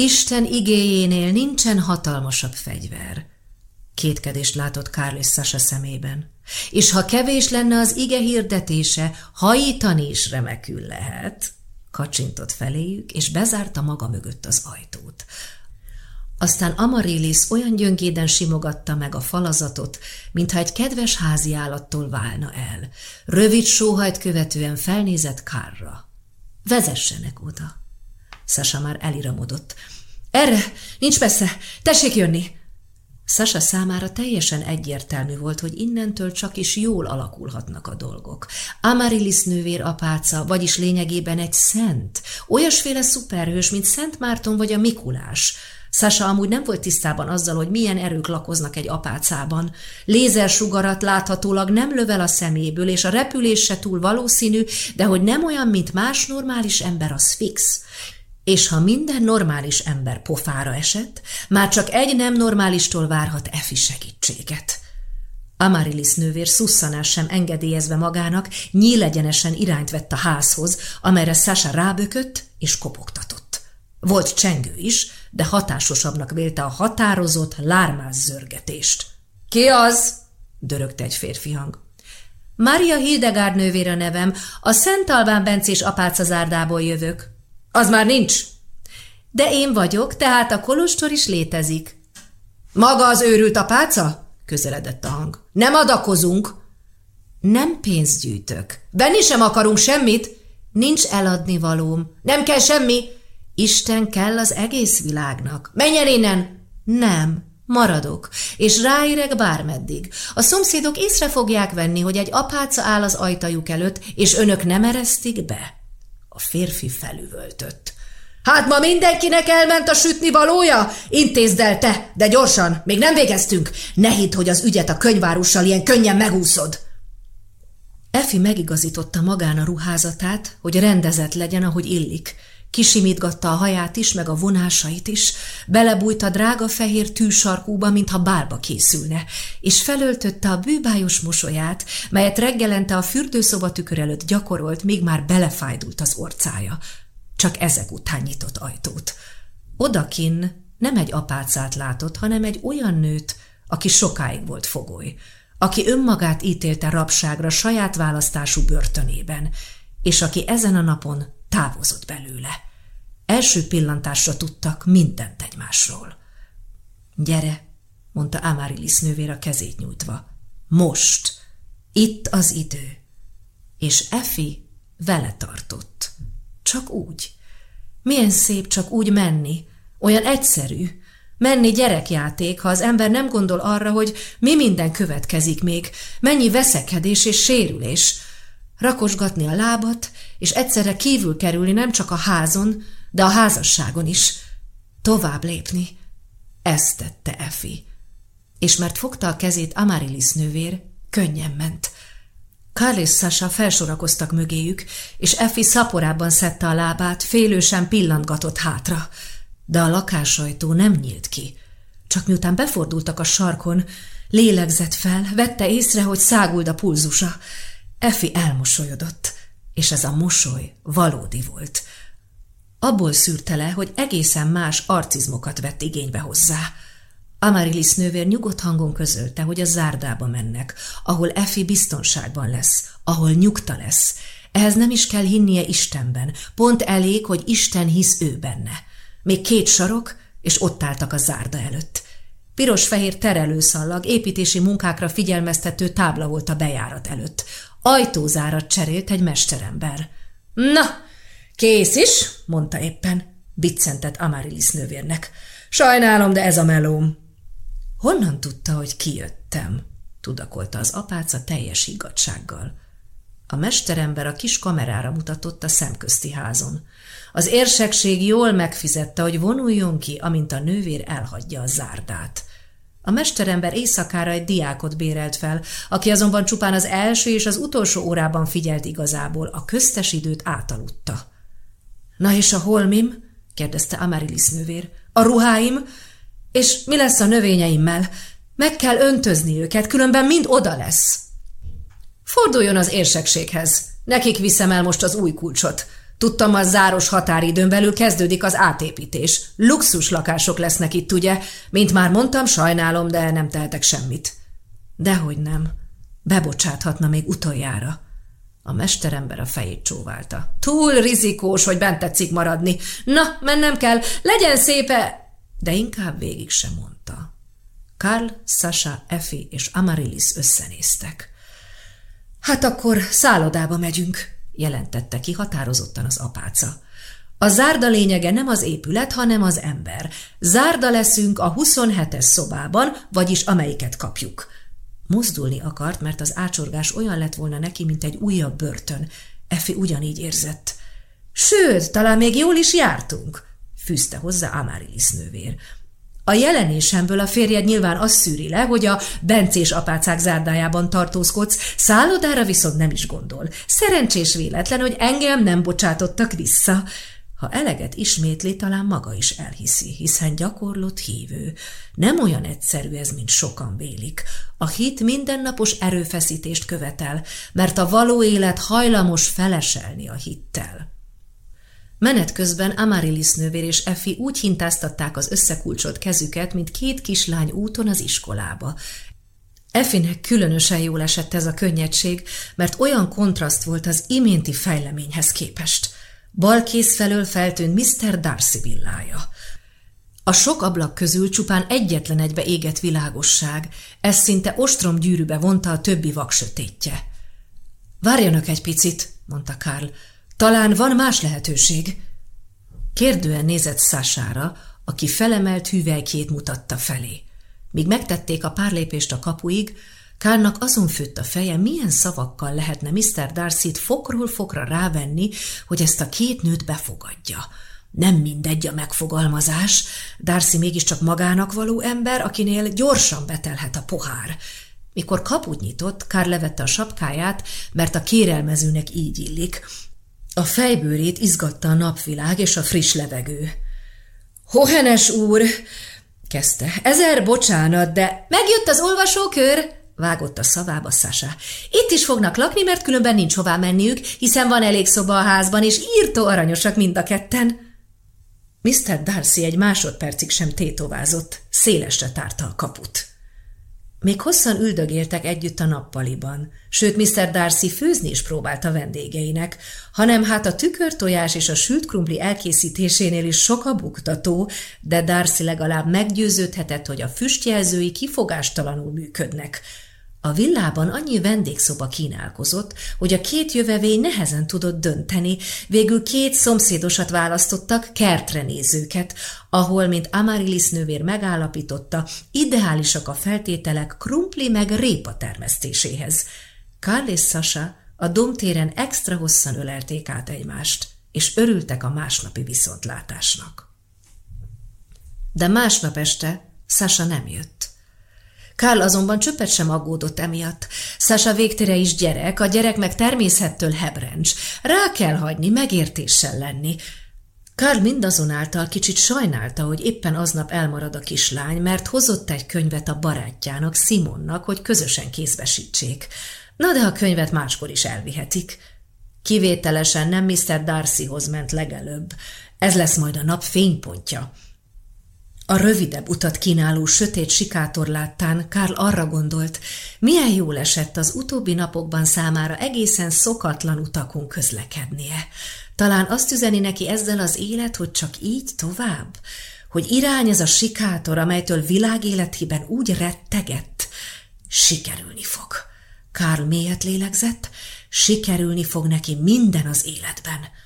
B: Isten igéjénél nincsen hatalmasabb fegyver. Kétkedést látott Kárl és Sasa szemében. És ha kevés lenne az ige hirdetése, hajítani is remekül lehet. Kacsintott feléjük, és bezárta maga mögött az ajtót. Aztán Amarilis olyan gyöngéden simogatta meg a falazatot, mintha egy kedves házi állattól válna el. Rövid sóhajt követően felnézett Kárra. Vezessenek oda. Sasa már eliramodott. Erre, nincs messze, tessék jönni! Sasa számára teljesen egyértelmű volt, hogy innentől csak is jól alakulhatnak a dolgok. Amarilis nővér apáca, vagyis lényegében egy szent, olyasféle szuperhős, mint Szent Márton vagy a Mikulás. Sasa amúgy nem volt tisztában azzal, hogy milyen erők lakoznak egy apácában. Lézersugarat láthatólag nem lövel a szeméből, és a repülés se túl valószínű, de hogy nem olyan, mint más normális ember, az fix és ha minden normális ember pofára esett, már csak egy nem normálistól várhat Efi segítséget. Amarilis nővér szusszanás sem engedélyezve magának, nyílegyenesen irányt vett a házhoz, amelyre Sasha rábökött és kopogtatott. Volt csengő is, de hatásosabbnak vélte a határozott, lármás zörgetést. – Ki az? – dörögte egy férfi hang. – Maria Hildegard nővére nevem, a Szent Albán Bencés apácazárdából jövök – az már nincs. De én vagyok, tehát a kolostor is létezik. Maga az őrült apáca? Közeledett a hang. Nem adakozunk. Nem pénzt gyűjtök. Venni sem akarunk semmit. Nincs eladni valóm. Nem kell semmi. Isten kell az egész világnak. Menj el innen! Nem, maradok, és ráérek bármeddig. A szomszédok észre fogják venni, hogy egy apáca áll az ajtajuk előtt, és önök nem eresztik be. A férfi felüvöltött. Hát ma mindenkinek elment a sütni valója? Intézd el te, de gyorsan, még nem végeztünk. Ne hidd, hogy az ügyet a könyvárussal ilyen könnyen megúszod. Efi megigazította magán a ruházatát, hogy rendezett legyen, ahogy illik. Kisimítgatta a haját is, meg a vonásait is, belebújt a drága fehér tűsarkúba, mintha bálba készülne, és felöltötte a bűbájos mosolyát, melyet reggelente a fürdőszoba tükör előtt gyakorolt, míg már belefájdult az orcája. Csak ezek után nyitott ajtót. Odakin nem egy apácát látott, hanem egy olyan nőt, aki sokáig volt fogoly, aki önmagát ítélte rabságra saját választású börtönében, és aki ezen a napon távozott belőle. Első pillantásra tudtak mindent egymásról. Gyere, mondta Amarilis nővér a kezét nyújtva. Most, itt az idő. És Efi vele tartott. Csak úgy. Milyen szép csak úgy menni. Olyan egyszerű. Menni gyerekjáték, ha az ember nem gondol arra, hogy mi minden következik még, mennyi veszekedés és sérülés. Rakosgatni a lábat, és egyszerre kívül kerülni nem csak a házon, de a házasságon is. Tovább lépni. Ezt tette Efi. És mert fogta a kezét Amarilis nővér, könnyen ment. Karl és Sasha felsorakoztak mögéjük, és Effi szaporában szedte a lábát, félősen pillantgatott hátra. De a lakásajtó nem nyílt ki. Csak miután befordultak a sarkon, lélegzett fel, vette észre, hogy száguld a pulzusa. Effi elmosolyodott, és ez a mosoly valódi volt. Abból szűrte le, hogy egészen más arcizmokat vett igénybe hozzá. Amarilis nővér nyugodt hangon közölte, hogy a zárdába mennek, ahol Efi biztonságban lesz, ahol nyugta lesz. Ehhez nem is kell hinnie Istenben, pont elég, hogy Isten hisz ő benne. Még két sarok, és ott álltak a zárda előtt. Piros-fehér terelőszallag, építési munkákra figyelmeztető tábla volt a bejárat előtt. Ajtózárat cserélt egy mesterember. Na, kész is, mondta éppen, biccentett Amarilis nővérnek. Sajnálom, de ez a melóm. Honnan tudta, hogy kijöttem? tudakolta az apáca teljes higgadsággal. A mesterember a kis kamerára mutatott a szemközti házon. Az érsekség jól megfizette, hogy vonuljon ki, amint a nővér elhagyja a zárdát. A mesterember éjszakára egy diákot bérelt fel, aki azonban csupán az első és az utolsó órában figyelt igazából, a köztes időt átaludta. – Na és a holmim? – kérdezte Amarilis nővér. – A ruháim? És mi lesz a növényeimmel? Meg kell öntözni őket, különben mind oda lesz. Forduljon az érsekséghez. Nekik viszem el most az új kulcsot. Tudtam, a záros határidőn belül kezdődik az átépítés. Luxus lakások lesznek itt, ugye? Mint már mondtam, sajnálom, de nem tehetek semmit. Dehogy nem. Bebocsáthatna még utoljára. A mesterember a fejét csóválta. Túl rizikós, hogy bent tetszik maradni. Na, mennem kell, legyen szépe de inkább végig sem mondta. Karl, Sasha, Effie és Amarilis összenéztek. Hát akkor szállodába megyünk, jelentette ki határozottan az apáca. A zárda lényege nem az épület, hanem az ember. Zárda leszünk a 27-es szobában, vagyis amelyiket kapjuk. Mozdulni akart, mert az ácsorgás olyan lett volna neki, mint egy újabb börtön. Effi ugyanígy érzett. Sőt, talán még jól is jártunk fűzte hozzá Amarilis nővér. A jelenésemből a férjed nyilván azt szűri le, hogy a bencés apácák zárdájában tartózkodsz, szállodára viszont nem is gondol. Szerencsés véletlen, hogy engem nem bocsátottak vissza. Ha eleget ismétli, talán maga is elhiszi, hiszen gyakorlott hívő. Nem olyan egyszerű ez, mint sokan vélik. A hit mindennapos erőfeszítést követel, mert a való élet hajlamos feleselni a hittel. Menet közben Amarilis nővér és Effi úgy hintáztatták az összekulcsolt kezüket, mint két kislány úton az iskolába. Effinek különösen jól esett ez a könnyedség, mert olyan kontraszt volt az iménti fejleményhez képest. Bal kész felől feltűnt Mr. Darcy villája.
A: A sok ablak közül csupán egyetlen egybe égett világosság, ez szinte ostrom gyűrűbe vonta a többi vak sötétje. Várjanak egy picit, mondta Karl. Talán van más lehetőség. Kérdően nézett Szására, aki felemelt hüvelykét mutatta felé. Míg megtették a pár lépést a kapuig, Kárnak azon főtt a feje, milyen szavakkal lehetne Mr. Darcy-t fokról fokra rávenni, hogy ezt a két nőt befogadja. Nem mindegy a megfogalmazás, Darcy mégiscsak magának való ember, akinél gyorsan betelhet a pohár. Mikor kaput nyitott, Kár levette a sapkáját, mert a kérelmezőnek így illik. A fejbőrét izgatta a napvilág és a friss levegő. Hohenes úr, kezdte, ezer bocsánat, de megjött az olvasókör, vágott a szavába Sasa. Itt is fognak lakni, mert különben nincs hová menniük, hiszen van elég szoba a házban, és írtó aranyosak mind a ketten. Mr. Darcy egy másodpercig sem tétovázott, szélesre tárta a kaput. Még hosszan üldögéltek együtt a nappaliban, sőt Mr. Darcy főzni is próbált a vendégeinek, hanem hát a tükörtojás és a sült krumpli elkészítésénél is sok a buktató, de Darcy legalább meggyőződhetett, hogy a füstjelzői kifogástalanul működnek – a villában annyi vendégszoba kínálkozott, hogy a két jövevény nehezen tudott dönteni, végül két szomszédosat választottak, kertre nézőket, ahol, mint Amarilis nővér megállapította, ideálisak a feltételek krumpli meg répa termesztéséhez. Karl és Sasa a domtéren extra hosszan ölelték át egymást, és örültek a másnapi viszontlátásnak. De másnap este Sasa nem jött. Kál azonban csöppet sem aggódott emiatt. Sasa végtére is gyerek, a gyerek meg természettől hebrencs. Rá kell hagyni, megértéssel lenni. Karl mindazonáltal kicsit sajnálta, hogy éppen aznap elmarad a kislány, mert hozott egy könyvet a barátjának, Simonnak, hogy közösen kézbesítsék. Na de a könyvet máskor is elvihetik. Kivételesen nem Mr. Darcyhoz ment legelőbb. Ez lesz majd a nap fénypontja. A rövidebb utat kínáló sötét sikátor láttán Karl arra gondolt, milyen jól esett az utóbbi napokban számára egészen szokatlan utakon közlekednie. Talán azt üzeni neki ezzel az élet, hogy csak így tovább? Hogy irány ez a sikátor, amelytől világéletében úgy rettegett? Sikerülni fog. Karl mélyet lélegzett, sikerülni fog neki minden az életben –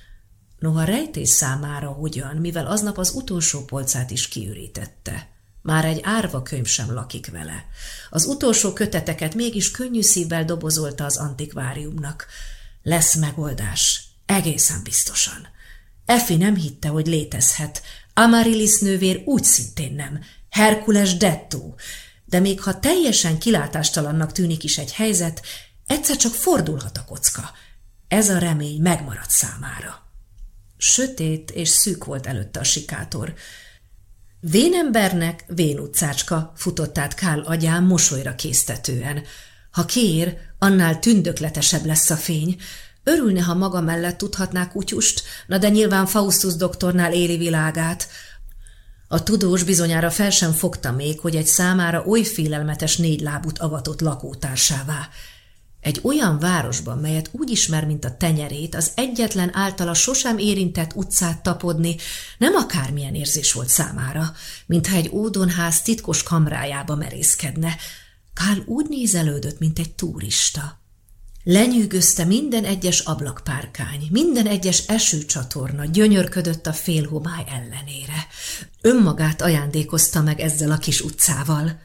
A: Noha rejtés számára hogyan, mivel aznap az utolsó polcát is kiürítette. Már egy árva könyv sem lakik vele. Az utolsó köteteket mégis könnyű szívvel dobozolta az antikváriumnak. Lesz megoldás, egészen biztosan. Effi nem hitte, hogy létezhet. Amarilis nővér úgy szintén nem. Herkules dettó. De még ha teljesen kilátástalannak tűnik is egy helyzet, egyszer csak fordulhat a kocka. Ez a remény megmaradt számára. Sötét és szűk volt előtte a sikátor. Vénembernek vén utcácska futott át Kál agyán mosolyra késztetően. Ha kér, annál tündökletesebb lesz a fény. Örülne, ha maga mellett tudhatná kutyust, na de nyilván Faustus doktornál éli világát. A tudós bizonyára fel sem fogta még, hogy egy számára oly félelmetes négy lábút avatott lakótársává. Egy olyan városban, melyet úgy ismer, mint a tenyerét, az egyetlen általa sosem érintett utcát tapodni nem akármilyen érzés volt számára, mintha egy ódonház titkos kamrájába merészkedne. Kál úgy nézelődött, mint egy turista. Lenyűgözte minden egyes ablakpárkány, minden egyes esőcsatorna gyönyörködött a félhomály ellenére. Önmagát ajándékozta meg ezzel a kis utcával.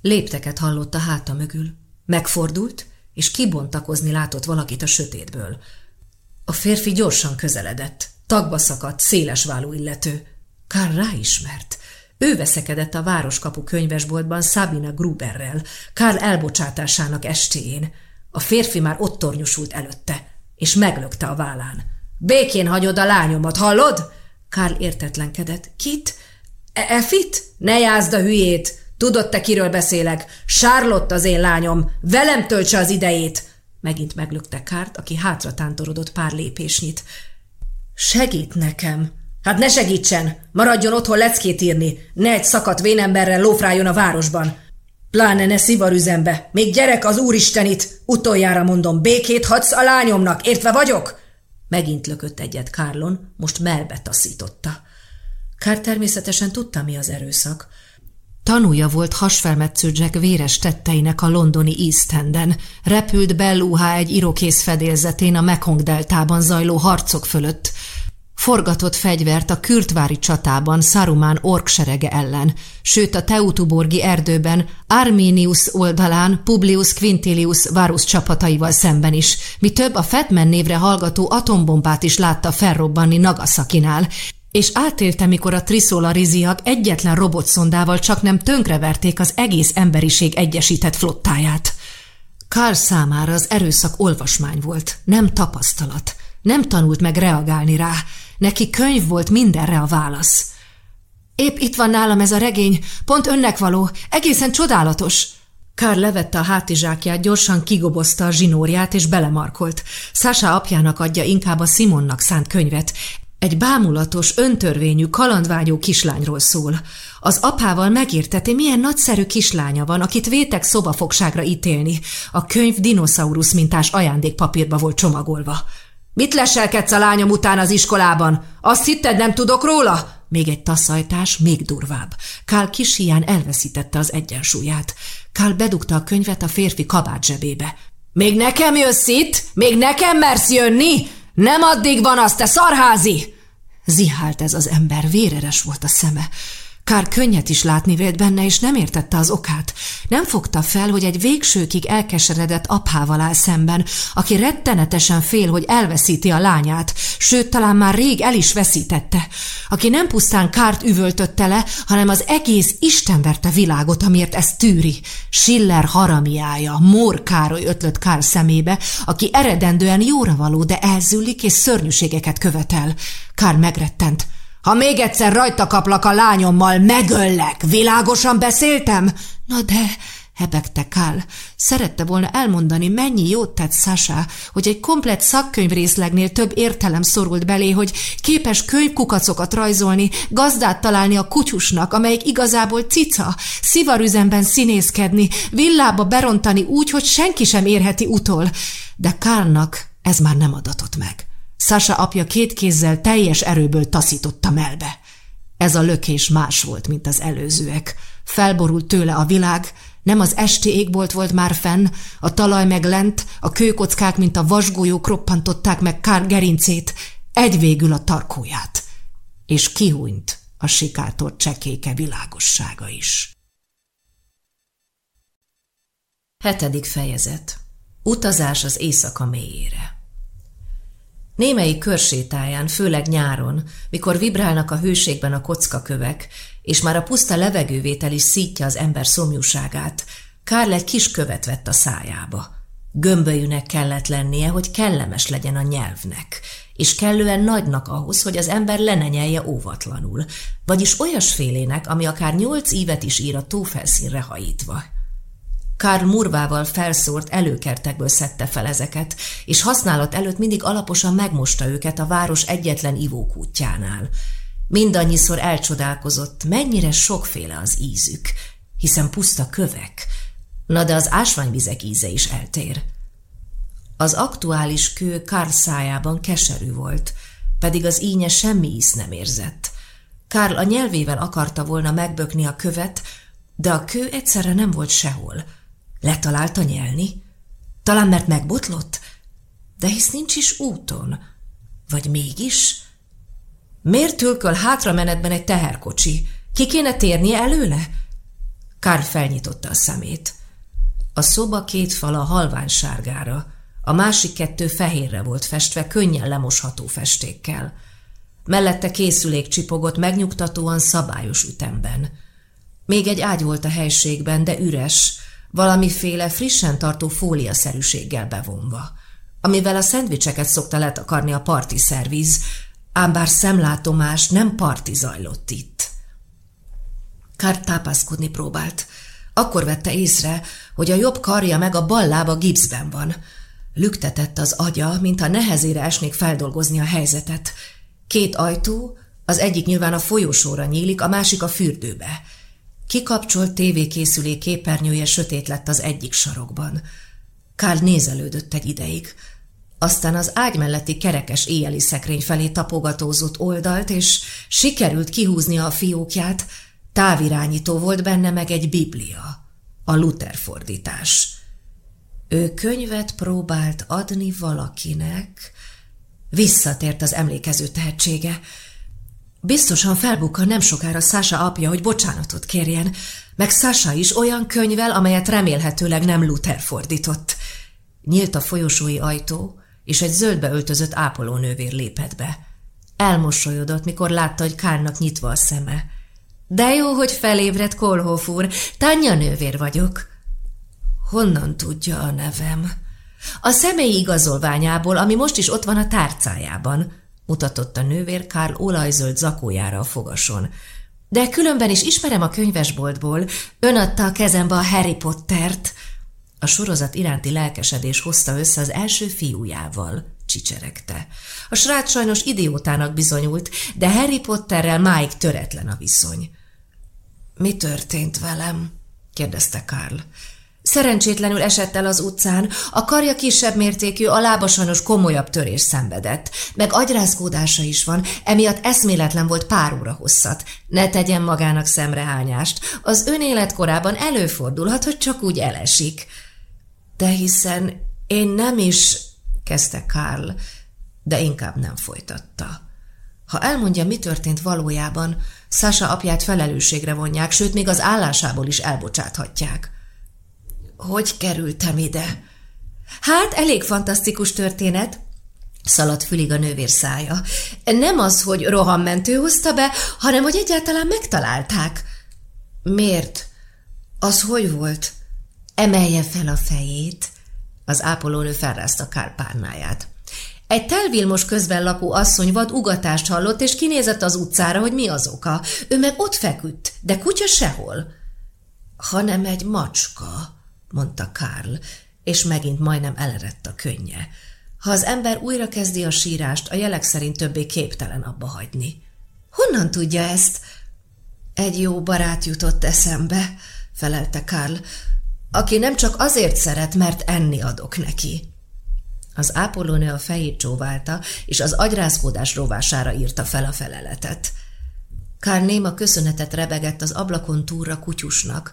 A: Lépteket hallott a háta mögül. Megfordult, és kibontakozni látott valakit a sötétből. A férfi gyorsan közeledett, tagba szakadt, széles váló illető. Kár ráismert. Ő veszekedett a városkapu könyvesboltban Sabina Gruberrel, Kár elbocsátásának estéjén. A férfi már ott tornyosult előtte, és meglökte a vállán. Békén hagyod a lányomat, hallod? Kár értetlenkedett. Kit? E Efit? Ne jázd a hülyét! Tudod te, kiről beszélek? Charlotte az én lányom. Velem töltse az idejét. Megint meglökte Kárt, aki hátra tántorodott pár lépésnyit. Segít nekem. Hát ne segítsen! Maradjon otthon leckét írni. Ne egy szakadt vénemberrel lófráljon a városban. Pláne ne szivarüzembe. Még gyerek az úristenit. Utoljára mondom, békét hadsz a lányomnak. Értve vagyok? Megint lökött egyet Kárlon, most melbe taszította. Kár természetesen tudta, mi az erőszak. Tanúja volt hasfelmetsző véres tetteinek a londoni East Enden, repült Belluhá egy irokész fedélzetén a Mekong deltában zajló harcok fölött, Forgatott fegyvert a Kürtvári csatában Szarumán orkserege ellen, sőt a Teutuborgi erdőben Arminius oldalán Publius Quintilius Varus csapataival szemben is, mi több a Fetmen névre hallgató atombombát is látta felrobbanni Nagasakinál, és átélte, mikor a triszolariziak egyetlen robotszondával csak nem tönkreverték az egész emberiség egyesített flottáját. Karl számára az erőszak olvasmány volt, nem tapasztalat. Nem tanult meg reagálni rá, Neki könyv volt mindenre a válasz. Épp itt van nálam ez a regény, pont önnek való, egészen csodálatos. Kár levette a hátizsákját, gyorsan kigobozta a zsinórját és belemarkolt. Sasha apjának adja inkább a Simonnak szánt könyvet. Egy bámulatos, öntörvényű, kalandvágyó kislányról szól. Az apával megérteti, milyen nagyszerű kislánya van, akit vétek szobafogságra ítélni. A könyv dinoszaurusz mintás ajándékpapírba volt csomagolva. Mit leselkedsz a lányom után az iskolában? Azt hitted, nem tudok róla? Még egy taszajtás, még durvább. Kál kis hián elveszítette az egyensúlyát. Kál bedugta a könyvet a férfi kabát zsebébe. Még nekem jössz itt? Még nekem mersz jönni? Nem addig van az, te szarházi! Zihált ez az ember, véreres volt a szeme. Kár könnyet is látni vélt benne, és nem értette az okát. Nem fogta fel, hogy egy végsőkig elkeseredett apával áll szemben, aki rettenetesen fél, hogy elveszíti a lányát, sőt, talán már rég el is veszítette, aki nem pusztán kárt üvöltötte le, hanem az egész istenverte világot, amiért ezt tűri. Schiller haramiája, Mór Károly ötlött Kár szemébe, aki eredendően jóra való, de elzüllik és szörnyűségeket követel. Kár megrettent. Ha még egyszer rajta kaplak a lányommal, megöllek. Világosan beszéltem? Na de, hebegte Kál. Szerette volna elmondani, mennyi jót tett Sasha, hogy egy komplet szakkönyvrészlegnél több értelem szorult belé, hogy képes könyvkukacokat rajzolni, gazdát találni a kutyusnak, amelyik igazából cica, szivarüzemben színészkedni, villába berontani úgy, hogy senki sem érheti utol. De Kálnak ez már nem adatott meg. Sasha apja két kézzel teljes erőből taszította melbe. Ez a lökés más volt, mint az előzőek. Felborult tőle a világ, nem az esti égbolt volt már fenn, a talaj meg lent, a kőkockák, mint a vasgolyók roppantották meg Kár gerincét, egy végül a tarkóját. És kihúnyt a sikátor csekéke világossága is. Hetedik fejezet Utazás az éjszaka mélyére Némelyik körsétáján, főleg nyáron, mikor vibrálnak a hőségben a kockakövek, és már a puszta levegővétel is szítja az ember szomjúságát, Kárl egy kis követ vett a szájába. Gömbölyűnek kellett lennie, hogy kellemes legyen a nyelvnek, és kellően nagynak ahhoz, hogy az ember lenenyelje óvatlanul, vagyis olyasfélének, ami akár nyolc évet is ír a tófelszínre hajítva. Karl murvával felszórt előkertekből szedte fel ezeket, és használat előtt mindig alaposan megmosta őket a város egyetlen ivókútjánál. Mindannyiszor elcsodálkozott, mennyire sokféle az ízük, hiszen puszta kövek, na de az ásványvizek íze is eltér. Az aktuális kő Karl szájában keserű volt, pedig az ínye semmi íz nem érzett. Karl a nyelvével akarta volna megbökni a követ, de a kő egyszerre nem volt sehol – Letalálta nyelni? Talán mert megbotlott? De hisz nincs is úton. Vagy mégis? Miért tülköl hátra menetben egy teherkocsi? Ki kéne térnie előle? Kár felnyitotta a szemét. A szoba két fala halvány sárgára, a másik kettő fehérre volt festve, könnyen lemosható festékkel. Mellette készülék csipogott megnyugtatóan szabályos ütemben. Még egy ágy volt a helységben, de üres, valamiféle frissen tartó fóliaszerűséggel bevonva, amivel a szendvicseket szokta letakarni a parti szerviz, ám bár szemlátomás nem parti zajlott itt. Kár tápászkodni próbált. Akkor vette észre, hogy a jobb karja meg a bal lába gipszben van. Lüktetett az agya, mintha nehezére esnék feldolgozni a helyzetet. Két ajtó, az egyik nyilván a folyósóra nyílik, a másik a fürdőbe – Kikapcsolt tévékészülék képernyője sötét lett az egyik sarokban. Kál nézelődött egy ideig. aztán az ágy melletti kerekes éjjeli szekrény felé tapogatózott oldalt, és sikerült kihúzni a fiókját, távirányító volt benne meg egy biblia, a Luther fordítás. Ő könyvet próbált adni valakinek, visszatért az emlékező tehetsége. Biztosan felbukkan nem sokára Szása apja, hogy bocsánatot kérjen, meg Szása is olyan könyvel, amelyet remélhetőleg nem Luther fordított. Nyílt a folyosói ajtó, és egy zöldbe öltözött ápolónővér lépett be. Elmosolyodott, mikor látta, hogy Kárnak nyitva a szeme. De jó, hogy felébredt Kolhoff úr, Tanya nővér vagyok. Honnan tudja a nevem? A személyi igazolványából, ami most is ott van a tárcájában, mutatott a nővér Kárl olajzöld zakójára a fogason. De különben is ismerem a könyvesboltból, ön adta a kezembe a Harry Pottert. A sorozat iránti lelkesedés hozta össze az első fiújával, csicseregte. A srác sajnos idiótának bizonyult, de Harry Potterrel máig töretlen a viszony. Mi történt velem? kérdezte Karl. Szerencsétlenül esett el az utcán, a karja kisebb mértékű, a lába sajnos komolyabb törés szenvedett, meg agyrázkódása is van, emiatt eszméletlen volt pár óra hosszat. Ne tegyen magának szemrehányást, az ön életkorában előfordulhat, hogy csak úgy elesik. De hiszen én nem is, kezdte Karl, de inkább nem folytatta. Ha elmondja, mi történt valójában, Sasha apját felelősségre vonják, sőt, még az állásából is elbocsáthatják. Hogy kerültem ide? Hát, elég fantasztikus történet, szaladt fülig a nővér szája. Nem az, hogy rohammentő hozta be, hanem hogy egyáltalán megtalálták. Miért? Az hogy volt? Emelje fel a fejét. Az ápolónő felrázta kárpárnáját. Egy telvilmos közben lakó asszony vad ugatást hallott, és kinézett az utcára, hogy mi az oka. Ő meg ott feküdt, de kutya sehol. Hanem egy macska, mondta Karl, és megint majdnem elerett a könnye. Ha az ember újra kezdi a sírást, a jelek szerint többé képtelen abba hagyni. Honnan tudja ezt? Egy jó barát jutott eszembe, felelte Karl, aki nem csak azért szeret, mert enni adok neki. Az ápolónő a fejét csóválta, és az agyrázkódás rovására írta fel a feleletet. Kár néma köszönetet rebegett az ablakon túlra kutyusnak,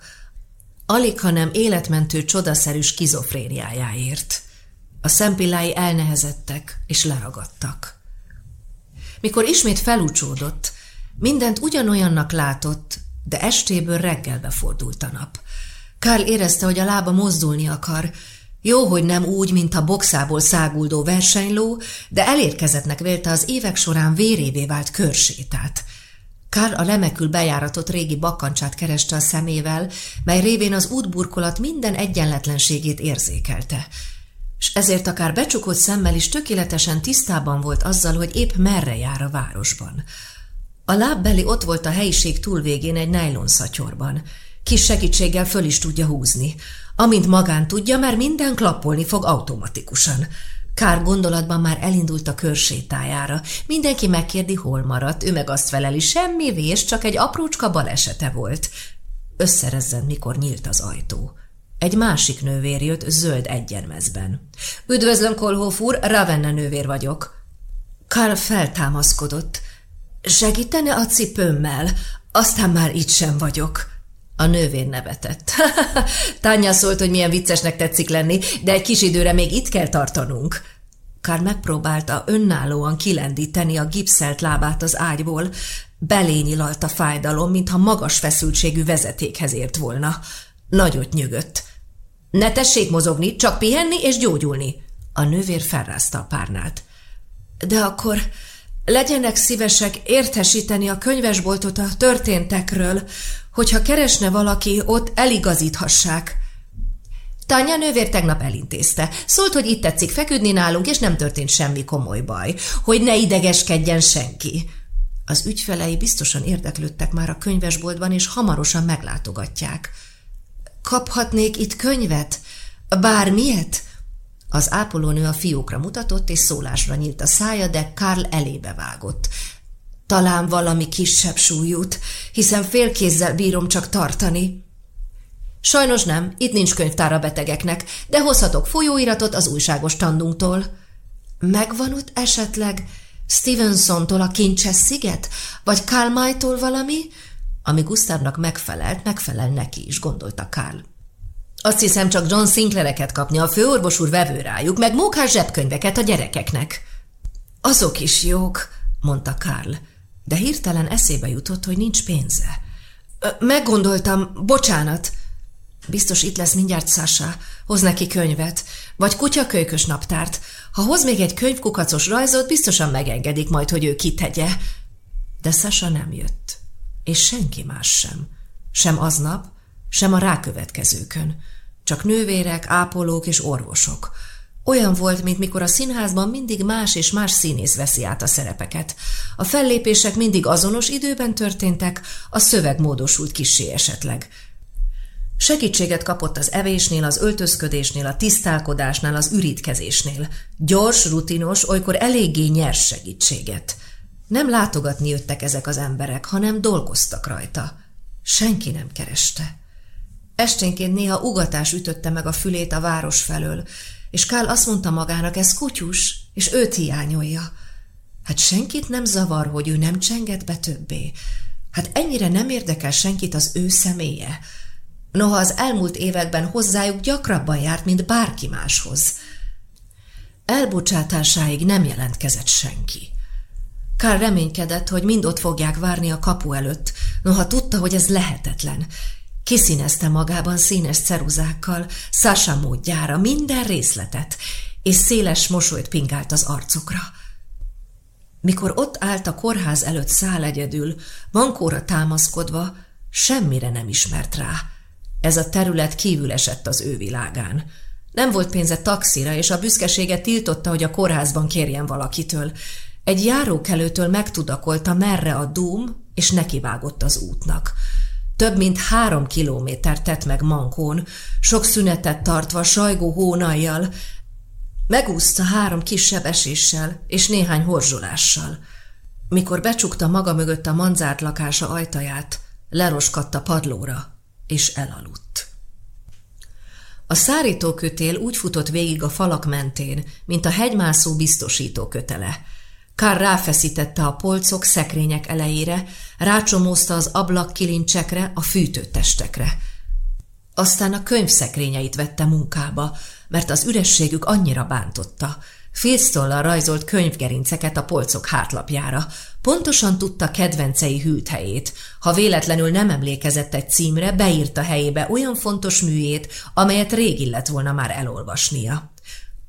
A: alig, hanem életmentő csodaszerű skizofréniájáért. A szempillái elnehezettek és leragadtak. Mikor ismét felúcsódott, mindent ugyanolyannak látott, de estéből reggelbe fordult a nap. Karl érezte, hogy a lába mozdulni akar, jó, hogy nem úgy, mint a boxából száguldó versenyló, de elérkezettnek vélte az évek során vérévé vált körsétát. Kár a lemekül bejáratott régi bakkancsát kereste a szemével, mely révén az útburkolat minden egyenletlenségét érzékelte, és ezért akár becsukott szemmel is tökéletesen tisztában volt azzal, hogy épp merre jár a városban. A lábbeli ott volt a helyiség túlvégén egy nejlonszatyorban. Kis segítséggel föl is tudja húzni. Amint magán tudja, már minden klappolni fog automatikusan. Kár gondolatban már elindult a körsétájára. Mindenki megkérdi, hol maradt, ő meg azt feleli, semmi vés, csak egy aprócska balesete volt. Összerezzen, mikor nyílt az ajtó. Egy másik nővér jött zöld egyenmezben. Üdvözlöm, Kolhoff úr, Ravenna nővér vagyok. Karl feltámaszkodott. Segítene a cipőmmel? Aztán már itt sem vagyok. A nővér nevetett. *laughs* Tánya szólt, hogy milyen viccesnek tetszik lenni, de egy kis időre még itt kell tartanunk. Kár megpróbálta önállóan kilendíteni a gipszelt lábát az ágyból. Belényilalt a fájdalom, mintha magas feszültségű vezetékhez ért volna. Nagyot nyögött. Ne tessék mozogni, csak pihenni és gyógyulni. A nővér felrázta a párnát. De akkor legyenek szívesek értesíteni a könyvesboltot a történtekről, hogyha keresne valaki, ott eligazíthassák. Tanya nővér tegnap elintézte. Szólt, hogy itt tetszik feküdni nálunk, és nem történt semmi komoly baj. Hogy ne idegeskedjen senki. Az ügyfelei biztosan érdeklődtek már a könyvesboltban, és hamarosan meglátogatják. Kaphatnék itt könyvet? Bármilyet? Az ápolónő a fiókra mutatott, és szólásra nyílt a szája, de Karl elébe vágott. Talán valami kisebb súlyút, hiszen félkézzel bírom csak tartani. Sajnos nem, itt nincs könyvtár a betegeknek, de hozhatok folyóiratot az újságos tandunktól. Megvan ott esetleg Stevensontól a Kincses sziget? Vagy Karl valami? Ami Gustavnak megfelelt, megfelel neki is, gondolta Karl. Azt hiszem, csak John Sinclaireket kapni, a főorvos úr vevő rájuk, meg mókás zsebkönyveket a gyerekeknek. Azok is jók, mondta Karl, de hirtelen eszébe jutott, hogy nincs pénze. Meggondoltam, bocsánat. Biztos itt lesz mindjárt Sasha. Hoz neki könyvet. Vagy kutyakölykös naptárt. Ha hoz még egy könyvkukacos rajzot, biztosan megengedik majd, hogy ő kitegye. De Sasha nem jött. És senki más sem. Sem aznap, sem a rákövetkezőkön. Csak nővérek, ápolók és orvosok. Olyan volt, mint mikor a színházban mindig más és más színész veszi át a szerepeket. A fellépések mindig azonos időben történtek, a szöveg módosult kissé esetleg. Segítséget kapott az evésnél, az öltözködésnél, a tisztálkodásnál, az ürítkezésnél. Gyors, rutinos, olykor eléggé nyers segítséget. Nem látogatni jöttek ezek az emberek, hanem dolgoztak rajta. Senki nem kereste. Esténként néha ugatás ütötte meg a fülét a város felől, és Kál azt mondta magának, ez kutyus, és őt hiányolja. Hát senkit nem zavar, hogy ő nem csenget be többé. Hát ennyire nem érdekel senkit az ő személye. Noha az elmúlt években hozzájuk gyakrabban járt, mint bárki máshoz. Elbocsátásáig nem jelentkezett senki. Kár reménykedett, hogy mind ott fogják várni a kapu előtt, noha tudta, hogy ez lehetetlen, Kiszínezte magában színes ceruzákkal, Sasha módjára minden részletet, és széles mosolyt pingált az arcukra. Mikor ott állt a kórház előtt száll egyedül, bankóra támaszkodva, semmire nem ismert rá. Ez a terület kívül esett az ő világán. Nem volt pénze taxira, és a büszkesége tiltotta, hogy a kórházban kérjen valakitől. Egy járókelőtől megtudakolta, merre a dúm, és nekivágott az útnak. Több mint három kilométer tett meg Mankón, sok szünetet tartva, sajgó hónajjal, megúszta három kisebb eséssel és néhány horzsolással. Mikor becsukta maga mögött a manzárt lakása ajtaját, leroskadt a padlóra, és elaludt. A szárítókötél úgy futott végig a falak mentén, mint a hegymászó biztosító kötele – Kár ráfeszítette a polcok, szekrények elejére, rácsomózta az ablakkilincsekre, a fűtőtestekre. Aztán a könyvszekrényeit vette munkába, mert az ürességük annyira bántotta. Filztollal rajzolt könyvgerinceket a polcok hátlapjára. Pontosan tudta kedvencei hűlt helyét. Ha véletlenül nem emlékezett egy címre, beírta helyébe olyan fontos műjét, amelyet rég illett volna már elolvasnia.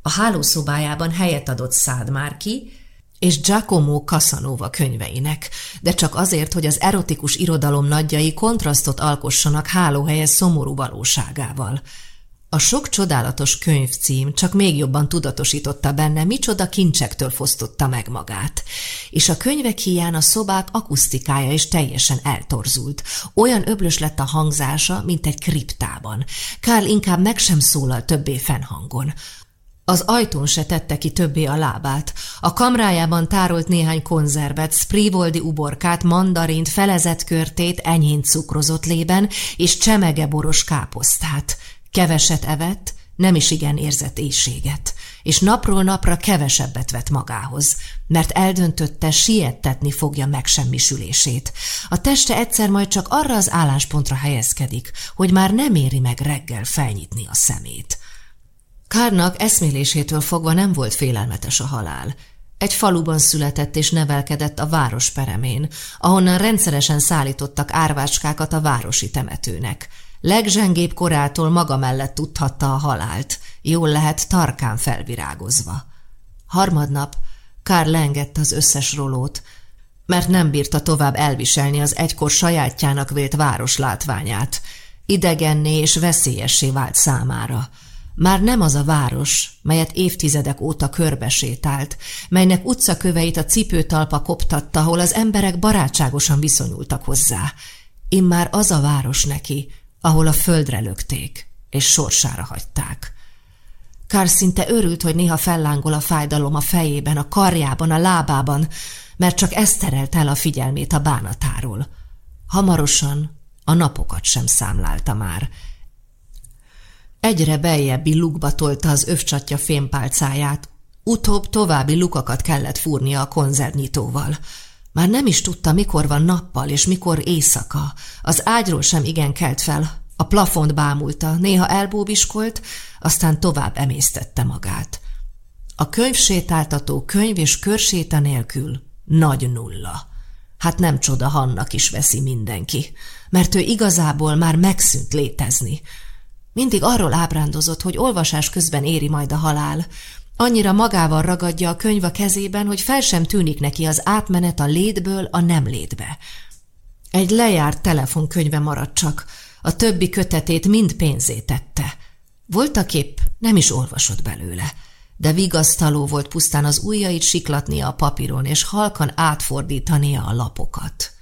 A: A hálószobájában helyet adott Szádmárki, és Giacomo Casanova könyveinek, de csak azért, hogy az erotikus irodalom nagyjai kontrasztot alkossanak hálóhelye szomorú valóságával. A sok csodálatos könyvcím csak még jobban tudatosította benne, micsoda kincsektől fosztotta meg magát. És a könyvek hiány a szobák akusztikája is teljesen eltorzult. Olyan öblös lett a hangzása, mint egy kriptában. Kál inkább meg sem szólal többé fennhangon. Az ajtón se tette ki többé a lábát. A kamrájában tárolt néhány konzervet, sprívoldi uborkát, mandarint, felezett körtét, enyhén cukrozott lében és csemege boros káposztát. Keveset evett, nem is igen érzett éjséget, és napról napra kevesebbet vett magához, mert eldöntötte, siettetni fogja megsemmisülését. A teste egyszer majd csak arra az álláspontra helyezkedik, hogy már nem éri meg reggel felnyitni a szemét. Kárnak eszmélésétől fogva nem volt félelmetes a halál. Egy faluban született és nevelkedett a város peremén, ahonnan rendszeresen szállítottak árvácskákat a városi temetőnek. Legzsengébb korától maga mellett tudhatta a halált, jól lehet tarkán felvirágozva. Harmadnap Kár lengett az összes rolót, mert nem bírta tovább elviselni az egykor sajátjának vélt város látványát. Idegenné és veszélyessé vált számára – már nem az a város, melyet évtizedek óta körbesétált, melynek utcaköveit a cipőtalpa koptatta, ahol az emberek barátságosan viszonyultak hozzá. Immár az a város neki, ahol a földre lökték, és sorsára hagyták. Kár szinte örült, hogy néha fellángol a fájdalom a fejében, a karjában, a lábában, mert csak ez terelt el a figyelmét a bánatáról. Hamarosan a napokat sem számlálta már, Egyre beljebbi lukba tolta az övcsatja fémpálcáját, Utóbb további lukakat kellett fúrnia a konzervnyitóval. Már nem is tudta, mikor van nappal és mikor éjszaka. Az ágyról sem igen kelt fel. A plafont bámulta, néha elbóbiskolt, aztán tovább emésztette magát. A könyvsétáltató könyv és körséta nélkül nagy nulla. Hát nem csoda, Hannak is veszi mindenki, mert ő igazából már megszűnt létezni. Mindig arról ábrándozott, hogy olvasás közben éri majd a halál. Annyira magával ragadja a könyv a kezében, hogy fel sem tűnik neki az átmenet a létből a nem létbe. Egy lejárt telefonkönyve maradt csak, a többi kötetét mind pénzé tette. Voltak épp nem is olvasott belőle de vigasztaló volt pusztán az ujjait siklatnia a papíron, és halkan átfordítania a lapokat.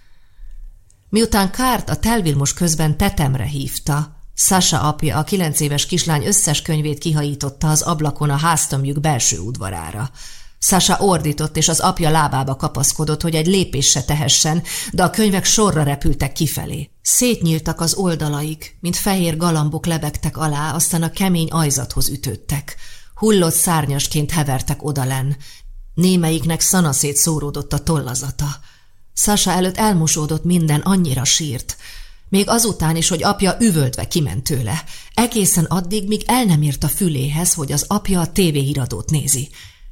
A: Miután Kárt a telvilmos közben tetemre hívta, Sasha apja a kilenc éves kislány összes könyvét kihajította az ablakon a háztömjük belső udvarára. Sasha ordított, és az apja lábába kapaszkodott, hogy egy lépés se tehessen, de a könyvek sorra repültek kifelé. Szétnyíltak az oldalaik, mint fehér galambok lebegtek alá, aztán a kemény ajzathoz ütődtek. Hullott szárnyasként hevertek odalen. Némelyiknek szanaszét szóródott a tollazata. Sasa előtt elmosódott minden, annyira sírt. Még azután is, hogy apja üvöltve kiment tőle. Egészen addig, míg el nem írt a füléhez, hogy az apja a tévéhíradót nézi.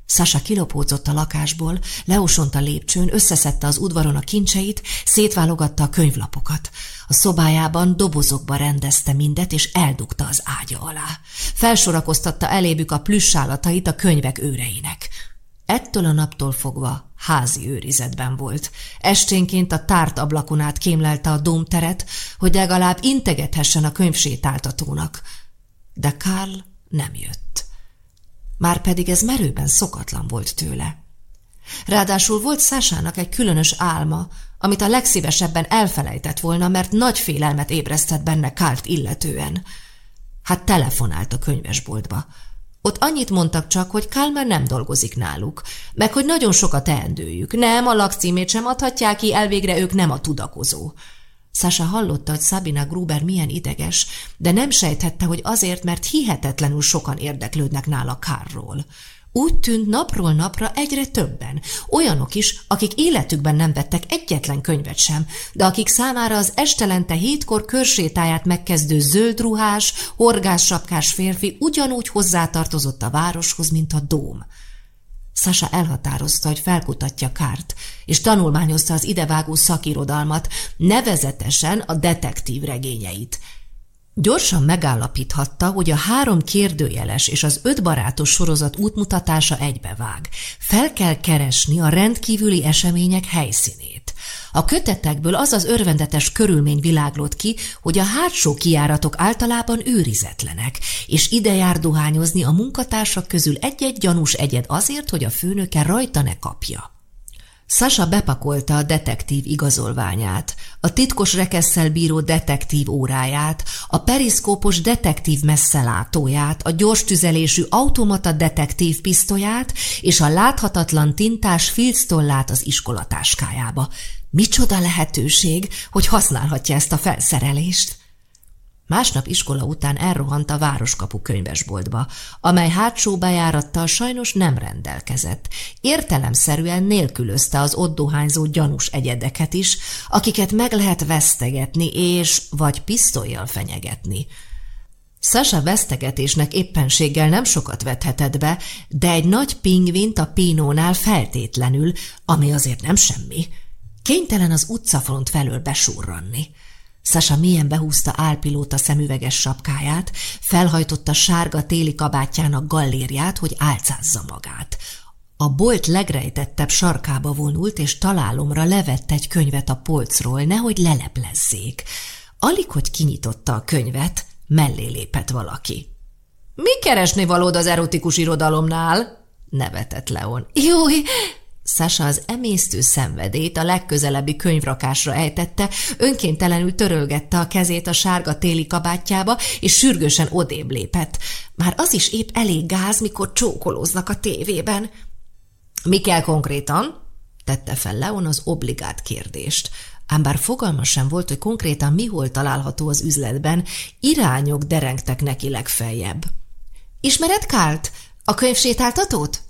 A: Sasa kilopódzott a lakásból, leosont a lépcsőn, összeszedte az udvaron a kincseit, szétválogatta a könyvlapokat. A szobájában dobozokba rendezte mindet, és eldugta az ágya alá. Felsorakoztatta elébük a plüssállatait a könyvek őreinek. Ettől a naptól fogva házi őrizetben volt. Esténként a tárt ablakon át kémlelte a domteret, hogy legalább integethessen a könyvsétáltatónak. De Karl nem jött. Márpedig ez merőben szokatlan volt tőle. Ráadásul volt Szásának egy különös álma, amit a legszívesebben elfelejtett volna, mert nagy félelmet ébresztett benne Kárt illetően. Hát telefonált a könyvesboltba. Ott annyit mondtak csak, hogy Kál már nem dolgozik náluk, meg hogy nagyon sok a teendőjük. Nem, a lakcímét sem adhatják ki, elvégre ők nem a tudakozó. Sasa hallotta, hogy Sabina Gruber milyen ideges, de nem sejthette, hogy azért, mert hihetetlenül sokan érdeklődnek nála Kárról. Úgy tűnt napról napra egyre többen, olyanok is, akik életükben nem vettek egyetlen könyvet sem, de akik számára az estelente hétkor körsétáját megkezdő zöldruhás, horgássapkás férfi ugyanúgy hozzátartozott a városhoz, mint a dóm. Sasa elhatározta, hogy felkutatja Kárt, és tanulmányozta az idevágó szakirodalmat, nevezetesen a detektív regényeit – Gyorsan megállapíthatta, hogy a három kérdőjeles és az öt barátos sorozat útmutatása egybevág. Fel kell keresni a rendkívüli események helyszínét. A kötetekből az az örvendetes körülmény világlott ki, hogy a hátsó kiáratok általában őrizetlenek, és ide jár dohányozni a munkatársak közül egy-egy gyanús egyed azért, hogy a főnöke rajta ne kapja. Sasa bepakolta a detektív igazolványát, a titkos rekesszel bíró detektív óráját, a periszkópos detektív messzelátóját, a gyors tüzelésű automata detektív pisztolyát és a láthatatlan tintás filctollát az iskolatáskájába. Micsoda lehetőség, hogy használhatja ezt a felszerelést! Másnap iskola után elrohant a városkapu könyvesboltba, amely hátsó bejárattal sajnos nem rendelkezett. Értelemszerűen nélkülözte az ott dohányzó gyanús egyedeket is, akiket meg lehet vesztegetni és vagy pisztolyjal fenyegetni. Sasa vesztegetésnek éppenséggel nem sokat vethetett be, de egy nagy pingvint a pínónál feltétlenül, ami azért nem semmi, kénytelen az utcafront felől besurranni. Sasa mélyen behúzta álpilóta szemüveges sapkáját, felhajtotta sárga téli kabátjának gallérját, hogy álcázza magát. A bolt legrejtettebb sarkába vonult, és találomra levett egy könyvet a polcról, nehogy leleplezzék. Alig, hogy kinyitotta a könyvet, mellé lépett valaki. – Mi keresni valód az erotikus irodalomnál? – nevetett Leon. – Júj, Sasa az emésztő szenvedét a legközelebbi könyvrakásra ejtette, önkéntelenül törölgette a kezét a sárga téli kabátjába, és sürgősen odébb lépett. Már az is épp elég gáz, mikor csókolóznak a tévében. Mi kell konkrétan? tette fel Leon az obligát kérdést. Ám bár fogalma sem volt, hogy konkrétan mi hol található az üzletben, irányok derengtek neki legfeljebb. Ismered Kált? A könyvsétáltatót?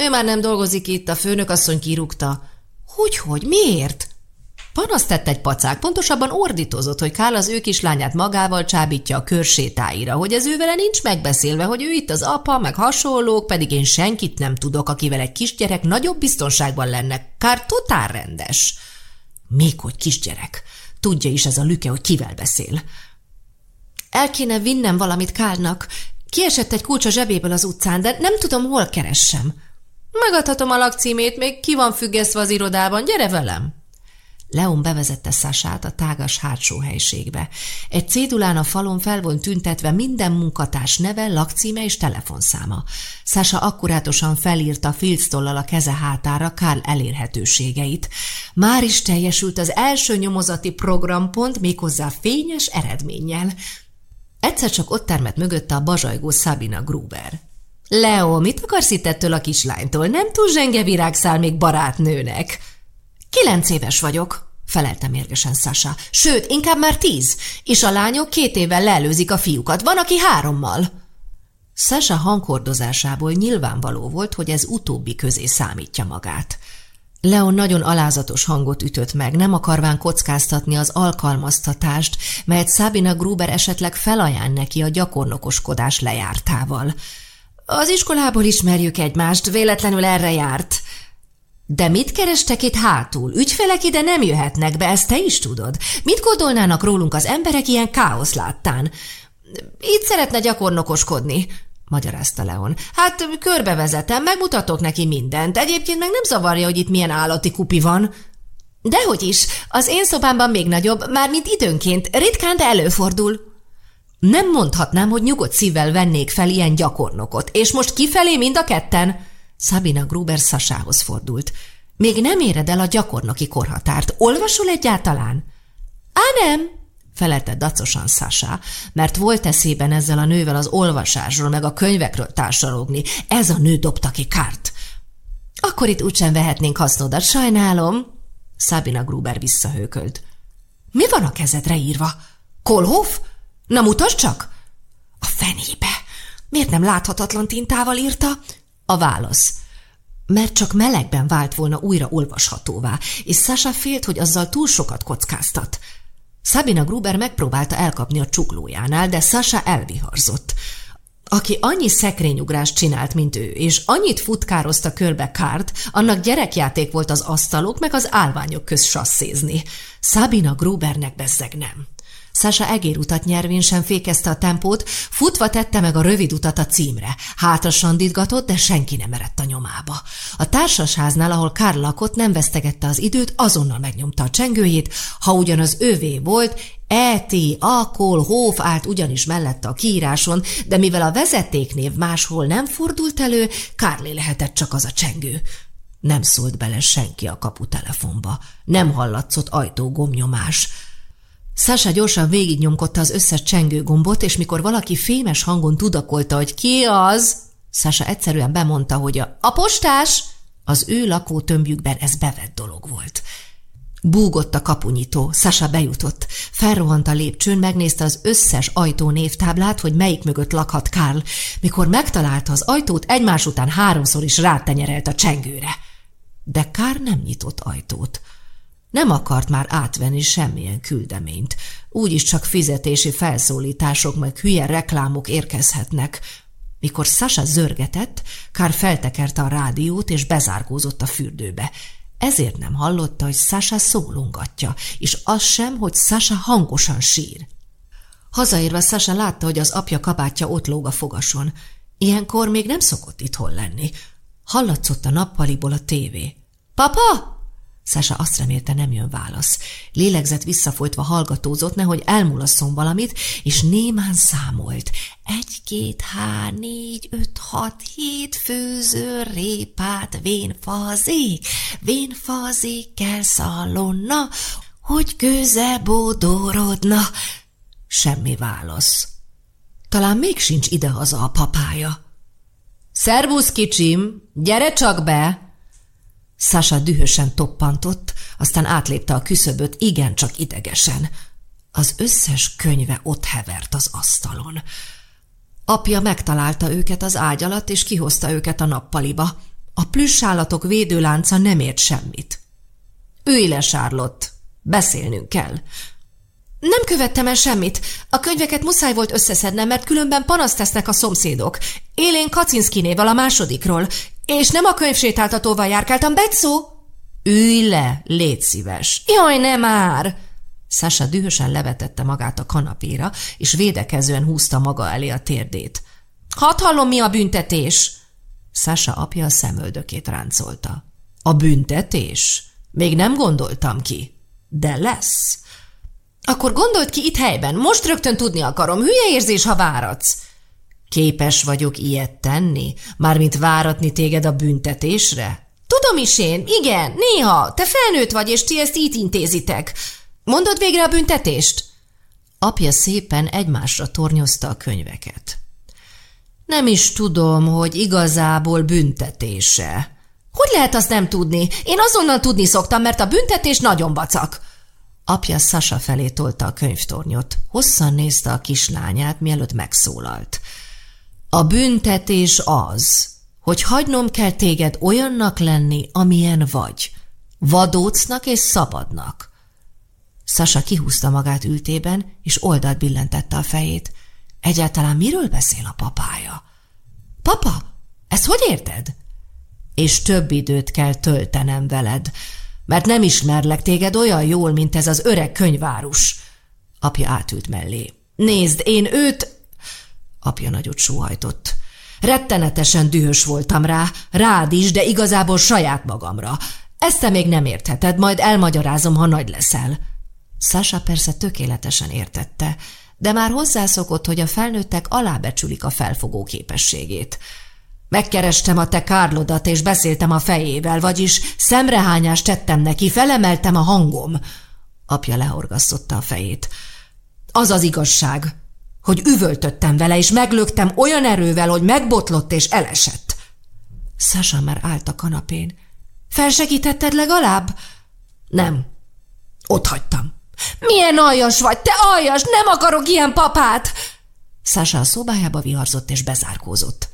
A: Ő már nem dolgozik itt, a főnök asszony kirúgta. Hogy-hogy? Miért? Panaszt tett egy pacák, pontosabban ordítozott, hogy Kál az ő kislányát magával csábítja a körsétáira, hogy ez ővele nincs megbeszélve, hogy ő itt az apa, meg hasonlók, pedig én senkit nem tudok, akivel egy kisgyerek nagyobb biztonságban lenne. Kár totál rendes. Még hogy kisgyerek. Tudja is ez a lüke, hogy kivel beszél. El kéne vinnem valamit Kálnak. Kiesett egy kulcs a zsebéből az utcán, de nem tudom, hol keressem. Megadhatom a lakcímét, még ki van függesztve az irodában, gyere velem! Leon bevezette Szását a tágas hátsó helységbe. Egy cédulán a falon fel volt tüntetve minden munkatárs neve, lakcíme és telefonszáma. Szása akkurátosan felírta filctollal a keze hátára Karl elérhetőségeit. Már is teljesült az első nyomozati programpont, méghozzá fényes eredménnyel. Egyszer csak ott termett mögötte a bazsajgó Sabina Gruber. Leo, mit akarsz itt ettől a kislánytól? Nem túl zsenge virágszál még barátnőnek. Kilenc éves vagyok, felelte mérgesen Sasha. Sőt, inkább már tíz, és a lányok két évvel leelőzik a fiúkat, van, aki hárommal. Sasha hangkordozásából nyilvánvaló volt, hogy ez utóbbi közé számítja magát. Leon nagyon alázatos hangot ütött meg, nem akarván kockáztatni az alkalmaztatást, melyet Sabina Gruber esetleg felajánl neki a gyakornokoskodás lejártával. Az iskolából ismerjük egymást, véletlenül erre járt. De mit kerestek itt hátul? Ügyfelek ide nem jöhetnek be, ezt te is tudod. Mit gondolnának rólunk az emberek ilyen káosz láttán? Itt szeretne gyakornokoskodni, magyarázta Leon. Hát körbevezetem, megmutatok neki mindent. Egyébként meg nem zavarja, hogy itt milyen állati kupi van. Dehogy is, az én szobámban még nagyobb, mármint időnként, ritkán, de előfordul. Nem mondhatnám, hogy nyugodt szívvel vennék fel ilyen gyakornokot, és most kifelé mind a ketten. Sabina Gruber Sasához fordult. Még nem éred el a gyakornoki korhatárt. Olvasol egyáltalán? Á, nem, felelte dacosan Sasha, mert volt eszében ezzel a nővel az olvasásról meg a könyvekről társalogni. Ez a nő dobta ki kárt. Akkor itt úgysem vehetnénk hasznodat, sajnálom. Sabina Gruber visszahőkölt. Mi van a kezedre írva? Kolhoff? Na mutasd csak! A fenébe! Miért nem láthatatlan tintával írta? A válasz. Mert csak melegben vált volna újra olvashatóvá, és Sasha félt, hogy azzal túl sokat kockáztat. Sabina Gruber megpróbálta elkapni a csuklójánál, de Sasha elviharzott. Aki annyi szekrényugrást csinált, mint ő, és annyit futkározta körbe kárt, annak gyerekjáték volt az asztalok meg az állványok köz sasszézni. Sabina Grubernek bezzeg nem. Sasha egérutat nyervén sem fékezte a tempót, futva tette meg a rövid utat a címre. Hátra sandítgatott, de senki nem merett a nyomába. A társasháznál, ahol Karl lakott, nem vesztegette az időt, azonnal megnyomta a csengőjét, ha ugyanaz ővé volt, E.T. Akol Hóf állt ugyanis mellette a kiíráson, de mivel a vezetéknév máshol nem fordult elő, Kárlé lehetett csak az a csengő. Nem szólt bele senki a kaputelefonba. Nem hallatszott ajtó gomnyomás. Sasha gyorsan végignyomkodta az összes csengő gombot, és mikor valaki fémes hangon tudakolta, hogy ki az, Sasha egyszerűen bemondta, hogy a, a postás, az ő lakótömbjükben ez bevett dolog volt. Búgott a kapunyitó, Sasha bejutott. Felrohant a lépcsőn, megnézte az összes ajtó névtáblát, hogy melyik mögött lakhat Karl. Mikor megtalálta az ajtót, egymás után háromszor is rátenyerelt a csengőre. De Karl nem nyitott ajtót. Nem akart már átvenni semmilyen küldeményt. Úgyis csak fizetési felszólítások meg hülye reklámok érkezhetnek. Mikor Sasa zörgetett, Kár feltekerte a rádiót és bezárkózott a fürdőbe. Ezért nem hallotta, hogy Sasa szólongatja, és az sem, hogy Sasa hangosan sír. Hazaérve Sasa látta, hogy az apja kabátja ott lóg a fogason. Ilyenkor még nem szokott itthon lenni. Hallatszott a nappaliból a tévé. – Papa! Szása azt remélte, nem jön válasz. Lélegzett visszafolytva hallgatózott, nehogy elmulasszon valamit, és némán számolt. Egy, két, há, négy, öt, hat, hét főző répát, vénfazék, vénfazékkel szalonna, hogy köze bódorodna. Semmi válasz. Talán még sincs idehaza a papája. Szervusz, kicsim, gyere csak be! Sasha dühösen toppantott, aztán átlépte a küszöböt igencsak idegesen. Az összes könyve ott hevert az asztalon. Apja megtalálta őket az ágy alatt, és kihozta őket a nappaliba. A plüssállatok védőlánca nem ért semmit. Ülj le, Charlotte, beszélnünk kell. Nem követtem el semmit. A könyveket muszáj volt összeszednem, mert különben panaszt tesznek a szomszédok. Élén Kacinszki néval a másodikról, és nem a könyvsétáltatóval járkáltam, Betszó! Ülj le, légy szíves. Jaj, nem már! Sasha dühösen levetette magát a kanapéra, és védekezően húzta maga elé a térdét. Hadd hallom, mi a büntetés! Sasha apja a szemöldökét ráncolta. A büntetés? Még nem gondoltam ki. De lesz. Akkor gondolt ki itt helyben, most rögtön tudni akarom, hülye érzés, ha váratsz. Képes vagyok ilyet tenni, mármint váratni téged a büntetésre? Tudom is én, igen, néha, te felnőtt vagy, és ti ezt így intézitek. Mondod végre a büntetést? Apja szépen egymásra tornyozta a könyveket. Nem is tudom, hogy igazából büntetése. Hogy lehet azt nem tudni? Én azonnal tudni szoktam, mert a büntetés nagyon vacak. Apja Sasa felé tolta a könyvtornyot. Hosszan nézte a kislányát, mielőtt megszólalt. A büntetés az, hogy hagynom kell téged olyannak lenni, amilyen vagy. Vadócnak és szabadnak. Sasa kihúzta magát ültében, és oldalt billentette a fejét. Egyáltalán miről beszél a papája? Papa, ezt hogy érted? És több időt kell töltenem veled, mert nem ismerlek téged olyan jól, mint ez az öreg könyvárus. Apja átült mellé. Nézd, én őt... Apja nagyot sóhajtott. Rettenetesen dühös voltam rá, rád is, de igazából saját magamra. Ezt te még nem értheted, majd elmagyarázom, ha nagy leszel. Sasha persze tökéletesen értette, de már hozzászokott, hogy a felnőttek alábecsülik a felfogó képességét. Megkerestem a te Kárlodat, és beszéltem a fejével, vagyis szemrehányást tettem neki, felemeltem a hangom. Apja lehorgasztotta a fejét. Az az igazság, hogy üvöltöttem vele, és meglöktem olyan erővel, hogy megbotlott és elesett. Sasha már állt a kanapén. Felsegítetted legalább? Nem. Ott hagytam. Milyen aljas vagy, te aljas, nem akarok ilyen papát! Sasha a szobájába viharzott és bezárkózott.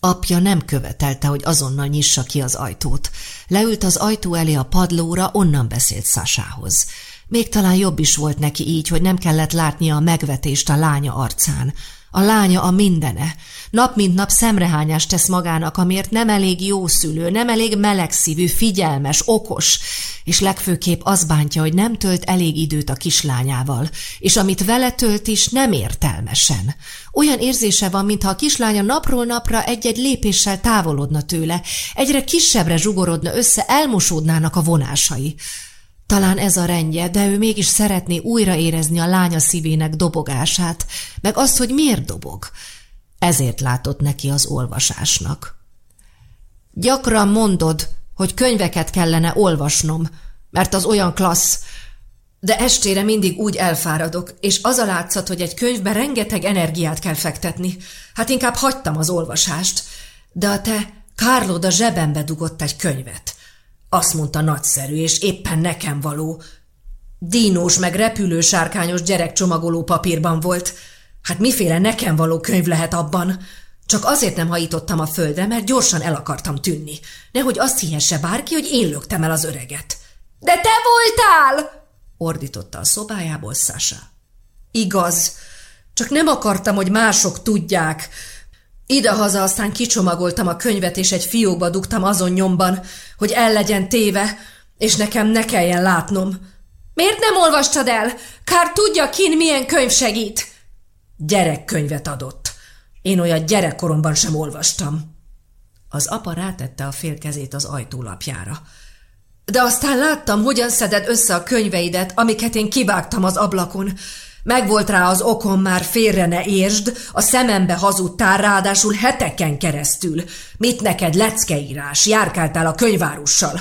A: Apja nem követelte, hogy azonnal nyissa ki az ajtót. Leült az ajtó elé a padlóra, onnan beszélt Sasához. Még talán jobb is volt neki így, hogy nem kellett látnia a megvetést a lánya arcán. A lánya a mindene. Nap mint nap szemrehányást tesz magának, amiért nem elég jó szülő, nem elég melegszívű, figyelmes, okos, és legfőképp az bántja, hogy nem tölt elég időt a kislányával, és amit vele tölt is, nem értelmesen. Olyan érzése van, mintha a kislánya napról napra egy-egy lépéssel távolodna tőle, egyre kisebbre zsugorodna össze, elmosódnának a vonásai. Talán ez a rendje, de ő mégis szeretné újra érezni a lánya szívének dobogását, meg azt, hogy miért dobog. Ezért látott neki az olvasásnak. Gyakran mondod, hogy könyveket kellene olvasnom, mert az olyan klassz, de estére mindig úgy elfáradok, és az a látszat, hogy egy könyvben rengeteg energiát kell fektetni. Hát inkább hagytam az olvasást. De a te Kárlód a zsebembe dugott egy könyvet. Azt mondta nagyszerű, és éppen nekem való. Dínós meg repülősárkányos gyerekcsomagoló papírban volt. Hát miféle nekem való könyv lehet abban? Csak azért nem hajítottam a földre, mert gyorsan el akartam tűnni. Nehogy azt hihesse bárki, hogy én löktem el az öreget. De te voltál! ordította a szobájából Sasha. Igaz, csak nem akartam, hogy mások tudják. Idehaza aztán kicsomagoltam a könyvet, és egy fiókba dugtam azon nyomban, hogy el legyen téve, és nekem ne kelljen látnom. Miért nem olvastad el? Kár tudja, kin milyen könyv segít. Gyerekkönyvet adott. Én olyan gyerekkoromban sem olvastam. Az apa rátette a fél kezét az ajtólapjára. De aztán láttam, hogyan szeded össze a könyveidet, amiket én kivágtam az ablakon. Megvolt rá az okom már félre ne értsd, a szemembe hazudtál ráadásul heteken keresztül. Mit neked leckeírás, járkáltál a könyvárussal.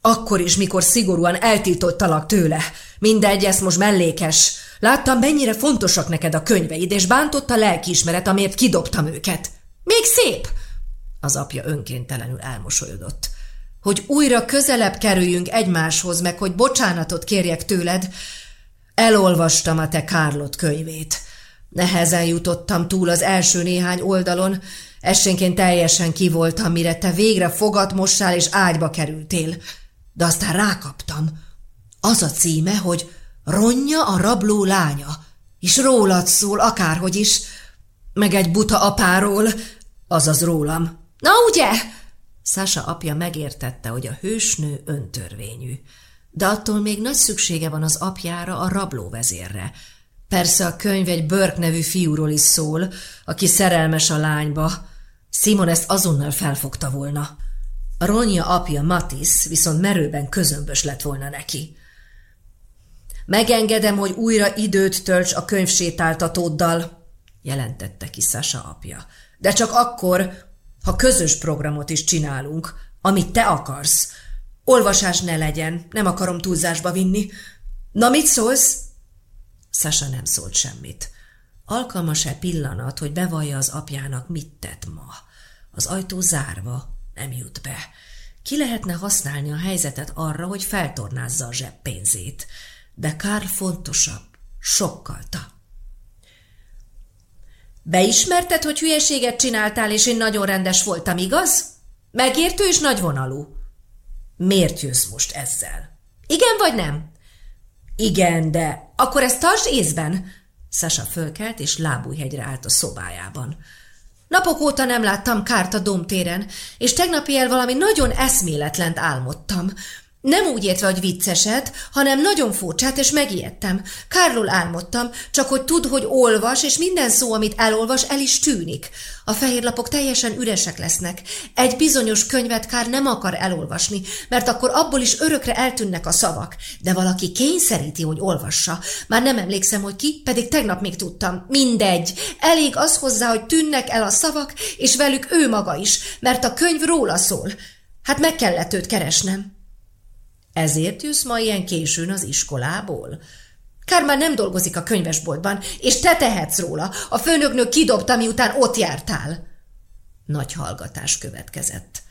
A: Akkor is, mikor szigorúan eltiltottalak tőle. Mindegy, ez most mellékes. Láttam, mennyire fontosak neked a könyveid, és bántott a lelkiismeret, amiért kidobtam őket. Még szép! Az apja önkéntelenül elmosolyodott. Hogy újra közelebb kerüljünk egymáshoz, meg hogy bocsánatot kérjek tőled, elolvastam a te Kárlott könyvét. Nehezen jutottam túl az első néhány oldalon,
B: Esténként teljesen kivoltam, mire te végre fogat mossál és ágyba kerültél. De aztán rákaptam. Az a címe, hogy Ronja a rabló lánya, és rólad szól, akárhogy is, meg egy buta apáról, azaz rólam. Na ugye? Sasa apja megértette, hogy a hősnő öntörvényű, de attól még nagy szüksége van az apjára, a rablóvezérre. Persze a könyv egy Burke nevű fiúról is szól, aki szerelmes a lányba. Simon ezt azonnal felfogta volna. A Ronja apja Matis viszont merőben közömbös lett volna neki. Megengedem, hogy újra időt tölts a könyvsétáltatóddal, jelentette ki Sasa apja. De csak akkor, ha közös programot is csinálunk, amit te akarsz. Olvasás ne legyen, nem akarom túlzásba vinni. Na, mit szólsz? Sasa nem szólt semmit. Alkalmas-e pillanat, hogy bevallja az apjának, mit tett ma? Az ajtó zárva, nem jut be. Ki lehetne használni a helyzetet arra, hogy feltornázza a zseppénzét? De Karl fontosabb, sokkalta. Beismerted, hogy hülyeséget csináltál, és én nagyon rendes voltam, igaz? Megértő és nagyvonalú. Miért jössz most ezzel? Igen vagy nem? Igen, de akkor ezt tartsd észben. Sasa fölkelt, és lábújhegyre állt a szobájában. Napok óta nem láttam kárt a domtéren, és tegnap éjjel valami nagyon eszméletlent álmodtam. Nem úgy értve, hogy vicceset, hanem nagyon furcsát, és megijedtem. Kárról álmodtam, csak hogy tud, hogy olvas, és minden szó, amit elolvas, el is tűnik. A fehér lapok teljesen üresek lesznek. Egy bizonyos könyvet Kár nem akar elolvasni, mert akkor abból is örökre eltűnnek a szavak. De valaki kényszeríti, hogy olvassa. Már nem emlékszem, hogy ki, pedig tegnap még tudtam. Mindegy. Elég az hozzá, hogy tűnnek el a szavak, és velük ő maga is, mert a könyv róla szól. Hát meg kellett őt keresnem. Ezért jössz ma ilyen későn az iskolából? Kár már nem dolgozik a könyvesboltban, és te tehetsz róla. A főnöknő kidobta, miután ott jártál. Nagy hallgatás következett.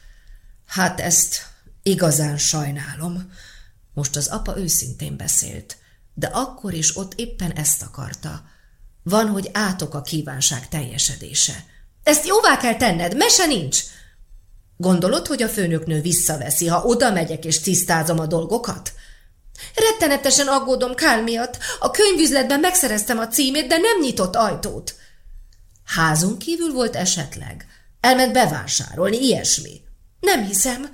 B: Hát ezt igazán sajnálom. Most az apa őszintén beszélt, de akkor is ott éppen ezt akarta. Van, hogy átok a kívánság teljesedése. Ezt jóvá kell tenned, mese nincs. Gondolod, hogy a főnöknő visszaveszi, ha oda megyek és tisztázom a dolgokat? Rettenetesen aggódom Kál miatt. A könyvüzletben megszereztem a címét, de nem nyitott ajtót. Házunk kívül volt esetleg. Elment bevásárolni, ilyesmi. Nem hiszem,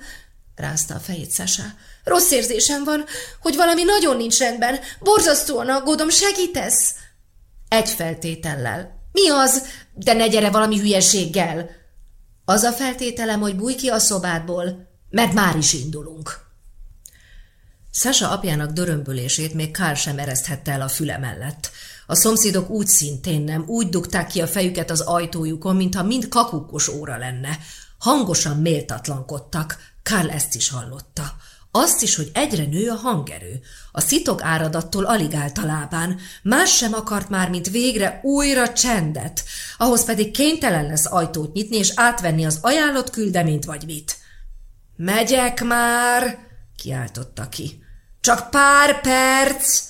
B: rázta a fejét Sasa. Rossz érzésem van, hogy valami nagyon nincs rendben. Borzasztóan aggódom, segítesz? Egy feltétellel. Mi az? De ne gyere valami hülyeséggel. Az a feltételem, hogy bújj ki a szobádból, mert már is indulunk. Sasa apjának dörömbölését még Kár sem ereszthette el a füle mellett. A szomszédok úgy szintén nem, úgy dugták ki a fejüket az ajtójukon, mintha mind kakukkos óra lenne. Hangosan méltatlankodtak, Kár ezt is hallotta. Azt is, hogy egyre nő a hangerő. A szitok áradattól alig állt a lábán, más sem akart már, mint végre újra csendet, ahhoz pedig kénytelen lesz ajtót nyitni és átvenni az ajánlott küldeményt vagy mit. Megyek már, kiáltotta ki. Csak pár perc!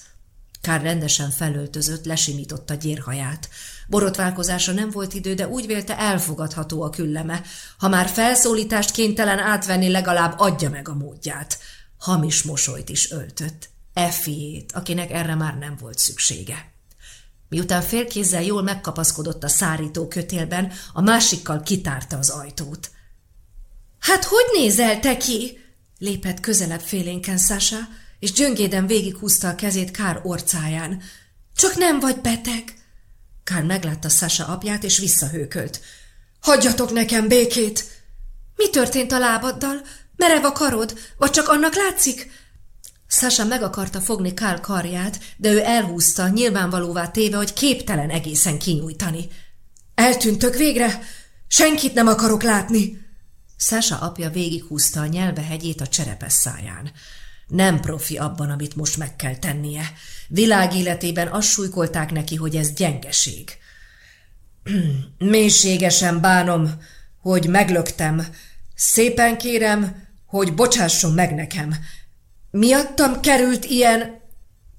B: Kár rendesen felöltözött, lesimította gyérhaját. Borotválkozása nem volt idő, de úgy vélte elfogadható a külleme. Ha már felszólítást kénytelen átvenni, legalább adja meg a módját. Hamis mosolyt is öltött. Effiét, akinek erre már nem volt szüksége. Miután félkézzel jól megkapaszkodott a szárító kötélben, a másikkal kitárta az ajtót. – Hát hogy nézel te ki? – lépett közelebb félénken Sasha, és gyöngéden végighúzta a kezét Kár orcáján. – Csak nem vagy beteg? Kár meglátta Sasha apját, és visszahőkölt. – Hagyjatok nekem békét! – Mi történt a lábaddal? Merev a karod? Vagy csak annak látszik? Sasha meg akarta fogni Kál karját, de ő elhúzta, nyilvánvalóvá téve, hogy képtelen egészen kinyújtani. Eltűntök végre? Senkit nem akarok látni! Sasha apja végighúzta a nyelvehegyét a cserepes száján. Nem profi abban, amit most meg kell tennie. Világéletében azt súlykolták neki, hogy ez gyengeség. *clears throat* Mélységesen bánom, hogy meglöktem. Szépen kérem, hogy bocsásson meg nekem. Miattam került ilyen...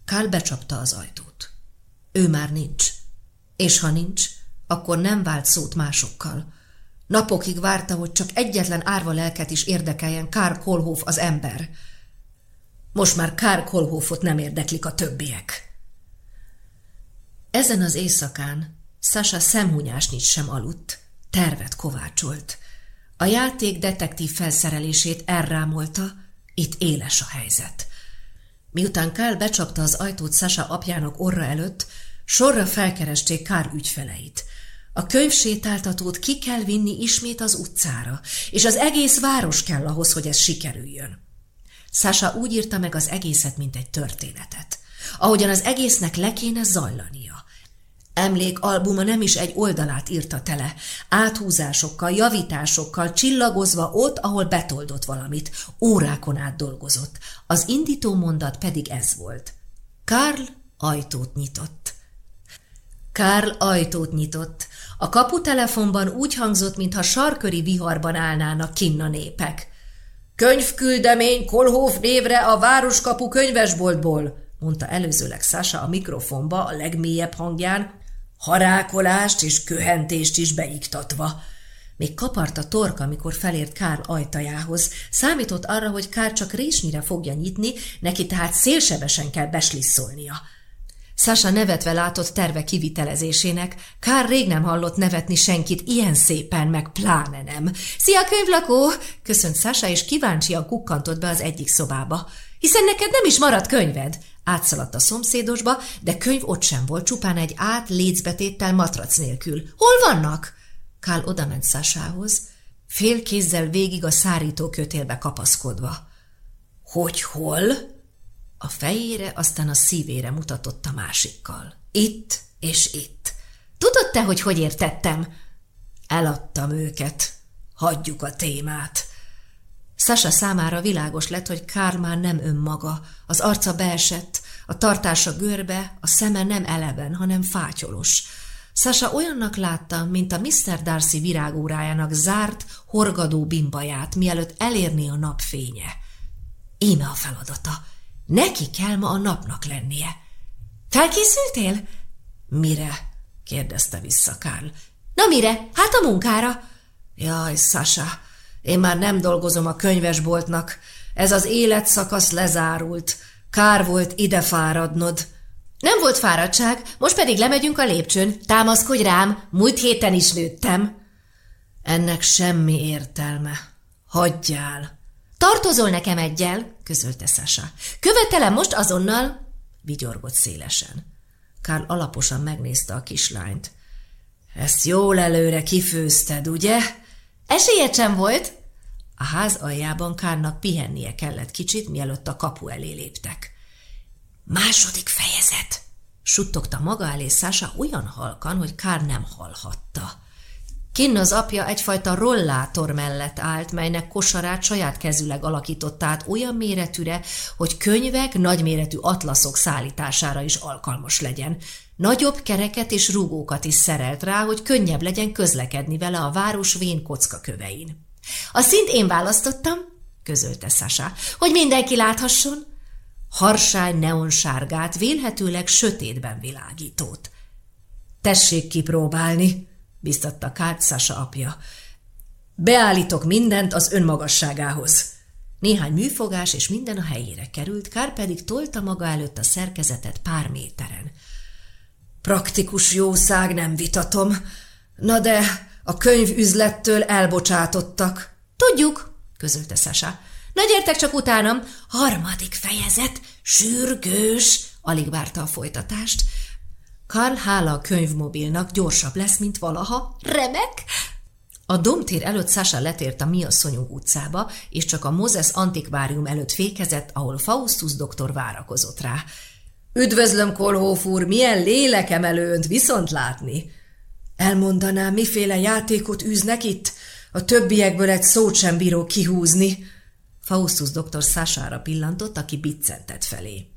B: Kál becsapta az ajtót. Ő már nincs. És ha nincs, akkor nem vált szót másokkal.
A: Napokig várta, hogy csak egyetlen árva lelket is érdekeljen Kár Kolhof az ember. Most már Kár Kolhofot nem érdeklik a többiek. Ezen az éjszakán Sasa szemhunyásnyit sem aludt, tervet kovácsolt. A játék detektív felszerelését elrámolta, itt éles a helyzet. Miután Kál becsapta az ajtót Sasa apjának orra előtt, sorra felkeresték Kár ügyfeleit. A könyvsétáltatót ki kell vinni ismét az utcára, és az egész város kell ahhoz, hogy ez sikerüljön. Sasa úgy írta meg az egészet, mint egy történetet. Ahogyan az egésznek le kéne zajlania. Emlékalbuma nem is egy oldalát írta tele, áthúzásokkal, javításokkal, csillagozva ott, ahol betoldott valamit, órákon át dolgozott. Az indító mondat pedig ez volt. Karl ajtót nyitott. Karl ajtót nyitott. A kaputelefonban úgy hangzott, mintha sarköri viharban állnának kinna népek. Könyvküldemény Kolhof névre a Városkapu könyvesboltból, mondta előzőleg Sasa a mikrofonba a legmélyebb hangján, harákolást és köhentést is beiktatva. Még kapart a torka, amikor felért Kár ajtajához. Számított arra, hogy Kár csak résnyire fogja nyitni, neki tehát szélsebesen kell beslisszolnia. Sasa nevetve látott terve kivitelezésének, Kár rég nem hallott nevetni senkit ilyen szépen, meg pláne nem. – Szia, könyvlakó! – köszönt Sasa, és kíváncsian kukkantott be az egyik szobába. – Hiszen neked nem is maradt könyved! Átszaladt a szomszédosba, de könyv ott sem volt, csupán egy át lécbetéttel matrac nélkül. Hol vannak? Kál odament Szásához, fél végig a szárító kötélbe kapaszkodva. Hogy hol? A fejére, aztán a szívére mutatott a másikkal. Itt és itt. Tudod te, hogy hogy értettem? Eladtam őket. Hagyjuk a témát. Sasa számára világos lett, hogy Kár már nem önmaga, az arca beesett, a tartása görbe, a szeme nem eleven, hanem fátyolos. Sasa olyannak látta, mint a Mr. Darcy virágórájának zárt, horgadó bimbaját, mielőtt elérni a napfénye. Íme a feladata. Neki kell ma a napnak lennie. Felkészültél? Mire? kérdezte vissza Karl. Na mire? Hát a munkára. Jaj, Sasa, én már nem dolgozom a könyvesboltnak. Ez az életszakasz lezárult. Kár volt ide fáradnod. Nem volt fáradtság, most pedig lemegyünk a lépcsőn. Támaszkodj rám, múlt héten is nőttem. Ennek semmi értelme. Hagyjál. Tartozol nekem egyel, közölte Sasa. Követelem most azonnal, vigyorgott szélesen. Kár alaposan megnézte a kislányt. Ezt jól előre kifőzted, ugye? Esélyed sem volt? A ház aljában Kárnak pihennie kellett kicsit, mielőtt a kapu elé léptek. Második fejezet! Suttogta maga elé Szása olyan halkan, hogy Kár nem hallhatta. Kinn az apja egyfajta rollátor mellett állt, melynek kosarát saját kezüleg alakított át olyan méretűre, hogy könyvek, nagyméretű atlaszok szállítására is alkalmas legyen. Nagyobb kereket és rugókat is szerelt rá, hogy könnyebb legyen közlekedni vele a város vén kövein. A szint én választottam, közölte Sasa, hogy mindenki láthasson. Harsány neonsárgát, vélhetőleg sötétben világítót. Tessék kipróbálni, biztatta Kárt Sasa apja. Beállítok mindent az önmagasságához. Néhány műfogás és minden a helyére került, Kár pedig tolta maga előtt a szerkezetet pár méteren. Praktikus jószág, nem vitatom. Na de a könyvüzlettől elbocsátottak. Tudjuk, közölte Sasa. Na gyertek csak utánam. Harmadik fejezet, sürgős, alig várta a folytatást. Karl hála a könyvmobilnak gyorsabb lesz, mint valaha. Remek! A domtér előtt Sasa letért a Miasszonyunk utcába, és csak a Moses antikvárium előtt fékezett, ahol Faustus doktor várakozott rá. Üdvözlöm, Kolhóf úr, milyen lélekemelő önt viszont látni! Elmondaná, miféle játékot űznek itt? A többiekből egy szót sem bíró kihúzni. Faustus doktor Szására pillantott, aki biccentett felé.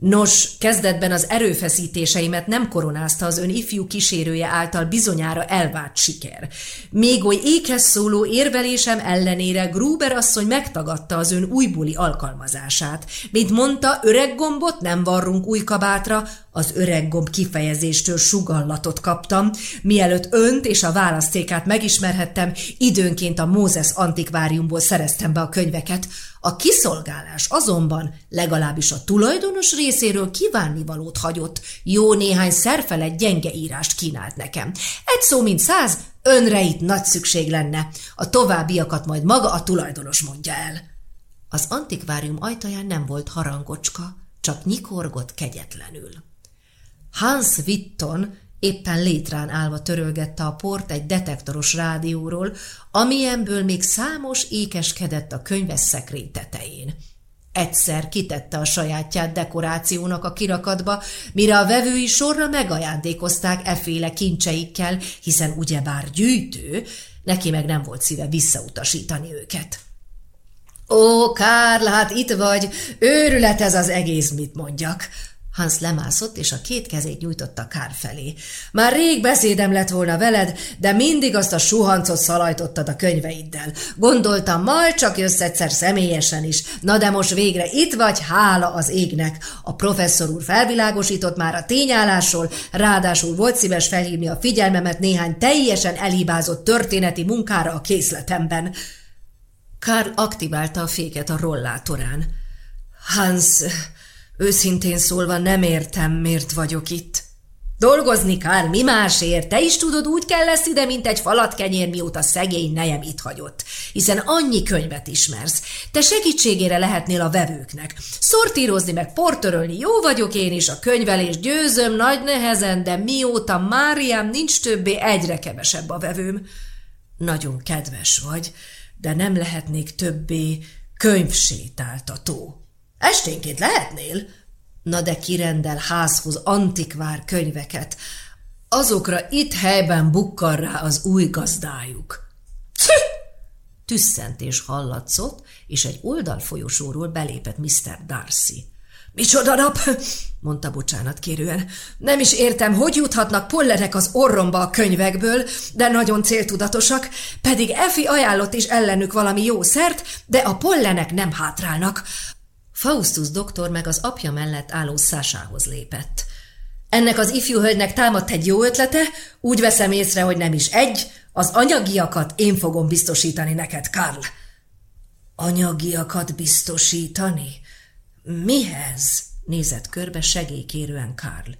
A: Nos, kezdetben az erőfeszítéseimet nem koronázta az ön ifjú kísérője által bizonyára elvárt siker. Még oly ékes szóló érvelésem ellenére Gruber asszony megtagadta az ön újbuli alkalmazását. Mint mondta, öreg gombot nem varrunk új kabátra, az öreg gomb kifejezéstől sugallatot kaptam. Mielőtt önt és a választékát megismerhettem, időnként a Mózes antikváriumból szereztem be a könyveket. A kiszolgálás azonban legalábbis a tulajdonos részéről kívánnivalót hagyott, jó néhány szerfelett gyenge írást kínált nekem. Egy szó mint száz, önre itt nagy szükség lenne. A továbbiakat majd maga a tulajdonos mondja el. Az antikvárium ajtaján nem volt harangocska, csak nyikorgott kegyetlenül. Hans Witton éppen létrán állva törölgette a port egy detektoros rádióról, amilyenből még számos ékeskedett a könyves szekrény tetején. Egyszer kitette a sajátját dekorációnak a kirakatba, mire a vevői sorra megajándékozták eféle kincseikkel, hiszen ugyebár gyűjtő, neki meg nem volt szíve visszautasítani őket. Ó, Kárl, hát itt vagy, őrület ez az egész, mit mondjak, Hans lemászott, és a két kezét nyújtotta Kár felé. Már rég beszédem lett volna veled, de mindig azt a suhancot szalajtottad a könyveiddel. Gondoltam, majd csak jössz egyszer személyesen is. Na de most végre itt vagy, hála az égnek. A professzor úr felvilágosított már a tényállásról, ráadásul volt szíves felhívni a figyelmemet néhány teljesen elhibázott történeti munkára a készletemben. Karl aktiválta a féket a rollátorán. Hans, Őszintén szólva nem értem, miért vagyok itt. Dolgozni, Kár, mi másért? Te is tudod, úgy kell lesz ide, mint egy falat kenyér, mióta szegény nejem itt hagyott. Hiszen annyi könyvet ismersz. Te segítségére lehetnél a vevőknek. Szortírozni meg portörölni jó vagyok én is, a könyvelés győzöm nagy nehezen, de mióta Máriám nincs többé, egyre kevesebb a vevőm. Nagyon kedves vagy, de nem lehetnék többé könyvsétáltató. Esténként lehetnél? Na de kirendel házhoz antikvár könyveket. Azokra itt helyben bukkar rá az új gazdájuk. Tüsszentés hallatszott, és egy oldalfolyosóról belépett Mr. Darcy. Micsoda nap, mondta bocsánat kérően. Nem is értem, hogy juthatnak pollerek az orromba a könyvekből, de nagyon céltudatosak, pedig Efi ajánlott is ellenük valami jó szert, de a pollenek nem hátrálnak. Faustus doktor meg az apja mellett álló Szásához lépett. Ennek az ifjú hölgynek támadt egy jó ötlete, úgy veszem észre, hogy nem is egy, az anyagiakat én fogom biztosítani neked, Karl. Anyagiakat biztosítani? Mihez? Nézett körbe segélykérően Karl.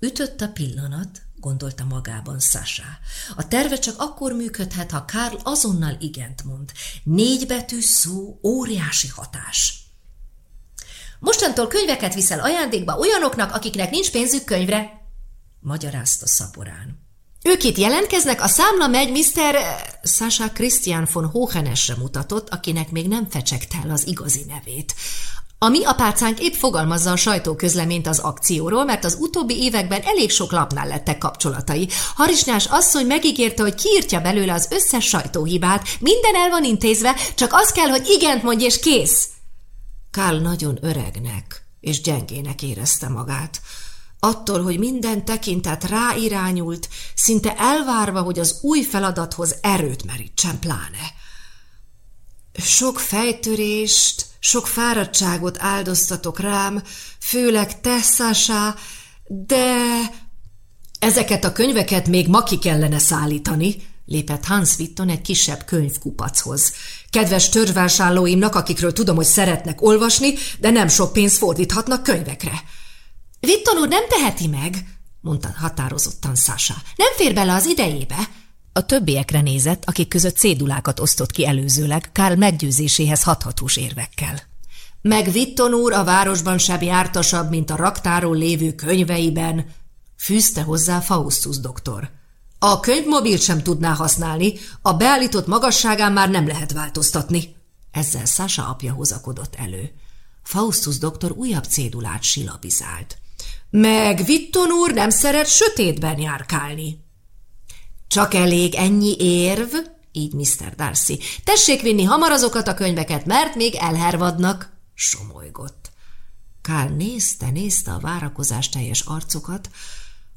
A: Ütött a pillanat, gondolta magában Sasha. A terve csak akkor működhet, ha Karl azonnal igent mond. Négy betű szó, óriási hatás. Mostantól könyveket viszel ajándékba olyanoknak, akiknek nincs pénzük könyvre, magyarázta szaporán. Ők itt jelentkeznek, a számla megy Mr. Sasha Christian von Hohenesre mutatott, akinek még nem fecsegte el az igazi nevét. A mi apácánk épp fogalmazza a sajtóközleményt az akcióról, mert az utóbbi években elég sok lapnál lettek kapcsolatai. Harisnyás asszony megígérte, hogy kiírtja belőle az összes sajtóhibát, minden el van intézve, csak az kell, hogy igent mondj és kész. Kál nagyon öregnek és gyengének érezte magát. Attól, hogy minden tekintet ráirányult, szinte elvárva, hogy az új feladathoz erőt merítsen pláne. Sok fejtörést, sok fáradtságot áldoztatok rám, főleg te, de ezeket a könyveket még ma ki kellene szállítani, lépett Hans Witton egy kisebb könyvkupachoz. Kedves törzsvásárlóimnak, akikről tudom, hogy szeretnek olvasni, de nem sok pénzt fordíthatnak könyvekre. Witton úr nem teheti meg, mondta határozottan Sasha. Nem fér bele az idejébe. A többiekre nézett, akik között cédulákat osztott ki előzőleg, Karl meggyőzéséhez hathatós érvekkel. Meg Witton úr a városban sem jártasabb, mint a raktáról lévő könyveiben, fűzte hozzá Faustus doktor. A könyvmobilt sem tudná használni, a beállított magasságán már nem lehet változtatni. Ezzel Sasha apja hozakodott elő. Faustus doktor újabb cédulát silabizált. Meg Vitton úr nem szeret sötétben járkálni. Csak elég ennyi érv, így Mr. Darcy. Tessék vinni hamar azokat a könyveket, mert még elhervadnak, somolygott. Kár nézte, nézte a várakozás teljes arcokat,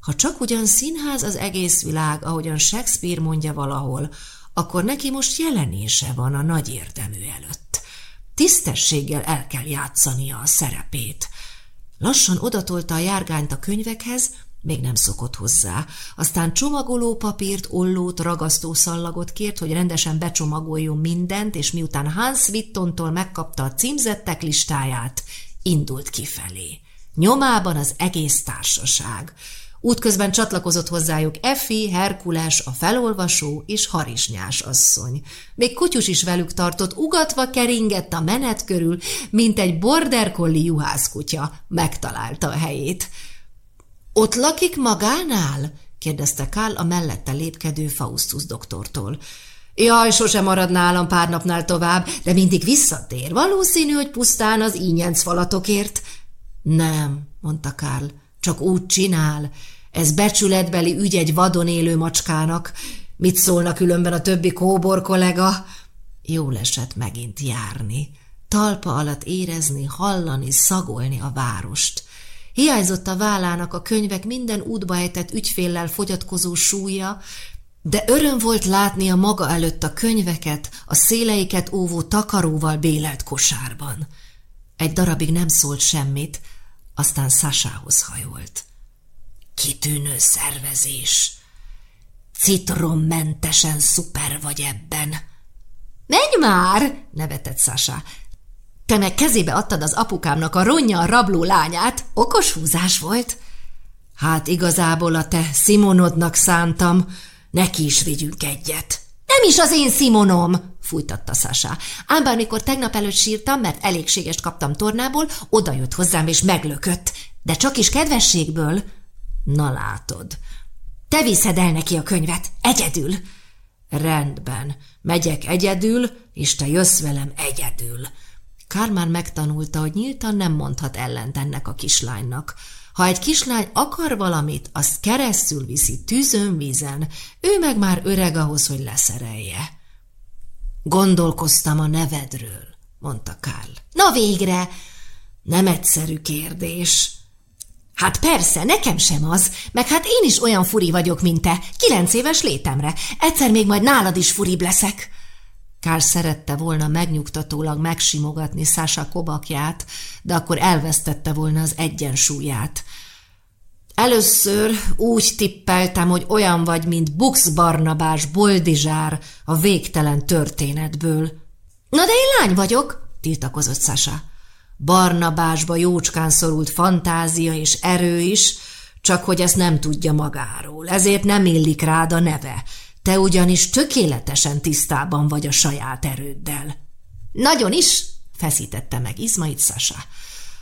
A: ha csak ugyan színház az egész világ, ahogyan Shakespeare mondja valahol, akkor neki most jelenése van a nagy érdemű előtt. Tisztességgel el kell játszania a szerepét. Lassan odatolta a járgányt a könyvekhez, még nem szokott hozzá. Aztán csomagoló papírt, ollót, ragasztószallagot kért, hogy rendesen becsomagoljon mindent, és miután Hans Wittontól megkapta a címzettek listáját, indult kifelé. Nyomában az egész társaság. Útközben csatlakozott hozzájuk Effi, Herkules, a felolvasó és Harisnyás asszony. Még kutyus is velük tartott, ugatva keringett a menet körül, mint egy border collie juhászkutya. Megtalálta a helyét. Ott lakik magánál? kérdezte Kál a mellette lépkedő Faustus doktortól. Jaj, sose marad nálam pár napnál tovább, de mindig visszatér. Valószínű, hogy pusztán az ínyenc falatokért. Nem, mondta Kál, csak úgy csinál. Ez becsületbeli ügy egy vadon élő macskának. Mit szólna különben a többi kóbor kollega? Jól esett megint járni. Talpa alatt érezni, hallani, szagolni a várost. Hiányzott a vállának a könyvek minden útba ejtett ügyféllel fogyatkozó súlya, de öröm volt látni a maga előtt a könyveket, a széleiket óvó takaróval bélelt kosárban. Egy darabig nem szólt semmit, aztán Sasához hajolt. Kitűnő szervezés. Citrommentesen szuper vagy ebben. Menj már, nevetett Sasa. Te meg kezébe adtad az apukámnak a ronnya a rabló lányát, okos húzás volt. Hát igazából a te Simonodnak szántam, neki is vigyünk egyet. Nem is az én Simonom, fújtatta Sasa. Ám bár mikor tegnap előtt sírtam, mert elégségest kaptam tornából, odajött hozzám és meglökött. De csak is kedvességből. Na látod. Te viszed el neki a könyvet, egyedül. Rendben, megyek egyedül, és te jössz velem egyedül. Kármán megtanulta, hogy nyíltan nem mondhat ellent ennek a kislánynak. Ha egy kislány akar valamit, azt keresztül viszi tűzön, vízen, ő meg már öreg ahhoz, hogy leszerelje. Gondolkoztam a nevedről, mondta Kál. Na végre! Nem egyszerű kérdés. Hát persze, nekem sem az, meg hát én is olyan furi vagyok, mint te, kilenc éves létemre. Egyszer még majd nálad is furibb leszek. Kár szerette volna megnyugtatólag megsimogatni Sasha kobakját, de akkor elvesztette volna az egyensúlyát. Először úgy tippeltem, hogy olyan vagy, mint Bux Barnabás Boldizsár a végtelen történetből. Na de én lány vagyok, tiltakozott Sasha. Barnabásba jócskán szorult fantázia és erő is, csak hogy ezt nem tudja magáról, ezért nem illik rád a neve, te ugyanis tökéletesen tisztában vagy a saját erőddel. Nagyon is, feszítette meg Izmait Sasa.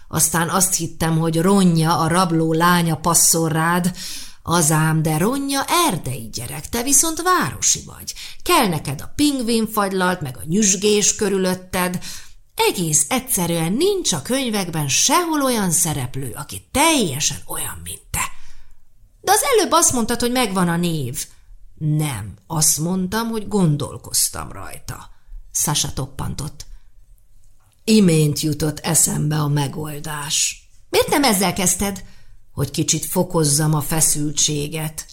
A: Aztán azt hittem, hogy ronja a rabló lánya passzol rád, Azám, de ronja erdei gyerek, te viszont városi vagy. Kell neked a pingvinfagylalt, meg a nyüzsgés körülötted. Egész egyszerűen nincs a könyvekben sehol olyan szereplő, aki teljesen olyan, mint te. De az előbb azt mondtad, hogy megvan a név. Nem, azt mondtam, hogy gondolkoztam rajta. Sasa toppantott. Imént jutott eszembe a megoldás. Miért nem ezzel kezdted? Hogy kicsit fokozzam a feszültséget.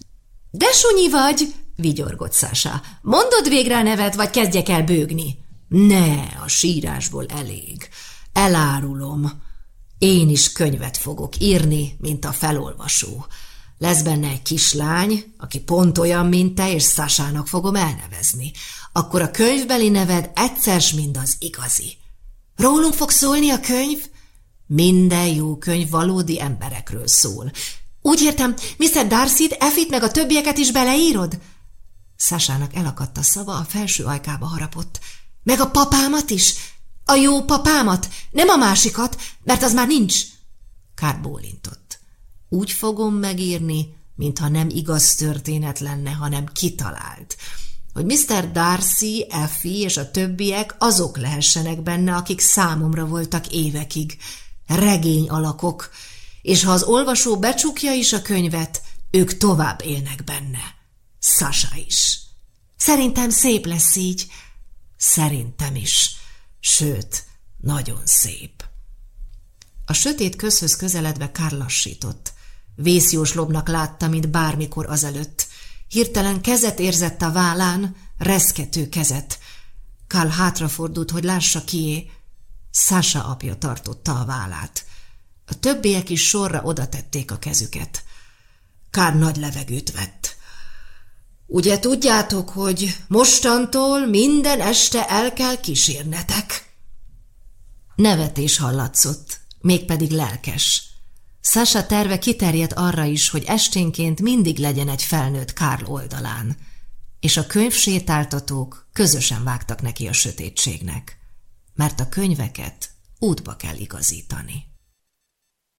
A: De sunyi vagy, vigyorgott Sasa. Mondod végre a nevet, vagy kezdjek el bőgni? Ne, a sírásból elég. Elárulom. Én is könyvet fogok írni, mint a felolvasó. Lesz benne egy kislány, aki pont olyan, mint te, és Szásának fogom elnevezni. Akkor a könyvbeli neved egyszer mind az igazi. Rólunk fog szólni a könyv? Minden jó könyv valódi emberekről szól. Úgy értem, Mr. Darcy-t, Effit meg a többieket is beleírod? Szásának elakadt a szava, a felső ajkába harapott. Meg a papámat is? A jó papámat? Nem a másikat, mert az már nincs. Kár bólintott. Úgy fogom megírni, mintha nem igaz történet lenne, hanem kitalált. Hogy Mr. Darcy, Effie és a többiek azok lehessenek benne, akik számomra voltak évekig. Regény alakok, és ha az olvasó becsukja is a könyvet, ők tovább élnek benne. Sasa is. Szerintem szép lesz így. Szerintem is. Sőt, nagyon szép. A sötét közhöz közeledve Kár lassított. Vészjóslóbbnak látta, mint bármikor azelőtt. Hirtelen kezet érzett a vállán, reszkető kezet. Kál hátrafordult, hogy lássa kié. Sasha apja tartotta a vállát. A többiek is sorra oda tették a kezüket. Kár nagy levegőt vett. Ugye tudjátok, hogy mostantól minden este el kell kísérnetek? Nevetés hallatszott, mégpedig lelkes. Sasha terve kiterjedt arra is, hogy esténként mindig legyen egy felnőtt Kárl oldalán, és a könyvsétáltatók közösen vágtak neki a sötétségnek, mert a könyveket útba kell igazítani.